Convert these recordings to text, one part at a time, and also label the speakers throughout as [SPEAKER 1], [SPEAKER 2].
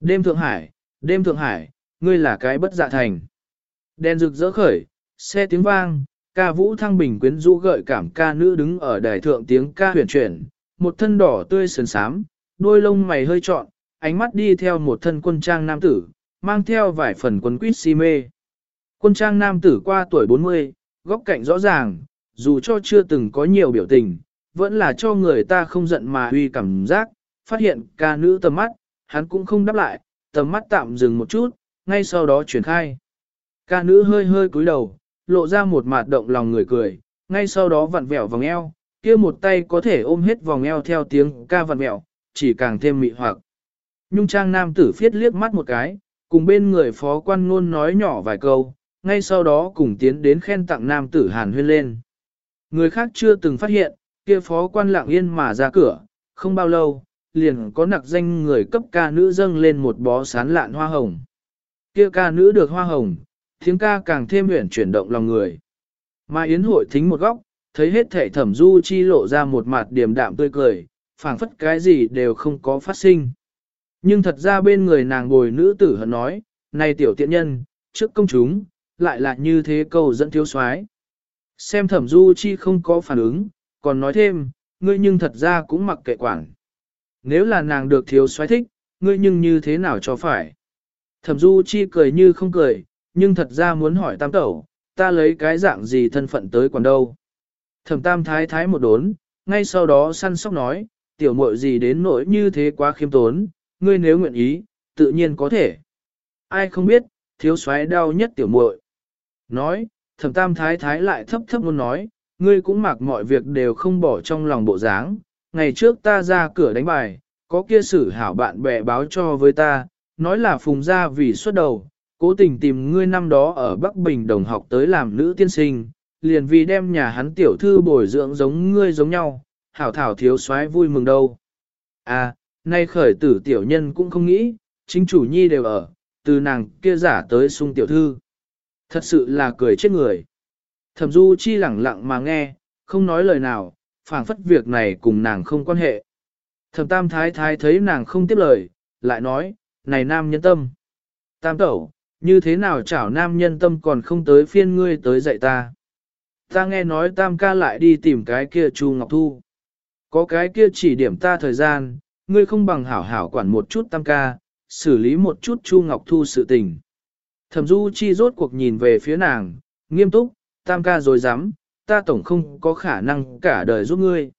[SPEAKER 1] Đêm Thượng Hải, đêm Thượng Hải, ngươi là cái bất dạ thành. Đèn rực rỡ khởi, xe tiếng vang, ca vũ thăng bình quyến rũ gợi cảm ca nữ đứng ở đài thượng tiếng ca huyền chuyển, một thân đỏ tươi sườn sám, đôi lông mày hơi trọn, ánh mắt đi theo một thân quân trang nam tử, mang theo vài phần quân quýt si mê. Quân trang nam tử qua tuổi 40, góc cạnh rõ ràng, dù cho chưa từng có nhiều biểu tình, vẫn là cho người ta không giận mà uy cảm giác, phát hiện ca nữ tầm mắt, hắn cũng không đáp lại, tầm mắt tạm dừng một chút, ngay sau đó chuyển khai. Ca nữ hơi hơi cúi đầu, lộ ra một mặt động lòng người cười, ngay sau đó vặn vẹo vòng eo, kia một tay có thể ôm hết vòng eo theo tiếng ca vặn vẹo, chỉ càng thêm mị hoặc. Nhung trang nam tử phiết liếc mắt một cái, cùng bên người phó quan ngôn nói nhỏ vài câu, ngay sau đó cùng tiến đến khen tặng nam tử hàn huyên lên. Người khác chưa từng phát hiện, kia phó quan lặng yên mà ra cửa, không bao lâu, liền có nặc danh người cấp ca nữ dâng lên một bó sán lạn hoa hồng. Kia ca nữ được hoa hồng, tiếng ca càng thêm uyển chuyển động lòng người. Mà yến hội thính một góc, thấy hết thể thẩm du chi lộ ra một mặt điềm đạm tươi cười, phảng phất cái gì đều không có phát sinh. Nhưng thật ra bên người nàng bồi nữ tử hận nói, này tiểu tiện nhân, trước công chúng, lại là như thế cầu dẫn thiếu soái Xem thẩm du chi không có phản ứng, còn nói thêm, ngươi nhưng thật ra cũng mặc kệ quản. Nếu là nàng được thiếu soái thích, ngươi nhưng như thế nào cho phải. Thẩm du chi cười như không cười, nhưng thật ra muốn hỏi tam tẩu, ta lấy cái dạng gì thân phận tới còn đâu. Thẩm tam thái thái một đốn, ngay sau đó săn sóc nói, tiểu muội gì đến nỗi như thế quá khiêm tốn, ngươi nếu nguyện ý, tự nhiên có thể. Ai không biết, thiếu soái đau nhất tiểu muội. Nói, thẩm tam thái thái lại thấp thấp luôn nói, ngươi cũng mặc mọi việc đều không bỏ trong lòng bộ dáng. Ngày trước ta ra cửa đánh bài, có kia sử hảo bạn bè báo cho với ta, nói là phùng ra vì xuất đầu, cố tình tìm ngươi năm đó ở Bắc Bình đồng học tới làm nữ tiên sinh, liền vì đem nhà hắn tiểu thư bồi dưỡng giống ngươi giống nhau, hảo thảo thiếu soái vui mừng đâu. À, nay khởi tử tiểu nhân cũng không nghĩ, chính chủ nhi đều ở, từ nàng kia giả tới sung tiểu thư. Thật sự là cười chết người. Thẩm du chi lẳng lặng mà nghe, không nói lời nào, phảng phất việc này cùng nàng không quan hệ. Thẩm tam thái thái thấy nàng không tiếp lời, lại nói, này nam nhân tâm. Tam tẩu, như thế nào chảo nam nhân tâm còn không tới phiên ngươi tới dạy ta. Ta nghe nói tam ca lại đi tìm cái kia Chu Ngọc Thu. Có cái kia chỉ điểm ta thời gian, ngươi không bằng hảo hảo quản một chút tam ca, xử lý một chút Chu Ngọc Thu sự tình. Thẩm Du Chi rốt cuộc nhìn về phía nàng, nghiêm túc, tam ca rồi dám, ta tổng không có khả năng cả đời giúp ngươi.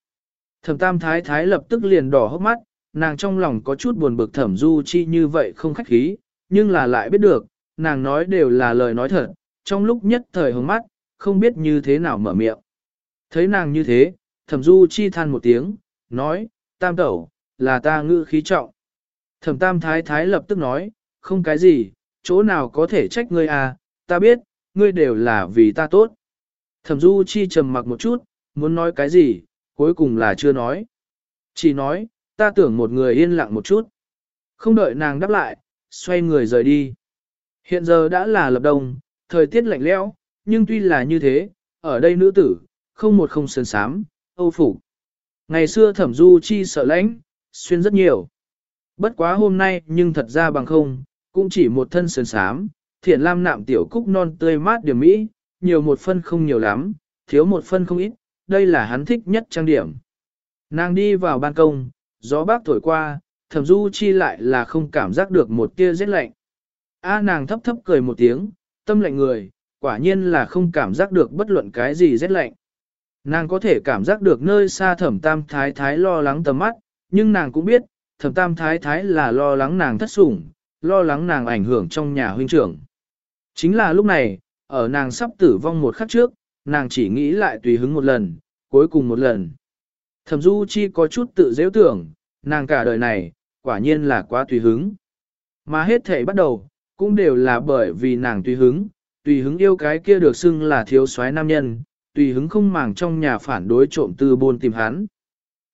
[SPEAKER 1] Thẩm Tam Thái Thái lập tức liền đỏ hốc mắt, nàng trong lòng có chút buồn bực Thẩm Du Chi như vậy không khách khí, nhưng là lại biết được, nàng nói đều là lời nói thật, trong lúc nhất thời hứng mắt, không biết như thế nào mở miệng. Thấy nàng như thế, Thẩm Du Chi than một tiếng, nói, Tam Tẩu, là ta ngữ khí trọng. Thẩm Tam Thái Thái lập tức nói, không cái gì, chỗ nào có thể trách ngươi à, ta biết, ngươi đều là vì ta tốt. Thẩm Du Chi trầm mặc một chút, muốn nói cái gì, cuối cùng là chưa nói. Chỉ nói, ta tưởng một người yên lặng một chút. Không đợi nàng đáp lại, xoay người rời đi. Hiện giờ đã là lập đông, thời tiết lạnh lẽo, nhưng tuy là như thế, ở đây nữ tử, không một không sơn sám, âu phủ. Ngày xưa thẩm du chi sợ lãnh, xuyên rất nhiều. Bất quá hôm nay nhưng thật ra bằng không, cũng chỉ một thân sơn sám, thiện lam nạm tiểu cúc non tươi mát điểm mỹ, nhiều một phân không nhiều lắm, thiếu một phân không ít, đây là hắn thích nhất trang điểm. Nàng đi vào ban công, gió bác thổi qua, thẩm du chi lại là không cảm giác được một tia rét lạnh. A nàng thấp thấp cười một tiếng, tâm lạnh người, quả nhiên là không cảm giác được bất luận cái gì rét lạnh. Nàng có thể cảm giác được nơi xa thẩm tam thái thái lo lắng tầm mắt, nhưng nàng cũng biết, thẩm tam thái thái là lo lắng nàng thất sủng, lo lắng nàng ảnh hưởng trong nhà huynh trưởng. Chính là lúc này, ở nàng sắp tử vong một khắc trước, nàng chỉ nghĩ lại tùy hứng một lần, cuối cùng một lần. Thẩm Du Chi có chút tự dễ tưởng, nàng cả đời này, quả nhiên là quá tùy hứng. Mà hết thể bắt đầu, cũng đều là bởi vì nàng tùy hứng, tùy hứng yêu cái kia được xưng là thiếu soái nam nhân, tùy hứng không màng trong nhà phản đối trộm tư buôn tìm hắn.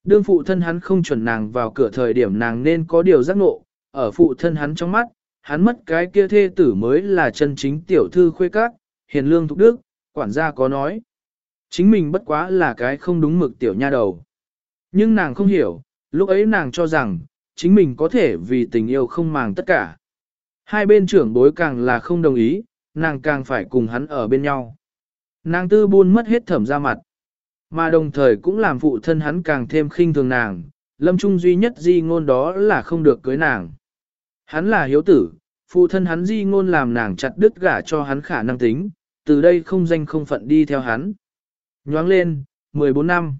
[SPEAKER 1] Đương phụ thân hắn không chuẩn nàng vào cửa thời điểm nàng nên có điều giác ngộ, ở phụ thân hắn trong mắt, hắn mất cái kia thê tử mới là chân chính tiểu thư khuê các, hiền lương thục đức, quản gia có nói. Chính mình bất quá là cái không đúng mực tiểu nha đầu. Nhưng nàng không hiểu, lúc ấy nàng cho rằng, chính mình có thể vì tình yêu không màng tất cả. Hai bên trưởng bối càng là không đồng ý, nàng càng phải cùng hắn ở bên nhau. Nàng tư buôn mất hết thẩm ra mặt, mà đồng thời cũng làm phụ thân hắn càng thêm khinh thường nàng, lâm trung duy nhất di ngôn đó là không được cưới nàng. Hắn là hiếu tử, phụ thân hắn di ngôn làm nàng chặt đứt gả cho hắn khả năng tính, từ đây không danh không phận đi theo hắn. Nhoáng lên, 14 năm.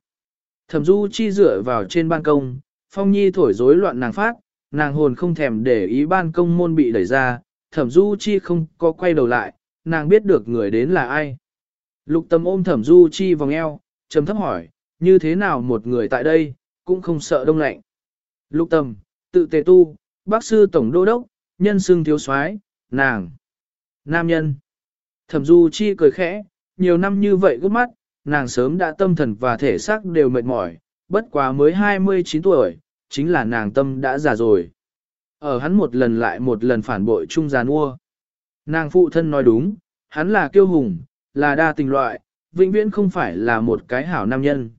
[SPEAKER 1] Thẩm Du Chi dựa vào trên ban công, Phong Nhi thổi rối loạn nàng phát, nàng hồn không thèm để ý ban công môn bị đẩy ra, Thẩm Du Chi không có quay đầu lại, nàng biết được người đến là ai. Lục tâm ôm Thẩm Du Chi vòng eo, trầm thấp hỏi, như thế nào một người tại đây, cũng không sợ đông lạnh. Lục tâm, tự tề tu, bác sư tổng đô đốc, nhân xưng thiếu soái, nàng. Nam nhân. Thẩm Du Chi cười khẽ, nhiều năm như vậy gút mắt, nàng sớm đã tâm thần và thể xác đều mệt mỏi, bất quá mới 29 tuổi, chính là nàng tâm đã già rồi. Ở hắn một lần lại một lần phản bội trung gian mua. Nàng phụ thân nói đúng, hắn là kiêu hùng, là đa tình loại, vĩnh viễn không phải là một cái hảo nam nhân.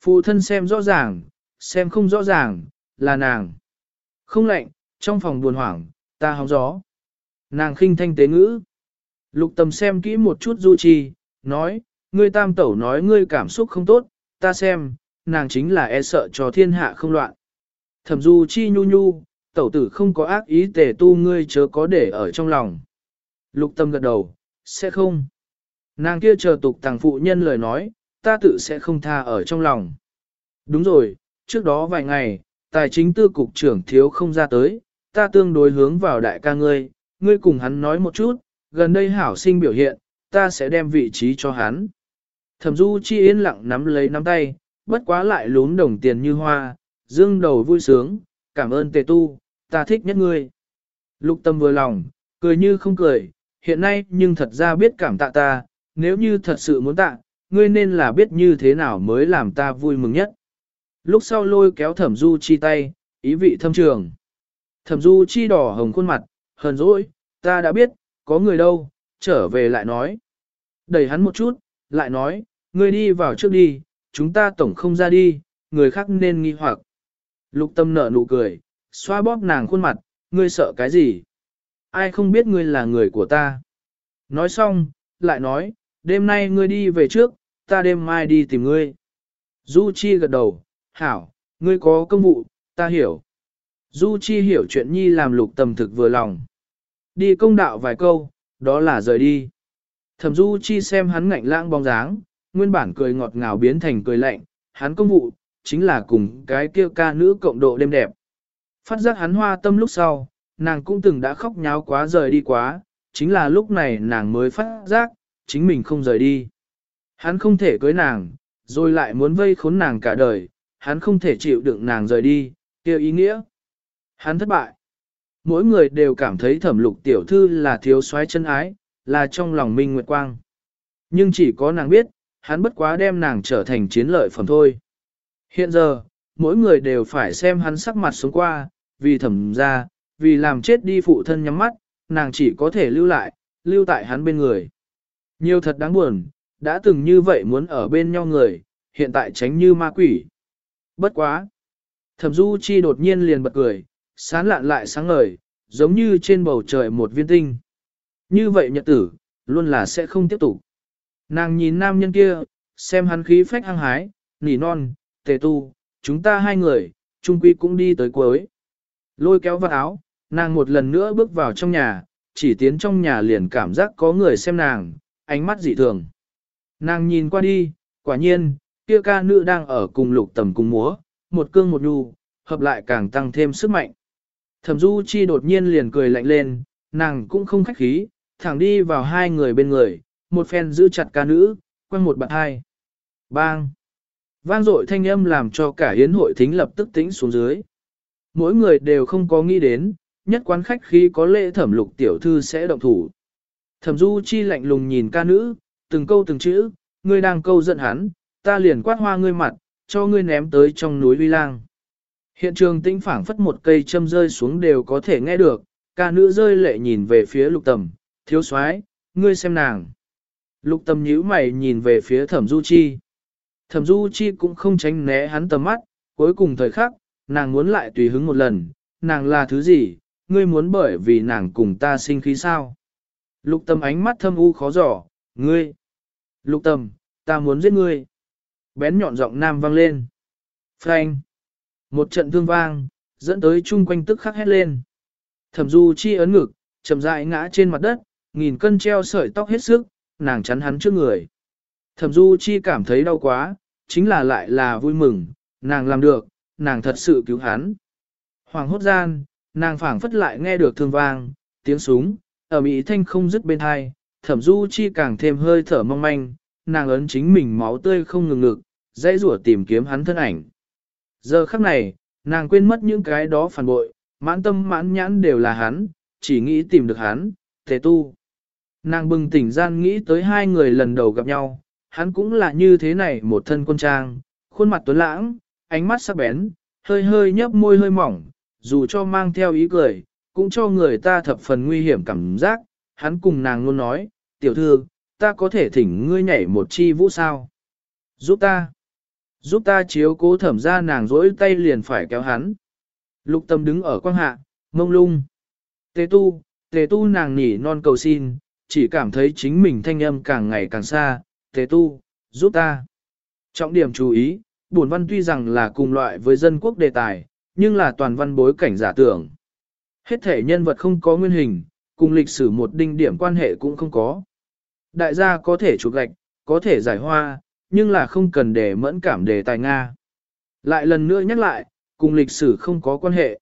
[SPEAKER 1] Phụ thân xem rõ ràng, xem không rõ ràng, là nàng. Không lạnh, trong phòng buồn hoảng, ta hóng gió. Nàng khinh thanh tế ngữ. Lục tầm xem kỹ một chút du chi, nói, ngươi tam tẩu nói ngươi cảm xúc không tốt, ta xem, nàng chính là e sợ cho thiên hạ không loạn. Thẩm du chi nhu nhu, tẩu tử không có ác ý tề tu ngươi chớ có để ở trong lòng. Lục tâm gật đầu, sẽ không. Nàng kia chờ tục tàng phụ nhân lời nói, ta tự sẽ không tha ở trong lòng. Đúng rồi, trước đó vài ngày, tài chính tư cục trưởng thiếu không ra tới, ta tương đối hướng vào đại ca ngươi, ngươi cùng hắn nói một chút, gần đây hảo sinh biểu hiện, ta sẽ đem vị trí cho hắn. Thẩm Du Chi yên lặng nắm lấy nắm tay, bất quá lại lún đồng tiền như hoa, dương đầu vui sướng, cảm ơn tề tu, ta thích nhất ngươi. Lục tâm vừa lòng, cười như không cười, hiện nay nhưng thật ra biết cảm tạ ta, nếu như thật sự muốn tạ, ngươi nên là biết như thế nào mới làm ta vui mừng nhất. Lúc sau lôi kéo thẩm du chi tay, ý vị thâm trường. Thẩm du chi đỏ hồng khuôn mặt, hờn dỗi, ta đã biết, có người đâu, trở về lại nói. Đẩy hắn một chút, lại nói, ngươi đi vào trước đi, chúng ta tổng không ra đi, người khác nên nghi hoặc. Lục tâm nở nụ cười, xoa bóp nàng khuôn mặt, ngươi sợ cái gì? Ai không biết ngươi là người của ta? Nói xong, lại nói, đêm nay ngươi đi về trước, ta đêm mai đi tìm ngươi. Du Chi gật đầu, hảo, ngươi có công vụ, ta hiểu. Du Chi hiểu chuyện nhi làm lục tầm thực vừa lòng. Đi công đạo vài câu, đó là rời đi. Thẩm Du Chi xem hắn ngạnh lãng bóng dáng, nguyên bản cười ngọt ngào biến thành cười lạnh, hắn công vụ, chính là cùng cái kia ca nữ cộng độ đêm đẹp. Phát giác hắn hoa tâm lúc sau, nàng cũng từng đã khóc nháo quá rời đi quá, chính là lúc này nàng mới phát giác, chính mình không rời đi. Hắn không thể cưới nàng, rồi lại muốn vây khốn nàng cả đời, hắn không thể chịu đựng nàng rời đi, kia ý nghĩa. Hắn thất bại. Mỗi người đều cảm thấy thẩm lục tiểu thư là thiếu soái chân ái, là trong lòng minh nguyệt quang. Nhưng chỉ có nàng biết, hắn bất quá đem nàng trở thành chiến lợi phẩm thôi. Hiện giờ, mỗi người đều phải xem hắn sắc mặt xuống qua, vì thẩm ra, vì làm chết đi phụ thân nhắm mắt, nàng chỉ có thể lưu lại, lưu tại hắn bên người. Nhiều thật đáng buồn, đã từng như vậy muốn ở bên nhau người, hiện tại tránh như ma quỷ. Bất quá. Thẩm Du Chi đột nhiên liền bật cười, sán lạn lại sáng ngời, giống như trên bầu trời một viên tinh. Như vậy nhật tử, luôn là sẽ không tiếp tục. Nàng nhìn nam nhân kia, xem hắn khí phách hăng hái, nỉ non, tề tu, chúng ta hai người, trung quy cũng đi tới cuối. Lôi kéo vào áo, nàng một lần nữa bước vào trong nhà, chỉ tiến trong nhà liền cảm giác có người xem nàng, ánh mắt dị thường. Nàng nhìn qua đi, quả nhiên, kia ca nữ đang ở cùng lục tầm cùng múa, một cương một nhu, hợp lại càng tăng thêm sức mạnh. Thẩm Du Chi đột nhiên liền cười lạnh lên, nàng cũng không khách khí, thẳng đi vào hai người bên người, một phen giữ chặt ca nữ, quăng một bạn hai. Bang! Vang dội thanh âm làm cho cả hiến hội thính lập tức tĩnh xuống dưới. Mỗi người đều không có nghĩ đến, nhất quán khách khi có lễ thẩm lục tiểu thư sẽ động thủ. Thẩm Du Chi lạnh lùng nhìn ca nữ, từng câu từng chữ, ngươi đang câu giận hắn, ta liền quát hoa ngươi mặt, cho ngươi ném tới trong núi uy lang. Hiện trường tĩnh phảng phất một cây châm rơi xuống đều có thể nghe được, ca nữ rơi lệ nhìn về phía lục tầm, thiếu soái, ngươi xem nàng. Lục tầm nhíu mày nhìn về phía thẩm du chi. Thẩm du chi cũng không tránh né hắn tầm mắt, cuối cùng thời khắc, nàng muốn lại tùy hứng một lần, nàng là thứ gì, ngươi muốn bởi vì nàng cùng ta sinh khí sao? Lục Tầm ánh mắt thâm u khó giỏ, ngươi. Lục Tầm, ta muốn giết ngươi. Bén nhọn giọng nam vang lên. Frank. Một trận thương vang, dẫn tới chung quanh tức khắc hét lên. Thẩm du chi ấn ngực, chậm rãi ngã trên mặt đất, nghìn cân treo sợi tóc hết sức, nàng chắn hắn trước người. Thẩm du chi cảm thấy đau quá, chính là lại là vui mừng, nàng làm được, nàng thật sự cứu hắn. Hoàng hốt gian, nàng phảng phất lại nghe được thương vang, tiếng súng, ở Mỹ thanh không dứt bên hai, thẩm du chi càng thêm hơi thở mong manh, nàng ấn chính mình máu tươi không ngừng ngực, dãy rủa tìm kiếm hắn thân ảnh. Giờ khắc này, nàng quên mất những cái đó phản bội, mãn tâm mãn nhãn đều là hắn, chỉ nghĩ tìm được hắn, thế tu. Nàng bừng tỉnh gian nghĩ tới hai người lần đầu gặp nhau, hắn cũng là như thế này một thân quân trang, khuôn mặt tuấn lãng, ánh mắt sắc bén, hơi hơi nhấp môi hơi mỏng, dù cho mang theo ý cười, cũng cho người ta thập phần nguy hiểm cảm giác, hắn cùng nàng luôn nói, tiểu thư, ta có thể thỉnh ngươi nhảy một chi vũ sao? Giúp ta. Giúp ta chiếu cố thẩm ra nàng rỗi tay liền phải kéo hắn. Lục tâm đứng ở quang hạ, mông lung. Tề tu, tề tu nàng nhỉ non cầu xin, chỉ cảm thấy chính mình thanh âm càng ngày càng xa. Tề tu, giúp ta. Trọng điểm chú ý, buồn văn tuy rằng là cùng loại với dân quốc đề tài, nhưng là toàn văn bối cảnh giả tưởng. Hết thể nhân vật không có nguyên hình, cùng lịch sử một đinh điểm quan hệ cũng không có. Đại gia có thể chụp gạch, có thể giải hoa, nhưng là không cần để mẫn cảm đề tài Nga. Lại lần nữa nhắc lại, cùng lịch sử không có quan hệ.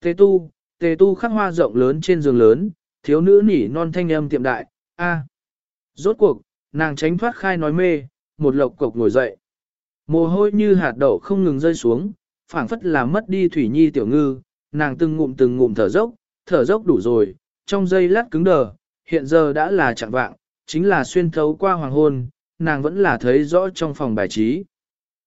[SPEAKER 1] Tê tu, tê tu khắc hoa rộng lớn trên giường lớn, thiếu nữ nỉ non thanh âm tiệm đại, a. Rốt cuộc, nàng tránh thoát khai nói mê, một lộc cục ngồi dậy. Mồ hôi như hạt đậu không ngừng rơi xuống, phảng phất là mất đi thủy nhi tiểu ngư, nàng từng ngụm từng ngụm thở dốc, thở dốc đủ rồi, trong giây lát cứng đờ, hiện giờ đã là chẳng vạng, chính là xuyên thấu qua hoàng hôn, nàng vẫn là thấy rõ trong phòng bài trí.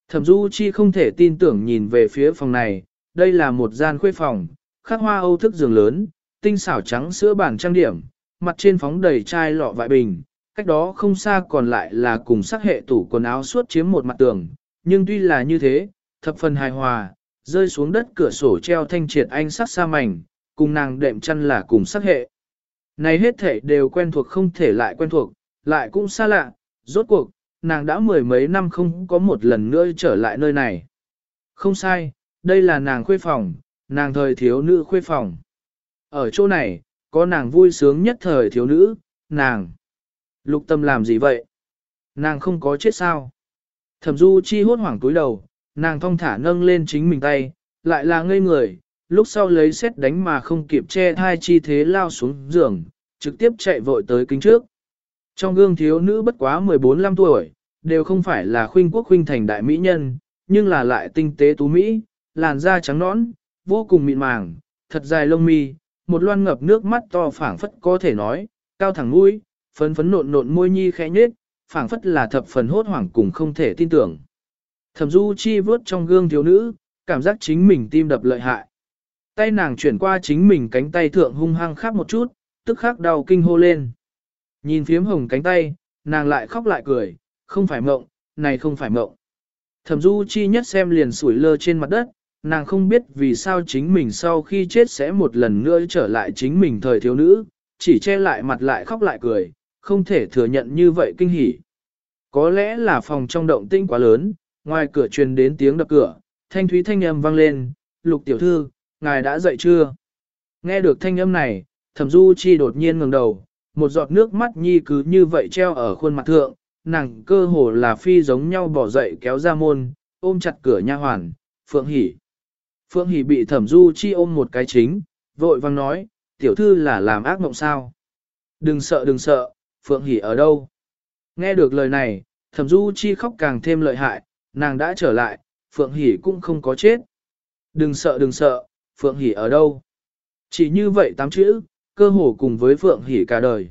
[SPEAKER 1] Thẩm Du Chi không thể tin tưởng nhìn về phía phòng này, đây là một gian khuê phòng, khắc hoa âu thức giường lớn, tinh xảo trắng sữa bản trang điểm, mặt trên phóng đầy chai lọ vại bình, cách đó không xa còn lại là cùng sắc hệ tủ quần áo suốt chiếm một mặt tường, nhưng tuy là như thế, thập phần hài hòa, rơi xuống đất cửa sổ treo thanh triệt anh sắc sa mảnh, cùng nàng đệm chăn là cùng sắc hệ. Này hết thể đều quen thuộc không thể lại quen thuộc, lại cũng xa lạ, rốt cuộc, nàng đã mười mấy năm không có một lần nữa trở lại nơi này. Không sai, đây là nàng khuê phòng, nàng thời thiếu nữ khuê phòng. Ở chỗ này, có nàng vui sướng nhất thời thiếu nữ, nàng. Lục tâm làm gì vậy? Nàng không có chết sao? Thẩm du chi hốt hoảng túi đầu, nàng thong thả nâng lên chính mình tay, lại là ngây người, lúc sau lấy xét đánh mà không kịp che thai chi thế lao xuống giường, trực tiếp chạy vội tới kính trước. Trong gương thiếu nữ bất quá 14-15 tuổi, đều không phải là khuynh quốc khuynh thành đại mỹ nhân, nhưng là lại tinh tế tú mỹ, làn da trắng nõn, vô cùng mịn màng, thật dài lông mi, một loan ngập nước mắt to phảng phất có thể nói, cao thẳng mũi, phấn phấn nộn nộn môi nhi khẽ nhếch, phảng phất là thập phần hốt hoảng cùng không thể tin tưởng. Thẩm Du Chi vớt trong gương thiếu nữ, cảm giác chính mình tim đập lợi hại. Tay nàng chuyển qua chính mình cánh tay thượng hung hăng khắp một chút, tức khắc đau kinh hô lên. Nhìn phiếm hồng cánh tay, nàng lại khóc lại cười, không phải mộng, này không phải mộng. Thẩm Du Chi nhất xem liền sủi lơ trên mặt đất, nàng không biết vì sao chính mình sau khi chết sẽ một lần nữa trở lại chính mình thời thiếu nữ, chỉ che lại mặt lại khóc lại cười, không thể thừa nhận như vậy kinh hỉ. Có lẽ là phòng trong động tinh quá lớn, ngoài cửa truyền đến tiếng đập cửa, thanh thúy thanh âm vang lên, lục tiểu thư, ngài đã dậy chưa? Nghe được thanh âm này, thẩm du chi đột nhiên ngẩng đầu, một giọt nước mắt nhi cứ như vậy treo ở khuôn mặt thượng, nàng cơ hồ là phi giống nhau bỏ dậy kéo ra môn, ôm chặt cửa nha hoàn, Phượng Hỷ. Phượng Hỷ bị thẩm du chi ôm một cái chính, vội vang nói, tiểu thư là làm ác mộng sao? Đừng sợ đừng sợ, Phượng Hỷ ở đâu? Nghe được lời này, thẩm du chi khóc càng thêm lợi hại, nàng đã trở lại, Phượng Hỷ cũng không có chết. Đừng sợ đừng sợ, Phượng Hỷ ở đâu? Chỉ như vậy tám chữ, cơ hồ cùng với Phượng Hỷ cả đời.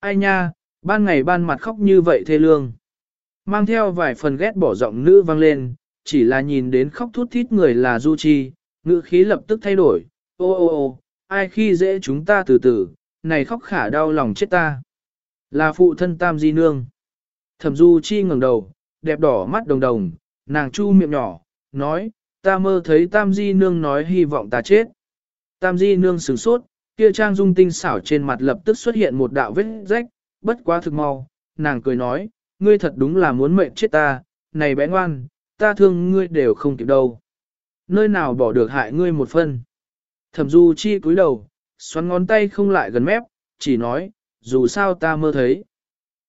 [SPEAKER 1] Ai nha, ban ngày ban mặt khóc như vậy thê lương. Mang theo vài phần ghét bỏ giọng nữ vang lên, chỉ là nhìn đến khóc thút thít người là Du Chi, ngữ khí lập tức thay đổi, ô ô ô, ai khi dễ chúng ta từ từ, này khóc khả đau lòng chết ta. Là phụ thân Tam Di Nương. Thẩm Du Chi ngẩng đầu, đẹp đỏ mắt đồng đồng, nàng chu miệng nhỏ, nói, ta mơ thấy Tam Di Nương nói hy vọng ta chết. Tam Di Nương sửng sốt, kia trang dung tinh xảo trên mặt lập tức xuất hiện một đạo vết rách, bất quá thực mau, nàng cười nói, ngươi thật đúng là muốn mệnh chết ta, này bé ngoan, ta thương ngươi đều không kịp đâu. Nơi nào bỏ được hại ngươi một phân. Thẩm Du Chi cúi đầu, xoắn ngón tay không lại gần mép, chỉ nói, dù sao ta mơ thấy.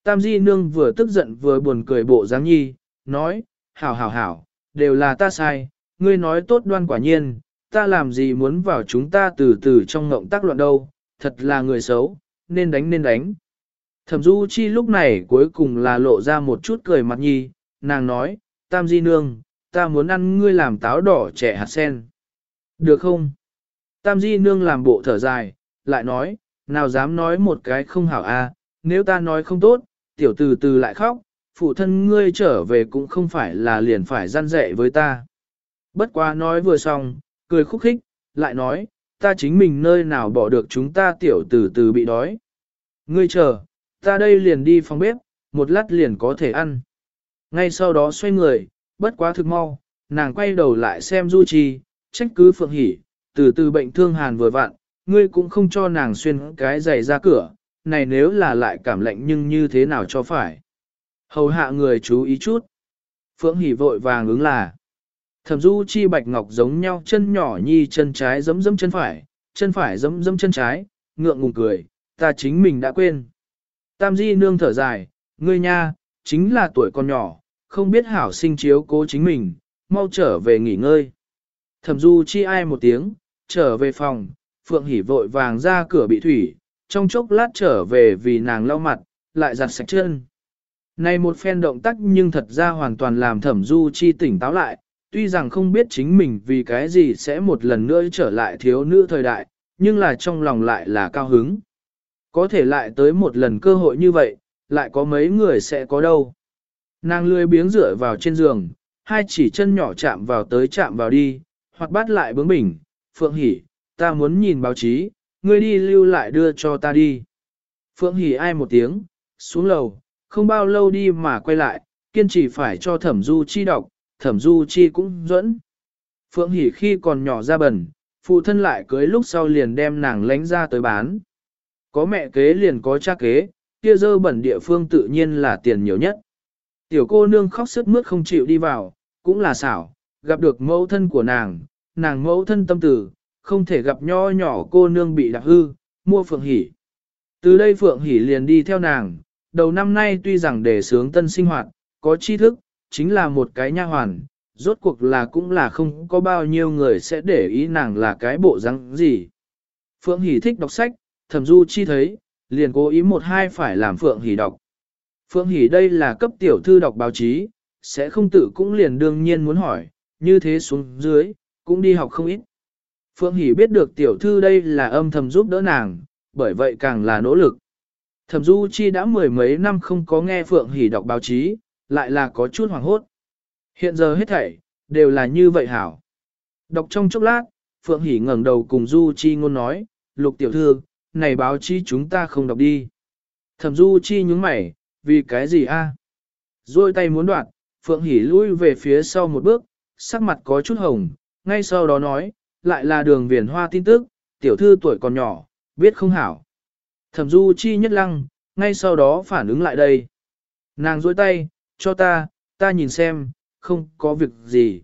[SPEAKER 1] Tam Di Nương vừa tức giận vừa buồn cười bộ dáng nhi, nói, hảo hảo hảo, đều là ta sai, ngươi nói tốt đoan quả nhiên, ta làm gì muốn vào chúng ta từ từ trong ngộng tác loạn đâu, thật là người xấu, nên đánh nên đánh. Thẩm Du Chi lúc này cuối cùng là lộ ra một chút cười mặt nhi, nàng nói, Tam Di Nương, ta muốn ăn ngươi làm táo đỏ trẻ hạt sen. Được không? Tam Di Nương làm bộ thở dài, lại nói, nào dám nói một cái không hảo a, à, nếu ta nói không tốt, tiểu từ từ lại khóc, phụ thân ngươi trở về cũng không phải là liền phải gian dạy với ta. Bất quá nói vừa xong, cười khúc khích, lại nói, ta chính mình nơi nào bỏ được chúng ta tiểu từ từ bị đói. Ngươi chờ, ta đây liền đi phòng bếp, một lát liền có thể ăn. Ngay sau đó xoay người, bất quá thực mau, nàng quay đầu lại xem Du Chi, trách cứ Phượng Hỷ, từ từ bệnh thương hàn vừa vặn, ngươi cũng không cho nàng xuyên cái giày ra cửa, này nếu là lại cảm lạnh nhưng như thế nào cho phải. Hầu hạ người chú ý chút. Phượng Hỷ vội vàng ứng là. Thẩm Du Chi bạch ngọc giống nhau chân nhỏ nhi chân trái giẫm giẫm chân phải, chân phải giẫm giẫm chân trái, ngượng ngùng cười, ta chính mình đã quên. Tam Di nương thở dài, ngươi nha, chính là tuổi con nhỏ, không biết hảo sinh chiếu cố chính mình, mau trở về nghỉ ngơi. Thẩm Du chi ai một tiếng, trở về phòng, Phượng Hỷ vội vàng ra cửa bị thủy, trong chốc lát trở về vì nàng lau mặt, lại giặt sạch chân. Này một phen động tác nhưng thật ra hoàn toàn làm Thẩm Du chi tỉnh táo lại, tuy rằng không biết chính mình vì cái gì sẽ một lần nữa trở lại thiếu nữ thời đại, nhưng là trong lòng lại là cao hứng. Có thể lại tới một lần cơ hội như vậy, lại có mấy người sẽ có đâu. Nàng lười biếng dựa vào trên giường, hai chỉ chân nhỏ chạm vào tới chạm vào đi, hoặc bắt lại bướng bỉnh, Phượng Hỷ, ta muốn nhìn báo chí, ngươi đi lưu lại đưa cho ta đi. Phượng Hỷ ai một tiếng, xuống lầu, không bao lâu đi mà quay lại, kiên trì phải cho thẩm du chi đọc, thẩm du chi cũng dẫn. Phượng Hỷ khi còn nhỏ ra bẩn, phụ thân lại cưới lúc sau liền đem nàng lánh ra tới bán. Có mẹ kế liền có cha kế, kia dơ bẩn địa phương tự nhiên là tiền nhiều nhất. Tiểu cô nương khóc sức mướt không chịu đi vào, cũng là xảo, gặp được mẫu thân của nàng, nàng mẫu thân tâm tử, không thể gặp nho nhỏ cô nương bị đạp hư, mua Phượng Hỷ. Từ đây Phượng Hỷ liền đi theo nàng, đầu năm nay tuy rằng để sướng tân sinh hoạt, có tri thức, chính là một cái nha hoàn, rốt cuộc là cũng là không có bao nhiêu người sẽ để ý nàng là cái bộ răng gì. Phượng Hỷ thích đọc sách, thẩm du chi thấy, liền cố ý một hai phải làm Phượng Hỷ đọc. Phượng Hỷ đây là cấp tiểu thư đọc báo chí, sẽ không tự cũng liền đương nhiên muốn hỏi, như thế xuống dưới, cũng đi học không ít. Phượng Hỷ biết được tiểu thư đây là âm thầm giúp đỡ nàng, bởi vậy càng là nỗ lực. Thẩm Du Chi đã mười mấy năm không có nghe Phượng Hỷ đọc báo chí, lại là có chút hoảng hốt. Hiện giờ hết thảy, đều là như vậy hảo. Đọc trong chốc lát, Phượng Hỷ ngẩng đầu cùng Du Chi ngôn nói, lục tiểu thư, này báo chí chúng ta không đọc đi. Thẩm Du Chi nhướng mày, vì cái gì a? Rồi tay muốn đoạt, Phượng Hỷ lui về phía sau một bước, sắc mặt có chút hồng, ngay sau đó nói, lại là đường viền hoa tin tức, tiểu thư tuổi còn nhỏ, biết không hảo. Thẩm Du Chi nhất lăng, ngay sau đó phản ứng lại đây. Nàng dối tay, cho ta, ta nhìn xem, không có việc gì.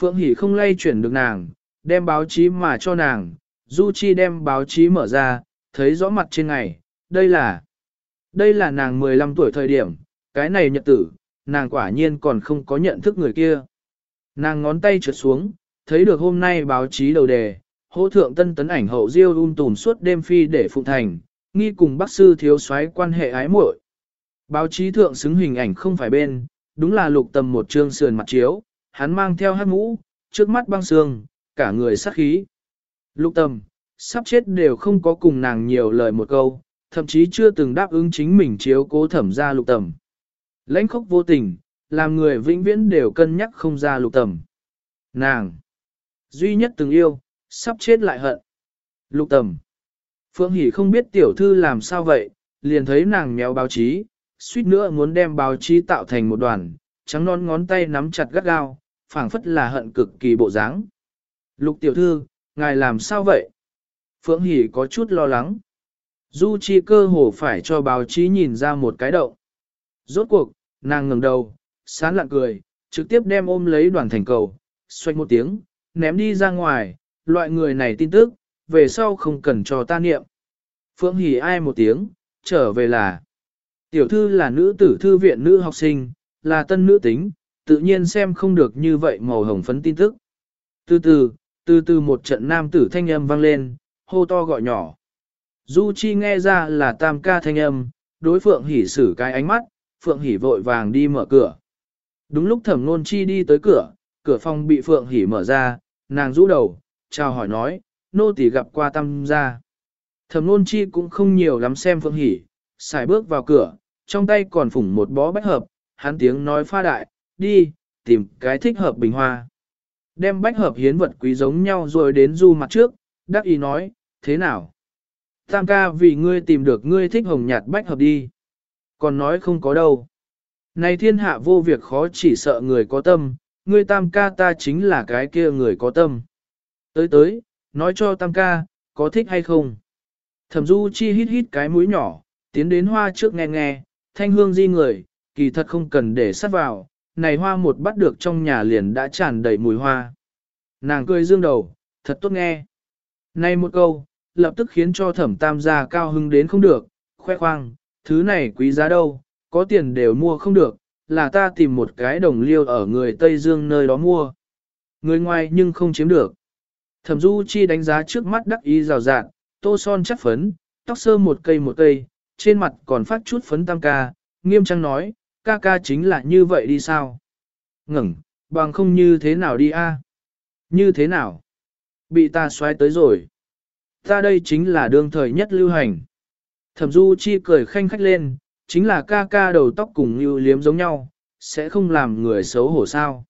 [SPEAKER 1] Phượng Hỷ không lay chuyển được nàng, đem báo chí mà cho nàng, Du Chi đem báo chí mở ra, thấy rõ mặt trên ngày, đây là, đây là nàng 15 tuổi thời điểm, cái này nhật tử, nàng quả nhiên còn không có nhận thức người kia. Nàng ngón tay trượt xuống, thấy được hôm nay báo chí đầu đề, hỗ thượng tân tấn ảnh hậu diêu un tùm suốt đêm phi để phụ thành, nghi cùng bác sư thiếu soái quan hệ ái muội. Báo chí thượng xứng hình ảnh không phải bên, đúng là lục tầm một trương sườn mặt chiếu, hắn mang theo hát mũ, trước mắt băng sương, cả người sát khí. Lục tầm, sắp chết đều không có cùng nàng nhiều lời một câu, thậm chí chưa từng đáp ứng chính mình chiếu cố thẩm ra lục tầm. Lãnh khốc vô tình, làm người vĩnh viễn đều cân nhắc không ra lục tầm. Nàng, duy nhất từng yêu, sắp chết lại hận. Lục tầm, Phượng Hỷ không biết tiểu thư làm sao vậy, liền thấy nàng méo báo chí, suýt nữa muốn đem báo chí tạo thành một đoàn, trắng non ngón tay nắm chặt gắt gao, phảng phất là hận cực kỳ bộ dáng. Lục tiểu thư, ngài làm sao vậy? Phượng Hỷ có chút lo lắng. Du Chi cơ hồ phải cho báo chí nhìn ra một cái động. Rốt cuộc, nàng ngẩng đầu, sán lặng cười, trực tiếp đem ôm lấy đoàn thành cầu, xoay một tiếng, ném đi ra ngoài, loại người này tin tức, về sau không cần cho ta niệm. Phượng Hỷ ai một tiếng, trở về là. Tiểu thư là nữ tử thư viện nữ học sinh, là tân nữ tính, tự nhiên xem không được như vậy màu hồng phấn tin tức. Từ từ, từ từ một trận nam tử thanh âm vang lên, hô to gọi nhỏ. Du Chi nghe ra là tam ca thanh âm, đối Phượng hỉ xử cái ánh mắt, Phượng hỉ vội vàng đi mở cửa. Đúng lúc thẩm nôn chi đi tới cửa, cửa phòng bị Phượng hỉ mở ra, nàng rũ đầu, chào hỏi nói, nô tỳ gặp qua tam gia. Thẩm nôn chi cũng không nhiều lắm xem Phượng hỉ xài bước vào cửa, trong tay còn phủng một bó bách hợp, hắn tiếng nói pha đại, đi, tìm cái thích hợp bình hoa. Đem bách hợp hiến vật quý giống nhau rồi đến du mặt trước, đắc ý nói, thế nào? Tam ca vì ngươi tìm được ngươi thích hồng nhạt bách hợp đi. Còn nói không có đâu. Này thiên hạ vô việc khó chỉ sợ người có tâm, ngươi tam ca ta chính là cái kia người có tâm. Tới tới, nói cho tam ca, có thích hay không? Thẩm du chi hít hít cái mũi nhỏ, tiến đến hoa trước nghe nghe, thanh hương di người, kỳ thật không cần để sắt vào, này hoa một bắt được trong nhà liền đã tràn đầy mùi hoa. Nàng cười dương đầu, thật tốt nghe. Này một câu, lập tức khiến cho thẩm tam gia cao hưng đến không được, khoe khoang, thứ này quý giá đâu, có tiền đều mua không được, là ta tìm một cái đồng liêu ở người Tây Dương nơi đó mua. Người ngoài nhưng không chiếm được. Thẩm Du Chi đánh giá trước mắt đắc ý rào rạt, tô son chắc phấn, tóc sơ một cây một cây, trên mặt còn phát chút phấn tam ca, nghiêm trang nói, ca ca chính là như vậy đi sao? Ngừng, bằng không như thế nào đi a? Như thế nào? Bị ta xoay tới rồi. Ta đây chính là đương thời nhất lưu hành. Thẩm Du Chi cười khanh khách lên, chính là ca ca đầu tóc cùng như liếm giống nhau, sẽ không làm người xấu hổ sao.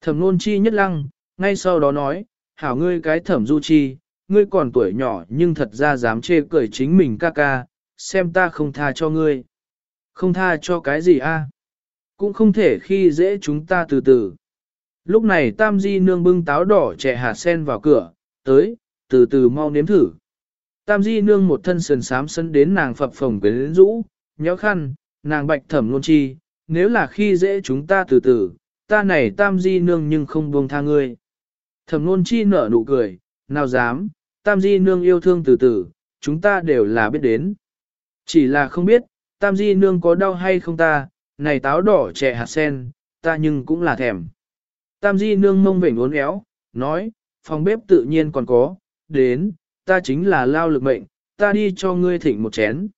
[SPEAKER 1] Thẩm Nôn Chi nhất lăng, ngay sau đó nói, hảo ngươi cái Thẩm Du Chi, ngươi còn tuổi nhỏ nhưng thật ra dám chê cười chính mình ca ca, xem ta không tha cho ngươi. Không tha cho cái gì a? Cũng không thể khi dễ chúng ta từ từ. Lúc này Tam Di nương bưng táo đỏ trẻ hạt sen vào cửa, tới, từ từ mau nếm thử. Tam Di nương một thân sườn sám sân đến nàng phập phồng quyến rũ, nhéo khăn, nàng bạch thẩm luôn chi, nếu là khi dễ chúng ta từ từ, ta này Tam Di nương nhưng không buông tha ngươi. Thẩm luôn chi nở nụ cười, nào dám, Tam Di nương yêu thương từ từ, chúng ta đều là biết đến. Chỉ là không biết, Tam Di nương có đau hay không ta, này táo đỏ trẻ hạt sen, ta nhưng cũng là thèm. Tam Di nương mông vểnh uốn éo, nói, phòng bếp tự nhiên còn có, đến, ta chính là lao lực mệnh, ta đi cho ngươi thỉnh một chén.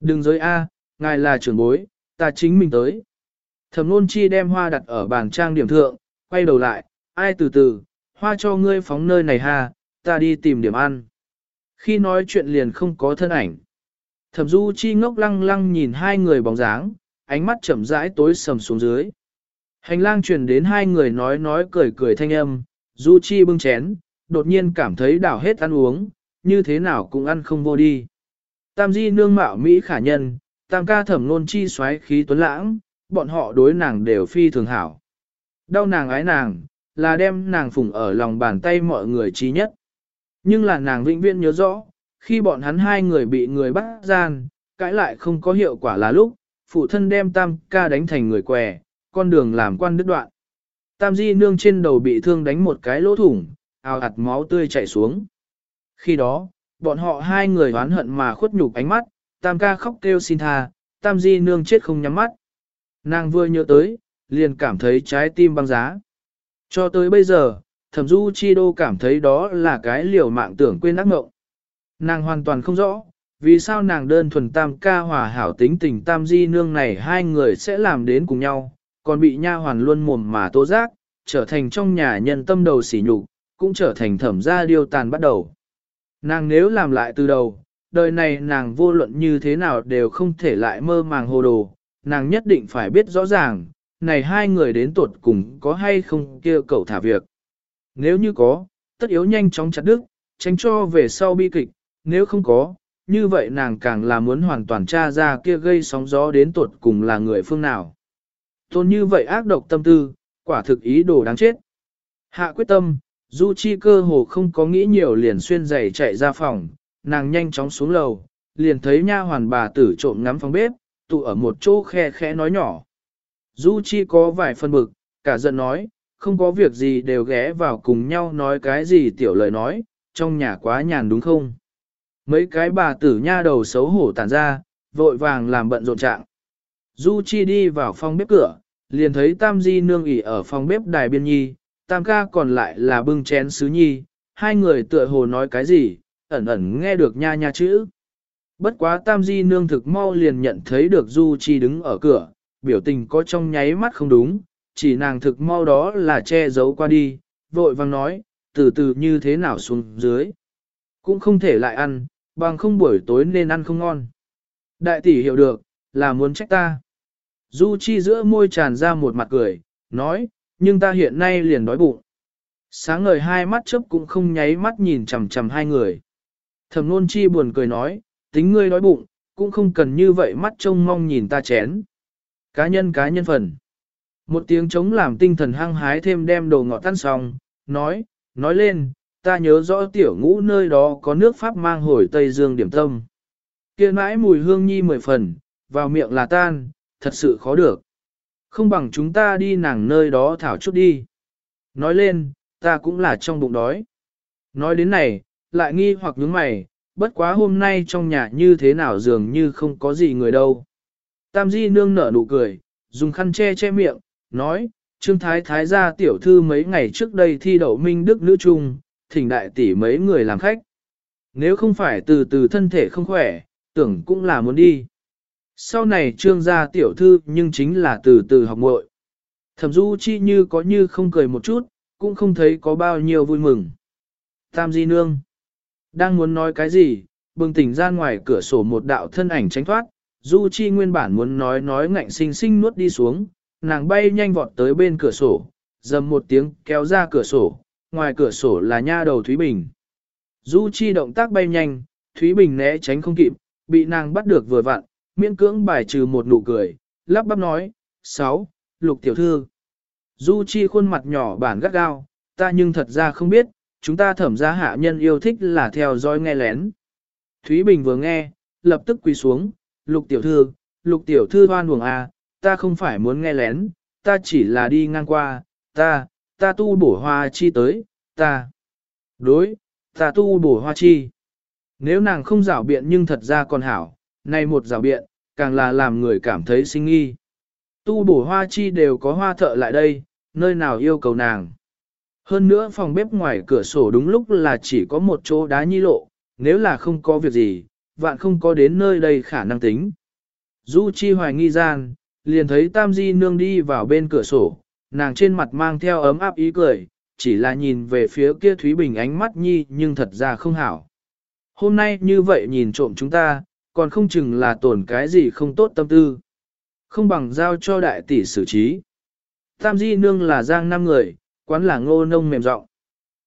[SPEAKER 1] Đừng giới A, ngài là trưởng bối, ta chính mình tới. Thẩm nôn chi đem hoa đặt ở bàn trang điểm thượng, quay đầu lại, ai từ từ, hoa cho ngươi phóng nơi này ha, ta đi tìm điểm ăn. Khi nói chuyện liền không có thân ảnh. Thẩm du chi ngốc lăng lăng nhìn hai người bóng dáng, ánh mắt chậm rãi tối sầm xuống dưới. Hành lang truyền đến hai người nói nói cười cười thanh âm, du chi bưng chén, đột nhiên cảm thấy đảo hết ăn uống, như thế nào cũng ăn không vô đi. Tam di nương mạo Mỹ khả nhân, tam ca thẩm nôn chi xoáy khí tuấn lãng, bọn họ đối nàng đều phi thường hảo. Đau nàng ái nàng, là đem nàng phụng ở lòng bàn tay mọi người trí nhất. Nhưng là nàng vĩnh viễn nhớ rõ, khi bọn hắn hai người bị người bắt gian, cãi lại không có hiệu quả là lúc, phụ thân đem tam ca đánh thành người què, con đường làm quan đứt đoạn. Tam di nương trên đầu bị thương đánh một cái lỗ thủng, ào ạt máu tươi chảy xuống. Khi đó, bọn họ hai người oán hận mà khuất nhục ánh mắt, tam ca khóc kêu xin tha, tam di nương chết không nhắm mắt. Nàng vừa nhớ tới, liền cảm thấy trái tim băng giá. Cho tới bây giờ, thẩm du chi đô cảm thấy đó là cái liều mạng tưởng quên ác mộng. Nàng hoàn toàn không rõ, vì sao nàng đơn thuần tam ca hòa hảo tính tình tam di nương này hai người sẽ làm đến cùng nhau, còn bị nha hoàn luôn mồm mà tố giác, trở thành trong nhà nhân tâm đầu sỉ nhục, cũng trở thành thẩm gia điêu tàn bắt đầu. Nàng nếu làm lại từ đầu, đời này nàng vô luận như thế nào đều không thể lại mơ màng hồ đồ, nàng nhất định phải biết rõ ràng, này hai người đến tuột cùng có hay không kia cậu thả việc. Nếu như có, tất yếu nhanh chóng chặt đứt, tránh cho về sau bi kịch, nếu không có, như vậy nàng càng là muốn hoàn toàn tra ra kia gây sóng gió đến tuột cùng là người phương nào. Tôn như vậy ác độc tâm tư, quả thực ý đồ đáng chết. Hạ quyết tâm, Du Chi cơ hồ không có nghĩ nhiều liền xuyên giày chạy ra phòng, nàng nhanh chóng xuống lầu, liền thấy nha hoàn bà tử trộm ngắm phòng bếp, tụ ở một chỗ khe khẽ nói nhỏ. Du Chi có vài phân bực, cả giận nói, không có việc gì đều ghé vào cùng nhau nói cái gì tiểu lời nói, trong nhà quá nhàn đúng không? Mấy cái bà tử nha đầu xấu hổ tản ra, vội vàng làm bận rộn trạng. Du Chi đi vào phòng bếp cửa, liền thấy Tam Di nương ỉ ở phòng bếp đài biên nhi, Tam ca còn lại là bưng chén sứ nhi, hai người tựa hồ nói cái gì, ẩn ẩn nghe được nha nha chữ. Bất quá Tam Di nương thực mau liền nhận thấy được Du Chi đứng ở cửa, biểu tình có trong nháy mắt không đúng, chỉ nàng thực mau đó là che giấu qua đi, vội vàng nói, từ từ như thế nào xuống dưới. Cũng không thể lại ăn, bằng không buổi tối nên ăn không ngon. Đại tỷ hiểu được, là muốn trách ta. Du Chi giữa môi tràn ra một mặt cười, nói, nhưng ta hiện nay liền đói bụng. Sáng ngời hai mắt chớp cũng không nháy mắt nhìn chằm chằm hai người. Thẩm nôn chi buồn cười nói, tính ngươi đói bụng, cũng không cần như vậy mắt trông mong nhìn ta chén. Cá nhân cá nhân phần. Một tiếng chống làm tinh thần hăng hái thêm đem đồ ngọt tan xong, nói, nói lên, ta nhớ rõ tiểu ngũ nơi đó có nước Pháp mang hồi Tây Dương điểm tâm. kia mãi mùi hương nhi mười phần, vào miệng là tan, thật sự khó được. Không bằng chúng ta đi nàng nơi đó thảo chút đi. Nói lên, ta cũng là trong bụng đói. Nói đến này, lại nghi hoặc nhướng mày, bất quá hôm nay trong nhà như thế nào dường như không có gì người đâu. Tam Di nương nở nụ cười, dùng khăn che che miệng, nói, Trương Thái Thái gia tiểu thư mấy ngày trước đây thi đậu minh đức nữ trung, thỉnh đại tỷ mấy người làm khách. Nếu không phải từ từ thân thể không khỏe, tưởng cũng là muốn đi. Sau này trương gia tiểu thư nhưng chính là từ từ học muội. Thẩm du chi như có như không cười một chút, cũng không thấy có bao nhiêu vui mừng. Tam di nương. Đang muốn nói cái gì, bừng tỉnh ra ngoài cửa sổ một đạo thân ảnh tránh thoát, du chi nguyên bản muốn nói nói ngạnh sinh sinh nuốt đi xuống, nàng bay nhanh vọt tới bên cửa sổ, dầm một tiếng kéo ra cửa sổ, ngoài cửa sổ là nha đầu Thúy Bình. Du Chi động tác bay nhanh, Thúy Bình né tránh không kịp, bị nàng bắt được vừa vặn, miễn cưỡng bài trừ một nụ cười, lắp bắp nói, sáu, lục tiểu thư. Du Chi khuôn mặt nhỏ bản gắt gao, ta nhưng thật ra không biết, chúng ta thẩm gia hạ nhân yêu thích là theo dõi nghe lén. Thúy Bình vừa nghe, lập tức quỳ xuống, lục tiểu thư, lục tiểu thư hoan buồng à, ta không phải muốn nghe lén, ta chỉ là đi ngang qua, ta, ta tu bổ hoa chi tới, ta. Đối, ta tu bổ hoa chi. Nếu nàng không rảo biện nhưng thật ra còn hảo, nay một rảo biện, càng là làm người cảm thấy sinh nghi. Tu bổ hoa chi đều có hoa thợ lại đây, nơi nào yêu cầu nàng. Hơn nữa phòng bếp ngoài cửa sổ đúng lúc là chỉ có một chỗ đá nhi lộ, nếu là không có việc gì, vạn không có đến nơi đây khả năng tính. Du chi hoài nghi gian, liền thấy Tam Di Nương đi vào bên cửa sổ, nàng trên mặt mang theo ấm áp ý cười, chỉ là nhìn về phía kia Thúy Bình ánh mắt nhi nhưng thật ra không hảo. Hôm nay như vậy nhìn trộm chúng ta, còn không chừng là tổn cái gì không tốt tâm tư. Không bằng giao cho đại tỷ xử trí. Tam Di Nương là giang năm người, quán là ngô nông mềm rộng.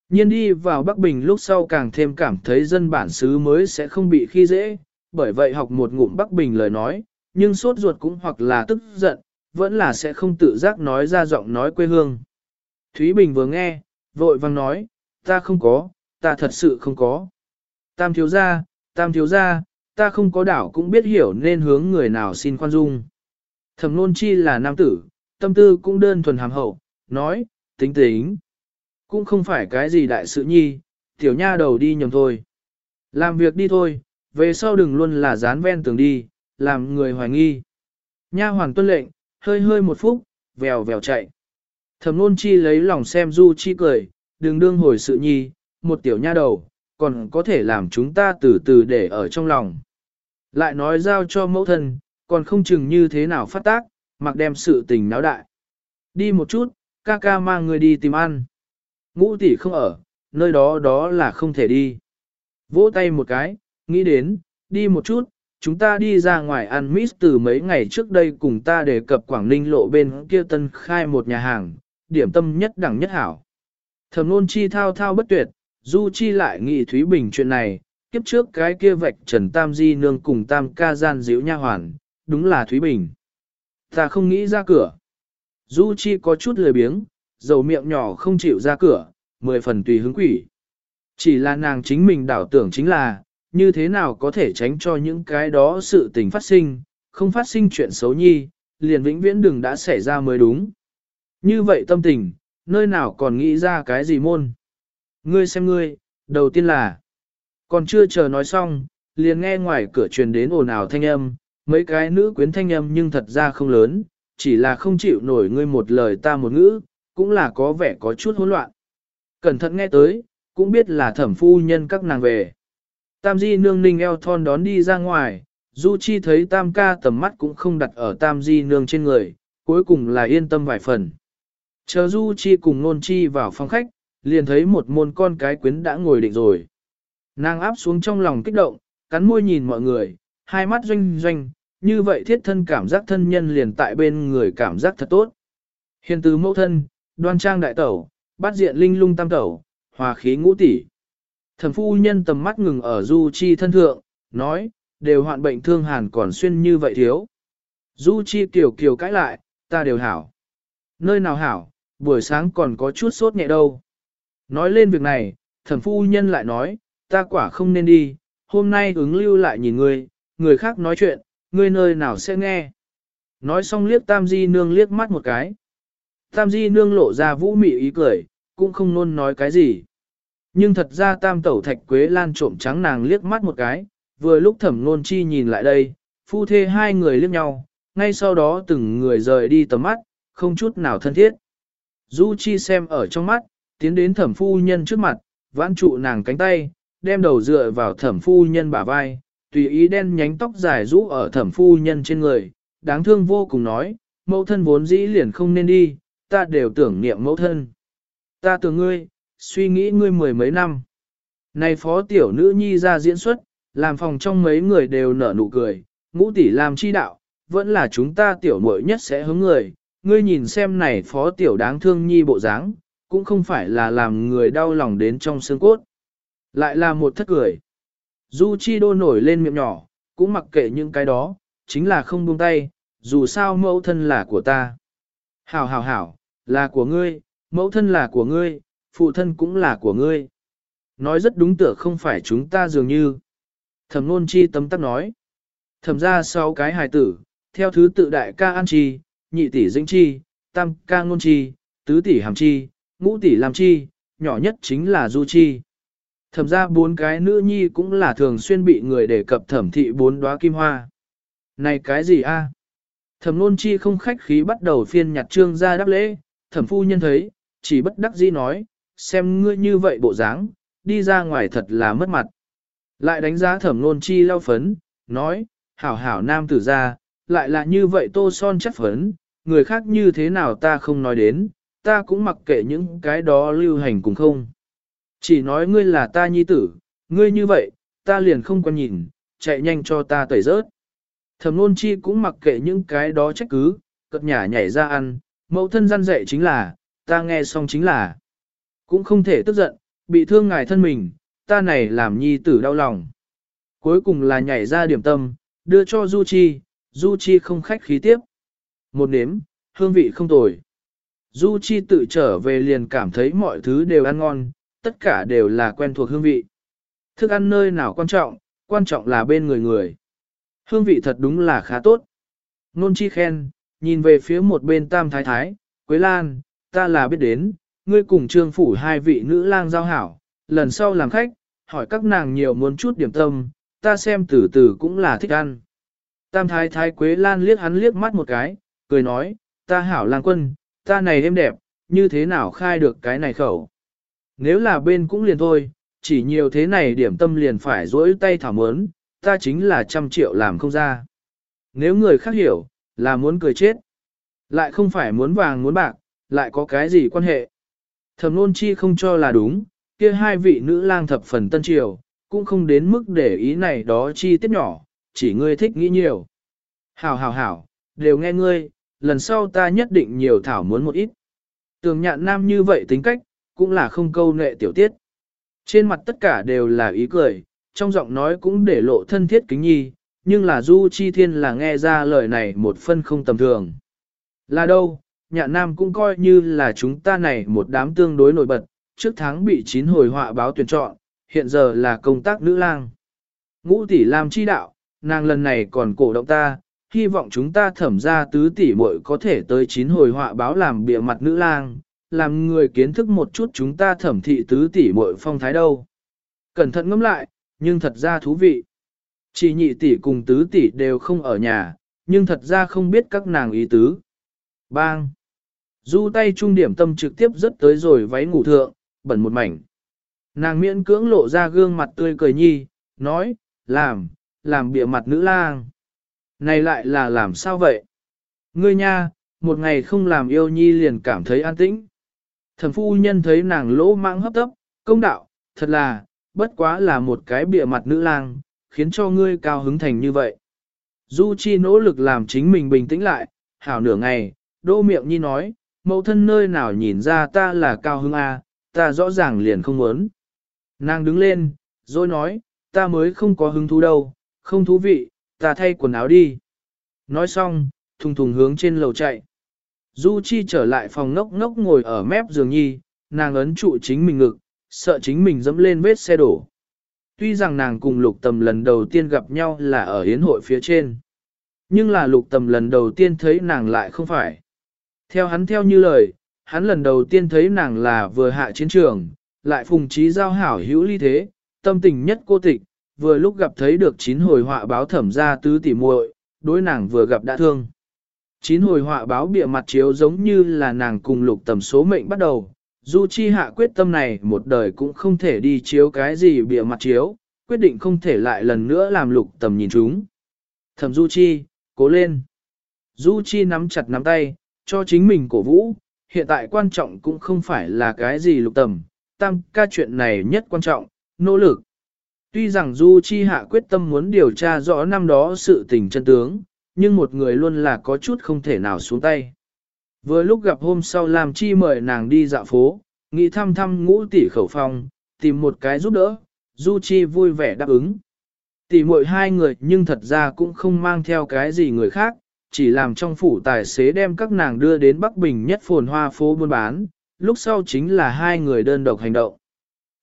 [SPEAKER 1] Nhiên đi vào Bắc Bình lúc sau càng thêm cảm thấy dân bản xứ mới sẽ không bị khi dễ, bởi vậy học một ngụm Bắc Bình lời nói, nhưng sốt ruột cũng hoặc là tức giận, vẫn là sẽ không tự giác nói ra giọng nói quê hương. Thúy Bình vừa nghe, vội vang nói, ta không có, ta thật sự không có. Tam thiếu gia, tam thiếu gia, ta không có đảo cũng biết hiểu nên hướng người nào xin khoan dung. Thẩm nôn chi là nam tử, tâm tư cũng đơn thuần hàm hậu, nói, tính tính. Cũng không phải cái gì đại sự nhi, tiểu nha đầu đi nhầm thôi. Làm việc đi thôi, về sau đừng luôn là dán ven tường đi, làm người hoài nghi. Nha hoàng tuân lệnh, hơi hơi một phút, vèo vèo chạy. Thẩm nôn chi lấy lòng xem du chi cười, đừng đương hồi sự nhi, một tiểu nha đầu, còn có thể làm chúng ta từ từ để ở trong lòng. Lại nói giao cho mẫu thân, còn không chừng như thế nào phát tác, mặc đem sự tình náo đại. Đi một chút, ca ca mang người đi tìm ăn. Ngũ tỷ không ở, nơi đó đó là không thể đi. Vỗ tay một cái, nghĩ đến, đi một chút, chúng ta đi ra ngoài ăn mít từ mấy ngày trước đây cùng ta đề cập Quảng Ninh lộ bên kia tân khai một nhà hàng, điểm tâm nhất đẳng nhất hảo. Thẩm nôn chi thao thao bất tuyệt, du chi lại nghị Thúy Bình chuyện này, kiếp trước cái kia vạch Trần Tam Di nương cùng Tam ca gian diễu nha hoàn, đúng là Thúy Bình. Ta không nghĩ ra cửa. Du Chi có chút lười biếng, dầu miệng nhỏ không chịu ra cửa, mười phần tùy hứng quỷ. Chỉ là nàng chính mình đảo tưởng chính là, như thế nào có thể tránh cho những cái đó sự tình phát sinh, không phát sinh chuyện xấu nhi, liền vĩnh viễn đừng đã xảy ra mới đúng. Như vậy tâm tình, nơi nào còn nghĩ ra cái gì môn. Ngươi xem ngươi, đầu tiên là, còn chưa chờ nói xong, liền nghe ngoài cửa truyền đến ồn ào thanh âm, mấy cái nữ quyến thanh âm nhưng thật ra không lớn, chỉ là không chịu nổi ngươi một lời ta một ngữ, cũng là có vẻ có chút hỗn loạn. Cẩn thận nghe tới, cũng biết là thẩm phu nhân các nàng về. Tam di nương ninh eo thon đón đi ra ngoài, Du Chi thấy tam ca tầm mắt cũng không đặt ở tam di nương trên người, cuối cùng là yên tâm vài phần. Chờ Du Chi cùng nôn chi vào phòng khách, liền thấy một môn con cái quyến đã ngồi định rồi. Nàng áp xuống trong lòng kích động, cắn môi nhìn mọi người, hai mắt doanh doanh, như vậy thiết thân cảm giác thân nhân liền tại bên người cảm giác thật tốt. Hiền từ mẫu thân, đoan trang đại tẩu, bát diện linh lung tam tẩu, hòa khí ngũ tỷ. Thẩm phu nhân tầm mắt ngừng ở Du Chi thân thượng, nói, đều hoạn bệnh thương hàn còn xuyên như vậy thiếu. Du Chi kiều kiều cãi lại, ta đều hảo. Nơi nào hảo, buổi sáng còn có chút sốt nhẹ đâu. Nói lên việc này, thẩm phu nhân lại nói, ta quả không nên đi, hôm nay ứng lưu lại nhìn ngươi, người khác nói chuyện, ngươi nơi nào sẽ nghe. Nói xong liếc tam di nương liếc mắt một cái. Tam di nương lộ ra vũ mị ý cười, cũng không nôn nói cái gì. Nhưng thật ra tam tẩu thạch quế lan trộm trắng nàng liếc mắt một cái, vừa lúc thẩm nôn chi nhìn lại đây, phu thê hai người liếc nhau, ngay sau đó từng người rời đi tầm mắt, không chút nào thân thiết. Du chi xem ở trong mắt, tiến đến thẩm phu nhân trước mặt, vãn trụ nàng cánh tay, đem đầu dựa vào thẩm phu nhân bả vai, tùy ý đen nhánh tóc dài rũ ở thẩm phu nhân trên người, đáng thương vô cùng nói, mẫu thân vốn dĩ liền không nên đi, ta đều tưởng niệm mẫu thân. Ta tưởng ngươi, suy nghĩ ngươi mười mấy năm. Này phó tiểu nữ nhi ra diễn xuất, làm phòng trong mấy người đều nở nụ cười, ngũ tỷ làm chi đạo, vẫn là chúng ta tiểu muội nhất sẽ hướng người, ngươi nhìn xem này phó tiểu đáng thương nhi bộ dáng, cũng không phải là làm người đau lòng đến trong xương cốt. Lại là một thất cười. Du Chi Đô nổi lên miệng nhỏ, cũng mặc kệ những cái đó, chính là không buông tay, dù sao mẫu thân là của ta. Hảo hảo hảo, là của ngươi, mẫu thân là của ngươi, phụ thân cũng là của ngươi. Nói rất đúng tựa không phải chúng ta dường như. Thẩm nôn chi tấm tắc nói. Thẩm ra sáu cái hài tử, theo thứ tự đại ca an chi, nhị tỷ dĩnh chi, tam ca ngôn chi, tứ tỷ hàm chi, ngũ tỷ làm chi, nhỏ nhất chính là du chi. Thẩm ra bốn cái nữ nhi cũng là thường xuyên bị người đề cập thẩm thị bốn đóa kim hoa. Này cái gì a? Thẩm nôn chi không khách khí bắt đầu phiên nhặt trương ra đáp lễ, thẩm phu nhân thấy, chỉ bất đắc dĩ nói, xem ngươi như vậy bộ dáng, đi ra ngoài thật là mất mặt. Lại đánh giá thẩm nôn chi lau phấn, nói, hảo hảo nam tử ra, lại là như vậy tô son chất phấn, người khác như thế nào ta không nói đến, ta cũng mặc kệ những cái đó lưu hành cùng không. Chỉ nói ngươi là ta nhi tử, ngươi như vậy, ta liền không quan nhìn, chạy nhanh cho ta tẩy rớt. Thẩm nôn chi cũng mặc kệ những cái đó trách cứ, cất nhả nhảy ra ăn, mẫu thân gian dạy chính là, ta nghe xong chính là, cũng không thể tức giận, bị thương ngài thân mình, ta này làm nhi tử đau lòng. Cuối cùng là nhảy ra điểm tâm, đưa cho Du Chi, Du Chi không khách khí tiếp. Một nếm, hương vị không tồi. Du Chi tự trở về liền cảm thấy mọi thứ đều ăn ngon, tất cả đều là quen thuộc hương vị. Thức ăn nơi nào quan trọng, quan trọng là bên người người. Hương vị thật đúng là khá tốt. Nôn Chi khen, nhìn về phía một bên Tam Thái Thái, Quế Lan, ta là biết đến, ngươi cùng trương phủ hai vị nữ lang giao hảo, lần sau làm khách, hỏi các nàng nhiều muốn chút điểm tâm, ta xem từ từ cũng là thích ăn. Tam thái thái Quế Lan liếc hắn liếc mắt một cái, cười nói, ta hảo lang quân, ta này êm đẹp, như thế nào khai được cái này khẩu. Nếu là bên cũng liền thôi, chỉ nhiều thế này điểm tâm liền phải rỗi tay thảo mớn, ta chính là trăm triệu làm không ra. Nếu người khác hiểu, là muốn cười chết. Lại không phải muốn vàng muốn bạc, lại có cái gì quan hệ. Thẩm nôn chi không cho là đúng, kia hai vị nữ lang thập phần tân triều, cũng không đến mức để ý này đó chi tiết nhỏ, chỉ ngươi thích nghĩ nhiều. Hảo hảo hảo, đều nghe ngươi, lần sau ta nhất định nhiều thảo muốn một ít. Tường nhạn nam như vậy tính cách, cũng là không câu nệ tiểu tiết. Trên mặt tất cả đều là ý cười, trong giọng nói cũng để lộ thân thiết kính nhi, nhưng là Du Chi Thiên là nghe ra lời này một phân không tầm thường. Là đâu, Nhà nam cũng coi như là chúng ta này một đám tương đối nổi bật, trước tháng bị chín hồi họa báo tuyển chọn, hiện giờ là công tác nữ lang. Ngũ tỷ làm chi đạo, nàng lần này còn cổ động ta, hy vọng chúng ta thẩm ra tứ tỷ muội có thể tới chín hồi họa báo làm bịa mặt nữ lang, làm người kiến thức một chút chúng ta thẩm thị tứ tỷ muội phong thái đâu. Cẩn thận ngẫm lại, nhưng thật ra thú vị. Chỉ nhị tỷ cùng tứ tỷ đều không ở nhà, nhưng thật ra không biết các nàng ý tứ. Bang! Du tay trung điểm tâm trực tiếp rất tới rồi váy ngủ thượng, bẩn một mảnh. Nàng miễn cưỡng lộ ra gương mặt tươi cười nhi, nói, làm, làm bịa mặt nữ lang. Này lại là làm sao vậy? Ngươi nha, một ngày không làm yêu nhi liền cảm thấy an tĩnh. Thần phu nhân thấy nàng lỗ mạng hấp tấp, công đạo, thật là, bất quá là một cái bịa mặt nữ lang, khiến cho ngươi cao hứng thành như vậy. Du Chi nỗ lực làm chính mình bình tĩnh lại, hảo nửa ngày, đô miệng nhi nói, mẫu thân nơi nào nhìn ra ta là cao hứng a, ta rõ ràng liền không muốn. Nàng đứng lên, rồi nói, ta mới không có hứng thú đâu, không thú vị, ta thay quần áo đi. Nói xong, thùng thùng hướng trên lầu chạy. Du Chi trở lại phòng ngốc ngốc ngồi ở mép giường nhi, nàng ấn trụ chính mình ngực, sợ chính mình dẫm lên vết xe đổ. Tuy rằng nàng cùng lục tầm lần đầu tiên gặp nhau là ở hiến hội phía trên. Nhưng là lục tầm lần đầu tiên thấy nàng lại không phải. Theo hắn theo như lời, hắn lần đầu tiên thấy nàng là vừa hạ chiến trường, lại phùng trí giao hảo hữu ly thế, tâm tình nhất cô tịch, vừa lúc gặp thấy được chín hồi họa báo thẩm ra tứ tỷ muội, đối nàng vừa gặp đã thương. Chín hồi họa báo bịa mặt chiếu giống như là nàng cùng lục tầm số mệnh bắt đầu, Du Chi hạ quyết tâm này một đời cũng không thể đi chiếu cái gì bịa mặt chiếu, quyết định không thể lại lần nữa làm lục tầm nhìn chúng. Thẩm Du Chi, cố lên. Du Chi nắm chặt nắm tay, cho chính mình cổ vũ, hiện tại quan trọng cũng không phải là cái gì lục tầm, tam ca chuyện này nhất quan trọng, nỗ lực. Tuy rằng Du Chi hạ quyết tâm muốn điều tra rõ năm đó sự tình chân tướng, nhưng một người luôn là có chút không thể nào xuống tay. Vừa lúc gặp hôm sau làm chi mời nàng đi dạo phố, nghĩ thăm thăm ngũ tỷ khẩu phong, tìm một cái giúp đỡ, Du Chi vui vẻ đáp ứng. Tỷ muội hai người nhưng thật ra cũng không mang theo cái gì người khác, chỉ làm trong phủ tài xế đem các nàng đưa đến Bắc Bình nhất phồn hoa phố buôn bán, lúc sau chính là hai người đơn độc hành động.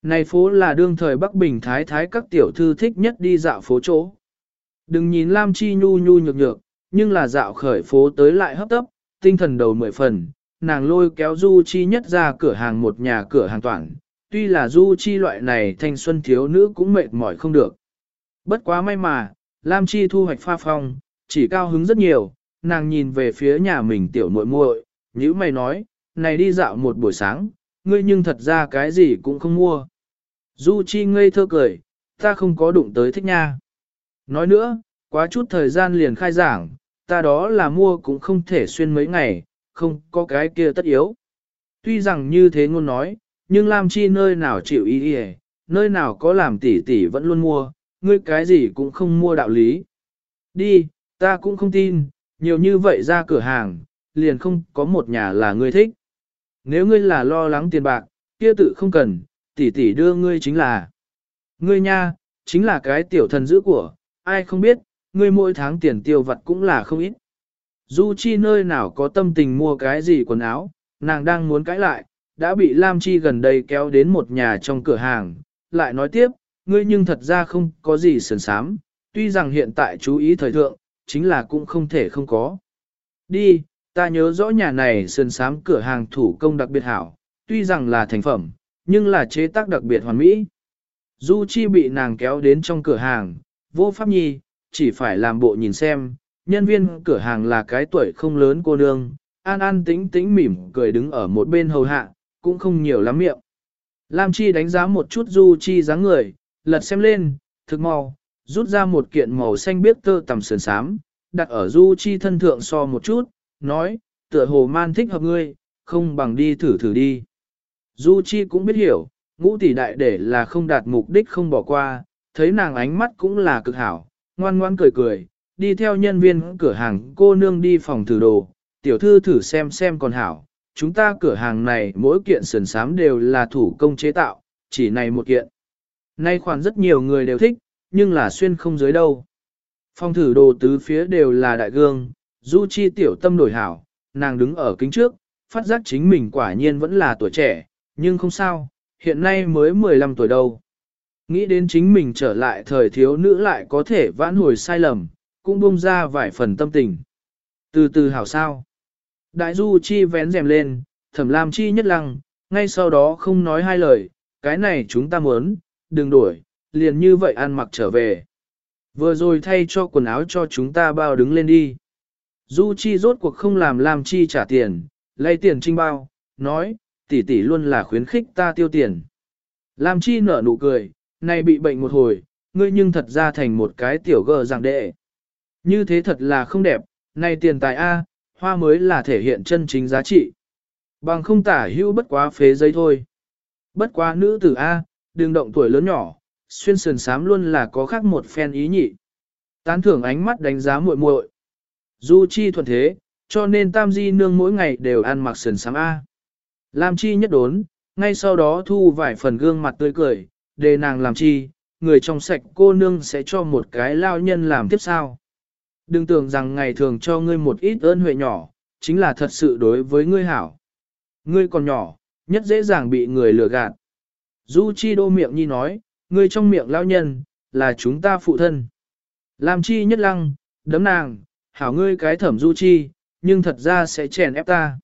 [SPEAKER 1] Này phố là đương thời Bắc Bình thái thái các tiểu thư thích nhất đi dạo phố chỗ. Đừng nhìn Lam Chi nhu nhu nhược nhược, nhưng là dạo khởi phố tới lại hấp tấp, tinh thần đầu mười phần, nàng lôi kéo Du Chi nhất ra cửa hàng một nhà cửa hàng toàn, tuy là Du Chi loại này thanh xuân thiếu nữ cũng mệt mỏi không được. Bất quá may mà, Lam Chi thu hoạch pha phong, chỉ cao hứng rất nhiều, nàng nhìn về phía nhà mình tiểu muội muội, nhíu mày nói, này đi dạo một buổi sáng, ngươi nhưng thật ra cái gì cũng không mua. Du Chi ngây thơ cười, ta không có đụng tới thích nha. Nói nữa, quá chút thời gian liền khai giảng, ta đó là mua cũng không thể xuyên mấy ngày, không có cái kia tất yếu. Tuy rằng như thế ngôn nói, nhưng Lam Chi nơi nào chịu ý đi nơi nào có làm tỷ tỷ vẫn luôn mua, ngươi cái gì cũng không mua đạo lý. Đi, ta cũng không tin, nhiều như vậy ra cửa hàng, liền không có một nhà là ngươi thích. Nếu ngươi là lo lắng tiền bạc, kia tự không cần, tỷ tỷ đưa ngươi chính là. Ngươi nha, chính là cái tiểu thần giữ của, ai không biết, ngươi mỗi tháng tiền tiêu vặt cũng là không ít. Du Chi nơi nào có tâm tình mua cái gì quần áo, nàng đang muốn cãi lại, đã bị Lam Chi gần đây kéo đến một nhà trong cửa hàng, lại nói tiếp, ngươi nhưng thật ra không có gì sườn sám, tuy rằng hiện tại chú ý thời thượng, chính là cũng không thể không có. Đi, ta nhớ rõ nhà này sườn sám cửa hàng thủ công đặc biệt hảo, tuy rằng là thành phẩm, nhưng là chế tác đặc biệt hoàn mỹ. Du Chi bị nàng kéo đến trong cửa hàng, vô pháp nhi, chỉ phải làm bộ nhìn xem, nhân viên cửa hàng là cái tuổi không lớn cô nương, an an tĩnh tĩnh mỉm cười đứng ở một bên hầu hạ, cũng không nhiều lắm miệng. Lam Chi đánh giá một chút Du Chi dáng người, lật xem lên, thực mau, rút ra một kiện màu xanh biếc tơ tầm sườn sám, đặt ở Du Chi thân thượng so một chút, nói, tựa hồ man thích hợp ngươi, không bằng đi thử thử đi. Du Chi cũng biết hiểu, ngũ tỷ đại để là không đạt mục đích không bỏ qua, thấy nàng ánh mắt cũng là cực hảo, ngoan ngoan cười cười, đi theo nhân viên cửa hàng cô nương đi phòng thử đồ, tiểu thư thử xem xem còn hảo. Chúng ta cửa hàng này mỗi kiện sườn sám đều là thủ công chế tạo, chỉ này một kiện. Nay khoản rất nhiều người đều thích, nhưng là xuyên không dưới đâu. phong thử đồ tứ phía đều là đại gương, du chi tiểu tâm đổi hảo, nàng đứng ở kính trước, phát giác chính mình quả nhiên vẫn là tuổi trẻ, nhưng không sao, hiện nay mới 15 tuổi đâu. Nghĩ đến chính mình trở lại thời thiếu nữ lại có thể vãn hồi sai lầm, cũng buông ra vài phần tâm tình. Từ từ hảo sao. Đại du chi vén rèm lên, thẩm lam chi nhất lăng, ngay sau đó không nói hai lời, cái này chúng ta muốn, đừng đuổi, liền như vậy ăn mặc trở về. Vừa rồi thay cho quần áo cho chúng ta bao đứng lên đi. Du Chi rốt cuộc không làm Lam Chi trả tiền, lấy tiền trinh bao, nói, tỷ tỷ luôn là khuyến khích ta tiêu tiền. Lam Chi nở nụ cười, này bị bệnh một hồi, ngươi nhưng thật ra thành một cái tiểu gờ dạng đệ. Như thế thật là không đẹp, này tiền tài A, hoa mới là thể hiện chân chính giá trị. Bằng không tả hữu bất quá phế giấy thôi. Bất quá nữ tử A, đừng động tuổi lớn nhỏ, xuyên sườn sám luôn là có khác một phen ý nhị. Tán thưởng ánh mắt đánh giá muội muội. Du chi thuận thế, cho nên tam di nương mỗi ngày đều ăn mặc sườn sám A. Lam chi nhất đốn, ngay sau đó thu vài phần gương mặt tươi cười, để nàng làm chi, người trong sạch cô nương sẽ cho một cái lao nhân làm tiếp sao. Đừng tưởng rằng ngày thường cho ngươi một ít ơn huệ nhỏ, chính là thật sự đối với ngươi hảo. Ngươi còn nhỏ, nhất dễ dàng bị người lừa gạt. Du Chi đô miệng nhi nói, ngươi trong miệng lão nhân, là chúng ta phụ thân. Làm chi nhất lăng, đấm nàng, hảo ngươi cái thẩm Du Chi, nhưng thật ra sẽ chèn ép ta.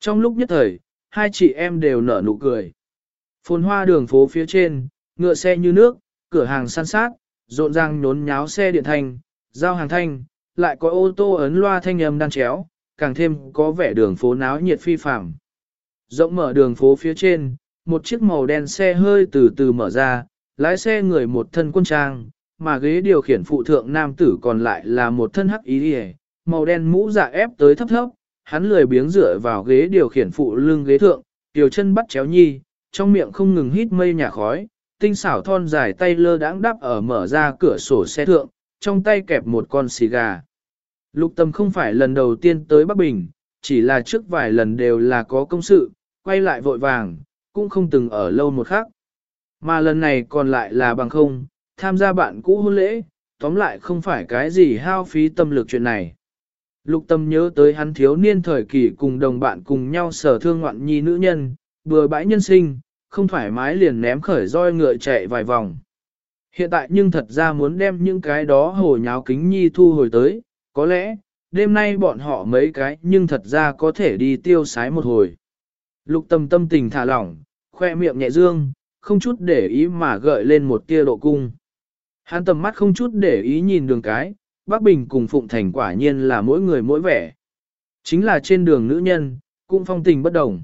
[SPEAKER 1] Trong lúc nhất thời, hai chị em đều nở nụ cười. Phồn hoa đường phố phía trên, ngựa xe như nước, cửa hàng san sát, rộn ràng nhốn nháo xe điện thanh, giao hàng thanh, lại có ô tô ấn loa thanh âm đan chéo, càng thêm có vẻ đường phố náo nhiệt phi phạm. Rộng mở đường phố phía trên, một chiếc màu đen xe hơi từ từ mở ra, lái xe người một thân quân trang, mà ghế điều khiển phụ thượng nam tử còn lại là một thân hắc ý hề, màu đen mũ dạ ép tới thấp thấp, hắn lười biếng dựa vào ghế điều khiển phụ lưng ghế thượng, tiểu chân bắt chéo nhi, trong miệng không ngừng hít mây nhà khói, tinh xảo thon dài tay lơ đãng đắp ở mở ra cửa sổ xe thượng, trong tay kẹp một con xì gà. Lục tâm không phải lần đầu tiên tới Bắc Bình, chỉ là trước vài lần đều là có công sự, quay lại vội vàng, cũng không từng ở lâu một khắc. Mà lần này còn lại là bằng không, tham gia bạn cũ hôn lễ, tóm lại không phải cái gì hao phí tâm lực chuyện này. Lục tâm nhớ tới hắn thiếu niên thời kỳ cùng đồng bạn cùng nhau sở thương ngoạn nhi nữ nhân, bừa bãi nhân sinh, không thoải mái liền ném khởi roi ngựa chạy vài vòng. Hiện tại nhưng thật ra muốn đem những cái đó hồ nháo kính nhi thu hồi tới, có lẽ, đêm nay bọn họ mấy cái nhưng thật ra có thể đi tiêu sái một hồi. Lục tâm tâm tình thả lỏng, khoe miệng nhẹ dương, không chút để ý mà gợi lên một tia độ cung. Hắn tầm mắt không chút để ý nhìn đường cái, Bắc Bình cùng Phụng Thành quả nhiên là mỗi người mỗi vẻ. Chính là trên đường nữ nhân, cũng phong tình bất đồng.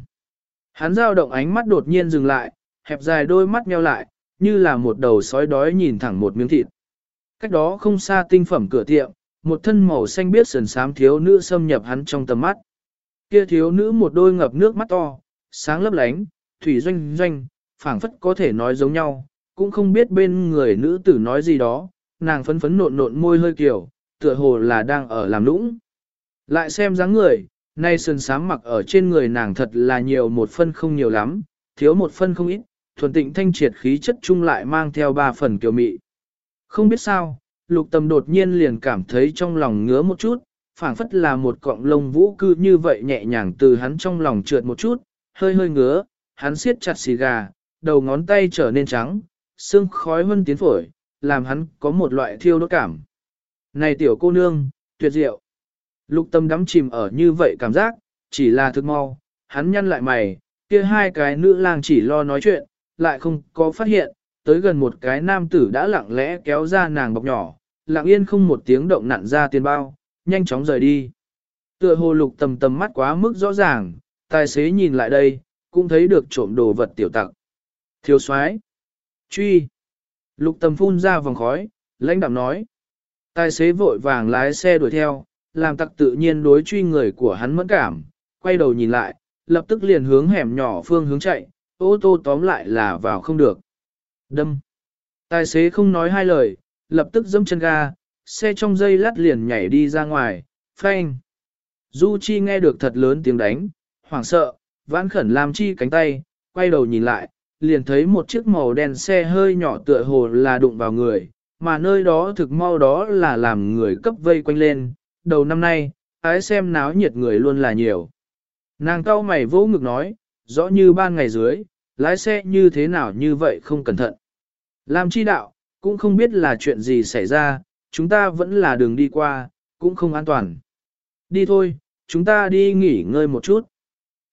[SPEAKER 1] Hắn giao động ánh mắt đột nhiên dừng lại, hẹp dài đôi mắt nheo lại, như là một đầu sói đói nhìn thẳng một miếng thịt. Cách đó không xa tinh phẩm cửa tiệm, một thân màu xanh biết sườn xám thiếu nữ xâm nhập hắn trong tầm mắt. Kia thiếu nữ một đôi ngập nước mắt to, sáng lấp lánh, thủy doanh doanh, phảng phất có thể nói giống nhau, cũng không biết bên người nữ tử nói gì đó, nàng phấn phấn nộn nộn môi hơi kiểu, tựa hồ là đang ở làm lũng. Lại xem dáng người, nay sườn sám mặc ở trên người nàng thật là nhiều một phân không nhiều lắm, thiếu một phân không ít, thuần tịnh thanh triệt khí chất chung lại mang theo ba phần kiều mị. Không biết sao, lục tâm đột nhiên liền cảm thấy trong lòng ngứa một chút, phảng phất là một cọng lông vũ cư như vậy nhẹ nhàng từ hắn trong lòng trượt một chút, hơi hơi ngứa, hắn siết chặt xì gà, đầu ngón tay trở nên trắng, xương khói hơn tiến phổi, làm hắn có một loại thiêu đốt cảm. Này tiểu cô nương, tuyệt diệu. Lục tâm đắm chìm ở như vậy cảm giác, chỉ là thực mau, hắn nhăn lại mày, kia hai cái nữ lang chỉ lo nói chuyện, lại không có phát hiện, tới gần một cái nam tử đã lặng lẽ kéo ra nàng bọc nhỏ, lặng yên không một tiếng động nặn ra tiền bao, nhanh chóng rời đi. Tựa hồ lục tầm tầm mắt quá mức rõ ràng, tài xế nhìn lại đây, cũng thấy được trộm đồ vật tiểu tặc. Thiếu soái truy. Lục tầm phun ra vòng khói, lãnh đạm nói. Tài xế vội vàng lái xe đuổi theo, làm tặc tự nhiên đối truy người của hắn mẫn cảm, quay đầu nhìn lại, lập tức liền hướng hẻm nhỏ phương hướng chạy, ô tô tóm lại là vào không được. Đâm. Tài xế không nói hai lời, lập tức dâm chân ga, xe trong dây lát liền nhảy đi ra ngoài, phanh. Du Chi nghe được thật lớn tiếng đánh, hoảng sợ, vãn khẩn làm chi cánh tay, quay đầu nhìn lại, liền thấy một chiếc màu đen xe hơi nhỏ tựa hồ là đụng vào người, mà nơi đó thực mau đó là làm người cấp vây quanh lên. Đầu năm nay, ái xem náo nhiệt người luôn là nhiều. Nàng cao mày vỗ ngực nói, rõ như ban ngày dưới, lái xe như thế nào như vậy không cẩn thận. Làm chi đạo, cũng không biết là chuyện gì xảy ra, chúng ta vẫn là đường đi qua, cũng không an toàn. Đi thôi, chúng ta đi nghỉ ngơi một chút.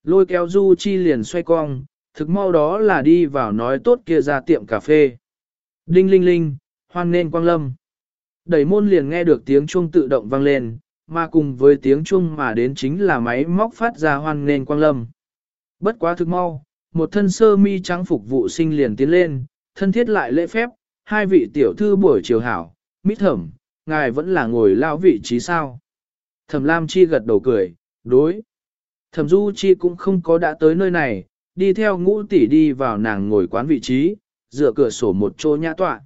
[SPEAKER 1] Lôi kéo Du Chi liền xoay cong, thực mau đó là đi vào nói tốt kia ra tiệm cà phê. Đinh linh linh, hoan nên quang lâm. Đẩy môn liền nghe được tiếng chuông tự động vang lên, mà cùng với tiếng chuông mà đến chính là máy móc phát ra hoan nên quang lâm. Bất quá thực mau, một thân sơ mi trắng phục vụ sinh liền tiến lên, thân thiết lại lễ phép, hai vị tiểu thư buổi chiều hảo, mít thẩm, ngài vẫn là ngồi lao vị trí sao. Thẩm Lam Chi gật đầu cười, đối. Thẩm Du Chi cũng không có đã tới nơi này, đi theo ngũ tỷ đi vào nàng ngồi quán vị trí, dựa cửa sổ một chỗ nhã tọa.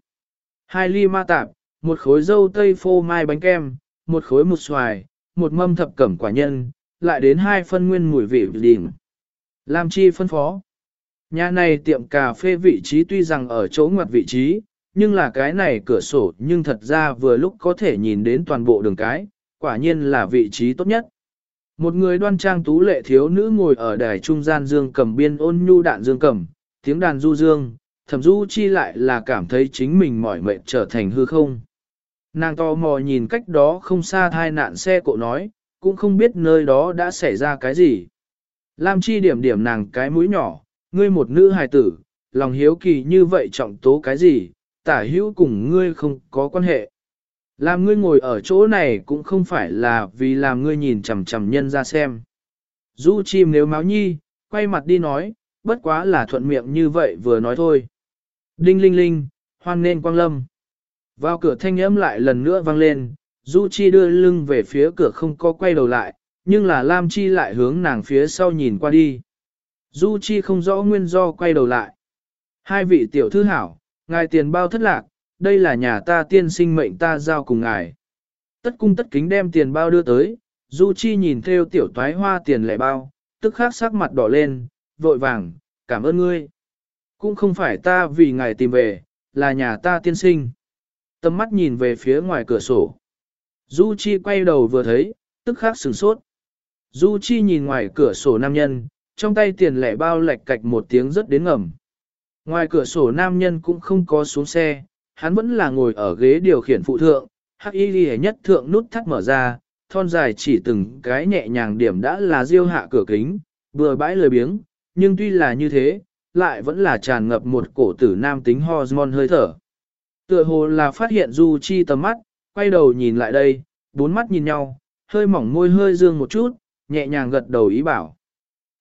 [SPEAKER 1] Hai ly ma tạp, một khối dâu tây phô mai bánh kem, một khối một xoài, một mâm thập cẩm quả nhân, lại đến hai phân nguyên mùi vị đỉnh. Lam Chi phân phó. Nhà này tiệm cà phê vị trí tuy rằng ở chỗ ngoặt vị trí, nhưng là cái này cửa sổ nhưng thật ra vừa lúc có thể nhìn đến toàn bộ đường cái, quả nhiên là vị trí tốt nhất. Một người đoan trang tú lệ thiếu nữ ngồi ở đài trung gian dương cầm biên ôn nhu đạn dương cầm, tiếng đàn du dương, thẩm du chi lại là cảm thấy chính mình mỏi mệt trở thành hư không. Nàng to mò nhìn cách đó không xa thai nạn xe cộ nói, cũng không biết nơi đó đã xảy ra cái gì. Lam chi điểm điểm nàng cái mũi nhỏ, ngươi một nữ hài tử, lòng hiếu kỳ như vậy trọng tố cái gì, tả hữu cùng ngươi không có quan hệ. Làm ngươi ngồi ở chỗ này cũng không phải là vì làm ngươi nhìn chằm chằm nhân ra xem. Du chim nếu máu nhi, quay mặt đi nói, bất quá là thuận miệng như vậy vừa nói thôi. Đinh linh linh, hoan nên quang lâm. Vào cửa thanh âm lại lần nữa vang lên, Du Chi đưa lưng về phía cửa không có quay đầu lại, nhưng là Lam Chi lại hướng nàng phía sau nhìn qua đi. Du Chi không rõ nguyên do quay đầu lại. Hai vị tiểu thư hảo, ngài tiền bao thất lạc, đây là nhà ta tiên sinh mệnh ta giao cùng ngài. Tất cung tất kính đem tiền bao đưa tới, Du Chi nhìn theo tiểu toái hoa tiền lẻ bao, tức khắc sắc mặt đỏ lên, vội vàng, cảm ơn ngươi. Cũng không phải ta vì ngài tìm về, là nhà ta tiên sinh. Tâm mắt nhìn về phía ngoài cửa sổ. Du Chi quay đầu vừa thấy, tức khắc sửng sốt. Du Chi nhìn ngoài cửa sổ nam nhân, trong tay tiền lẻ bao lệch cạch một tiếng rất đến ngầm. Ngoài cửa sổ nam nhân cũng không có xuống xe, hắn vẫn là ngồi ở ghế điều khiển phụ thượng, hắc y ghi nhất thượng nút thắt mở ra, thon dài chỉ từng cái nhẹ nhàng điểm đã là diêu hạ cửa kính, vừa bãi lười biếng, nhưng tuy là như thế, lại vẫn là tràn ngập một cổ tử nam tính hormone hơi thở. Tựa hồ là phát hiện Du Chi tầm mắt, quay đầu nhìn lại đây, bốn mắt nhìn nhau, hơi mỏng môi hơi dương một chút, nhẹ nhàng gật đầu ý bảo.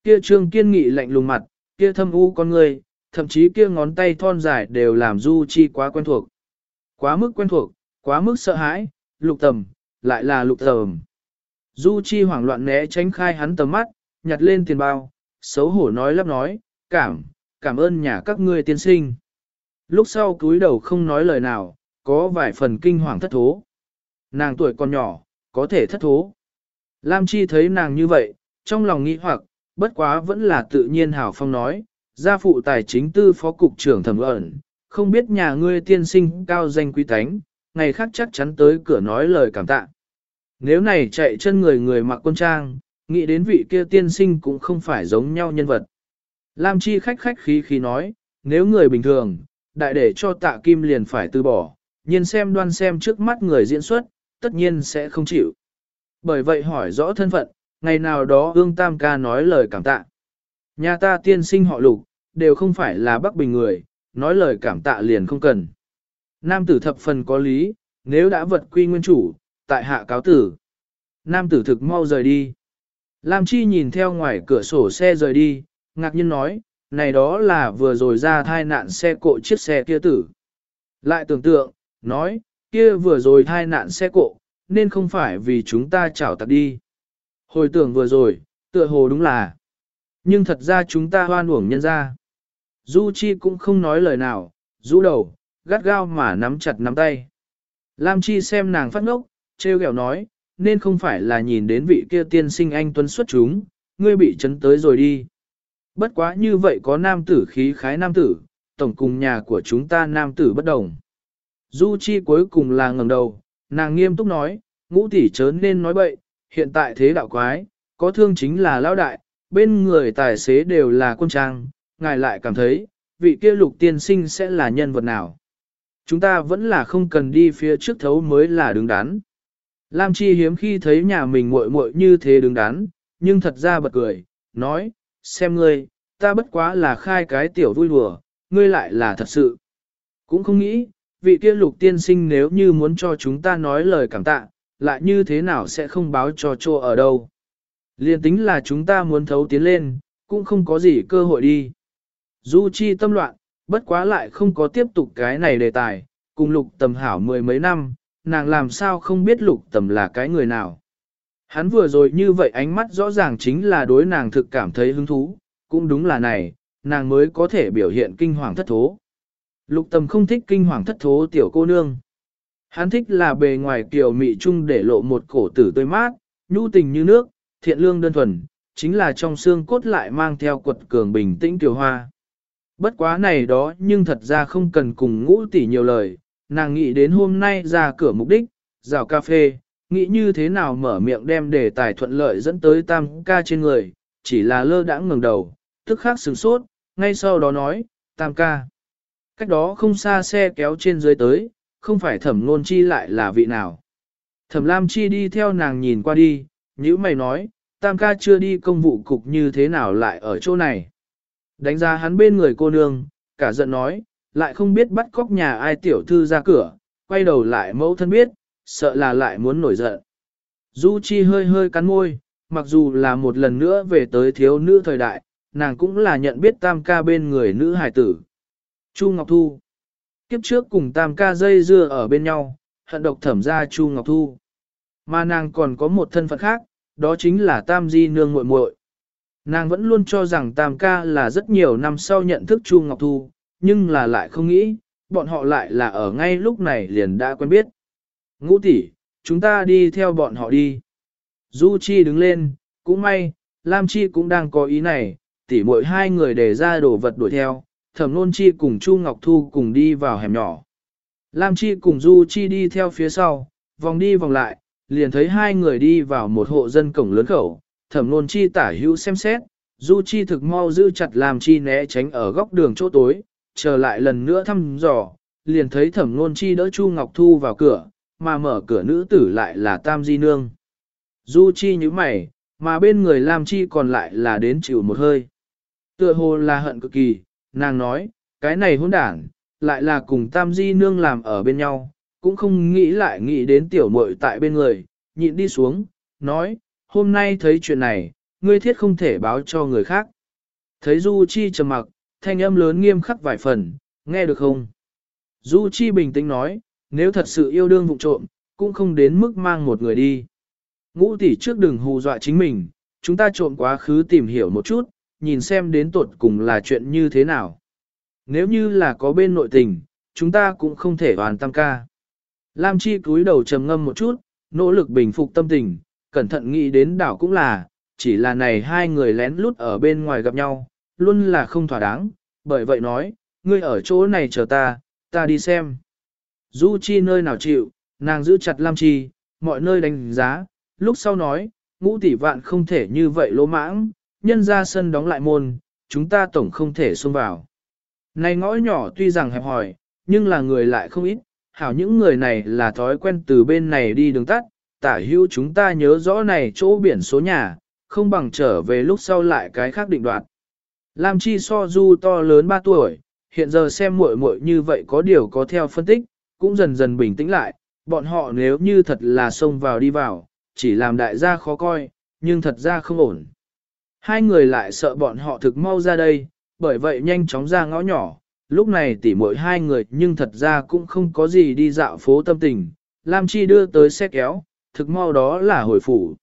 [SPEAKER 1] Kia trương kiên nghị lạnh lùng mặt, kia thâm u con người, thậm chí kia ngón tay thon dài đều làm Du Chi quá quen thuộc. Quá mức quen thuộc, quá mức sợ hãi, lục tầm, lại là lục tầm. Du Chi hoảng loạn né tránh khai hắn tầm mắt, nhặt lên tiền bao, xấu hổ nói lắp nói, cảm, cảm ơn nhà các ngươi tiên sinh. Lúc sau cúi đầu không nói lời nào, có vài phần kinh hoàng thất thố. Nàng tuổi còn nhỏ, có thể thất thố. Lam Chi thấy nàng như vậy, trong lòng nghĩ hoặc, bất quá vẫn là tự nhiên hảo phong nói, gia phụ tài chính tư phó cục trưởng thẩm ẩn, không biết nhà ngươi tiên sinh cao danh quý tánh, ngày khác chắc chắn tới cửa nói lời cảm tạ. Nếu này chạy chân người người mặc quân trang, nghĩ đến vị kia tiên sinh cũng không phải giống nhau nhân vật. Lam Chi khách khách khí khí nói, nếu người bình thường, đại để cho tạ kim liền phải từ bỏ, nhìn xem đoan xem trước mắt người diễn xuất, tất nhiên sẽ không chịu. Bởi vậy hỏi rõ thân phận, ngày nào đó ương tam ca nói lời cảm tạ. Nhà ta tiên sinh họ lục, đều không phải là bắc bình người, nói lời cảm tạ liền không cần. Nam tử thập phần có lý, nếu đã vật quy nguyên chủ, tại hạ cáo tử. Nam tử thực mau rời đi. Lam Chi nhìn theo ngoài cửa sổ xe rời đi, ngạc nhiên nói, này đó là vừa rồi ra thai nạn xe cộ chiếc xe kia tử. Lại tưởng tượng, nói, kia vừa rồi thai nạn xe cộ, nên không phải vì chúng ta chảo tặc đi. Hồi tưởng vừa rồi, tựa hồ đúng là. Nhưng thật ra chúng ta hoan uổng nhân ra. Du Chi cũng không nói lời nào, rũ đầu, gắt gao mà nắm chặt nắm tay. Lam Chi xem nàng phát ngốc, treo kẹo nói, nên không phải là nhìn đến vị kia tiên sinh anh tuấn xuất chúng, ngươi bị chấn tới rồi đi. Bất quá như vậy có nam tử khí khái nam tử, tổng cùng nhà của chúng ta nam tử bất đồng. Du Chi cuối cùng là ngẩng đầu, nàng nghiêm túc nói, ngũ tỷ chớ nên nói bậy, hiện tại thế đạo quái, có thương chính là lão đại, bên người tài xế đều là quân trang, ngài lại cảm thấy, vị kia lục tiên sinh sẽ là nhân vật nào. Chúng ta vẫn là không cần đi phía trước thấu mới là đứng đắn. Lam Chi hiếm khi thấy nhà mình muội muội như thế đứng đắn, nhưng thật ra bật cười, nói, xem ngươi, ta bất quá là khai cái tiểu vui đùa, ngươi lại là thật sự. Cũng không nghĩ, vị kia lục tiên sinh nếu như muốn cho chúng ta nói lời cảm tạ, lại như thế nào sẽ không báo cho chô ở đâu. Liên tính là chúng ta muốn thấu tiến lên, cũng không có gì cơ hội đi. Du chi tâm loạn, bất quá lại không có tiếp tục cái này đề tài, cùng lục tầm hảo mười mấy năm, nàng làm sao không biết lục tầm là cái người nào. Hắn vừa rồi như vậy ánh mắt rõ ràng chính là đối nàng thực cảm thấy hứng thú, cũng đúng là này, nàng mới có thể biểu hiện kinh hoàng thất thố. Lục tầm không thích kinh hoàng thất thố tiểu cô nương. Hắn thích là bề ngoài kiểu mị trung để lộ một cổ tử tươi mát, nhu tình như nước, thiện lương đơn thuần, chính là trong xương cốt lại mang theo quật cường bình tĩnh tiểu hoa. Bất quá này đó nhưng thật ra không cần cùng ngũ tỷ nhiều lời, nàng nghĩ đến hôm nay ra cửa mục đích, rào cà phê, nghĩ như thế nào mở miệng đem đề tài thuận lợi dẫn tới tam ca trên người, chỉ là lơ đãng ngẩng đầu, tức khắc sửng sốt, ngay sau đó nói, tam ca. Cách đó không xa xe kéo trên dưới tới, không phải thẩm nôn chi lại là vị nào. Thẩm Lam Chi đi theo nàng nhìn qua đi, như mày nói, tam ca chưa đi công vụ cục như thế nào lại ở chỗ này. Đánh ra hắn bên người cô nương, cả giận nói, lại không biết bắt cóc nhà ai tiểu thư ra cửa, quay đầu lại mẫu thân biết, sợ là lại muốn nổi giận. Du Chi hơi hơi cắn môi, mặc dù là một lần nữa về tới thiếu nữ thời đại, nàng cũng là nhận biết tam ca bên người nữ hải tử. Chu Ngọc Thu Kiếp trước cùng tam ca dây dưa ở bên nhau, hận độc thẩm ra Chu Ngọc Thu. Mà nàng còn có một thân phận khác, đó chính là tam di nương muội muội. Nàng vẫn luôn cho rằng tam ca là rất nhiều năm sau nhận thức Chu Ngọc Thu, nhưng là lại không nghĩ, bọn họ lại là ở ngay lúc này liền đã quen biết. Ngũ tỷ, chúng ta đi theo bọn họ đi. Du Chi đứng lên, cũng may, Lam Chi cũng đang có ý này, tỷ muội hai người để ra đồ vật đuổi theo, thẩm nôn chi cùng Chu Ngọc Thu cùng đi vào hẻm nhỏ. Lam Chi cùng Du Chi đi theo phía sau, vòng đi vòng lại, liền thấy hai người đi vào một hộ dân cổng lớn khẩu, thẩm nôn chi tả hữu xem xét, Du Chi thực mau giữ chặt làm Chi né tránh ở góc đường chỗ tối, trở lại lần nữa thăm dò, liền thấy thẩm nôn chi đỡ Chu Ngọc Thu vào cửa, mà mở cửa nữ tử lại là Tam Di Nương. Du Chi như mày, mà bên người Lam Chi còn lại là đến chịu một hơi. Tựa hồ là hận cực kỳ, nàng nói, cái này hỗn đảng, lại là cùng Tam Di Nương làm ở bên nhau, cũng không nghĩ lại nghĩ đến tiểu muội tại bên người, nhịn đi xuống, nói, hôm nay thấy chuyện này, ngươi thiết không thể báo cho người khác. Thấy Du Chi trầm mặc, thanh âm lớn nghiêm khắc vài phần, nghe được không? Du Chi bình tĩnh nói, nếu thật sự yêu đương vụ trộm, cũng không đến mức mang một người đi. Ngũ tỷ trước đừng hù dọa chính mình, chúng ta trộm quá khứ tìm hiểu một chút, nhìn xem đến tuột cùng là chuyện như thế nào. Nếu như là có bên nội tình, chúng ta cũng không thể hoàn tam ca. Lam Chi cúi đầu trầm ngâm một chút, nỗ lực bình phục tâm tình, cẩn thận nghĩ đến đảo cũng là, chỉ là này hai người lén lút ở bên ngoài gặp nhau, luôn là không thỏa đáng, bởi vậy nói, ngươi ở chỗ này chờ ta, ta đi xem. Du Chi nơi nào chịu, nàng giữ chặt Lam Chi, mọi nơi đánh giá, lúc sau nói, ngũ tỷ vạn không thể như vậy lỗ mãng, nhân ra sân đóng lại môn, chúng ta tổng không thể xông vào. Này ngõ nhỏ tuy rằng hẹp hòi, nhưng là người lại không ít, hảo những người này là thói quen từ bên này đi đường tắt, tả hữu chúng ta nhớ rõ này chỗ biển số nhà, không bằng trở về lúc sau lại cái khác định đoạt. Lam Chi so du to lớn 3 tuổi, hiện giờ xem muội muội như vậy có điều có theo phân tích, cũng dần dần bình tĩnh lại, bọn họ nếu như thật là xông vào đi vào, chỉ làm đại gia khó coi, nhưng thật ra không ổn. Hai người lại sợ bọn họ thực mau ra đây, bởi vậy nhanh chóng ra ngõ nhỏ, lúc này tỉ mỗi hai người nhưng thật ra cũng không có gì đi dạo phố tâm tình, Lam Chi đưa tới xe kéo, thực mau đó là hồi phủ.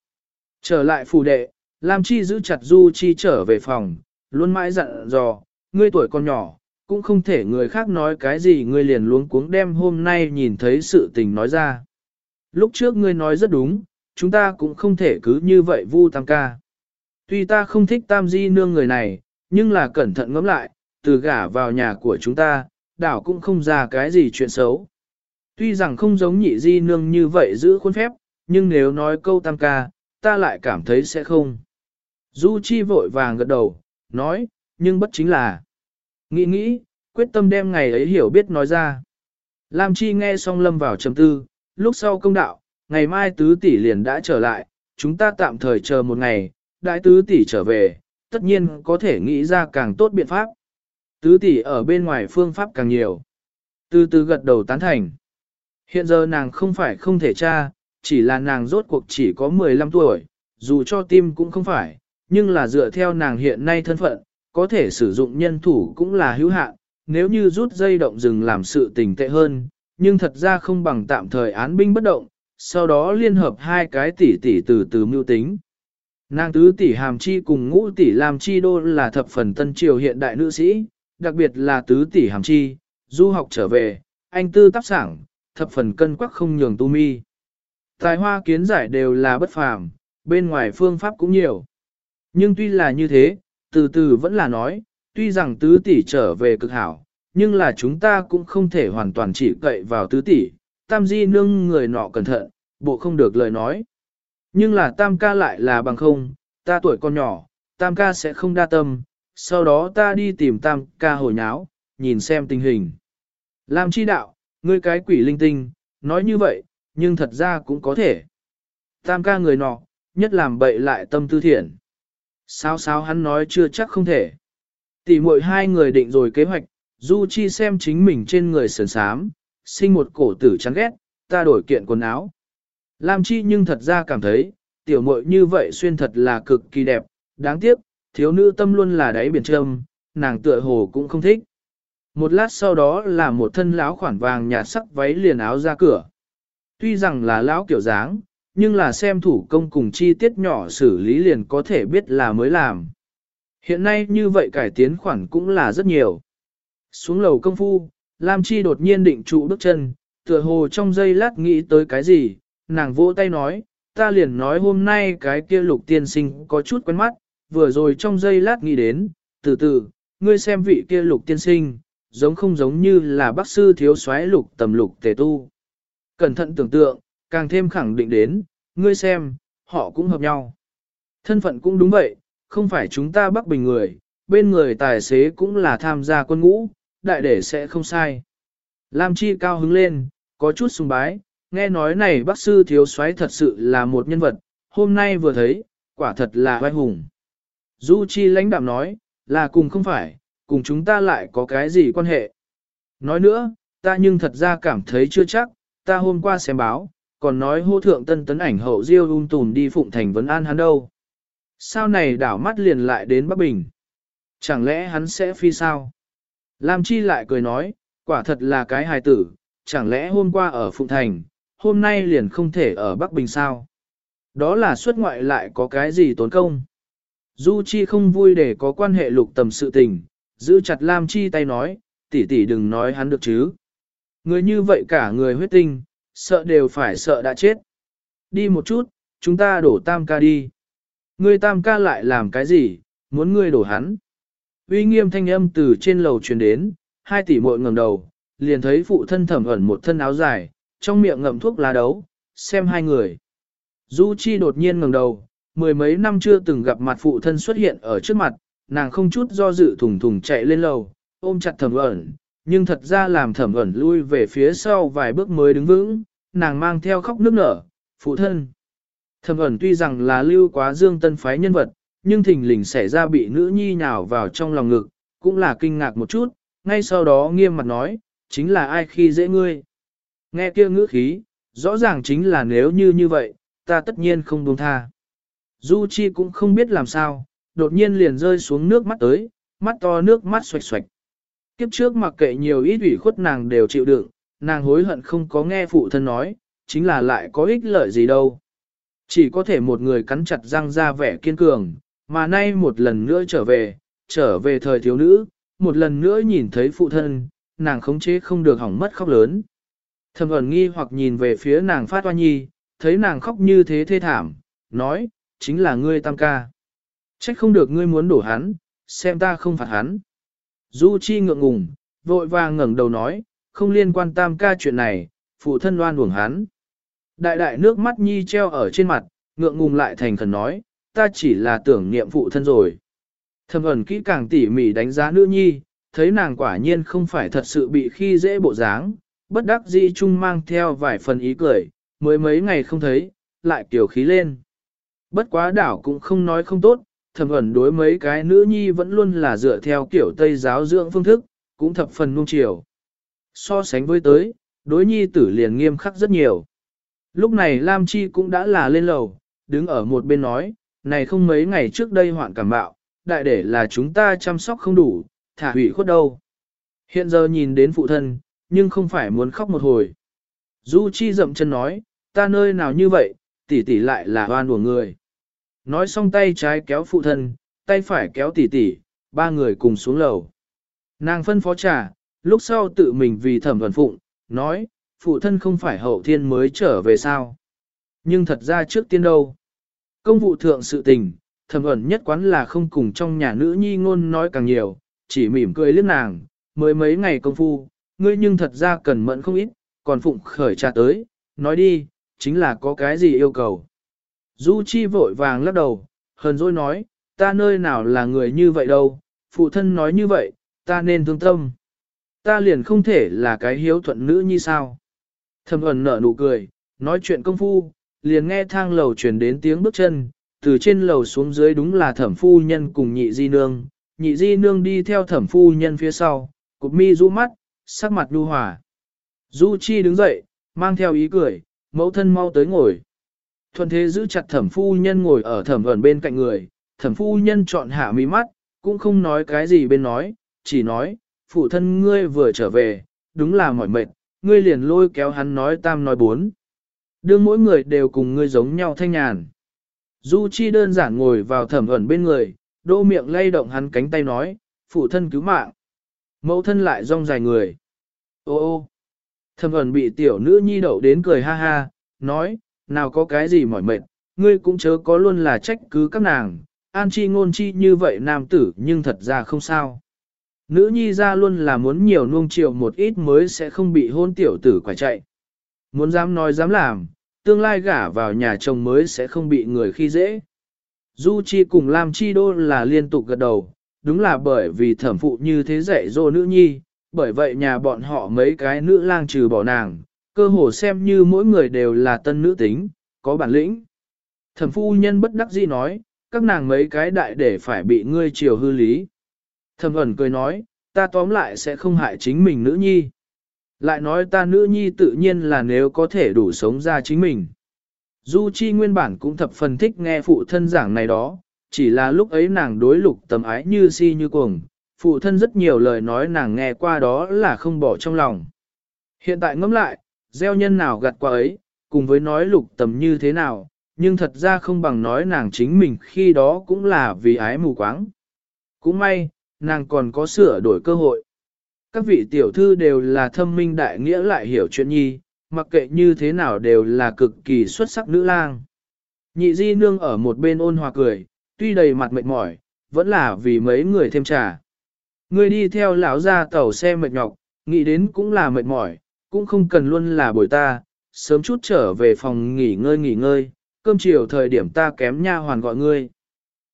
[SPEAKER 1] Trở lại phủ đệ, Lam Chi giữ chặt Du Chi trở về phòng, luôn mãi dặn dò, ngươi tuổi còn nhỏ, cũng không thể người khác nói cái gì ngươi liền luống cuống đem hôm nay nhìn thấy sự tình nói ra. Lúc trước ngươi nói rất đúng, chúng ta cũng không thể cứ như vậy vu tam ca. Tuy ta không thích tam di nương người này, nhưng là cẩn thận ngẫm lại, từ gả vào nhà của chúng ta, đảo cũng không ra cái gì chuyện xấu. Tuy rằng không giống nhị di nương như vậy giữ khuôn phép, nhưng nếu nói câu tam ca, ta lại cảm thấy sẽ không. Du Chi vội vàng gật đầu, nói, nhưng bất chính là. Nghĩ nghĩ, quyết tâm đem ngày ấy hiểu biết nói ra. Lam Chi nghe xong lâm vào trầm tư, lúc sau công đạo, ngày mai tứ tỷ liền đã trở lại, chúng ta tạm thời chờ một ngày, đại tứ tỷ trở về, tất nhiên có thể nghĩ ra càng tốt biện pháp. Tứ tỷ ở bên ngoài phương pháp càng nhiều. Từ từ gật đầu tán thành. Hiện giờ nàng không phải không thể tra, chỉ là nàng rốt cuộc chỉ có 15 tuổi, dù cho tim cũng không phải, nhưng là dựa theo nàng hiện nay thân phận, có thể sử dụng nhân thủ cũng là hữu hạn, nếu như rút dây động rừng làm sự tình tệ hơn, nhưng thật ra không bằng tạm thời án binh bất động, sau đó liên hợp hai cái tỷ tỷ từ từ mưu tính. Nàng tứ tỷ hàm chi cùng ngũ tỷ làm chi đô là thập phần tân triều hiện đại nữ sĩ, đặc biệt là tứ tỷ hàm chi, du học trở về, anh tư tác sảng, thập phần cân quắc không nhường tu mi. Tài hoa kiến giải đều là bất phàm, bên ngoài phương pháp cũng nhiều. Nhưng tuy là như thế, từ từ vẫn là nói, tuy rằng tứ tỷ trở về cực hảo, nhưng là chúng ta cũng không thể hoàn toàn chỉ cậy vào tứ tỷ, tam di nương người nọ cẩn thận, bộ không được lời nói. Nhưng là tam ca lại là bằng không, ta tuổi còn nhỏ, tam ca sẽ không đa tâm, sau đó ta đi tìm tam ca hồi nháo, nhìn xem tình hình. Làm chi đạo, ngươi cái quỷ linh tinh, nói như vậy, nhưng thật ra cũng có thể. Tam ca người nọ, nhất làm bậy lại tâm tư thiện. Sao sao hắn nói chưa chắc không thể. Tỷ muội hai người định rồi kế hoạch, Du Chi xem chính mình trên người sườn sám, sinh một cổ tử chán ghét, ta đổi kiện quần áo. Lam Chi nhưng thật ra cảm thấy, tiểu muội như vậy xuyên thật là cực kỳ đẹp, đáng tiếc, thiếu nữ tâm luôn là đáy biển trâm, nàng tựa hồ cũng không thích. Một lát sau đó là một thân lão khoản vàng nhạt sắc váy liền áo ra cửa. Tuy rằng là lão kiểu dáng, nhưng là xem thủ công cùng chi tiết nhỏ xử lý liền có thể biết là mới làm. Hiện nay như vậy cải tiến khoản cũng là rất nhiều. Xuống lầu công phu, Lam Chi đột nhiên định trụ bước chân, tựa hồ trong giây lát nghĩ tới cái gì, nàng vỗ tay nói, ta liền nói hôm nay cái kia lục tiên sinh có chút quen mắt, vừa rồi trong giây lát nghĩ đến, từ từ, ngươi xem vị kia lục tiên sinh, giống không giống như là bác sư thiếu soái lục tầm lục tề tu. Cẩn thận tưởng tượng, càng thêm khẳng định đến, ngươi xem, họ cũng hợp nhau. Thân phận cũng đúng vậy, không phải chúng ta bắc bình người, bên người tài xế cũng là tham gia quân ngũ, đại để sẽ không sai. Lam Chi cao hứng lên, có chút sùng bái, nghe nói này bác sư thiếu soái thật sự là một nhân vật, hôm nay vừa thấy, quả thật là oai hùng. Du Chi lãnh đạm nói, là cùng không phải, cùng chúng ta lại có cái gì quan hệ. Nói nữa, ta nhưng thật ra cảm thấy chưa chắc, ta hôm qua xem báo, còn nói hô thượng tân tấn ảnh hậu diêu ung tùn đi phụng thành vấn an hắn đâu. Sao này đảo mắt liền lại đến Bắc Bình? Chẳng lẽ hắn sẽ phi sao? Lam Chi lại cười nói, quả thật là cái hài tử, chẳng lẽ hôm qua ở Phụng Thành, hôm nay liền không thể ở Bắc Bình sao? Đó là xuất ngoại lại có cái gì tốn công? Du Chi không vui để có quan hệ lục tầm sự tình, giữ chặt Lam Chi tay nói, tỷ tỷ đừng nói hắn được chứ. Người như vậy cả người huyết tinh, sợ đều phải sợ đã chết. Đi một chút, chúng ta đổ tam ca đi. Ngươi tam ca lại làm cái gì, muốn ngươi đổ hắn. Uy nghiêm thanh âm từ trên lầu truyền đến, hai tỷ muội ngẩng đầu, liền thấy phụ thân thẩm ẩn một thân áo dài, trong miệng ngậm thuốc lá đấu, xem hai người. Du Chi đột nhiên ngẩng đầu, mười mấy năm chưa từng gặp mặt phụ thân xuất hiện ở trước mặt, nàng không chút do dự thùng thùng chạy lên lầu, ôm chặt thẩm ẩn, nhưng thật ra làm thẩm ẩn lui về phía sau vài bước mới đứng vững, nàng mang theo khóc nước nở, phụ thân. Thẩm ẩn tuy rằng là lưu quá dương tân phái nhân vật, nhưng thình lình xảy ra bị nữ nhi nhào vào trong lòng ngực, cũng là kinh ngạc một chút, ngay sau đó nghiêm mặt nói, chính là ai khi dễ ngươi. Nghe kia ngữ khí, rõ ràng chính là nếu như như vậy, ta tất nhiên không buông tha. Du Chi cũng không biết làm sao, đột nhiên liền rơi xuống nước mắt tới, mắt to nước mắt xoạch xoạch. Kiếp trước mặc kệ nhiều ít ủy khuất nàng đều chịu đựng, nàng hối hận không có nghe phụ thân nói, chính là lại có ích lợi gì đâu. Chỉ có thể một người cắn chặt răng ra vẻ kiên cường, mà nay một lần nữa trở về, trở về thời thiếu nữ, một lần nữa nhìn thấy phụ thân, nàng khống chế không được hỏng mất khóc lớn. Thầm ẩn nghi hoặc nhìn về phía nàng phát hoa nhi, thấy nàng khóc như thế thê thảm, nói, chính là ngươi tam ca. Trách không được ngươi muốn đổ hắn, xem ta không phạt hắn. Du Chi ngượng ngùng, vội vàng ngẩng đầu nói, không liên quan tam ca chuyện này, phụ thân loan uổng hắn. Đại đại nước mắt nhi treo ở trên mặt, ngượng ngùng lại thành khẩn nói, ta chỉ là tưởng niệm phụ thân rồi. Thầm ẩn kỹ càng tỉ mỉ đánh giá nữ nhi, thấy nàng quả nhiên không phải thật sự bị khi dễ bộ dáng, bất đắc dĩ chung mang theo vài phần ý cười, mới mấy ngày không thấy, lại kiểu khí lên. Bất quá đảo cũng không nói không tốt, thẩm ẩn đối mấy cái nữ nhi vẫn luôn là dựa theo kiểu Tây giáo dưỡng phương thức, cũng thập phần nung chiều. So sánh với tới, đối nhi tử liền nghiêm khắc rất nhiều. Lúc này Lam Chi cũng đã là lên lầu, đứng ở một bên nói, này không mấy ngày trước đây hoạn cảm bạo, đại để là chúng ta chăm sóc không đủ, thả hủy khuất đâu. Hiện giờ nhìn đến phụ thân, nhưng không phải muốn khóc một hồi. Du Chi dậm chân nói, ta nơi nào như vậy, tỷ tỷ lại là oan của người. Nói xong tay trái kéo phụ thân, tay phải kéo tỷ tỷ, ba người cùng xuống lầu. Nàng phân phó trà, lúc sau tự mình vì thẩm thuần phụng, nói, phụ thân không phải hậu thiên mới trở về sao. Nhưng thật ra trước tiên đâu. Công vụ thượng sự tình, thẩm ẩn nhất quán là không cùng trong nhà nữ nhi ngôn nói càng nhiều, chỉ mỉm cười liếc nàng, mới mấy ngày công phu, ngươi nhưng thật ra cần mẫn không ít, còn phụng khởi trà tới, nói đi, chính là có cái gì yêu cầu. Du Chi vội vàng lắc đầu, hờn dỗi nói, ta nơi nào là người như vậy đâu, phụ thân nói như vậy, ta nên thương tâm. Ta liền không thể là cái hiếu thuận nữ như sao. Thầm ẩn nở nụ cười, nói chuyện công phu, liền nghe thang lầu truyền đến tiếng bước chân, từ trên lầu xuống dưới đúng là thẩm phu nhân cùng nhị di nương, nhị di nương đi theo thẩm phu nhân phía sau, cục mi rũ mắt, sắc mặt đu hòa. Du Chi đứng dậy, mang theo ý cười, mẫu thân mau tới ngồi. Thuần thế giữ chặt thẩm phu nhân ngồi ở thẩm ẩn bên cạnh người, thẩm phu nhân chọn hạ mí mắt, cũng không nói cái gì bên nói, chỉ nói, phụ thân ngươi vừa trở về, đúng là mỏi mệt, ngươi liền lôi kéo hắn nói tam nói bốn. Đương mỗi người đều cùng ngươi giống nhau thanh nhàn. Du Chi đơn giản ngồi vào thẩm ẩn bên người, đô miệng lay động hắn cánh tay nói, phụ thân cứu mạng. Mẫu thân lại rong dài người. Ô ô, thẩm ẩn bị tiểu nữ nhi đậu đến cười ha ha, nói, nào có cái gì mỏi mệt, ngươi cũng chớ có luôn là trách cứ các nàng, an chi ngôn chi như vậy nam tử nhưng thật ra không sao. Nữ nhi ra luôn là muốn nhiều nuông chiều một ít mới sẽ không bị hôn tiểu tử quả chạy. Muốn dám nói dám làm, tương lai gả vào nhà chồng mới sẽ không bị người khi dễ. Du Chi cùng Lam Chi Đô là liên tục gật đầu, đúng là bởi vì thẩm phụ như thế dạy dỗ nữ nhi, bởi vậy nhà bọn họ mấy cái nữ lang trừ bỏ nàng, cơ hồ xem như mỗi người đều là tân nữ tính, có bản lĩnh. Thẩm phu nhân bất đắc dĩ nói, các nàng mấy cái đại để phải bị ngươi chiều hư lý. Thẩm ẩn cười nói, ta tóm lại sẽ không hại chính mình nữ nhi. Lại nói ta nữ nhi tự nhiên là nếu có thể đủ sống ra chính mình. Du Chi nguyên bản cũng thập phần thích nghe phụ thân giảng này đó, chỉ là lúc ấy nàng đối lục tầm ái như si như cuồng, phụ thân rất nhiều lời nói nàng nghe qua đó là không bỏ trong lòng. Hiện tại ngẫm lại, gieo nhân nào gặt qua ấy, cùng với nói lục tầm như thế nào, nhưng thật ra không bằng nói nàng chính mình khi đó cũng là vì ái mù quáng. Cũng may, nàng còn có sửa đổi cơ hội. Các vị tiểu thư đều là thâm minh đại nghĩa lại hiểu chuyện nhi, mặc kệ như thế nào đều là cực kỳ xuất sắc nữ lang. Nhị di nương ở một bên ôn hòa cười, tuy đầy mặt mệt mỏi, vẫn là vì mấy người thêm trà. Người đi theo lão ra tàu xe mệt nhọc, nghĩ đến cũng là mệt mỏi, cũng không cần luôn là bồi ta, sớm chút trở về phòng nghỉ ngơi nghỉ ngơi, cơm chiều thời điểm ta kém nha hoàn gọi ngươi.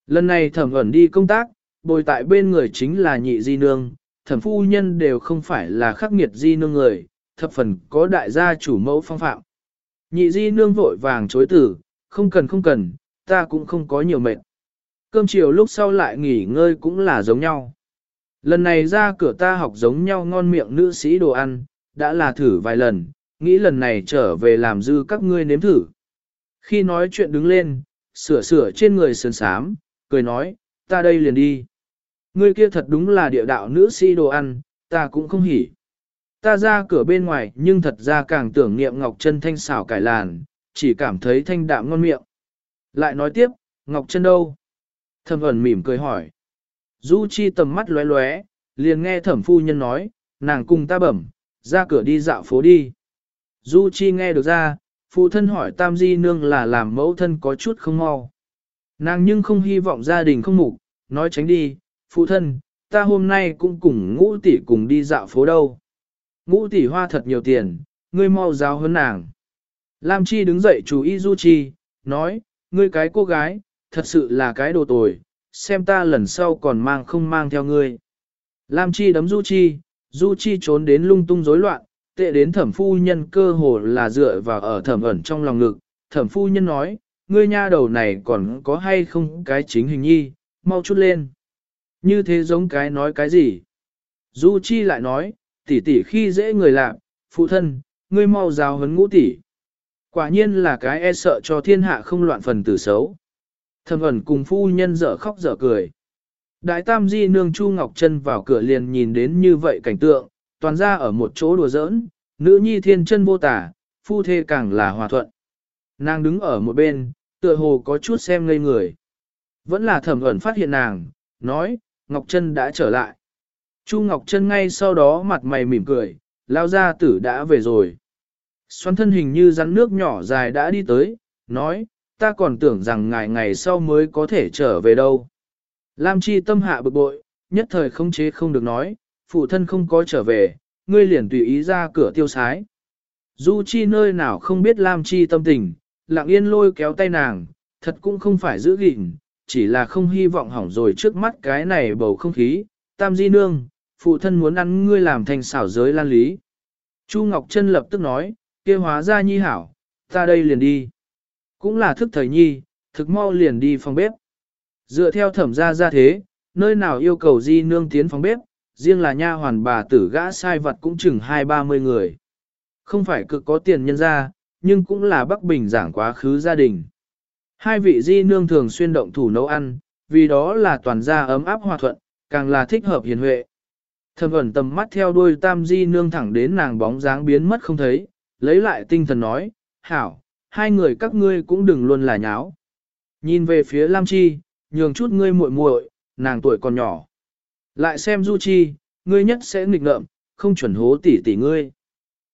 [SPEAKER 1] Lần này thẩm ẩn đi công tác, bồi tại bên người chính là nhị di nương, thẩm phu nhân đều không phải là khắc nghiệt di nương người, thập phần có đại gia chủ mẫu phong phạm. Nhị di nương vội vàng chối tử, không cần không cần, ta cũng không có nhiều mệt. Cơm chiều lúc sau lại nghỉ ngơi cũng là giống nhau. Lần này ra cửa ta học giống nhau ngon miệng nữ sĩ đồ ăn, đã là thử vài lần, nghĩ lần này trở về làm dư các ngươi nếm thử. Khi nói chuyện đứng lên, sửa sửa trên người sườn sám, cười nói, ta đây liền đi. Ngươi kia thật đúng là địa đạo nữ sĩ đồ ăn, ta cũng không hỉ. Ta ra cửa bên ngoài nhưng thật ra càng tưởng niệm Ngọc Trân thanh xảo cải làn, chỉ cảm thấy thanh đạm ngon miệng. Lại nói tiếp, Ngọc Trân đâu? Thẩm ẩn mỉm cười hỏi. Du Chi tầm mắt lóe lóe, liền nghe thẩm phu nhân nói, nàng cùng ta bẩm, ra cửa đi dạo phố đi. Du Chi nghe được ra, phụ thân hỏi Tam Di Nương là làm mẫu thân có chút không mau. Nàng nhưng không hy vọng gia đình không mục, nói tránh đi, phụ thân, ta hôm nay cũng cùng ngũ tỷ cùng đi dạo phố đâu. Ngũ tỷ hoa thật nhiều tiền, ngươi mau giáo hơn nàng. Lam Chi đứng dậy chú ý Du Chi, nói, ngươi cái cô gái, thật sự là cái đồ tồi, xem ta lần sau còn mang không mang theo ngươi. Lam Chi đấm Du Chi, Du Chi trốn đến lung tung rối loạn, tệ đến thẩm phu nhân cơ hồ là dựa vào ở thẩm ẩn trong lòng ngực. Thẩm phu nhân nói, ngươi nha đầu này còn có hay không cái chính hình nhi, mau chút lên. Như thế giống cái nói cái gì? Du Chi lại nói, tỷ tỷ khi dễ người làm, phụ thân, ngươi mau giáo huấn ngũ tỷ. Quả nhiên là cái e sợ cho thiên hạ không loạn phần tử xấu. Thẩm ẩn cùng phu nhân dở khóc dở cười. Đại tam di nương Chu Ngọc Trân vào cửa liền nhìn đến như vậy cảnh tượng, toàn ra ở một chỗ đùa giỡn, nữ nhi thiên chân vô tả, phu thê càng là hòa thuận. Nàng đứng ở một bên, tựa hồ có chút xem ngây người. Vẫn là thẩm ẩn phát hiện nàng, nói, Ngọc Trân đã trở lại. Chu Ngọc Trân ngay sau đó mặt mày mỉm cười, lao ra tử đã về rồi. Xoắn thân hình như rắn nước nhỏ dài đã đi tới, nói, ta còn tưởng rằng ngày ngày sau mới có thể trở về đâu. Lam Chi tâm hạ bực bội, nhất thời không chế không được nói, phụ thân không có trở về, ngươi liền tùy ý ra cửa tiêu sái. Du Chi nơi nào không biết Lam Chi tâm tình, lặng yên lôi kéo tay nàng, thật cũng không phải giữ gìn, chỉ là không hy vọng hỏng rồi trước mắt cái này bầu không khí. Tam Di Nương, phụ thân muốn ăn ngươi làm thành xảo giới lan lý. Chu Ngọc Trân lập tức nói, kia hóa ra nhi hảo, ta đây liền đi. Cũng là thức thời nhi, thực mau liền đi phòng bếp. Dựa theo thẩm gia ra thế, nơi nào yêu cầu di nương tiến phòng bếp, riêng là nha hoàn bà tử gã sai vật cũng chừng hai ba mươi người. Không phải cực có tiền nhân ra, nhưng cũng là Bắc Bình giảng quá khứ gia đình. Hai vị di nương thường xuyên động thủ nấu ăn, vì đó là toàn gia ấm áp hòa thuận, càng là thích hợp hiền huệ. Thẩm ẩn tầm mắt theo đuôi tam di nương thẳng đến nàng bóng dáng biến mất không thấy, lấy lại tinh thần nói, hảo, hai người các ngươi cũng đừng luôn là nháo. Nhìn về phía Lam Chi, nhường chút ngươi muội muội, nàng tuổi còn nhỏ. Lại xem Du Chi, ngươi nhất sẽ nghịch ngợm, không chuẩn hố tỷ tỷ ngươi.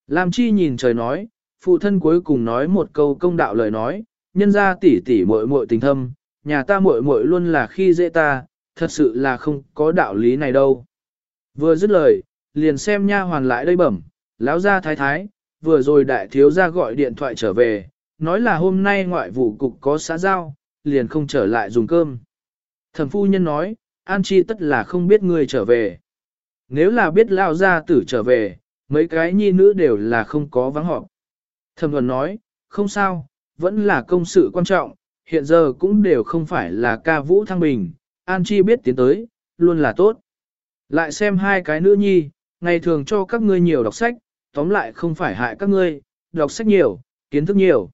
[SPEAKER 1] Lam Chi nhìn trời nói, phụ thân cuối cùng nói một câu công đạo lời nói, nhân ra tỷ tỷ muội muội tình thâm, nhà ta muội muội luôn là khi dễ ta, thật sự là không có đạo lý này đâu. Vừa dứt lời, liền xem nha hoàn lại đây bẩm, lão gia thái thái, vừa rồi đại thiếu gia gọi điện thoại trở về, nói là hôm nay ngoại vụ cục có xã giao, liền không trở lại dùng cơm. Thẩm phu nhân nói, An Chi tất là không biết ngươi trở về. Nếu là biết lao gia tử trở về, mấy cái nhi nữ đều là không có vắng họp. Thẩm thuần nói, không sao, vẫn là công sự quan trọng, hiện giờ cũng đều không phải là ca vũ thăng bình, An Chi biết tiến tới, luôn là tốt. Lại xem hai cái nữ nhi, ngày thường cho các ngươi nhiều đọc sách, tóm lại không phải hại các ngươi, đọc sách nhiều, kiến thức nhiều.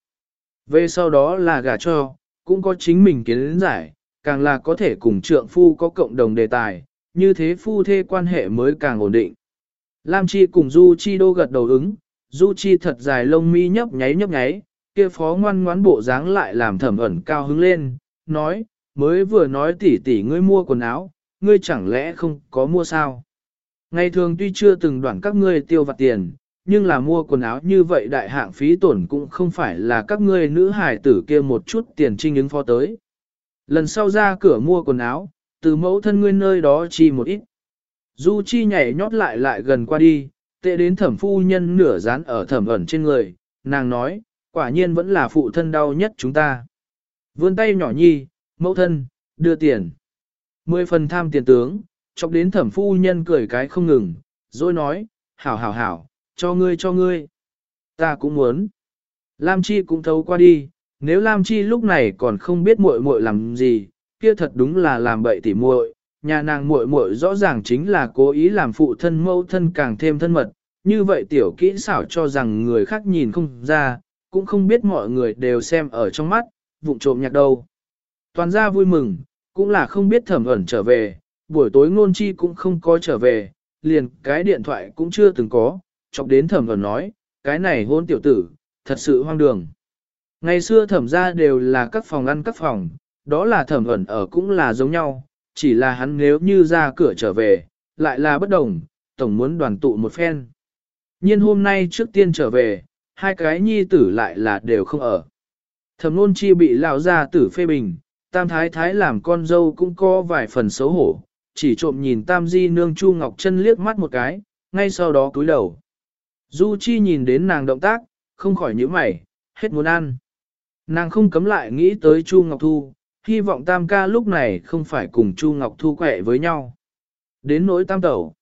[SPEAKER 1] Về sau đó là gả cho, cũng có chính mình kiến giải, càng là có thể cùng trượng phu có cộng đồng đề tài, như thế phu thê quan hệ mới càng ổn định. Lam Chi cùng Du Chi đô gật đầu ứng, Du Chi thật dài lông mi nhấp nháy nhấp nháy, kia phó ngoan ngoãn bộ dáng lại làm thẩm ẩn cao hứng lên, nói, mới vừa nói tỷ tỷ ngươi mua quần áo, ngươi chẳng lẽ không có mua sao? Ngày thường tuy chưa từng đoạn các ngươi tiêu vặt tiền, nhưng là mua quần áo như vậy đại hạng phí tổn cũng không phải là các ngươi nữ hải tử kia một chút tiền trinh ứng phó tới. Lần sau ra cửa mua quần áo, từ mẫu thân ngươi nơi đó chi một ít. Du Chi nhảy nhót lại lại gần qua đi, tệ đến thẩm phu nhân nửa dán ở thẩm ẩn trên người, nàng nói, quả nhiên vẫn là phụ thân đau nhất chúng ta. Vươn tay nhỏ nhi, mẫu thân, đưa tiền. Mười phần tham tiền tướng, chọc đến thẩm phu nhân cười cái không ngừng, rồi nói, hảo hảo hảo, cho ngươi cho ngươi. Ta cũng muốn. Lam Chi cũng thấu qua đi, nếu Lam Chi lúc này còn không biết muội muội làm gì, kia thật đúng là làm bậy tỉ muội. Nhà nàng muội muội rõ ràng chính là cố ý làm phụ thân mẫu thân càng thêm thân mật, như vậy tiểu kỹ xảo cho rằng người khác nhìn không ra, cũng không biết mọi người đều xem ở trong mắt, vụng trộm nhạc đâu. Toàn gia vui mừng, cũng là không biết thẩm ẩn trở về, buổi tối ngôn chi cũng không có trở về, liền cái điện thoại cũng chưa từng có, chọc đến thẩm ẩn nói, cái này hôn tiểu tử, thật sự hoang đường. Ngày xưa thẩm ra đều là các phòng ăn các phòng, đó là thẩm ẩn ở cũng là giống nhau, chỉ là hắn nếu như ra cửa trở về, lại là bất đồng, tổng muốn đoàn tụ một phen. nhiên hôm nay trước tiên trở về, hai cái nhi tử lại là đều không ở. Thẩm nôn chi bị lão gia tử phê bình, tam thái thái làm con dâu cũng có vài phần xấu hổ, chỉ trộm nhìn tam di nương chu ngọc chân liếc mắt một cái, ngay sau đó cúi đầu. Du Chi nhìn đến nàng động tác, không khỏi nhíu mày, hết muốn ăn. Nàng không cấm lại nghĩ tới Chu Ngọc Thu, hy vọng tam ca lúc này không phải cùng Chu Ngọc Thu quẹ với nhau. Đến nỗi tam tẩu.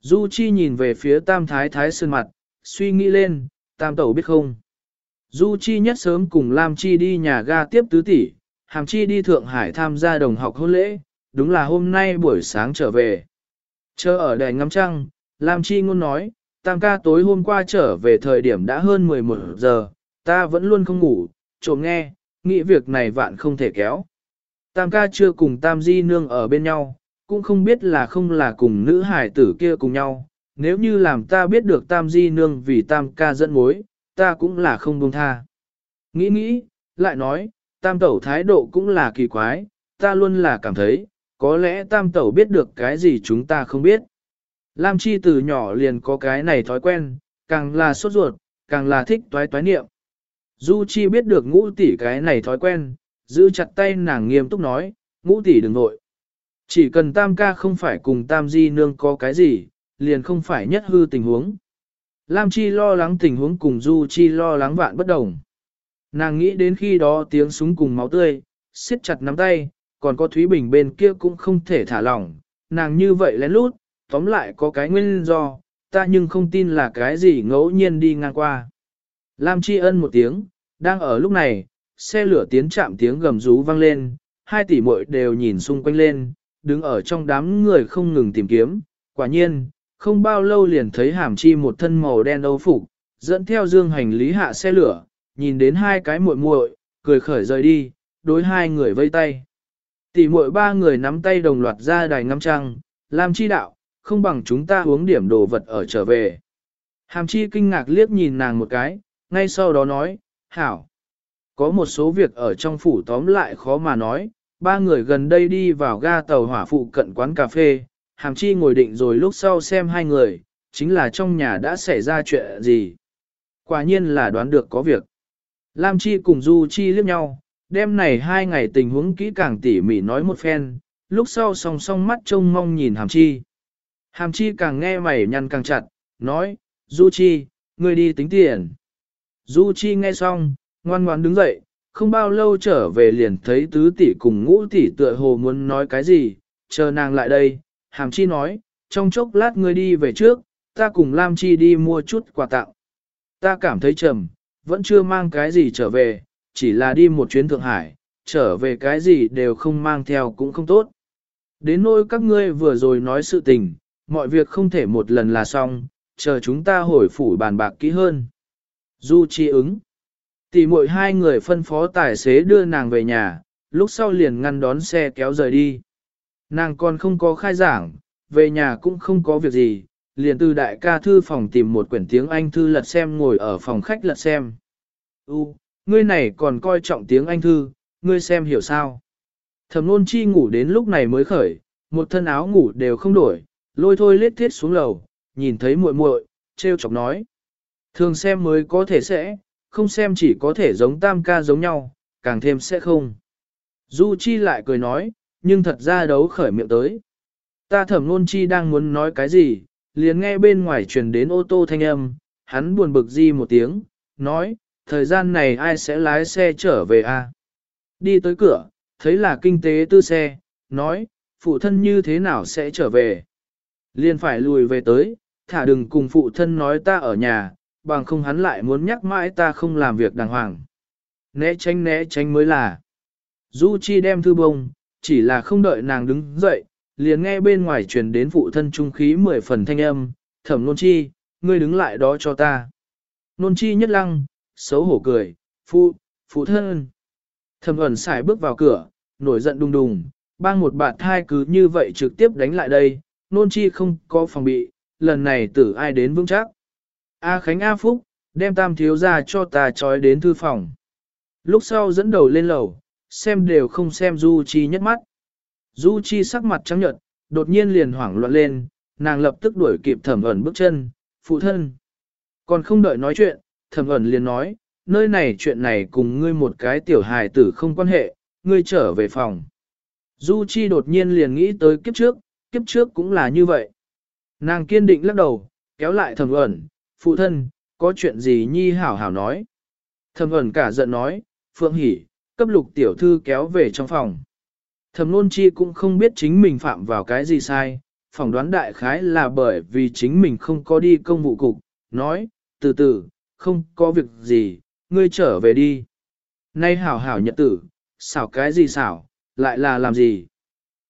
[SPEAKER 1] Du Chi nhìn về phía tam thái thái sơn mặt, suy nghĩ lên, tam tẩu biết không. Du Chi nhất sớm cùng Lam Chi đi nhà ga tiếp tứ tỷ, Hàm Chi đi Thượng Hải tham gia đồng học hôn lễ, đúng là hôm nay buổi sáng trở về. Chờ ở đài ngắm trăng, Lam Chi ngôn nói, tam ca tối hôm qua trở về thời điểm đã hơn 11 giờ, ta vẫn luôn không ngủ, trộm nghe, nghĩ việc này vạn không thể kéo. Tam ca chưa cùng tam di nương ở bên nhau, cũng không biết là không là cùng nữ hải tử kia cùng nhau, nếu như làm ta biết được tam di nương vì tam ca dẫn mối, ta cũng là không buông tha. Nghĩ nghĩ, lại nói, tam tẩu thái độ cũng là kỳ quái, ta luôn là cảm thấy, có lẽ tam tẩu biết được cái gì chúng ta không biết. Lam Chi từ nhỏ liền có cái này thói quen, càng là sốt ruột, càng là thích toái toái niệm. Du Chi biết được ngũ tỷ cái này thói quen, giữ chặt tay nàng nghiêm túc nói, ngũ tỷ đừng nội. Chỉ cần tam ca không phải cùng tam di nương có cái gì, liền không phải nhất hư tình huống. Lam Chi lo lắng tình huống cùng Du Chi lo lắng vạn bất đồng. Nàng nghĩ đến khi đó tiếng súng cùng máu tươi, siết chặt nắm tay, còn có Thúy Bình bên kia cũng không thể thả lỏng, nàng như vậy lén lút, tóm lại có cái nguyên do, ta nhưng không tin là cái gì ngẫu nhiên đi ngang qua. Lam tri ân một tiếng, đang ở lúc này, xe lửa tiến chạm tiếng gầm rú vang lên, hai tỷ muội đều nhìn xung quanh lên, đứng ở trong đám người không ngừng tìm kiếm, quả nhiên, không bao lâu liền thấy hàm chi một thân màu đen âu phục, dẫn theo dương hành lý hạ xe lửa, nhìn đến hai cái muội muội, cười khởi rời đi, đối hai người vây tay. Tỷ muội ba người nắm tay đồng loạt ra đài ngắm trăng, lam chi đạo, không bằng chúng ta uống điểm đồ vật ở trở về. Hàm chi kinh ngạc liếc nhìn nàng một cái, ngay sau đó nói, hảo. Có một số việc ở trong phủ tóm lại khó mà nói, ba người gần đây đi vào ga tàu hỏa phụ cận quán cà phê, hàm chi ngồi định rồi lúc sau xem hai người, chính là trong nhà đã xảy ra chuyện gì. Quả nhiên là đoán được có việc. Lam Chi cùng Du Chi liếc nhau, đêm này hai ngày tình huống kỹ càng tỉ mỉ nói một phen, lúc sau song song mắt trông mong nhìn Hàm Chi. Hàm Chi càng nghe mày nhăn càng chặt, nói, Du Chi, ngươi đi tính tiền. Du Chi nghe xong, ngoan ngoãn đứng dậy, không bao lâu trở về liền thấy tứ tỷ cùng ngũ tỷ tựa hồ muốn nói cái gì, chờ nàng lại đây, Hàm Chi nói, trong chốc lát ngươi đi về trước, ta cùng Lam Chi đi mua chút quà tặng. Ta cảm thấy trầm, vẫn chưa mang cái gì trở về, chỉ là đi một chuyến Thượng Hải, trở về cái gì đều không mang theo cũng không tốt. Đến nỗi các ngươi vừa rồi nói sự tình, mọi việc không thể một lần là xong, chờ chúng ta hồi phủ bàn bạc kỹ hơn. Du chi ứng. Tỷ muội hai người phân phó tài xế đưa nàng về nhà, lúc sau liền ngăn đón xe kéo rời đi. Nàng còn không có khai giảng, về nhà cũng không có việc gì, liền từ đại ca thư phòng tìm một quyển tiếng Anh thư lật xem ngồi ở phòng khách lật xem. U, ngươi này còn coi trọng tiếng Anh thư, ngươi xem hiểu sao. Thẩm nôn chi ngủ đến lúc này mới khởi, một thân áo ngủ đều không đổi, lôi thôi lết thiết xuống lầu, nhìn thấy muội muội, treo chọc nói. Thường xem mới có thể sẽ, không xem chỉ có thể giống tam ca giống nhau, càng thêm sẽ không. Du Chi lại cười nói, nhưng thật ra đấu khởi miệng tới. Ta thẩm nôn chi đang muốn nói cái gì, liền nghe bên ngoài truyền đến ô tô thanh âm, hắn buồn bực di một tiếng, nói, thời gian này ai sẽ lái xe trở về a? À? Đi tới cửa, thấy là kinh tế tư xe, nói, phụ thân như thế nào sẽ trở về? Liền phải lùi về tới, thả đừng cùng phụ thân nói ta ở nhà, bằng không hắn lại muốn nhắc mãi ta không làm việc đàng hoàng. Né tránh né tránh mới là. Du Chi đem thư bông, chỉ là không đợi nàng đứng dậy, liền nghe bên ngoài truyền đến phụ thân trung khí mười phần thanh âm, thẩm nôn chi, ngươi đứng lại đó cho ta. Nôn chi nhất lăng, xấu hổ cười, phụ, phụ thân. Thẩm ẩn xài bước vào cửa, nổi giận đùng đùng, bang một bạn thai cứ như vậy trực tiếp đánh lại đây, nôn chi không có phòng bị, lần này tử ai đến vững chắc. A Khánh A Phúc, đem tam thiếu ra cho ta trói đến thư phòng. Lúc sau dẫn đầu lên lầu, xem đều không xem Du Chi nhất mắt. Du Chi sắc mặt trắng nhợt, đột nhiên liền hoảng loạn lên, nàng lập tức đuổi kịp thẩm ẩn bước chân, phụ thân. Còn không đợi nói chuyện, thẩm ẩn liền nói, nơi này chuyện này cùng ngươi một cái tiểu hài tử không quan hệ, ngươi trở về phòng. Du Chi đột nhiên liền nghĩ tới kiếp trước, kiếp trước cũng là như vậy. Nàng kiên định lắc đầu, kéo lại thẩm ẩn, phụ thân, có chuyện gì nhi hảo hảo nói. Thẩm ẩn cả giận nói, Phượng Hỷ, cấp lục tiểu thư kéo về trong phòng. Thẩm nôn chi cũng không biết chính mình phạm vào cái gì sai, phỏng đoán đại khái là bởi vì chính mình không có đi công vụ cục, nói, từ từ, không có việc gì, ngươi trở về đi. Nay hảo hảo nhật tử, xảo cái gì xảo, lại là làm gì?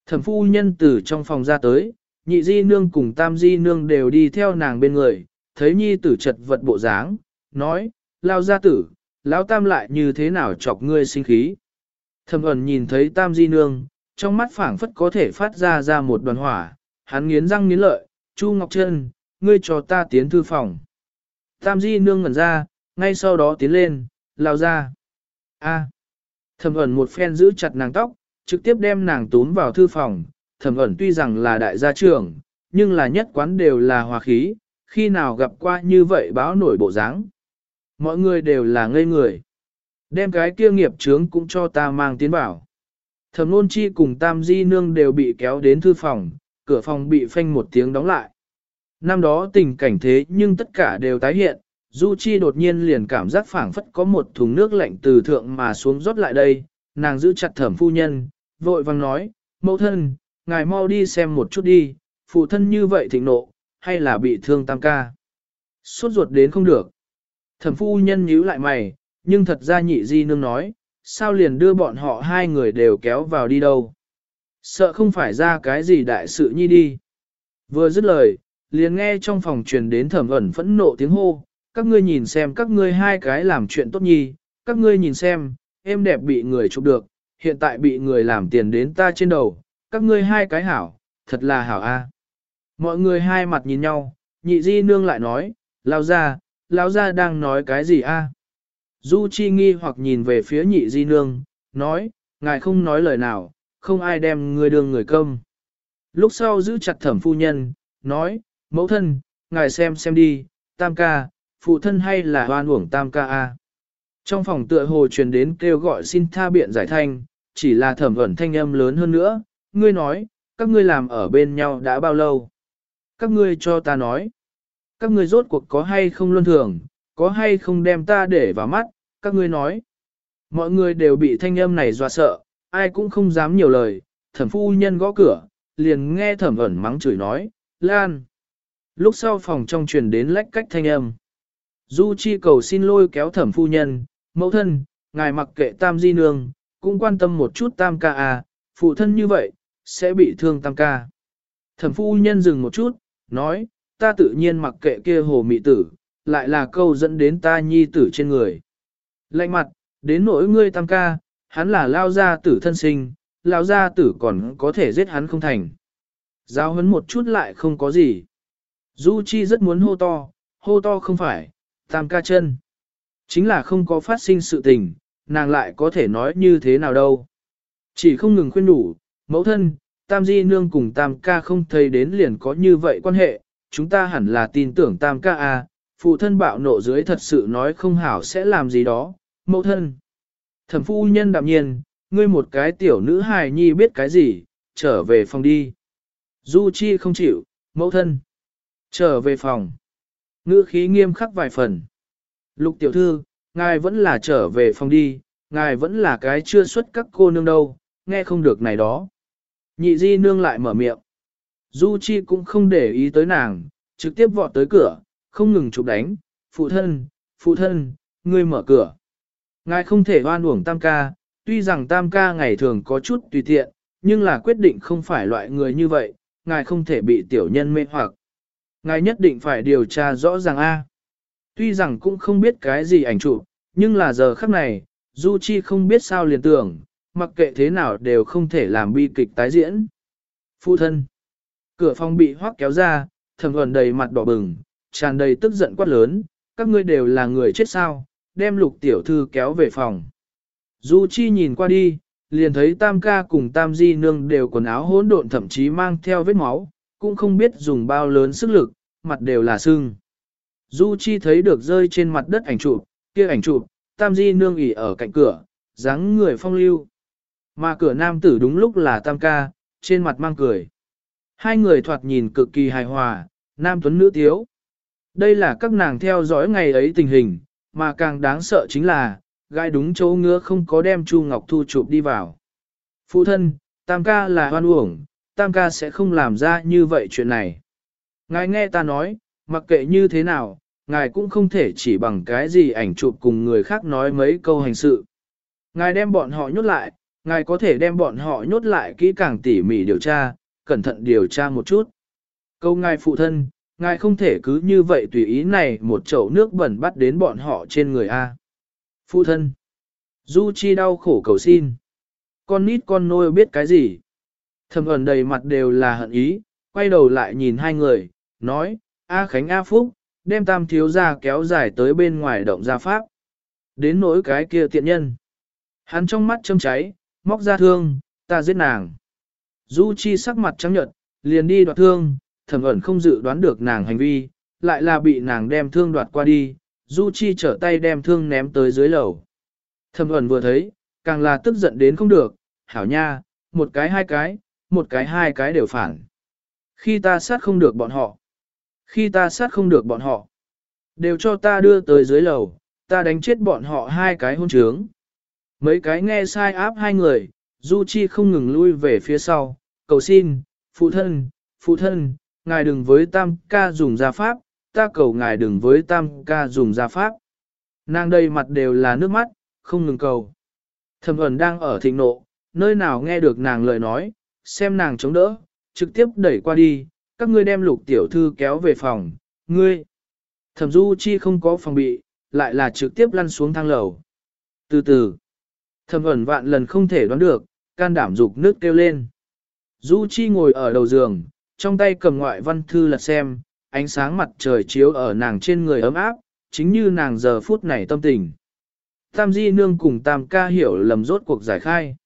[SPEAKER 1] Thẩm phu nhân từ trong phòng ra tới, nhị di nương cùng tam di nương đều đi theo nàng bên người, thấy nhi tử chật vật bộ dáng, nói, lao gia tử, lão tam lại như thế nào chọc ngươi sinh khí. Thẩm ẩn nhìn thấy tam di nương, trong mắt phảng phất có thể phát ra ra một đoàn hỏa, hắn nghiến răng nghiến lợi, Chu Ngọc Trân, ngươi cho ta tiến thư phòng. Tam di nương ngẩn ra, ngay sau đó tiến lên, lao ra. A. Thẩm ẩn một phen giữ chặt nàng tóc, trực tiếp đem nàng tún vào thư phòng. Thẩm ẩn tuy rằng là đại gia trưởng, nhưng là nhất quán đều là hòa khí, khi nào gặp qua như vậy báo nổi bộ dáng. Mọi người đều là ngây người. Đem cái kia nghiệp trướng cũng cho ta mang tiến bảo. Thẩm nôn chi cùng tam di nương đều bị kéo đến thư phòng, cửa phòng bị phanh một tiếng đóng lại. Năm đó tình cảnh thế nhưng tất cả đều tái hiện, Du Chi đột nhiên liền cảm giác phảng phất có một thùng nước lạnh từ thượng mà xuống rót lại đây, nàng giữ chặt thẩm phu nhân, vội vàng nói, mẫu thân, ngài mau đi xem một chút đi, phụ thân như vậy thịnh nộ, hay là bị thương tam ca. Suốt ruột đến không được. Thẩm phu nhân nhíu lại mày, nhưng thật ra nhị di nương nói, sao liền đưa bọn họ hai người đều kéo vào đi đâu. Sợ không phải ra cái gì đại sự nhi đi. Vừa dứt lời, liền nghe trong phòng truyền đến thẩm ẩn phẫn nộ tiếng hô, các ngươi nhìn xem các ngươi hai cái làm chuyện tốt nhi, các ngươi nhìn xem, em đẹp bị người chụp được, hiện tại bị người làm tiền đến ta trên đầu, các ngươi hai cái hảo, thật là hảo a. Mọi người hai mặt nhìn nhau, nhị di nương lại nói, lao ra, lao ra đang nói cái gì a? Du Chi nghi hoặc nhìn về phía nhị di nương, nói, ngài không nói lời nào, không ai đem người đường người công. Lúc sau giữ chặt thẩm phu nhân, nói, mẫu thân, ngài xem xem đi, tam ca, phụ thân hay là hoan uổng tam ca a. Trong phòng tựa hồ truyền đến kêu gọi xin tha biện giải thanh, chỉ là thẩm ẩn thanh âm lớn hơn nữa, ngươi nói, các ngươi làm ở bên nhau đã bao lâu? Các ngươi cho ta nói, các ngươi rốt cuộc có hay không luân thường, có hay không đem ta để vào mắt, các ngươi nói. Mọi người đều bị thanh âm này dọa sợ, ai cũng không dám nhiều lời, thẩm phu nhân gõ cửa, liền nghe thẩm ẩn mắng chửi nói, Lan. Lúc sau phòng trong truyền đến lách cách thanh âm. Du Chi cầu xin lôi kéo thẩm phu nhân, mẫu thân, ngài mặc kệ tam di nương, cũng quan tâm một chút tam ca à, phụ thân như vậy, sẽ bị thương tam ca. Thẩm phu nhân dừng một chút, nói, ta tự nhiên mặc kệ kia hồ mị tử, lại là câu dẫn đến ta nhi tử trên người. Lạnh mặt, đến nỗi ngươi tam ca, hắn là lao gia tử thân sinh, lao gia tử còn có thể giết hắn không thành. Giao hấn một chút lại không có gì. Du Chi rất muốn hô to, hô to không phải, tam ca chân. Chính là không có phát sinh sự tình, nàng lại có thể nói như thế nào đâu. Chỉ không ngừng khuyên đủ, mẫu thân, tam di nương cùng tam ca không thấy đến liền có như vậy quan hệ, chúng ta hẳn là tin tưởng tam ca à, phụ thân bạo nộ dưới thật sự nói không hảo sẽ làm gì đó, mẫu thân. Thẩm phu nhân đạm nhiên, ngươi một cái tiểu nữ hài nhi biết cái gì, trở về phòng đi. Du Chi không chịu, mẫu thân. Trở về phòng. Ngữ khí nghiêm khắc vài phần. Lục tiểu thư, ngài vẫn là trở về phòng đi, ngài vẫn là cái chưa xuất các cô nương đâu, nghe không được này đó. Nhị di nương lại mở miệng. Du Chi cũng không để ý tới nàng, trực tiếp vọt tới cửa, không ngừng chụp đánh, phụ thân, phụ thân, ngươi mở cửa. Ngài không thể oan uổng tam ca, tuy rằng tam ca ngày thường có chút tùy tiện, nhưng là quyết định không phải loại người như vậy, ngài không thể bị tiểu nhân mê hoặc. Ngài nhất định phải điều tra rõ ràng A. Tuy rằng cũng không biết cái gì ảnh chụp, nhưng là giờ khắc này, Du Chi không biết sao liền tưởng, mặc kệ thế nào đều không thể làm bi kịch tái diễn. Phụ thân. Cửa phòng bị hoắc kéo ra, thầm gần đầy mặt đỏ bừng, tràn đầy tức giận quát lớn, các ngươi đều là người chết sao, đem lục tiểu thư kéo về phòng. Du Chi nhìn qua đi, liền thấy tam ca cùng tam di nương đều quần áo hỗn độn thậm chí mang theo vết máu, cũng không biết dùng bao lớn sức lực, mặt đều là sưng. Du Chi thấy được rơi trên mặt đất ảnh chụp, kia ảnh chụp, tam di nương ỉ ở cạnh cửa, dáng người phong lưu. Mà cửa nam tử đúng lúc là tam ca, trên mặt mang cười. Hai người thoạt nhìn cực kỳ hài hòa, nam tuấn nữ tiếu. Đây là các nàng theo dõi ngày ấy tình hình, mà càng đáng sợ chính là, gai đúng chỗ ngứa không có đem Chu Ngọc Thu chụp đi vào. Phụ thân, tam ca là hoan uổng, tam ca sẽ không làm ra như vậy chuyện này. Ngài nghe ta nói, mặc kệ như thế nào, ngài cũng không thể chỉ bằng cái gì ảnh chụp cùng người khác nói mấy câu hành sự. Ngài đem bọn họ nhốt lại, ngài có thể đem bọn họ nhốt lại kỹ càng tỉ mỉ điều tra, cẩn thận điều tra một chút. Câu ngài phụ thân, ngài không thể cứ như vậy tùy ý này một chậu nước bẩn bắt đến bọn họ trên người A. Phụ thân, Du Chi đau khổ cầu xin. Con nít con nôi biết cái gì? Thầm ẩn đầy mặt đều là hận ý, quay đầu lại nhìn hai người, nói, A Khánh A Phúc, đem tam thiếu ra kéo dài tới bên ngoài động gia pháp. Đến nỗi cái kia tiện nhân. Hắn trong mắt châm cháy, móc ra thương, ta giết nàng. Du Chi sắc mặt trắng nhợt, liền đi đoạt thương, thẩm ẩn không dự đoán được nàng hành vi, lại là bị nàng đem thương đoạt qua đi, Du Chi trở tay đem thương ném tới dưới lầu. Thẩm ẩn vừa thấy, càng là tức giận đến không được, hảo nha, một cái hai cái, một cái hai cái đều phản. Khi ta sát không được bọn họ, khi ta sát không được bọn họ, đều cho ta đưa tới dưới lầu, ta đánh chết bọn họ hai cái hôn trướng. Mấy cái nghe sai áp hai người, Du Chi không ngừng lui về phía sau, cầu xin, phụ thân, phụ thân, ngài đừng với tam ca dùng gia pháp, ta cầu ngài đừng với tam ca dùng gia pháp. Nàng đây mặt đều là nước mắt, không ngừng cầu. Thẩm ẩn đang ở thịnh nộ, nơi nào nghe được nàng lời nói, xem nàng chống đỡ, trực tiếp đẩy qua đi, các ngươi đem lục tiểu thư kéo về phòng, ngươi. Thẩm du chi không có phòng bị, lại là trực tiếp lăn xuống thang lầu. Từ từ, thẩm ẩn vạn lần không thể đoán được, can đảm dục nước kêu lên. Du chi ngồi ở đầu giường, trong tay cầm ngoại văn thư lật xem, ánh sáng mặt trời chiếu ở nàng trên người ấm áp, chính như nàng giờ phút này tâm tình. Tam Di Nương cùng Tam Ca hiểu lầm rốt cuộc giải khai.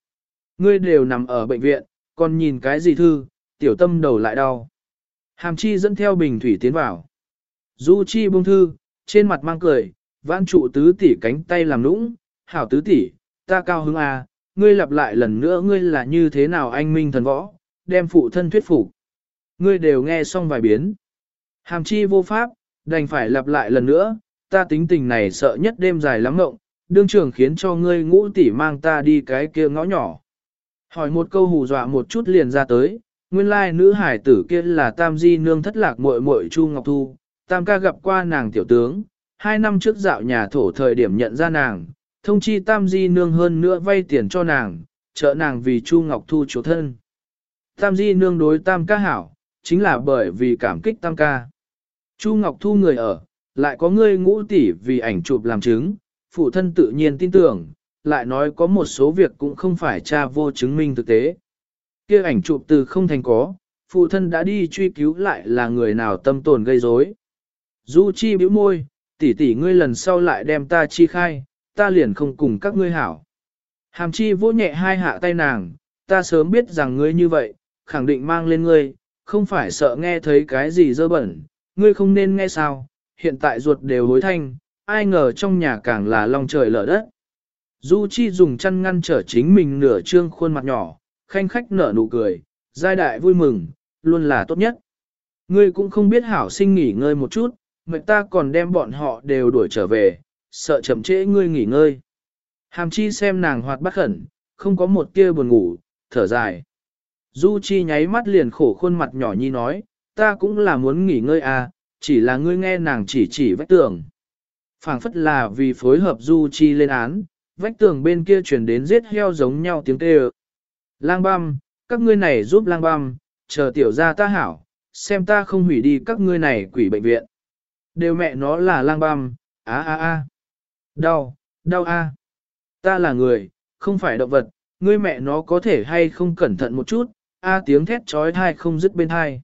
[SPEAKER 1] Ngươi đều nằm ở bệnh viện, còn nhìn cái gì thư, tiểu tâm đầu lại đau. Hàm Chi dẫn theo bình thủy tiến vào. Du Chi buông thư, trên mặt mang cười, vãn trụ tứ tỷ cánh tay làm nũng, hảo tứ tỷ, ta cao hứng à, ngươi lặp lại lần nữa ngươi là như thế nào anh minh thần võ, đem phụ thân thuyết phục. Ngươi đều nghe xong vài biến. Hàm chi vô pháp, đành phải lặp lại lần nữa, ta tính tình này sợ nhất đêm dài lắm ngộng, đương trưởng khiến cho ngươi ngũ tỷ mang ta đi cái kia ngõ nhỏ. Hỏi một câu hù dọa một chút liền ra tới, nguyên lai nữ hải tử kia là tam di nương thất lạc muội muội Chu Ngọc Thu, tam ca gặp qua nàng tiểu tướng, hai năm trước dạo nhà thổ thời điểm nhận ra nàng, thông chi tam di nương hơn nữa vay tiền cho nàng, trợ nàng vì Chu Ngọc Thu chủ thân. Tam di nương đối tam ca hảo, chính là bởi vì cảm kích tam ca. Chu Ngọc Thu người ở, lại có ngươi ngũ tỷ vì ảnh chụp làm chứng, phụ thân tự nhiên tin tưởng, lại nói có một số việc cũng không phải cha vô chứng minh thực tế kia ảnh chụp từ không thành có, phụ thân đã đi truy cứu lại là người nào tâm tồn gây rối. Du Chi bĩu môi, tỷ tỷ ngươi lần sau lại đem ta chi khai, ta liền không cùng các ngươi hảo. Hàm chi vỗ nhẹ hai hạ tay nàng, ta sớm biết rằng ngươi như vậy, khẳng định mang lên ngươi, không phải sợ nghe thấy cái gì dơ bẩn, ngươi không nên nghe sao, hiện tại ruột đều hối thanh, ai ngờ trong nhà càng là long trời lở đất. Du Chi dùng chăn ngăn trở chính mình nửa trương khuôn mặt nhỏ, khanh khách nở nụ cười, giai đại vui mừng, luôn là tốt nhất. Ngươi cũng không biết hảo sinh nghỉ ngơi một chút, mệnh ta còn đem bọn họ đều đuổi trở về, sợ chậm trễ ngươi nghỉ ngơi. Hàm chi xem nàng hoạt bắt khẩn, không có một tia buồn ngủ, thở dài. Du Chi nháy mắt liền khổ khuôn mặt nhỏ nhi nói, ta cũng là muốn nghỉ ngơi à, chỉ là ngươi nghe nàng chỉ chỉ vách tường. phảng phất là vì phối hợp Du Chi lên án, vách tường bên kia truyền đến giết heo giống nhau tiếng kêu. Lang băm, các ngươi này giúp lang băm, chờ tiểu gia ta hảo, xem ta không hủy đi các ngươi này quỷ bệnh viện. Đều mẹ nó là lang băm, á á á. Đau, đau a. Ta là người, không phải động vật, ngươi mẹ nó có thể hay không cẩn thận một chút, a à, tiếng thét trói thai không dứt bên thai.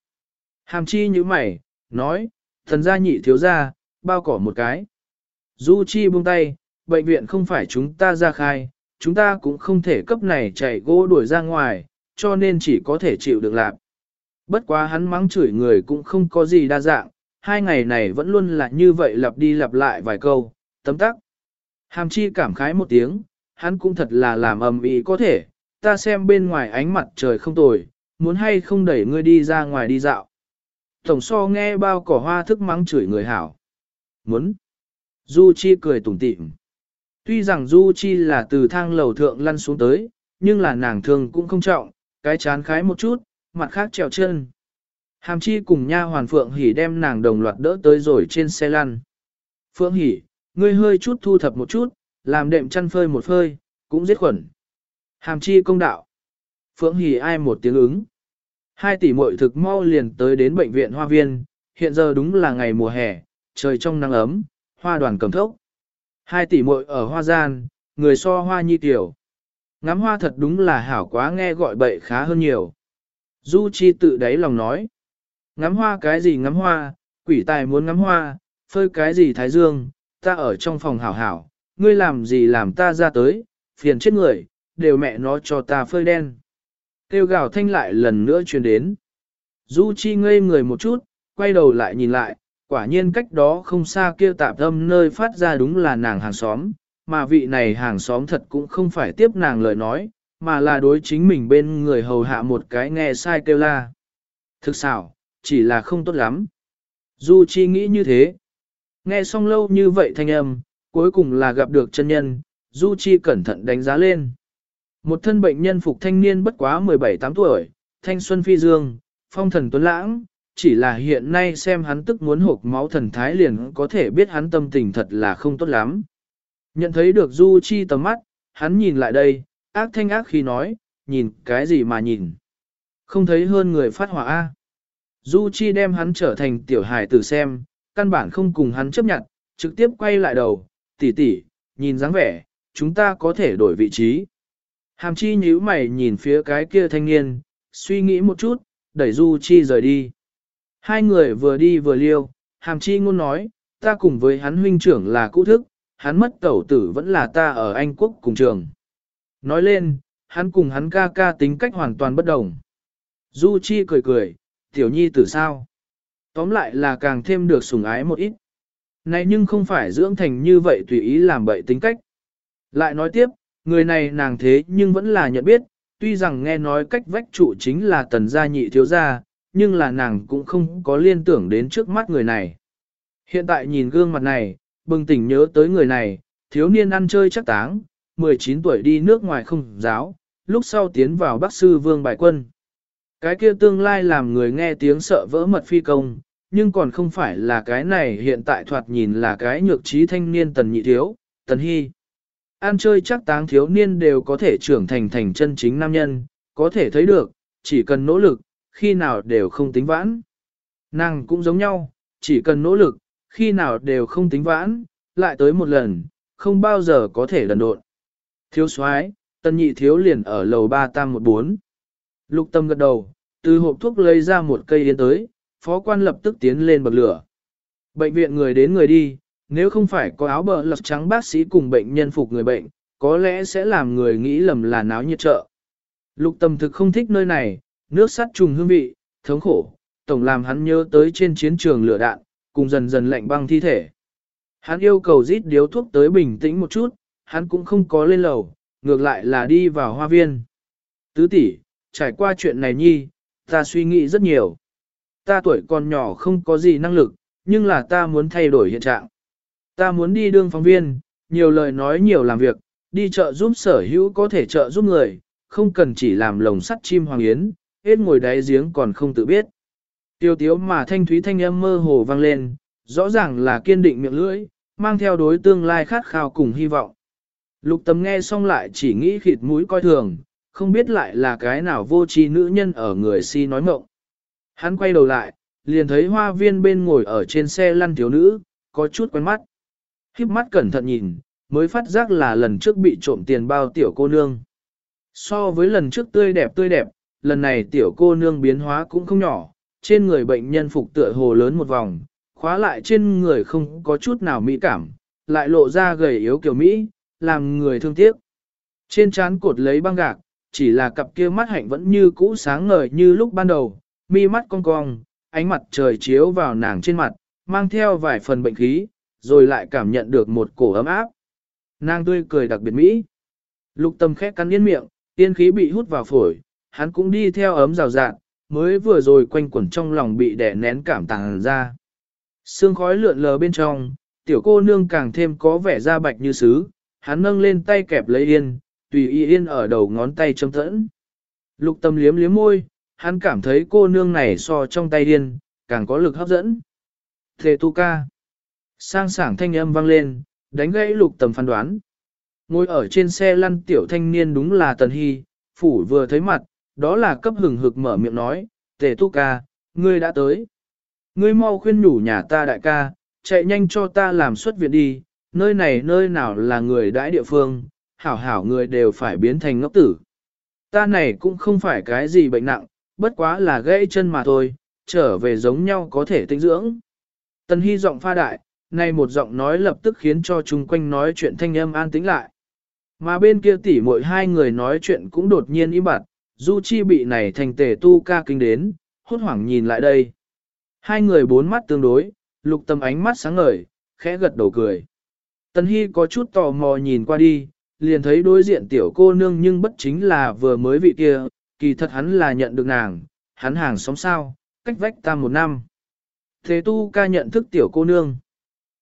[SPEAKER 1] Hàm chi như mày, nói, thần gia nhị thiếu gia, bao cỏ một cái. Du chi buông tay, bệnh viện không phải chúng ta ra khai, chúng ta cũng không thể cấp này chạy gỗ đuổi ra ngoài, cho nên chỉ có thể chịu được lạc. Bất quá hắn mắng chửi người cũng không có gì đa dạng, hai ngày này vẫn luôn là như vậy lặp đi lặp lại vài câu, tấm tắc. Hàm chi cảm khái một tiếng, hắn cũng thật là làm ầm ĩ có thể, ta xem bên ngoài ánh mặt trời không tồi, muốn hay không đẩy ngươi đi ra ngoài đi dạo. Tổng so nghe bao cỏ hoa thức mắng chửi người hảo. Muốn. Du Chi cười tủm tỉm. Tuy rằng Du Chi là từ thang lầu thượng lăn xuống tới, nhưng là nàng thường cũng không trọng, cái chán khái một chút, mặt khác trèo chân. Hàm chi cùng nha hoàn Phượng Hỷ đem nàng đồng loạt đỡ tới rồi trên xe lăn. Phượng Hỷ, ngươi hơi chút thu thập một chút, làm đệm chăn phơi một phơi, cũng giết khuẩn. Hàm chi công đạo. Phượng Hỷ ai một tiếng ứng. Hai tỷ muội thực mau liền tới đến bệnh viện hoa viên, hiện giờ đúng là ngày mùa hè, trời trong nắng ấm, hoa đoàn cầm thốc. Hai tỷ muội ở hoa gian, người so hoa nhi tiểu. Ngắm hoa thật đúng là hảo quá nghe gọi bậy khá hơn nhiều. Du Chi tự đáy lòng nói. Ngắm hoa cái gì ngắm hoa, quỷ tài muốn ngắm hoa, phơi cái gì thái dương, ta ở trong phòng hảo hảo, ngươi làm gì làm ta ra tới, phiền chết người, đều mẹ nó cho ta phơi đen. Tiêu gào thanh lại lần nữa truyền đến. Du Chi ngây người một chút, quay đầu lại nhìn lại, quả nhiên cách đó không xa kia tạp âm nơi phát ra đúng là nàng hàng xóm, mà vị này hàng xóm thật cũng không phải tiếp nàng lời nói, mà là đối chính mình bên người hầu hạ một cái nghe sai kêu la. Thực xảo, chỉ là không tốt lắm. Du Chi nghĩ như thế. Nghe xong lâu như vậy thanh âm, cuối cùng là gặp được chân nhân, Du Chi cẩn thận đánh giá lên. Một thân bệnh nhân phục thanh niên bất quá 17-8 tuổi, thanh xuân phi dương, phong thần tuấn lãng, chỉ là hiện nay xem hắn tức muốn hộp máu thần thái liền có thể biết hắn tâm tình thật là không tốt lắm. Nhận thấy được Du Chi tầm mắt, hắn nhìn lại đây, ác thanh ác khi nói, nhìn cái gì mà nhìn. Không thấy hơn người phát hỏa A. Du Chi đem hắn trở thành tiểu hài tử xem, căn bản không cùng hắn chấp nhận, trực tiếp quay lại đầu, tỷ tỷ, nhìn dáng vẻ, chúng ta có thể đổi vị trí. Hàm chi nhíu mày nhìn phía cái kia thanh niên, suy nghĩ một chút, đẩy Du Chi rời đi. Hai người vừa đi vừa liêu, hàm chi ngôn nói, ta cùng với hắn huynh trưởng là cũ thức, hắn mất tẩu tử vẫn là ta ở Anh Quốc cùng trường. Nói lên, hắn cùng hắn ca ca tính cách hoàn toàn bất đồng. Du Chi cười cười, tiểu nhi tử sao? Tóm lại là càng thêm được sủng ái một ít. Này nhưng không phải dưỡng thành như vậy tùy ý làm bậy tính cách. Lại nói tiếp, người này nàng thế nhưng vẫn là nhận biết, tuy rằng nghe nói cách vách trụ chính là tần gia nhị thiếu gia, nhưng là nàng cũng không có liên tưởng đến trước mắt người này. Hiện tại nhìn gương mặt này, bừng tỉnh nhớ tới người này, thiếu niên ăn chơi chắc táng, 19 tuổi đi nước ngoài không giáo, lúc sau tiến vào Bắc Sư Vương Bài Quân. Cái kia tương lai làm người nghe tiếng sợ vỡ mật phi công, nhưng còn không phải là cái này hiện tại thoạt nhìn là cái nhược trí thanh niên tần nhị thiếu, tần hy. Ăn chơi chắc táng thiếu niên đều có thể trưởng thành thành chân chính nam nhân, có thể thấy được, chỉ cần nỗ lực, khi nào đều không tính vãn. Nàng cũng giống nhau, chỉ cần nỗ lực, khi nào đều không tính vãn, lại tới một lần, không bao giờ có thể lần độn. Thiếu soái tân nhị thiếu liền ở lầu 3 tam 14. Lục tâm gật đầu, từ hộp thuốc lấy ra một cây yên tới, phó quan lập tức tiến lên bậc lửa. Bệnh viện người đến người đi, nếu không phải có áo bờ lật trắng bác sĩ cùng bệnh nhân phục người bệnh, có lẽ sẽ làm người nghĩ lầm là náo nhiệt trợ. Lục tâm thực không thích nơi này, nước sắt trùng hương vị, thống khổ, tổng làm hắn nhớ tới trên chiến trường lửa đạn, cùng dần dần lạnh băng thi thể. Hắn yêu cầu rít điếu thuốc tới bình tĩnh một chút, hắn cũng không có lên lầu, ngược lại là đi vào hoa viên. Tứ tỷ, trải qua chuyện này nhi, ta suy nghĩ rất nhiều. Ta tuổi còn nhỏ không có gì năng lực, nhưng là ta muốn thay đổi hiện trạng. Ta muốn đi đương phóng viên, nhiều lời nói nhiều làm việc, đi chợ giúp sở hữu có thể trợ giúp người, không cần chỉ làm lồng sắt chim hoàng yến, hết ngồi đáy giếng còn không tự biết. Tiêu tiếu mà thanh thúy thanh âm mơ hồ vang lên, rõ ràng là kiên định miệng lưỡi, mang theo đối tương lai khát khao cùng hy vọng. Lục Tầm nghe xong lại chỉ nghĩ khịt mũi coi thường, không biết lại là cái nào vô tri nữ nhân ở người si nói mộng. Hắn quay đầu lại, liền thấy hoa viên bên ngồi ở trên xe lăn thiếu nữ, có chút quen mắt. Khiếp mắt cẩn thận nhìn, mới phát giác là lần trước bị trộm tiền bao tiểu cô nương. So với lần trước tươi đẹp tươi đẹp, lần này tiểu cô nương biến hóa cũng không nhỏ, trên người bệnh nhân phục tựa hồ lớn một vòng, khóa lại trên người không có chút nào mỹ cảm, lại lộ ra gầy yếu kiểu Mỹ, làm người thương tiếc. Trên trán cột lấy băng gạc, chỉ là cặp kia mắt hạnh vẫn như cũ sáng ngời như lúc ban đầu, mi mắt cong cong, ánh mặt trời chiếu vào nàng trên mặt, mang theo vài phần bệnh khí, rồi lại cảm nhận được một cổ ấm áp. Nàng tươi cười đặc biệt mỹ. Lục tâm khét cắn yên miệng, tiên khí bị hút vào phổi, hắn cũng đi theo ấm rào rạng, mới vừa rồi quanh quẩn trong lòng bị đè nén cảm tàng ra. Sương khói lượn lờ bên trong, tiểu cô nương càng thêm có vẻ da bạch như sứ, hắn nâng lên tay kẹp lấy yên, tùy y yên ở đầu ngón tay châm thẫn. Lục tâm liếm liếm môi, hắn cảm thấy cô nương này so trong tay yên, càng có lực hấp dẫn. Thề tu ca. Sang sảng thanh âm vang lên, đánh gãy lục tầm phán đoán. Ngồi ở trên xe lăn tiểu thanh niên đúng là Tần Hy, phủ vừa thấy mặt, đó là cấp hừng hực mở miệng nói, tề tu ca, ngươi đã tới. Ngươi mau khuyên nhủ nhà ta đại ca, chạy nhanh cho ta làm xuất viện đi, nơi này nơi nào là người đãi địa phương, hảo hảo người đều phải biến thành ngốc tử. Ta này cũng không phải cái gì bệnh nặng, bất quá là gãy chân mà thôi, trở về giống nhau có thể tinh dưỡng. Tần Hy giọng pha đại, này một giọng nói lập tức khiến cho chung quanh nói chuyện thanh âm an tĩnh lại. Mà bên kia tỉ mỗi hai người nói chuyện cũng đột nhiên im bặt, Du Chi bị này thành tề tu ca kinh đến, hốt hoảng nhìn lại đây. Hai người bốn mắt tương đối, lục tâm ánh mắt sáng ngời, khẽ gật đầu cười. Tần Hy có chút tò mò nhìn qua đi, liền thấy đối diện tiểu cô nương nhưng bất chính là vừa mới vị kia, kỳ thật hắn là nhận được nàng, hắn hàng sống sao, cách vách ta một năm. Thế tu ca nhận thức tiểu cô nương.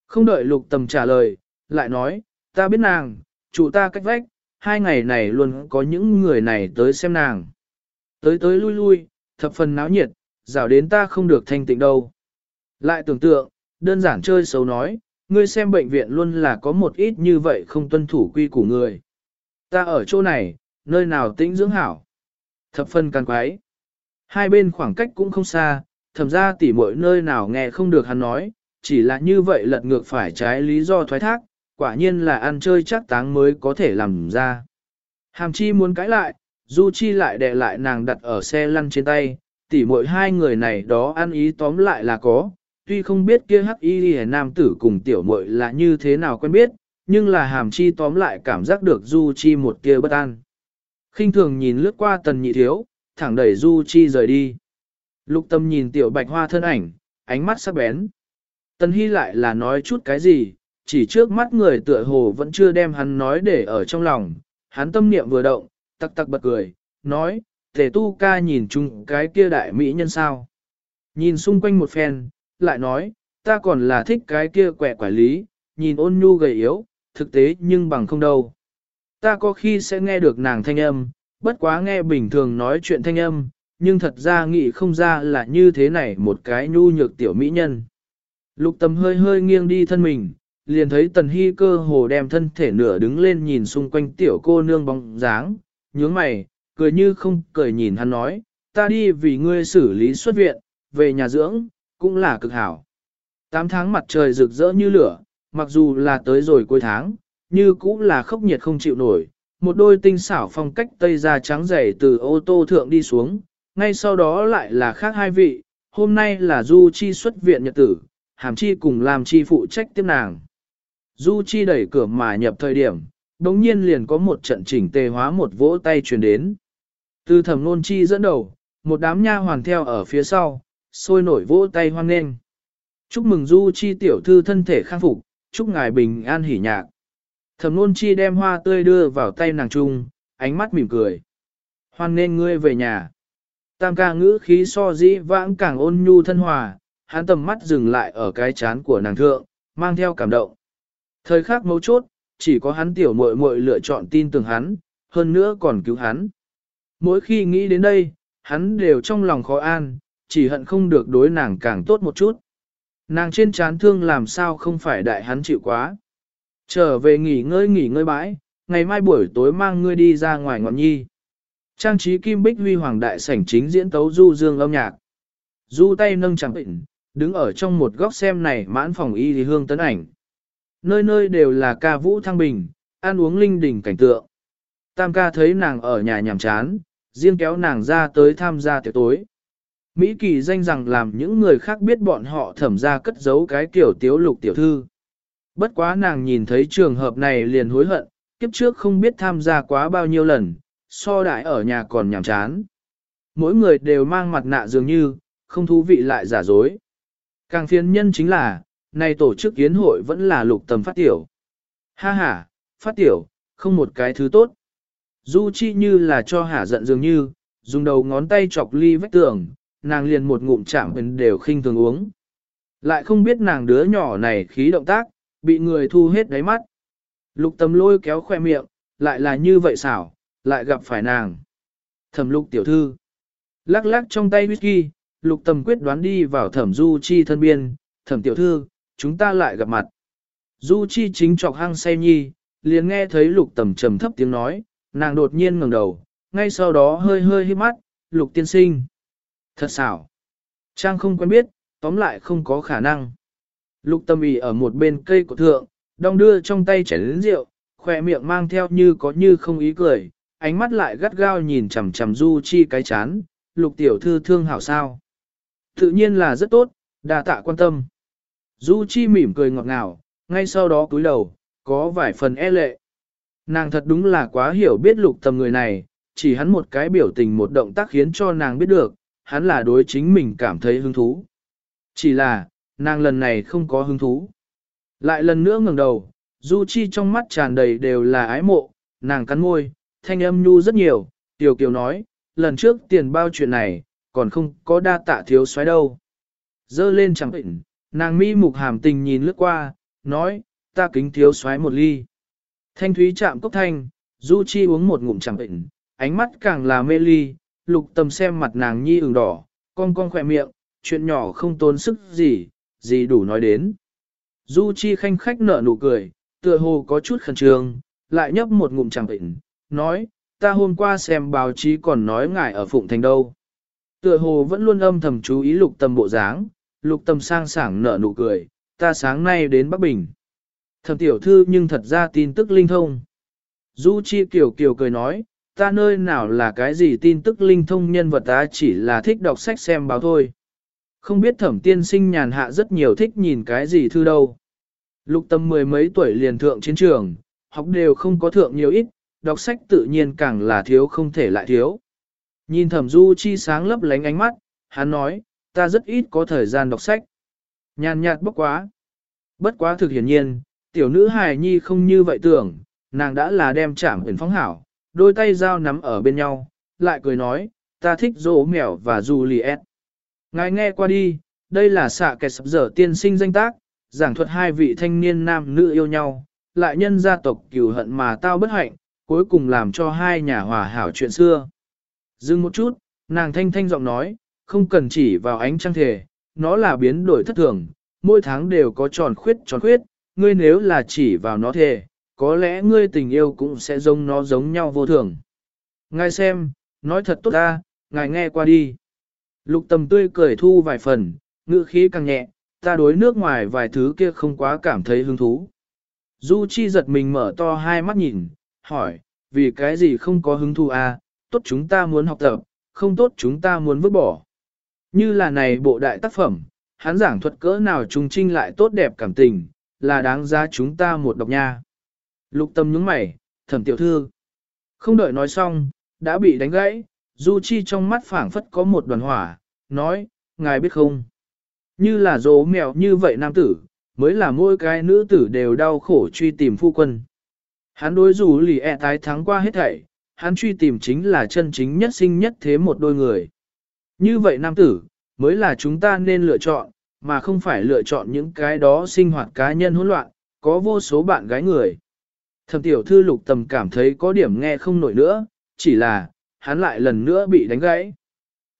[SPEAKER 1] Không đợi lục tầm trả lời, lại nói, ta biết nàng, chủ ta cách vách, hai ngày này luôn có những người này tới xem nàng. Tới tới lui lui, thập phần náo nhiệt, rào đến ta không được thanh tịnh đâu. Lại tưởng tượng, đơn giản chơi xấu nói, ngươi xem bệnh viện luôn là có một ít như vậy không tuân thủ quy của người. Ta ở chỗ này, nơi nào tĩnh dưỡng hảo. Thập phân càng quái. Hai bên khoảng cách cũng không xa, thầm ra tỉ mỗi nơi nào nghe không được hắn nói, chỉ là như vậy lật ngược phải trái lý do thoái thác, quả nhiên là ăn chơi chắc táng mới có thể làm ra. Hàm chi muốn cãi lại, Du Chi lại đè lại nàng đặt ở xe lăn trên tay, tỉ mỗi hai người này đó ăn ý tóm lại là có, tuy không biết kia hắc y nam tử cùng tiểu muội là như thế nào quen biết, nhưng là hàm chi tóm lại cảm giác được Du Chi một kia bất an. Kinh thường nhìn lướt qua tần nhị thiếu, thẳng đẩy Du Chi rời đi. Lục tâm nhìn tiểu bạch hoa thân ảnh, ánh mắt sắc bén. Tần Hy lại là nói chút cái gì, chỉ trước mắt người tựa hồ vẫn chưa đem hắn nói để ở trong lòng, hắn tâm niệm vừa động, tặc tặc bật cười, nói, tề tu ca nhìn chung cái kia đại mỹ nhân sao. Nhìn xung quanh một phen, lại nói, ta còn là thích cái kia quẻ quả lý, nhìn ôn nhu gầy yếu, thực tế nhưng bằng không đâu. Ta có khi sẽ nghe được nàng thanh âm, bất quá nghe bình thường nói chuyện thanh âm, nhưng thật ra nghĩ không ra là như thế này một cái nhu nhược tiểu mỹ nhân. Lục tầm hơi hơi nghiêng đi thân mình, liền thấy tần hy cơ hồ đem thân thể nửa đứng lên nhìn xung quanh tiểu cô nương bóng dáng, nhướng mày, cười như không cười nhìn hắn nói, ta đi vì ngươi xử lý xuất viện, về nhà dưỡng, cũng là cực hảo. Tám tháng mặt trời rực rỡ như lửa, mặc dù là tới rồi cuối tháng, như cũng là khốc nhiệt không chịu nổi, một đôi tinh xảo phong cách tây da trắng dày từ ô tô thượng đi xuống, ngay sau đó lại là khác hai vị, hôm nay là Du Chi xuất viện nhật tử, Hàm Chi cùng làm Chi phụ trách tiếp nàng. Du Chi đẩy cửa mà nhập thời điểm, đống nhiên liền có một trận chỉnh tề hóa một vỗ tay truyền đến. Từ thẩm nôn chi dẫn đầu, một đám nha hoàn theo ở phía sau, sôi nổi vỗ tay hoan nghênh. Chúc mừng Du Chi tiểu thư thân thể khang phục, chúc ngài bình an hỉ nhạc. Thẩm nôn chi đem hoa tươi đưa vào tay nàng trung, ánh mắt mỉm cười. Hoan nghênh ngươi về nhà. Tam ca ngữ khí so dĩ vãng càng ôn nhu thân hòa, hắn tầm mắt dừng lại ở cái chán của nàng thượng, mang theo cảm động. Thời khắc mấu chốt, chỉ có hắn tiểu muội muội lựa chọn tin tưởng hắn, hơn nữa còn cứu hắn. Mỗi khi nghĩ đến đây, hắn đều trong lòng khó an, chỉ hận không được đối nàng càng tốt một chút. Nàng trên chán thương làm sao không phải đại hắn chịu quá. Trở về nghỉ ngơi nghỉ ngơi bãi, ngày mai buổi tối mang ngươi đi ra ngoài ngọn nhi. Trang trí kim bích huy hoàng đại sảnh chính diễn tấu du dương âm nhạc. Du tay nâng chẳng bệnh, đứng ở trong một góc xem này mãn phòng y thì hương tấn ảnh. Nơi nơi đều là ca vũ thăng bình, ăn uống linh đình cảnh tượng. Tam ca thấy nàng ở nhà nhàm chán, riêng kéo nàng ra tới tham gia tiệc tối. Mỹ kỳ danh rằng làm những người khác biết bọn họ thẩm ra cất giấu cái kiểu tiếu lục tiểu thư. Bất quá nàng nhìn thấy trường hợp này liền hối hận, kiếp trước không biết tham gia quá bao nhiêu lần, so đại ở nhà còn nhàm chán. Mỗi người đều mang mặt nạ dường như, không thú vị lại giả dối. Càng phiền nhân chính là, nay tổ chức yến hội vẫn là lục tầm phát tiểu. Ha ha, phát tiểu, không một cái thứ tốt. Du chi như là cho hả giận dường như, dùng đầu ngón tay chọc ly vách tường, nàng liền một ngụm chạm bình đều khinh thường uống. Lại không biết nàng đứa nhỏ này khí động tác, bị người thu hết đáy mắt. Lục tâm lôi kéo khoe miệng, lại là như vậy xảo, lại gặp phải nàng. Thẩm lục tiểu thư. Lắc lắc trong tay whisky, lục tâm quyết đoán đi vào thẩm du chi thân biên, thẩm tiểu thư, chúng ta lại gặp mặt. Du chi chính trọc hăng say nhi, liền nghe thấy lục tầm trầm thấp tiếng nói, nàng đột nhiên ngẩng đầu, ngay sau đó hơi hơi hít mắt, lục tiên sinh. Thật xảo. Trang không quen biết, tóm lại không có khả năng. Lục tâm ý ở một bên cây của thượng, đong đưa trong tay chảy lớn rượu, khỏe miệng mang theo như có như không ý cười, ánh mắt lại gắt gao nhìn chằm chằm du chi cái chán, lục tiểu thư thương hảo sao. Tự nhiên là rất tốt, đa tạ quan tâm. Du chi mỉm cười ngọt ngào, ngay sau đó cúi đầu, có vài phần e lệ. Nàng thật đúng là quá hiểu biết lục tầm người này, chỉ hắn một cái biểu tình một động tác khiến cho nàng biết được, hắn là đối chính mình cảm thấy hứng thú. Chỉ là, nàng lần này không có hứng thú. Lại lần nữa ngẩng đầu, Du Chi trong mắt tràn đầy đều là ái mộ, nàng cắn môi, thanh âm nhu rất nhiều, Tiểu Kiều nói, lần trước tiền bao chuyện này, còn không có đa tạ thiếu xoáy đâu. Dơ lên chẳng bệnh, nàng mi mục hàm tình nhìn lướt qua, nói, ta kính thiếu xoáy một ly. Thanh thúy chạm cốc thanh, Du Chi uống một ngụm chẳng bệnh, ánh mắt càng là mê ly, lục tầm xem mặt nàng nhi ửng đỏ, con con khỏe miệng, chuyện nhỏ không tốn sức gì, gì đủ nói đến. Du Chi khanh khách nở nụ cười, tựa hồ có chút khẩn trương, lại nhấp một ngụm chẳng bệnh, nói, ta hôm qua xem báo chí còn nói ngài ở Phụng Thành đâu. Tựa hồ vẫn luôn âm thầm chú ý lục tầm bộ dáng, lục tầm sang sảng nở nụ cười, ta sáng nay đến Bắc Bình. Thầm tiểu thư nhưng thật ra tin tức linh thông. Du Chi Kiều Kiều cười nói, ta nơi nào là cái gì tin tức linh thông nhân vật ta chỉ là thích đọc sách xem báo thôi. Không biết thẩm tiên sinh nhàn hạ rất nhiều thích nhìn cái gì thư đâu. Lục tâm mười mấy tuổi liền thượng chiến trường, học đều không có thượng nhiều ít, đọc sách tự nhiên càng là thiếu không thể lại thiếu. Nhìn thẩm du chi sáng lấp lánh ánh mắt, hắn nói, ta rất ít có thời gian đọc sách. Nhàn nhạt bốc quá. Bất quá thực hiển nhiên, tiểu nữ hài nhi không như vậy tưởng, nàng đã là đem chảm ẩn phóng hảo, đôi tay dao nắm ở bên nhau, lại cười nói, ta thích rỗ mèo và Juliet. Ngài nghe qua đi, đây là xạ kẻ sập dở tiên sinh danh tác, giảng thuật hai vị thanh niên nam nữ yêu nhau, lại nhân gia tộc cửu hận mà tao bất hạnh, cuối cùng làm cho hai nhà hòa hảo chuyện xưa. Dừng một chút, nàng thanh thanh giọng nói, không cần chỉ vào ánh trăng thể, nó là biến đổi thất thường, mỗi tháng đều có tròn khuyết tròn khuyết, ngươi nếu là chỉ vào nó thể, có lẽ ngươi tình yêu cũng sẽ giống nó giống nhau vô thường. Ngài xem, nói thật tốt ta, ngài nghe qua đi. Lục tầm tươi cười thu vài phần, ngữ khí càng nhẹ, ta đối nước ngoài vài thứ kia không quá cảm thấy hứng thú. Du Chi giật mình mở to hai mắt nhìn, hỏi, vì cái gì không có hứng thú à, tốt chúng ta muốn học tập, không tốt chúng ta muốn vứt bỏ. Như là này bộ đại tác phẩm, hắn giảng thuật cỡ nào trung trinh lại tốt đẹp cảm tình, là đáng giá chúng ta một độc nha. Lục tâm nhướng mày, thẩm tiểu thư. Không đợi nói xong, đã bị đánh gãy, Du Chi trong mắt phảng phất có một đoàn hỏa, nói, ngài biết không? Như là dỗ mèo như vậy nam tử, mới là mỗi cái nữ tử đều đau khổ truy tìm phu quân. Hắn đối dù lì e tái thắng qua hết thảy, hắn truy tìm chính là chân chính nhất sinh nhất thế một đôi người. Như vậy nam tử, mới là chúng ta nên lựa chọn, mà không phải lựa chọn những cái đó sinh hoạt cá nhân hỗn loạn, có vô số bạn gái người. Thẩm tiểu thư lục tầm cảm thấy có điểm nghe không nổi nữa, chỉ là, hắn lại lần nữa bị đánh gãy.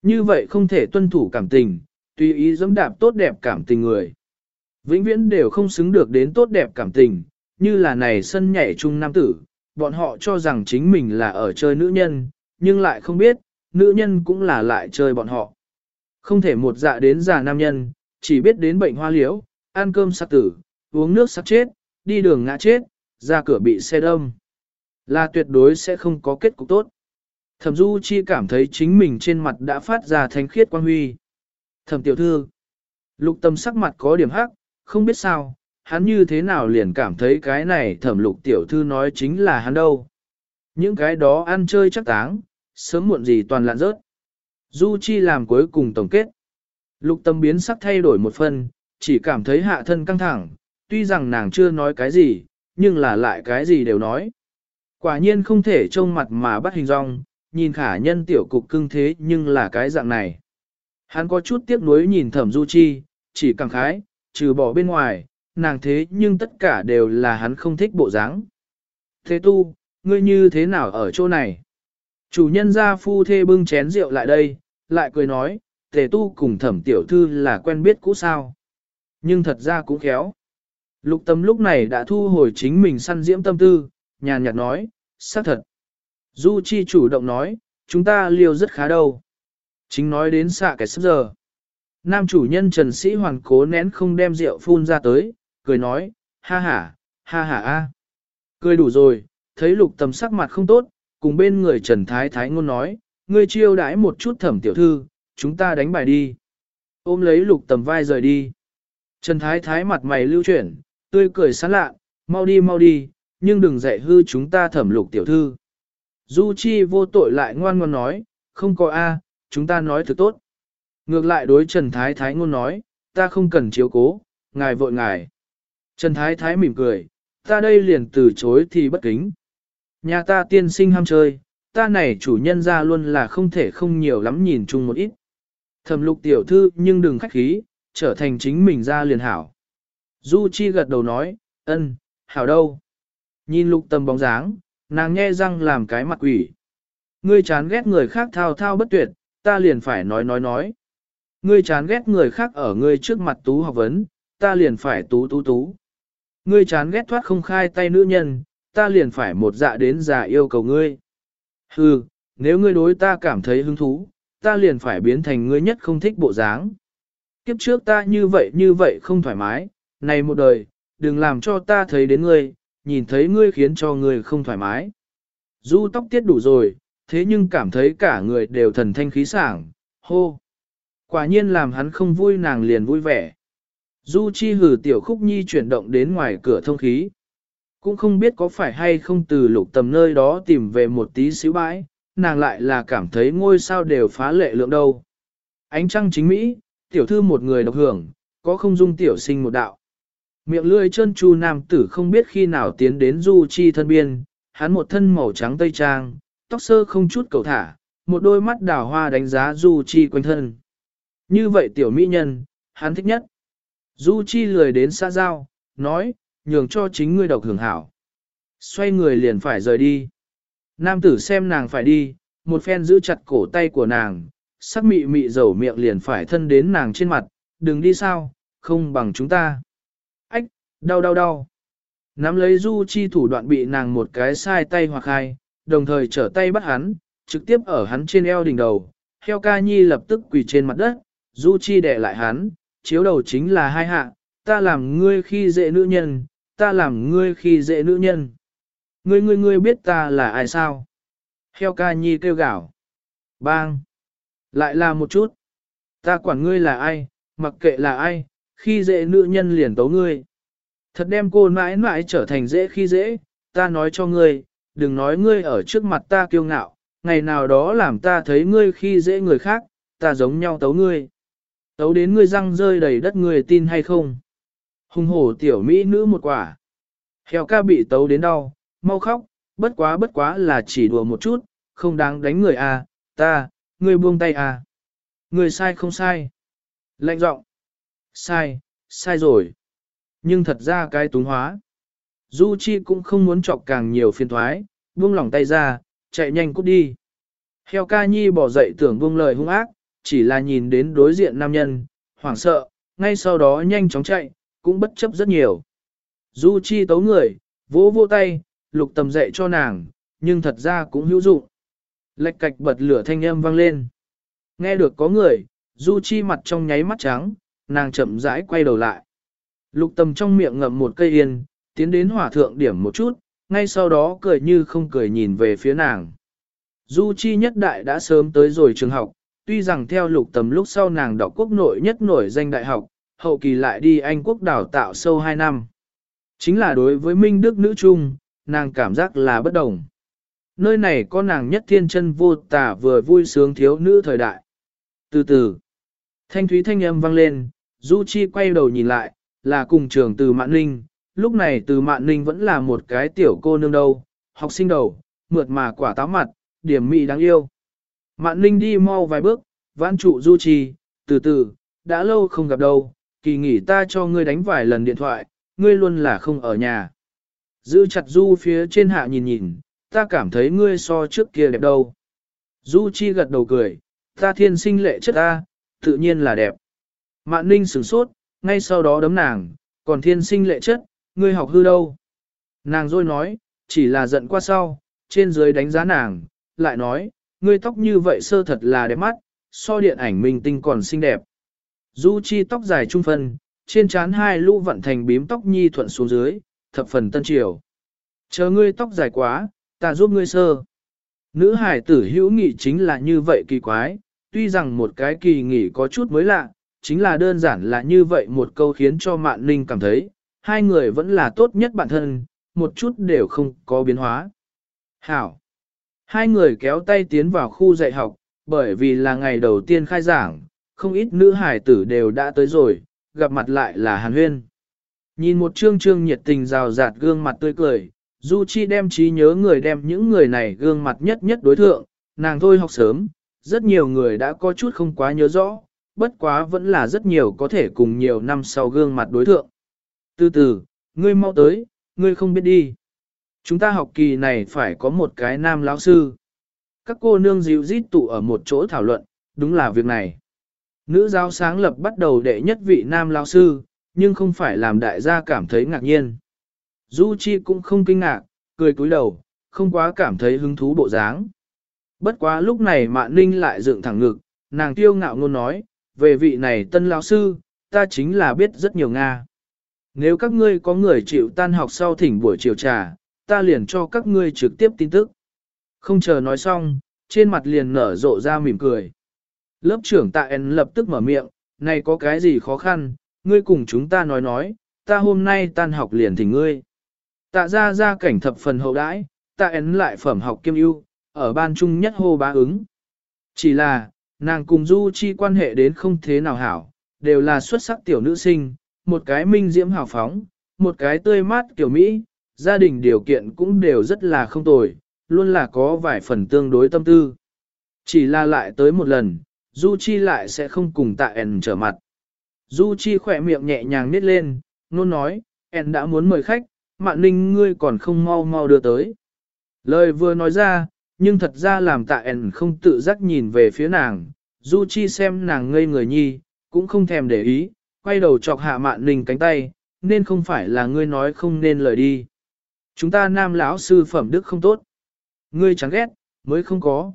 [SPEAKER 1] Như vậy không thể tuân thủ cảm tình, tùy ý dẫm đạp tốt đẹp cảm tình người. Vĩnh viễn đều không xứng được đến tốt đẹp cảm tình, như là này sân nhảy chung nam tử, bọn họ cho rằng chính mình là ở chơi nữ nhân, nhưng lại không biết, nữ nhân cũng là lại chơi bọn họ. Không thể một dạ đến già nam nhân, chỉ biết đến bệnh hoa liễu, ăn cơm sát tử, uống nước sát chết, đi đường ngã chết, ra cửa bị xe đâm. Là tuyệt đối sẽ không có kết cục tốt. Thẩm Du Chi cảm thấy chính mình trên mặt đã phát ra thanh khiết quang huy. Thẩm tiểu thư, lục tâm sắc mặt có điểm hắc, không biết sao, hắn như thế nào liền cảm thấy cái này thẩm lục tiểu thư nói chính là hắn đâu. Những cái đó ăn chơi chắc táng, sớm muộn gì toàn lạn rớt. Du Chi làm cuối cùng tổng kết. Lục tâm biến sắc thay đổi một phần, chỉ cảm thấy hạ thân căng thẳng, tuy rằng nàng chưa nói cái gì, nhưng là lại cái gì đều nói. Quả nhiên không thể trông mặt mà bắt hình dong, nhìn khả nhân tiểu cục cưng thế nhưng là cái dạng này. Hắn có chút tiếc nuối nhìn thẩm du chi, chỉ cảm khái, trừ bỏ bên ngoài, nàng thế nhưng tất cả đều là hắn không thích bộ dáng. Thế tu, ngươi như thế nào ở chỗ này? Chủ nhân gia phu thê bưng chén rượu lại đây, lại cười nói, tề tu cùng thẩm tiểu thư là quen biết cũ sao. Nhưng thật ra cũng khéo. Lục tâm lúc này đã thu hồi chính mình săn diễm tâm tư, nhàn nhạt nói, xác thật. Du Chi chủ động nói, chúng ta liều rất khá đâu. Chính nói đến xạ cái sắp giờ. Nam chủ nhân Trần Sĩ Hoàn cố nén không đem rượu phun ra tới, cười nói, ha ha, ha ha a. Cười đủ rồi, thấy lục tầm sắc mặt không tốt, cùng bên người Trần Thái Thái ngôn nói, ngươi chiêu đãi một chút thẩm tiểu thư, chúng ta đánh bài đi. Ôm lấy lục tầm vai rời đi. Trần Thái Thái mặt mày lưu chuyển, tươi cười sán lạ, mau đi mau đi, nhưng đừng dạy hư chúng ta thẩm lục tiểu thư. Du Chi vô tội lại ngoan ngoãn nói, không có A, chúng ta nói thực tốt. Ngược lại đối Trần Thái Thái ngôn nói, ta không cần chiếu cố, ngài vội ngài. Trần Thái Thái mỉm cười, ta đây liền từ chối thì bất kính. Nhà ta tiên sinh ham chơi, ta này chủ nhân ra luôn là không thể không nhiều lắm nhìn chung một ít. Thẩm lục tiểu thư nhưng đừng khách khí, trở thành chính mình ra liền hảo. Du Chi gật đầu nói, ân, hảo đâu. Nhìn lục tầm bóng dáng, nàng nghe răng làm cái mặt quỷ. Ngươi chán ghét người khác thao thao bất tuyệt, ta liền phải nói nói nói. Ngươi chán ghét người khác ở ngươi trước mặt tú học vấn, ta liền phải tú tú tú. Ngươi chán ghét thoát không khai tay nữ nhân, ta liền phải một dạ đến già yêu cầu ngươi. Hừ, nếu ngươi đối ta cảm thấy hứng thú, ta liền phải biến thành ngươi nhất không thích bộ dáng. Kiếp trước ta như vậy như vậy không thoải mái, này một đời, đừng làm cho ta thấy đến ngươi, nhìn thấy ngươi khiến cho ngươi không thoải mái. Du tóc tiết đủ rồi, thế nhưng cảm thấy cả người đều thần thanh khí sảng, hô. Quả nhiên làm hắn không vui nàng liền vui vẻ. Du chi hử tiểu khúc nhi chuyển động đến ngoài cửa thông khí. Cũng không biết có phải hay không từ lục tầm nơi đó tìm về một tí xíu bãi, nàng lại là cảm thấy ngôi sao đều phá lệ lượng đâu. Ánh trăng chính Mỹ, tiểu thư một người độc hưởng, có không dung tiểu sinh một đạo. Miệng lươi chân chu nam tử không biết khi nào tiến đến du chi thân biên, hắn một thân màu trắng tây trang, tóc sơ không chút cầu thả, một đôi mắt đào hoa đánh giá du chi quanh thân. Như vậy tiểu mỹ nhân, hắn thích nhất. Du chi lười đến xa giao, nói, nhường cho chính ngươi độc hưởng hảo. Xoay người liền phải rời đi. Nam tử xem nàng phải đi, một phen giữ chặt cổ tay của nàng, sắc mị mị dầu miệng liền phải thân đến nàng trên mặt, đừng đi sao, không bằng chúng ta. Ách, đau đau đau. Nắm lấy du chi thủ đoạn bị nàng một cái sai tay hoặc hai, đồng thời trở tay bắt hắn, trực tiếp ở hắn trên eo đỉnh đầu. Heo ca nhi lập tức quỳ trên mặt đất, du chi đè lại hắn, chiếu đầu chính là hai hạ, ta làm ngươi khi dễ nữ nhân, ta làm ngươi khi dễ nữ nhân. Ngươi ngươi ngươi biết ta là ai sao? Heo ca nhi kêu gào. Bang! Lại là một chút. Ta quản ngươi là ai, mặc kệ là ai, khi dễ nữ nhân liền tấu ngươi. Thật đem cô mãi mãi trở thành dễ khi dễ, ta nói cho ngươi, đừng nói ngươi ở trước mặt ta kiêu ngạo, ngày nào đó làm ta thấy ngươi khi dễ người khác, ta giống nhau tấu ngươi. Tấu đến ngươi răng rơi đầy đất ngươi tin hay không? Hùng hổ tiểu mỹ nữ một quả. Heo ca bị tấu đến đau, mau khóc, bất quá bất quá là chỉ đùa một chút, không đáng đánh người à, ta, ngươi buông tay à. Người sai không sai. Lạnh giọng. Sai, sai rồi. Nhưng thật ra cái túng hóa. Du Chi cũng không muốn chọc càng nhiều phiền thoái, buông lỏng tay ra, chạy nhanh cút đi. Heo ca nhi bỏ dậy tưởng buông lời hung ác, chỉ là nhìn đến đối diện nam nhân, hoảng sợ, ngay sau đó nhanh chóng chạy, cũng bất chấp rất nhiều. Du Chi tấu người, vỗ vỗ tay, lục tầm dạy cho nàng, nhưng thật ra cũng hữu dụng. Lệch cạch bật lửa thanh âm vang lên. Nghe được có người, Du Chi mặt trong nháy mắt trắng, nàng chậm rãi quay đầu lại. Lục tầm trong miệng ngậm một cây yên, tiến đến hỏa thượng điểm một chút, ngay sau đó cười như không cười nhìn về phía nàng. Du Chi nhất đại đã sớm tới rồi trường học, tuy rằng theo lục tầm lúc sau nàng đọc quốc nội nhất nổi danh đại học, hậu kỳ lại đi Anh quốc đào tạo sâu 2 năm. Chính là đối với Minh Đức nữ trung, nàng cảm giác là bất đồng. Nơi này có nàng nhất thiên chân vô tả vừa vui sướng thiếu nữ thời đại. Từ từ, thanh thúy thanh âm vang lên, Du Chi quay đầu nhìn lại, là cùng trường từ Mạn Ninh, lúc này từ Mạn Ninh vẫn là một cái tiểu cô nương đâu, học sinh đầu, mượt mà quả táo mặt, điểm mị đáng yêu. Mạn Ninh đi mau vài bước, vãn trụ Du Chi, từ từ, đã lâu không gặp đâu, kỳ nghỉ ta cho ngươi đánh vài lần điện thoại, ngươi luôn là không ở nhà. Giữ chặt Du phía trên hạ nhìn nhìn, ta cảm thấy ngươi so trước kia đẹp đâu. Du Chi gật đầu cười, ta thiên sinh lệ chất ta, tự nhiên là đẹp. Mạn ninh sửng sốt, ngay sau đó đấm nàng, còn thiên sinh lệ chất, ngươi học hư đâu. Nàng rồi nói, chỉ là giận qua sau, trên dưới đánh giá nàng, lại nói, ngươi tóc như vậy sơ thật là đẹp mắt, so điện ảnh minh tinh còn xinh đẹp. Du Chi tóc dài trung phân, trên trán hai lũ vận thành bím tóc nhi thuận xuống dưới, thập phần tân triều. Chờ ngươi tóc dài quá, ta giúp ngươi sơ. Nữ hải tử hữu nghị chính là như vậy kỳ quái, tuy rằng một cái kỳ nghỉ có chút mới lạ, chính là đơn giản là như vậy một câu khiến cho Mạn Ninh cảm thấy, hai người vẫn là tốt nhất bản thân, một chút đều không có biến hóa. Hảo! Hai người kéo tay tiến vào khu dạy học, bởi vì là ngày đầu tiên khai giảng, không ít nữ hải tử đều đã tới rồi, gặp mặt lại là Hàn Huyên. Nhìn một trương trương nhiệt tình rào rạt gương mặt tươi cười, Du Chi đem trí nhớ người đem những người này gương mặt nhất nhất đối thượng, nàng thôi học sớm, rất nhiều người đã có chút không quá nhớ rõ, bất quá vẫn là rất nhiều có thể cùng nhiều năm sau gương mặt đối thượng. Từ từ, ngươi mau tới, ngươi không biết đi. Chúng ta học kỳ này phải có một cái nam lão sư. Các cô nương dịu rít tụ ở một chỗ thảo luận, đúng là việc này. Nữ giáo sáng lập bắt đầu đệ nhất vị nam lão sư, nhưng không phải làm đại gia cảm thấy ngạc nhiên. Du Chi cũng không kinh ngạc, cười cúi đầu, không quá cảm thấy hứng thú bộ dáng. Bất quá lúc này Mạn Ninh lại dựng thẳng ngực, nàng tiêu ngạo ngôn nói, về vị này tân lão sư, ta chính là biết rất nhiều Nga. Nếu các ngươi có người chịu tan học sau thỉnh buổi chiều trà, ta liền cho các ngươi trực tiếp tin tức. Không chờ nói xong, trên mặt liền nở rộ ra mỉm cười. Lớp trưởng tạ En lập tức mở miệng, này có cái gì khó khăn, ngươi cùng chúng ta nói nói, ta hôm nay tan học liền thỉnh ngươi. Tạ ra ra cảnh thập phần hậu đãi, tạ En lại phẩm học kiêm ưu, ở ban trung nhất hô bá ứng. Chỉ là, nàng cùng Du Chi quan hệ đến không thế nào hảo, đều là xuất sắc tiểu nữ sinh, một cái minh diễm hào phóng, một cái tươi mát kiểu Mỹ, gia đình điều kiện cũng đều rất là không tồi, luôn là có vài phần tương đối tâm tư. Chỉ là lại tới một lần, Du Chi lại sẽ không cùng tạ ẻn trở mặt. Du Chi khỏe miệng nhẹ nhàng nít lên, nôn nói, ẻn đã muốn mời khách, mạn ninh ngươi còn không mau mau đưa tới. Lời vừa nói ra, nhưng thật ra làm tạ ẻn không tự giác nhìn về phía nàng, Du Chi xem nàng ngây người nhi, cũng không thèm để ý, quay đầu chọc hạ mạn ninh cánh tay, nên không phải là ngươi nói không nên lời đi. Chúng ta nam lão sư phẩm đức không tốt. Ngươi chẳng ghét, mới không có.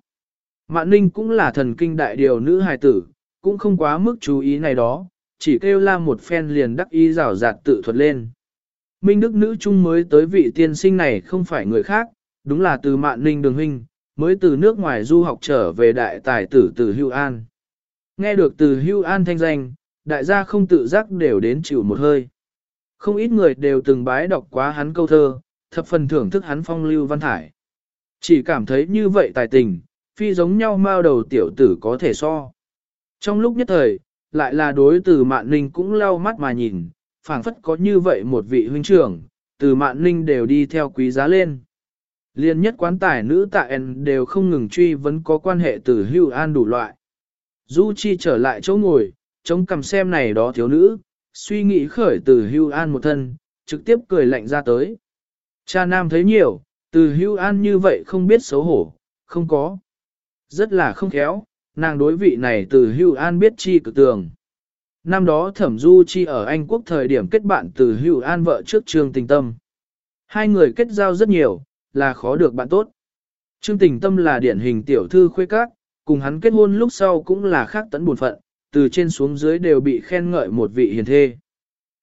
[SPEAKER 1] Mạn ninh cũng là thần kinh đại điều nữ hài tử, cũng không quá mức chú ý này đó, chỉ kêu la một phen liền đắc ý rào rạt tự thuật lên. Minh đức nữ trung mới tới vị tiên sinh này không phải người khác, đúng là từ mạn ninh đường huynh, mới từ nước ngoài du học trở về đại tài tử từ Hưu An. Nghe được từ Hưu An thanh danh, đại gia không tự giác đều đến chịu một hơi. Không ít người đều từng bái đọc quá hắn câu thơ, thập phần thưởng thức hắn phong lưu văn thải. Chỉ cảm thấy như vậy tài tình, phi giống nhau mao đầu tiểu tử có thể so. Trong lúc nhất thời, lại là đối từ mạn ninh cũng lau mắt mà nhìn, phảng phất có như vậy một vị huynh trưởng, từ mạn ninh đều đi theo quý giá lên. Liên nhất quán tài nữ tạ en đều không ngừng truy vẫn có quan hệ từ hưu an đủ loại. Du Chi trở lại chỗ ngồi, chống cầm xem này đó thiếu nữ, suy nghĩ khởi từ hưu an một thân, trực tiếp cười lạnh ra tới. Cha nam thấy nhiều, từ hưu an như vậy không biết xấu hổ, không có. Rất là không khéo, nàng đối vị này từ hưu an biết chi cực tường. Năm đó thẩm du chi ở Anh quốc thời điểm kết bạn từ hưu an vợ trước trương tình tâm. Hai người kết giao rất nhiều, là khó được bạn tốt. Trương tình tâm là điển hình tiểu thư khuê các, cùng hắn kết hôn lúc sau cũng là khác tấn buồn phận, từ trên xuống dưới đều bị khen ngợi một vị hiền thê.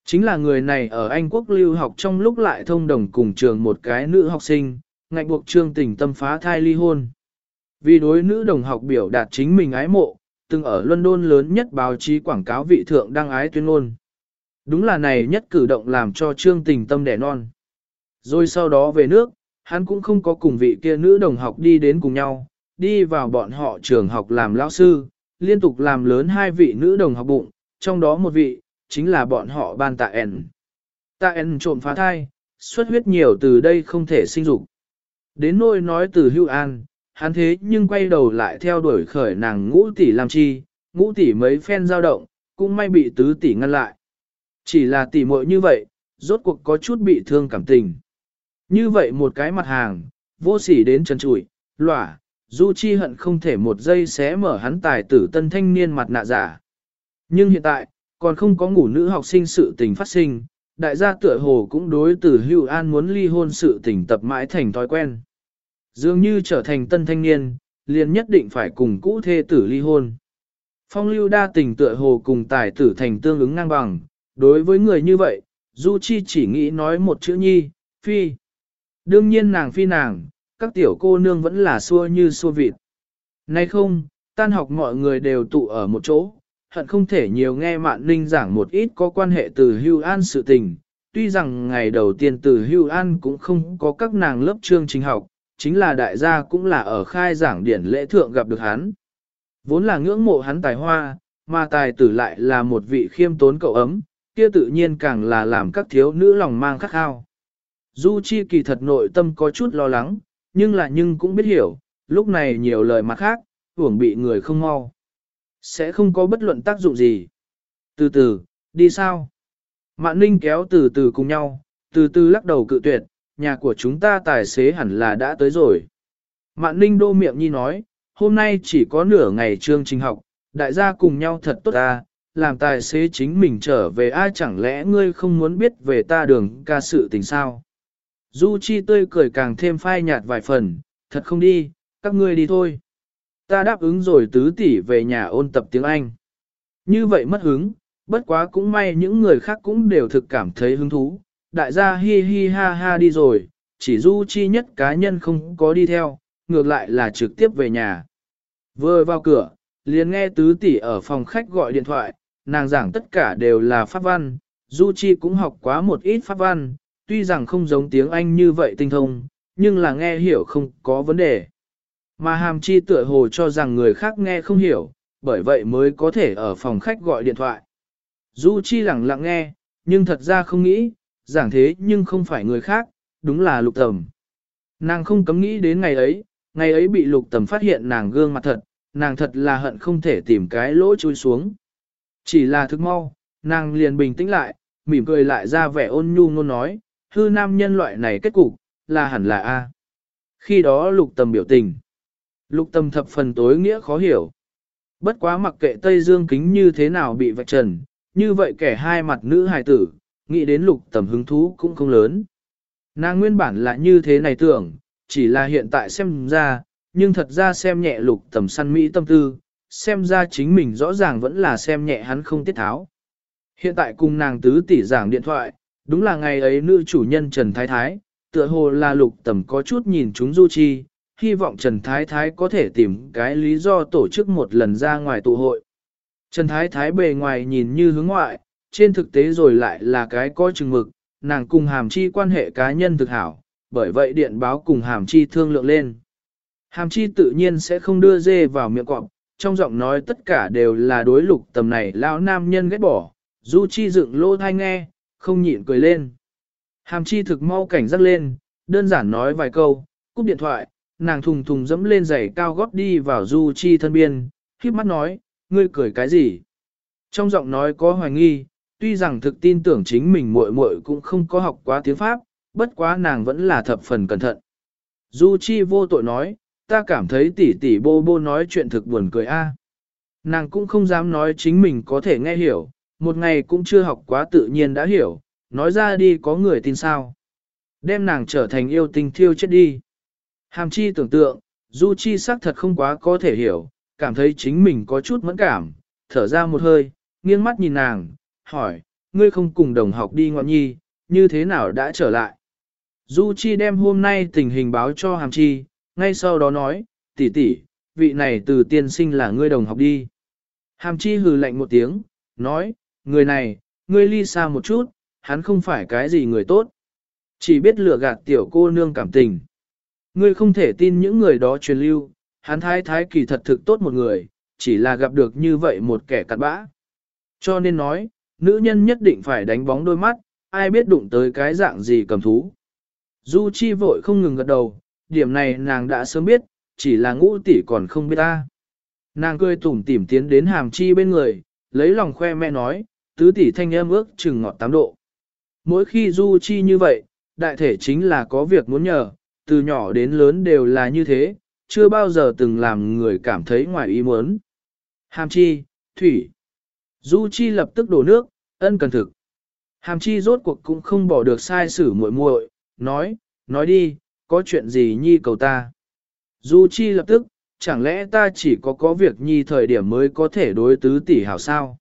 [SPEAKER 1] Chính là người này ở Anh quốc lưu học trong lúc lại thông đồng cùng trường một cái nữ học sinh, ngạnh buộc trương tình tâm phá thai ly hôn. Vì đối nữ đồng học biểu đạt chính mình ái mộ, từng ở London lớn nhất báo chí quảng cáo vị thượng đăng ái tuyên ngôn. Đúng là này nhất cử động làm cho trương tình tâm đẻ non. Rồi sau đó về nước, hắn cũng không có cùng vị kia nữ đồng học đi đến cùng nhau, đi vào bọn họ trường học làm lão sư, liên tục làm lớn hai vị nữ đồng học bụng, trong đó một vị, chính là bọn họ ban tạ ẻn. Tạ ẻn trộm phá thai, xuất huyết nhiều từ đây không thể sinh dục. Đến nôi nói từ hưu an, hắn thế nhưng quay đầu lại theo đuổi khởi nàng ngũ tỷ làm chi, ngũ tỷ mấy phen dao động, cũng may bị tứ tỷ ngăn lại. Chỉ là tỷ muội như vậy, rốt cuộc có chút bị thương cảm tình. Như vậy một cái mặt hàng, vô sỉ đến trần trụi, lỏa, Du Chi hận không thể một giây xé mở hắn tài tử tân thanh niên mặt nạ giả. Nhưng hiện tại, còn không có ngủ nữ học sinh sự tình phát sinh, đại gia tựa hồ cũng đối từ hưu an muốn ly hôn sự tình tập mãi thành thói quen. Dường như trở thành tân thanh niên, liền nhất định phải cùng cũ thê tử ly hôn. Phong lưu đa tình tựa hồ cùng tài tử thành tương ứng ngang bằng, đối với người như vậy, Du Chi chỉ nghĩ nói một chữ nhi, phi. Đương nhiên nàng phi nàng, các tiểu cô nương vẫn là xua như xua vịt. Nay không, tan học mọi người đều tụ ở một chỗ, hận không thể nhiều nghe Mạn Ninh giảng một ít có quan hệ từ Hưu An sự tình. Tuy rằng ngày đầu tiên từ Hưu An cũng không có các nàng lớp chương trình học, chính là đại gia cũng là ở khai giảng điển lễ thượng gặp được hắn. Vốn là ngưỡng mộ hắn tài hoa, mà tài tử lại là một vị khiêm tốn cậu ấm, kia tự nhiên càng là làm các thiếu nữ lòng mang khắc khao. Du Chi kỳ thật nội tâm có chút lo lắng, nhưng là nhưng cũng biết hiểu, lúc này nhiều lời mặt khác, hưởng bị người không mau. Sẽ không có bất luận tác dụng gì. Từ từ, đi sao? Mạn Ninh kéo từ từ cùng nhau, từ từ lắc đầu cự tuyệt, nhà của chúng ta tài xế hẳn là đã tới rồi. Mạn Ninh đô miệng nhi nói, hôm nay chỉ có nửa ngày chương trình học, đại gia cùng nhau thật tốt ta, làm tài xế chính mình trở về ai chẳng lẽ ngươi không muốn biết về ta đường ca sự tình sao? Du Chi tươi cười càng thêm phai nhạt vài phần, thật không đi, các ngươi đi thôi. Ta đáp ứng rồi tứ tỷ về nhà ôn tập tiếng Anh. Như vậy mất hứng, bất quá cũng may những người khác cũng đều thực cảm thấy hứng thú. Đại gia hi hi ha ha đi rồi, chỉ Du Chi nhất cá nhân không có đi theo, ngược lại là trực tiếp về nhà. Vừa vào cửa, liền nghe tứ tỷ ở phòng khách gọi điện thoại, nàng giảng tất cả đều là pháp văn, Du Chi cũng học quá một ít pháp văn, tuy rằng không giống tiếng Anh như vậy tinh thông, nhưng là nghe hiểu không có vấn đề. Mà hàm chi tựa hồ cho rằng người khác nghe không hiểu, bởi vậy mới có thể ở phòng khách gọi điện thoại. Du Chi lặng lặng nghe, nhưng thật ra không nghĩ, giảng thế nhưng không phải người khác, đúng là lục tầm. Nàng không cấm nghĩ đến ngày ấy, ngày ấy bị lục tầm phát hiện nàng gương mặt thật, nàng thật là hận không thể tìm cái lỗ chui xuống. Chỉ là thức mau, nàng liền bình tĩnh lại, mỉm cười lại ra vẻ ôn nhu ngôn nói, hư nam nhân loại này kết cục, là hẳn là A. Khi đó lục tầm biểu tình. Lục tầm thập phần tối nghĩa khó hiểu. Bất quá mặc kệ Tây Dương kính như thế nào bị vạch trần, như vậy kẻ hai mặt nữ hài tử, nghĩ đến lục tầm hứng thú cũng không lớn. Nàng nguyên bản là như thế này tưởng, chỉ là hiện tại xem ra, nhưng thật ra xem nhẹ lục tầm săn mỹ tâm tư, xem ra chính mình rõ ràng vẫn là xem nhẹ hắn không tiết tháo. Hiện tại cùng nàng tứ tỷ giảng điện thoại, đúng là ngày ấy nữ chủ nhân Trần Thái Thái, tựa hồ là lục tầm có chút nhìn chúng du chi, hy vọng Trần Thái Thái có thể tìm cái lý do tổ chức một lần ra ngoài tụ hội. Trần Thái Thái bề ngoài nhìn như hướng ngoại, trên thực tế rồi lại là cái có chừng mực, nàng cùng hàm chi quan hệ cá nhân thực hảo, bởi vậy điện báo cùng hàm chi thương lượng lên. Hàm chi tự nhiên sẽ không đưa dê vào miệng cọp, trong giọng nói tất cả đều là đối lục tầm này lão nam nhân ghét bỏ, du chi dựng lô thai nghe, không nhịn cười lên. Hàm chi thực mau cảnh giác lên, đơn giản nói vài câu, cúp điện thoại, nàng thùng thùng dẫm lên giày cao gót đi vào du chi thân biên, khiếp mắt nói, ngươi cười cái gì? Trong giọng nói có hoài nghi, tuy rằng thực tin tưởng chính mình muội muội cũng không có học quá tiếng Pháp, bất quá nàng vẫn là thập phần cẩn thận. Du Chi vô tội nói, ta cảm thấy tỷ tỷ bô bô nói chuyện thực buồn cười a. Nàng cũng không dám nói chính mình có thể nghe hiểu, một ngày cũng chưa học quá tự nhiên đã hiểu, nói ra đi có người tin sao. Đem nàng trở thành yêu tình thiêu chết đi. Hàm chi tưởng tượng, Du Chi xác thật không quá có thể hiểu, cảm thấy chính mình có chút mẫn cảm, thở ra một hơi, nghiêng mắt nhìn nàng, hỏi, ngươi không cùng đồng học đi ngọn nhi, như thế nào đã trở lại? Du Chi đem hôm nay tình hình báo cho Hàm Chi, ngay sau đó nói, tỷ tỷ, vị này từ tiên sinh là ngươi đồng học đi. Hàm Chi hừ lạnh một tiếng, nói, người này, ngươi ly xa một chút, hắn không phải cái gì người tốt. Chỉ biết lừa gạt tiểu cô nương cảm tình. Ngươi không thể tin những người đó truyền lưu, hắn thái thái kỳ thật thực tốt một người, chỉ là gặp được như vậy một kẻ cặn bã. Cho nên nói, nữ nhân nhất định phải đánh bóng đôi mắt, ai biết đụng tới cái dạng gì cầm thú. Du Chi vội không ngừng gật đầu, điểm này nàng đã sớm biết, chỉ là ngũ tỷ còn không biết ta. Nàng cười tủm tỉm tiến đến hàm chi bên người, lấy lòng khoe mẹ nói, tứ tỷ thanh âm ước chừng ngọt tám độ. Mỗi khi Du Chi như vậy, đại thể chính là có việc muốn nhờ, từ nhỏ đến lớn đều là như thế, chưa bao giờ từng làm người cảm thấy ngoài ý muốn. Hàm chi, thủy. Du chi lập tức đổ nước, ân cần thực. Hàm chi rốt cuộc cũng không bỏ được sai xử muội muội, nói, nói đi, có chuyện gì nhi cầu ta. Du chi lập tức, chẳng lẽ ta chỉ có có việc nhi thời điểm mới có thể đối tứ tỷ hảo sao?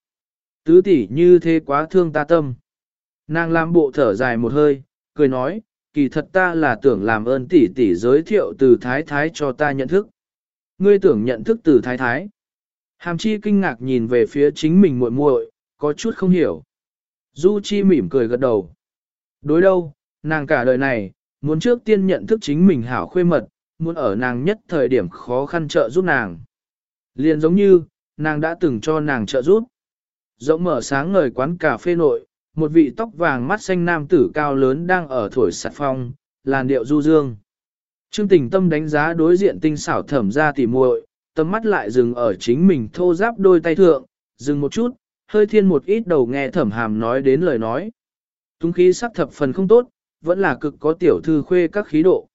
[SPEAKER 1] Tứ tỷ như thế quá thương ta tâm. Nàng làm bộ thở dài một hơi, cười nói, kỳ thật ta là tưởng làm ơn tỷ tỷ giới thiệu từ thái thái cho ta nhận thức. Ngươi tưởng nhận thức từ thái thái. Hàm chi kinh ngạc nhìn về phía chính mình muội muội, có chút không hiểu. Du chi mỉm cười gật đầu. Đối đâu, nàng cả đời này, muốn trước tiên nhận thức chính mình hảo khuê mật, muốn ở nàng nhất thời điểm khó khăn trợ giúp nàng. Liền giống như, nàng đã từng cho nàng trợ giúp. Rộng mở sáng ngời quán cà phê nội, một vị tóc vàng mắt xanh nam tử cao lớn đang ở thổi sạt phong, làn điệu du dương. Trương tình tâm đánh giá đối diện tinh xảo thẩm ra tỉ muội, tâm mắt lại dừng ở chính mình thô giáp đôi tay thượng, dừng một chút, hơi thiên một ít đầu nghe thẩm hàm nói đến lời nói. Túng khí sắc thập phần không tốt, vẫn là cực có tiểu thư khuê các khí độ.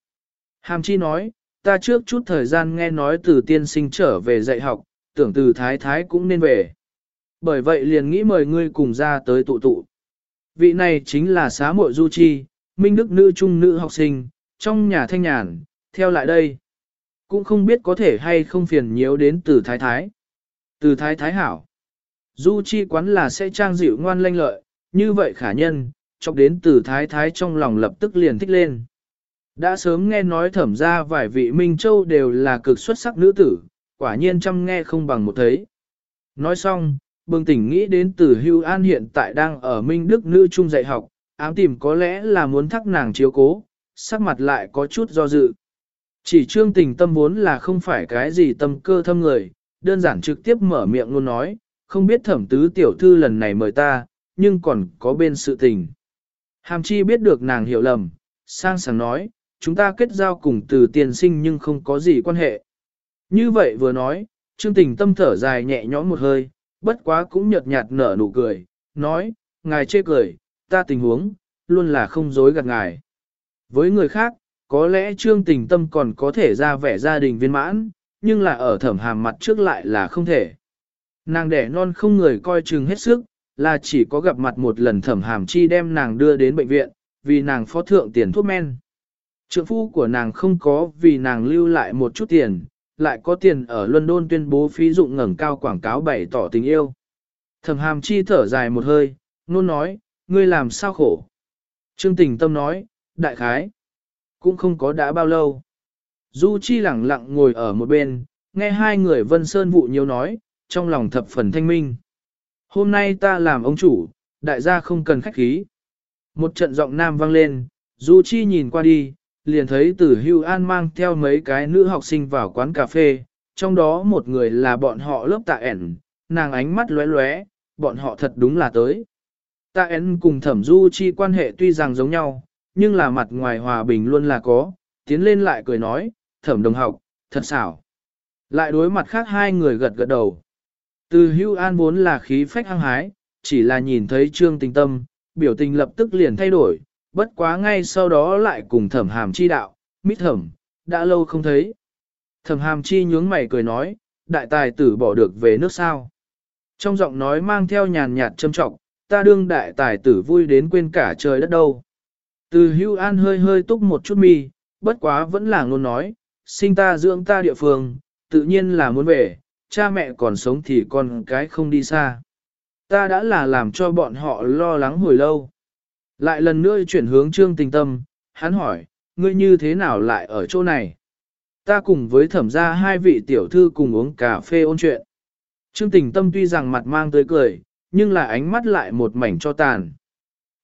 [SPEAKER 1] Hàm chi nói, ta trước chút thời gian nghe nói từ tiên sinh trở về dạy học, tưởng từ thái thái cũng nên về. Bởi vậy liền nghĩ mời ngươi cùng ra tới tụ tụ. Vị này chính là xá muội du chi, minh đức nữ trung nữ học sinh, trong nhà thanh nhàn, theo lại đây. Cũng không biết có thể hay không phiền nhiễu đến từ thái thái. Từ thái thái hảo. Du chi quán là sẽ trang dịu ngoan lanh lợi, như vậy khả nhân, chọc đến từ thái thái trong lòng lập tức liền thích lên. Đã sớm nghe nói thẩm ra vài vị Minh Châu đều là cực xuất sắc nữ tử, quả nhiên chăm nghe không bằng một thấy. Nói xong, bừng tỉnh nghĩ đến từ hưu an hiện tại đang ở Minh Đức nữ trung dạy học, ám tìm có lẽ là muốn thắc nàng chiếu cố, sắc mặt lại có chút do dự. Chỉ trương tình tâm vốn là không phải cái gì tâm cơ thâm người, đơn giản trực tiếp mở miệng luôn nói, không biết thẩm tứ tiểu thư lần này mời ta, nhưng còn có bên sự tình. Hàm chi biết được nàng hiểu lầm, sang sảng nói, chúng ta kết giao cùng từ tiền sinh nhưng không có gì quan hệ. Như vậy vừa nói, Trương Tình tâm thở dài nhẹ nhõm một hơi, bất quá cũng nhợt nhạt nở nụ cười, nói, ngài chê cười, ta tình huống, luôn là không dối gạt ngài. Với người khác, có lẽ Trương Tình tâm còn có thể ra vẻ gia đình viên mãn, nhưng là ở thẩm hàm mặt trước lại là không thể. Nàng đẻ non không người coi chừng hết sức, là chỉ có gặp mặt một lần thẩm hàm chi đem nàng đưa đến bệnh viện, vì nàng phó thượng tiền thuốc men. Trượng phu của nàng không có vì nàng lưu lại một chút tiền, lại có tiền ở London tuyên bố phí dụng ngẩng cao quảng cáo bày tỏ tình yêu. Thẩm hàm chi thở dài một hơi, nôn nói, ngươi làm sao khổ. Trương tình tâm nói, đại khái, cũng không có đã bao lâu. Du chi lẳng lặng ngồi ở một bên, nghe hai người vân sơn vụ nhiều nói, trong lòng thập phần thanh minh. Hôm nay ta làm ông chủ, đại gia không cần khách khí. Một trận giọng nam vang lên, Du Chi nhìn qua đi, liền thấy Tử Hưu An mang theo mấy cái nữ học sinh vào quán cà phê, trong đó một người là bọn họ lớp tạ ẻn, nàng ánh mắt lóe lóe, bọn họ thật đúng là tới. Tạ ẻn cùng thẩm Du Chi quan hệ tuy rằng giống nhau, nhưng là mặt ngoài hòa bình luôn là có, tiến lên lại cười nói, thẩm đồng học, thật xảo. Lại đối mặt khác hai người gật gật đầu. Từ hưu an vốn là khí phách hăng hái, chỉ là nhìn thấy trương tình tâm, biểu tình lập tức liền thay đổi, bất quá ngay sau đó lại cùng thẩm hàm chi đạo, mít thẩm, đã lâu không thấy. Thẩm hàm chi nhướng mày cười nói, đại tài tử bỏ được về nước sao. Trong giọng nói mang theo nhàn nhạt châm trọng, ta đương đại tài tử vui đến quên cả trời đất đâu. Từ hưu an hơi hơi túc một chút mi, bất quá vẫn là ngôn nói, sinh ta dưỡng ta địa phương, tự nhiên là muốn về, cha mẹ còn sống thì con cái không đi xa. Ta đã là làm cho bọn họ lo lắng hồi lâu. Lại lần nữa chuyển hướng trương tình tâm, hắn hỏi, ngươi như thế nào lại ở chỗ này? Ta cùng với thẩm gia hai vị tiểu thư cùng uống cà phê ôn chuyện. Trương tình tâm tuy rằng mặt mang tới cười, nhưng là ánh mắt lại một mảnh cho tàn.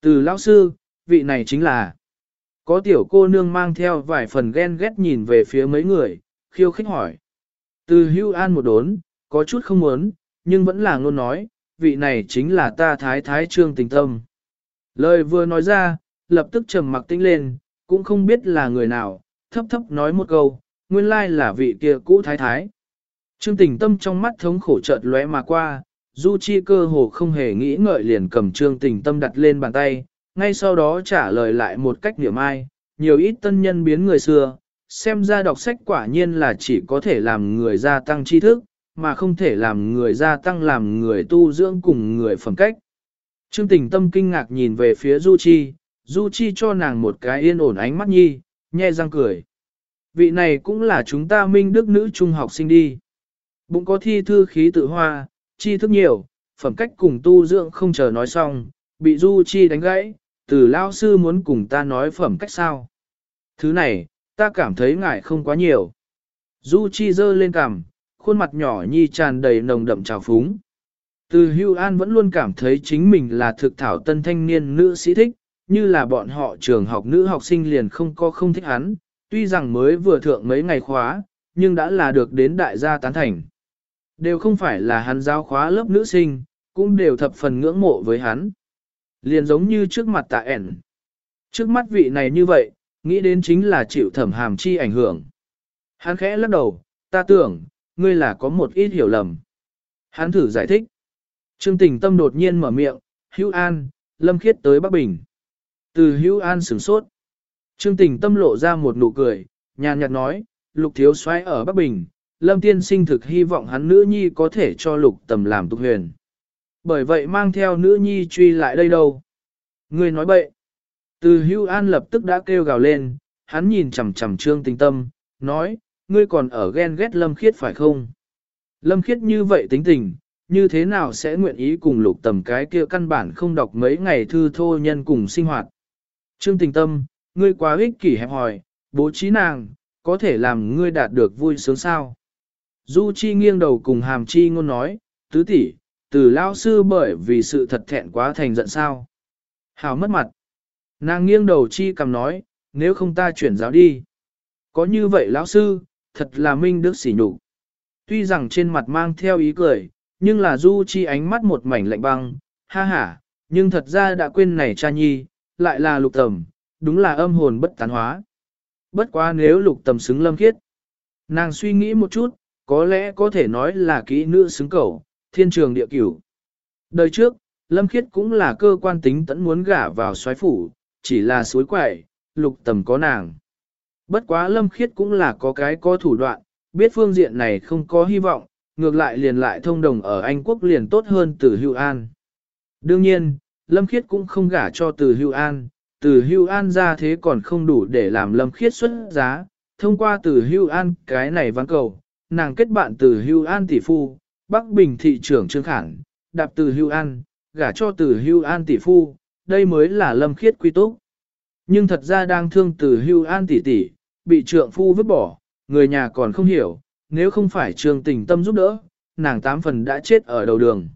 [SPEAKER 1] Từ lão sư, vị này chính là có tiểu cô nương mang theo vài phần ghen ghét nhìn về phía mấy người, khiêu khích hỏi. Từ hưu an một đốn, có chút không muốn, nhưng vẫn là ngôn nói, vị này chính là ta thái thái trương tình tâm. Lời vừa nói ra, lập tức trầm mặc tinh lên, cũng không biết là người nào, thấp thấp nói một câu, nguyên lai là vị kia cũ thái thái. Trương tình tâm trong mắt thống khổ chợt lóe mà qua, Du Chi cơ hồ không hề nghĩ ngợi liền cầm trương tình tâm đặt lên bàn tay, ngay sau đó trả lời lại một cách niệm ai, nhiều ít tân nhân biến người xưa, xem ra đọc sách quả nhiên là chỉ có thể làm người gia tăng tri thức, mà không thể làm người gia tăng làm người tu dưỡng cùng người phẩm cách. Trương tình tâm kinh ngạc nhìn về phía Du Chi, Du Chi cho nàng một cái yên ổn ánh mắt nhi, nhe răng cười. Vị này cũng là chúng ta minh đức nữ trung học sinh đi. Bụng có thi thư khí tự hoa, chi thức nhiều, phẩm cách cùng tu dưỡng không chờ nói xong, bị Du Chi đánh gãy, từ lao sư muốn cùng ta nói phẩm cách sao. Thứ này, ta cảm thấy ngại không quá nhiều. Du Chi dơ lên cằm, khuôn mặt nhỏ nhi tràn đầy nồng đậm trào phúng. Từ Hưu An vẫn luôn cảm thấy chính mình là thực thảo tân thanh niên nữ sĩ thích, như là bọn họ trường học nữ học sinh liền không có không thích hắn, tuy rằng mới vừa thượng mấy ngày khóa, nhưng đã là được đến đại gia tán thành. Đều không phải là hắn giáo khóa lớp nữ sinh, cũng đều thập phần ngưỡng mộ với hắn. Liền giống như trước mặt tạ ẻn. Trước mắt vị này như vậy, nghĩ đến chính là chịu thẩm hàm chi ảnh hưởng. Hắn khẽ lắc đầu, ta tưởng, ngươi là có một ít hiểu lầm. Hắn thử giải thích. Trương tình tâm đột nhiên mở miệng, hữu an, lâm khiết tới Bắc Bình. Từ hữu an sửng sốt. Trương tình tâm lộ ra một nụ cười, nhàn nhạt nói, lục thiếu soái ở Bắc Bình, lâm tiên sinh thực hy vọng hắn nữ nhi có thể cho lục tầm làm tục huyền. Bởi vậy mang theo nữ nhi truy lại đây đâu. người nói bậy. Từ hưu an lập tức đã kêu gào lên, hắn nhìn chằm chằm trương tình tâm, nói, ngươi còn ở ghen ghét lâm khiết phải không? Lâm khiết như vậy tính tình, như thế nào sẽ nguyện ý cùng lục tầm cái kia căn bản không đọc mấy ngày thư thô nhân cùng sinh hoạt. Trương tình tâm, ngươi quá ích kỷ hẹp hòi, bố trí nàng, có thể làm ngươi đạt được vui sướng sao. Du Chi nghiêng đầu cùng hàm chi ngôn nói, tứ tỷ, từ lao sư bởi vì sự thật thẹn quá thành giận sao. Hào mất mặt. Nàng nghiêng đầu chi cầm nói, nếu không ta chuyển giáo đi. Có như vậy lão sư, thật là minh đức sỉ nhục. Tuy rằng trên mặt mang theo ý cười, nhưng là Du Chi ánh mắt một mảnh lạnh băng, ha ha, nhưng thật ra đã quên này cha nhi, lại là lục tầm, đúng là âm hồn bất tán hóa. Bất quá nếu lục tầm xứng lâm khiết. Nàng suy nghĩ một chút, có lẽ có thể nói là kỹ nữ xứng cầu, thiên trường địa cửu. Đời trước, lâm khiết cũng là cơ quan tính tẫn muốn gả vào xoái phủ, chỉ là suối quẩy, lục tầm có nàng. Bất quá lâm khiết cũng là có cái có thủ đoạn, biết phương diện này không có hy vọng, ngược lại liền lại thông đồng ở Anh quốc liền tốt hơn từ hưu an. Đương nhiên, lâm khiết cũng không gả cho từ hưu an, từ hưu an ra thế còn không đủ để làm lâm khiết xuất giá, thông qua từ hưu an cái này ván cầu, nàng kết bạn từ hưu an tỷ phu, Bắc Bình thị trưởng Trương Khản, đạp từ hưu an, gả cho từ hưu an tỷ phu, đây mới là lâm khiết quy túc. Nhưng thật ra đang thương từ hưu an tỷ tỷ, bị trượng phu vứt bỏ, người nhà còn không hiểu, nếu không phải trường tình tâm giúp đỡ, nàng tám phần đã chết ở đầu đường.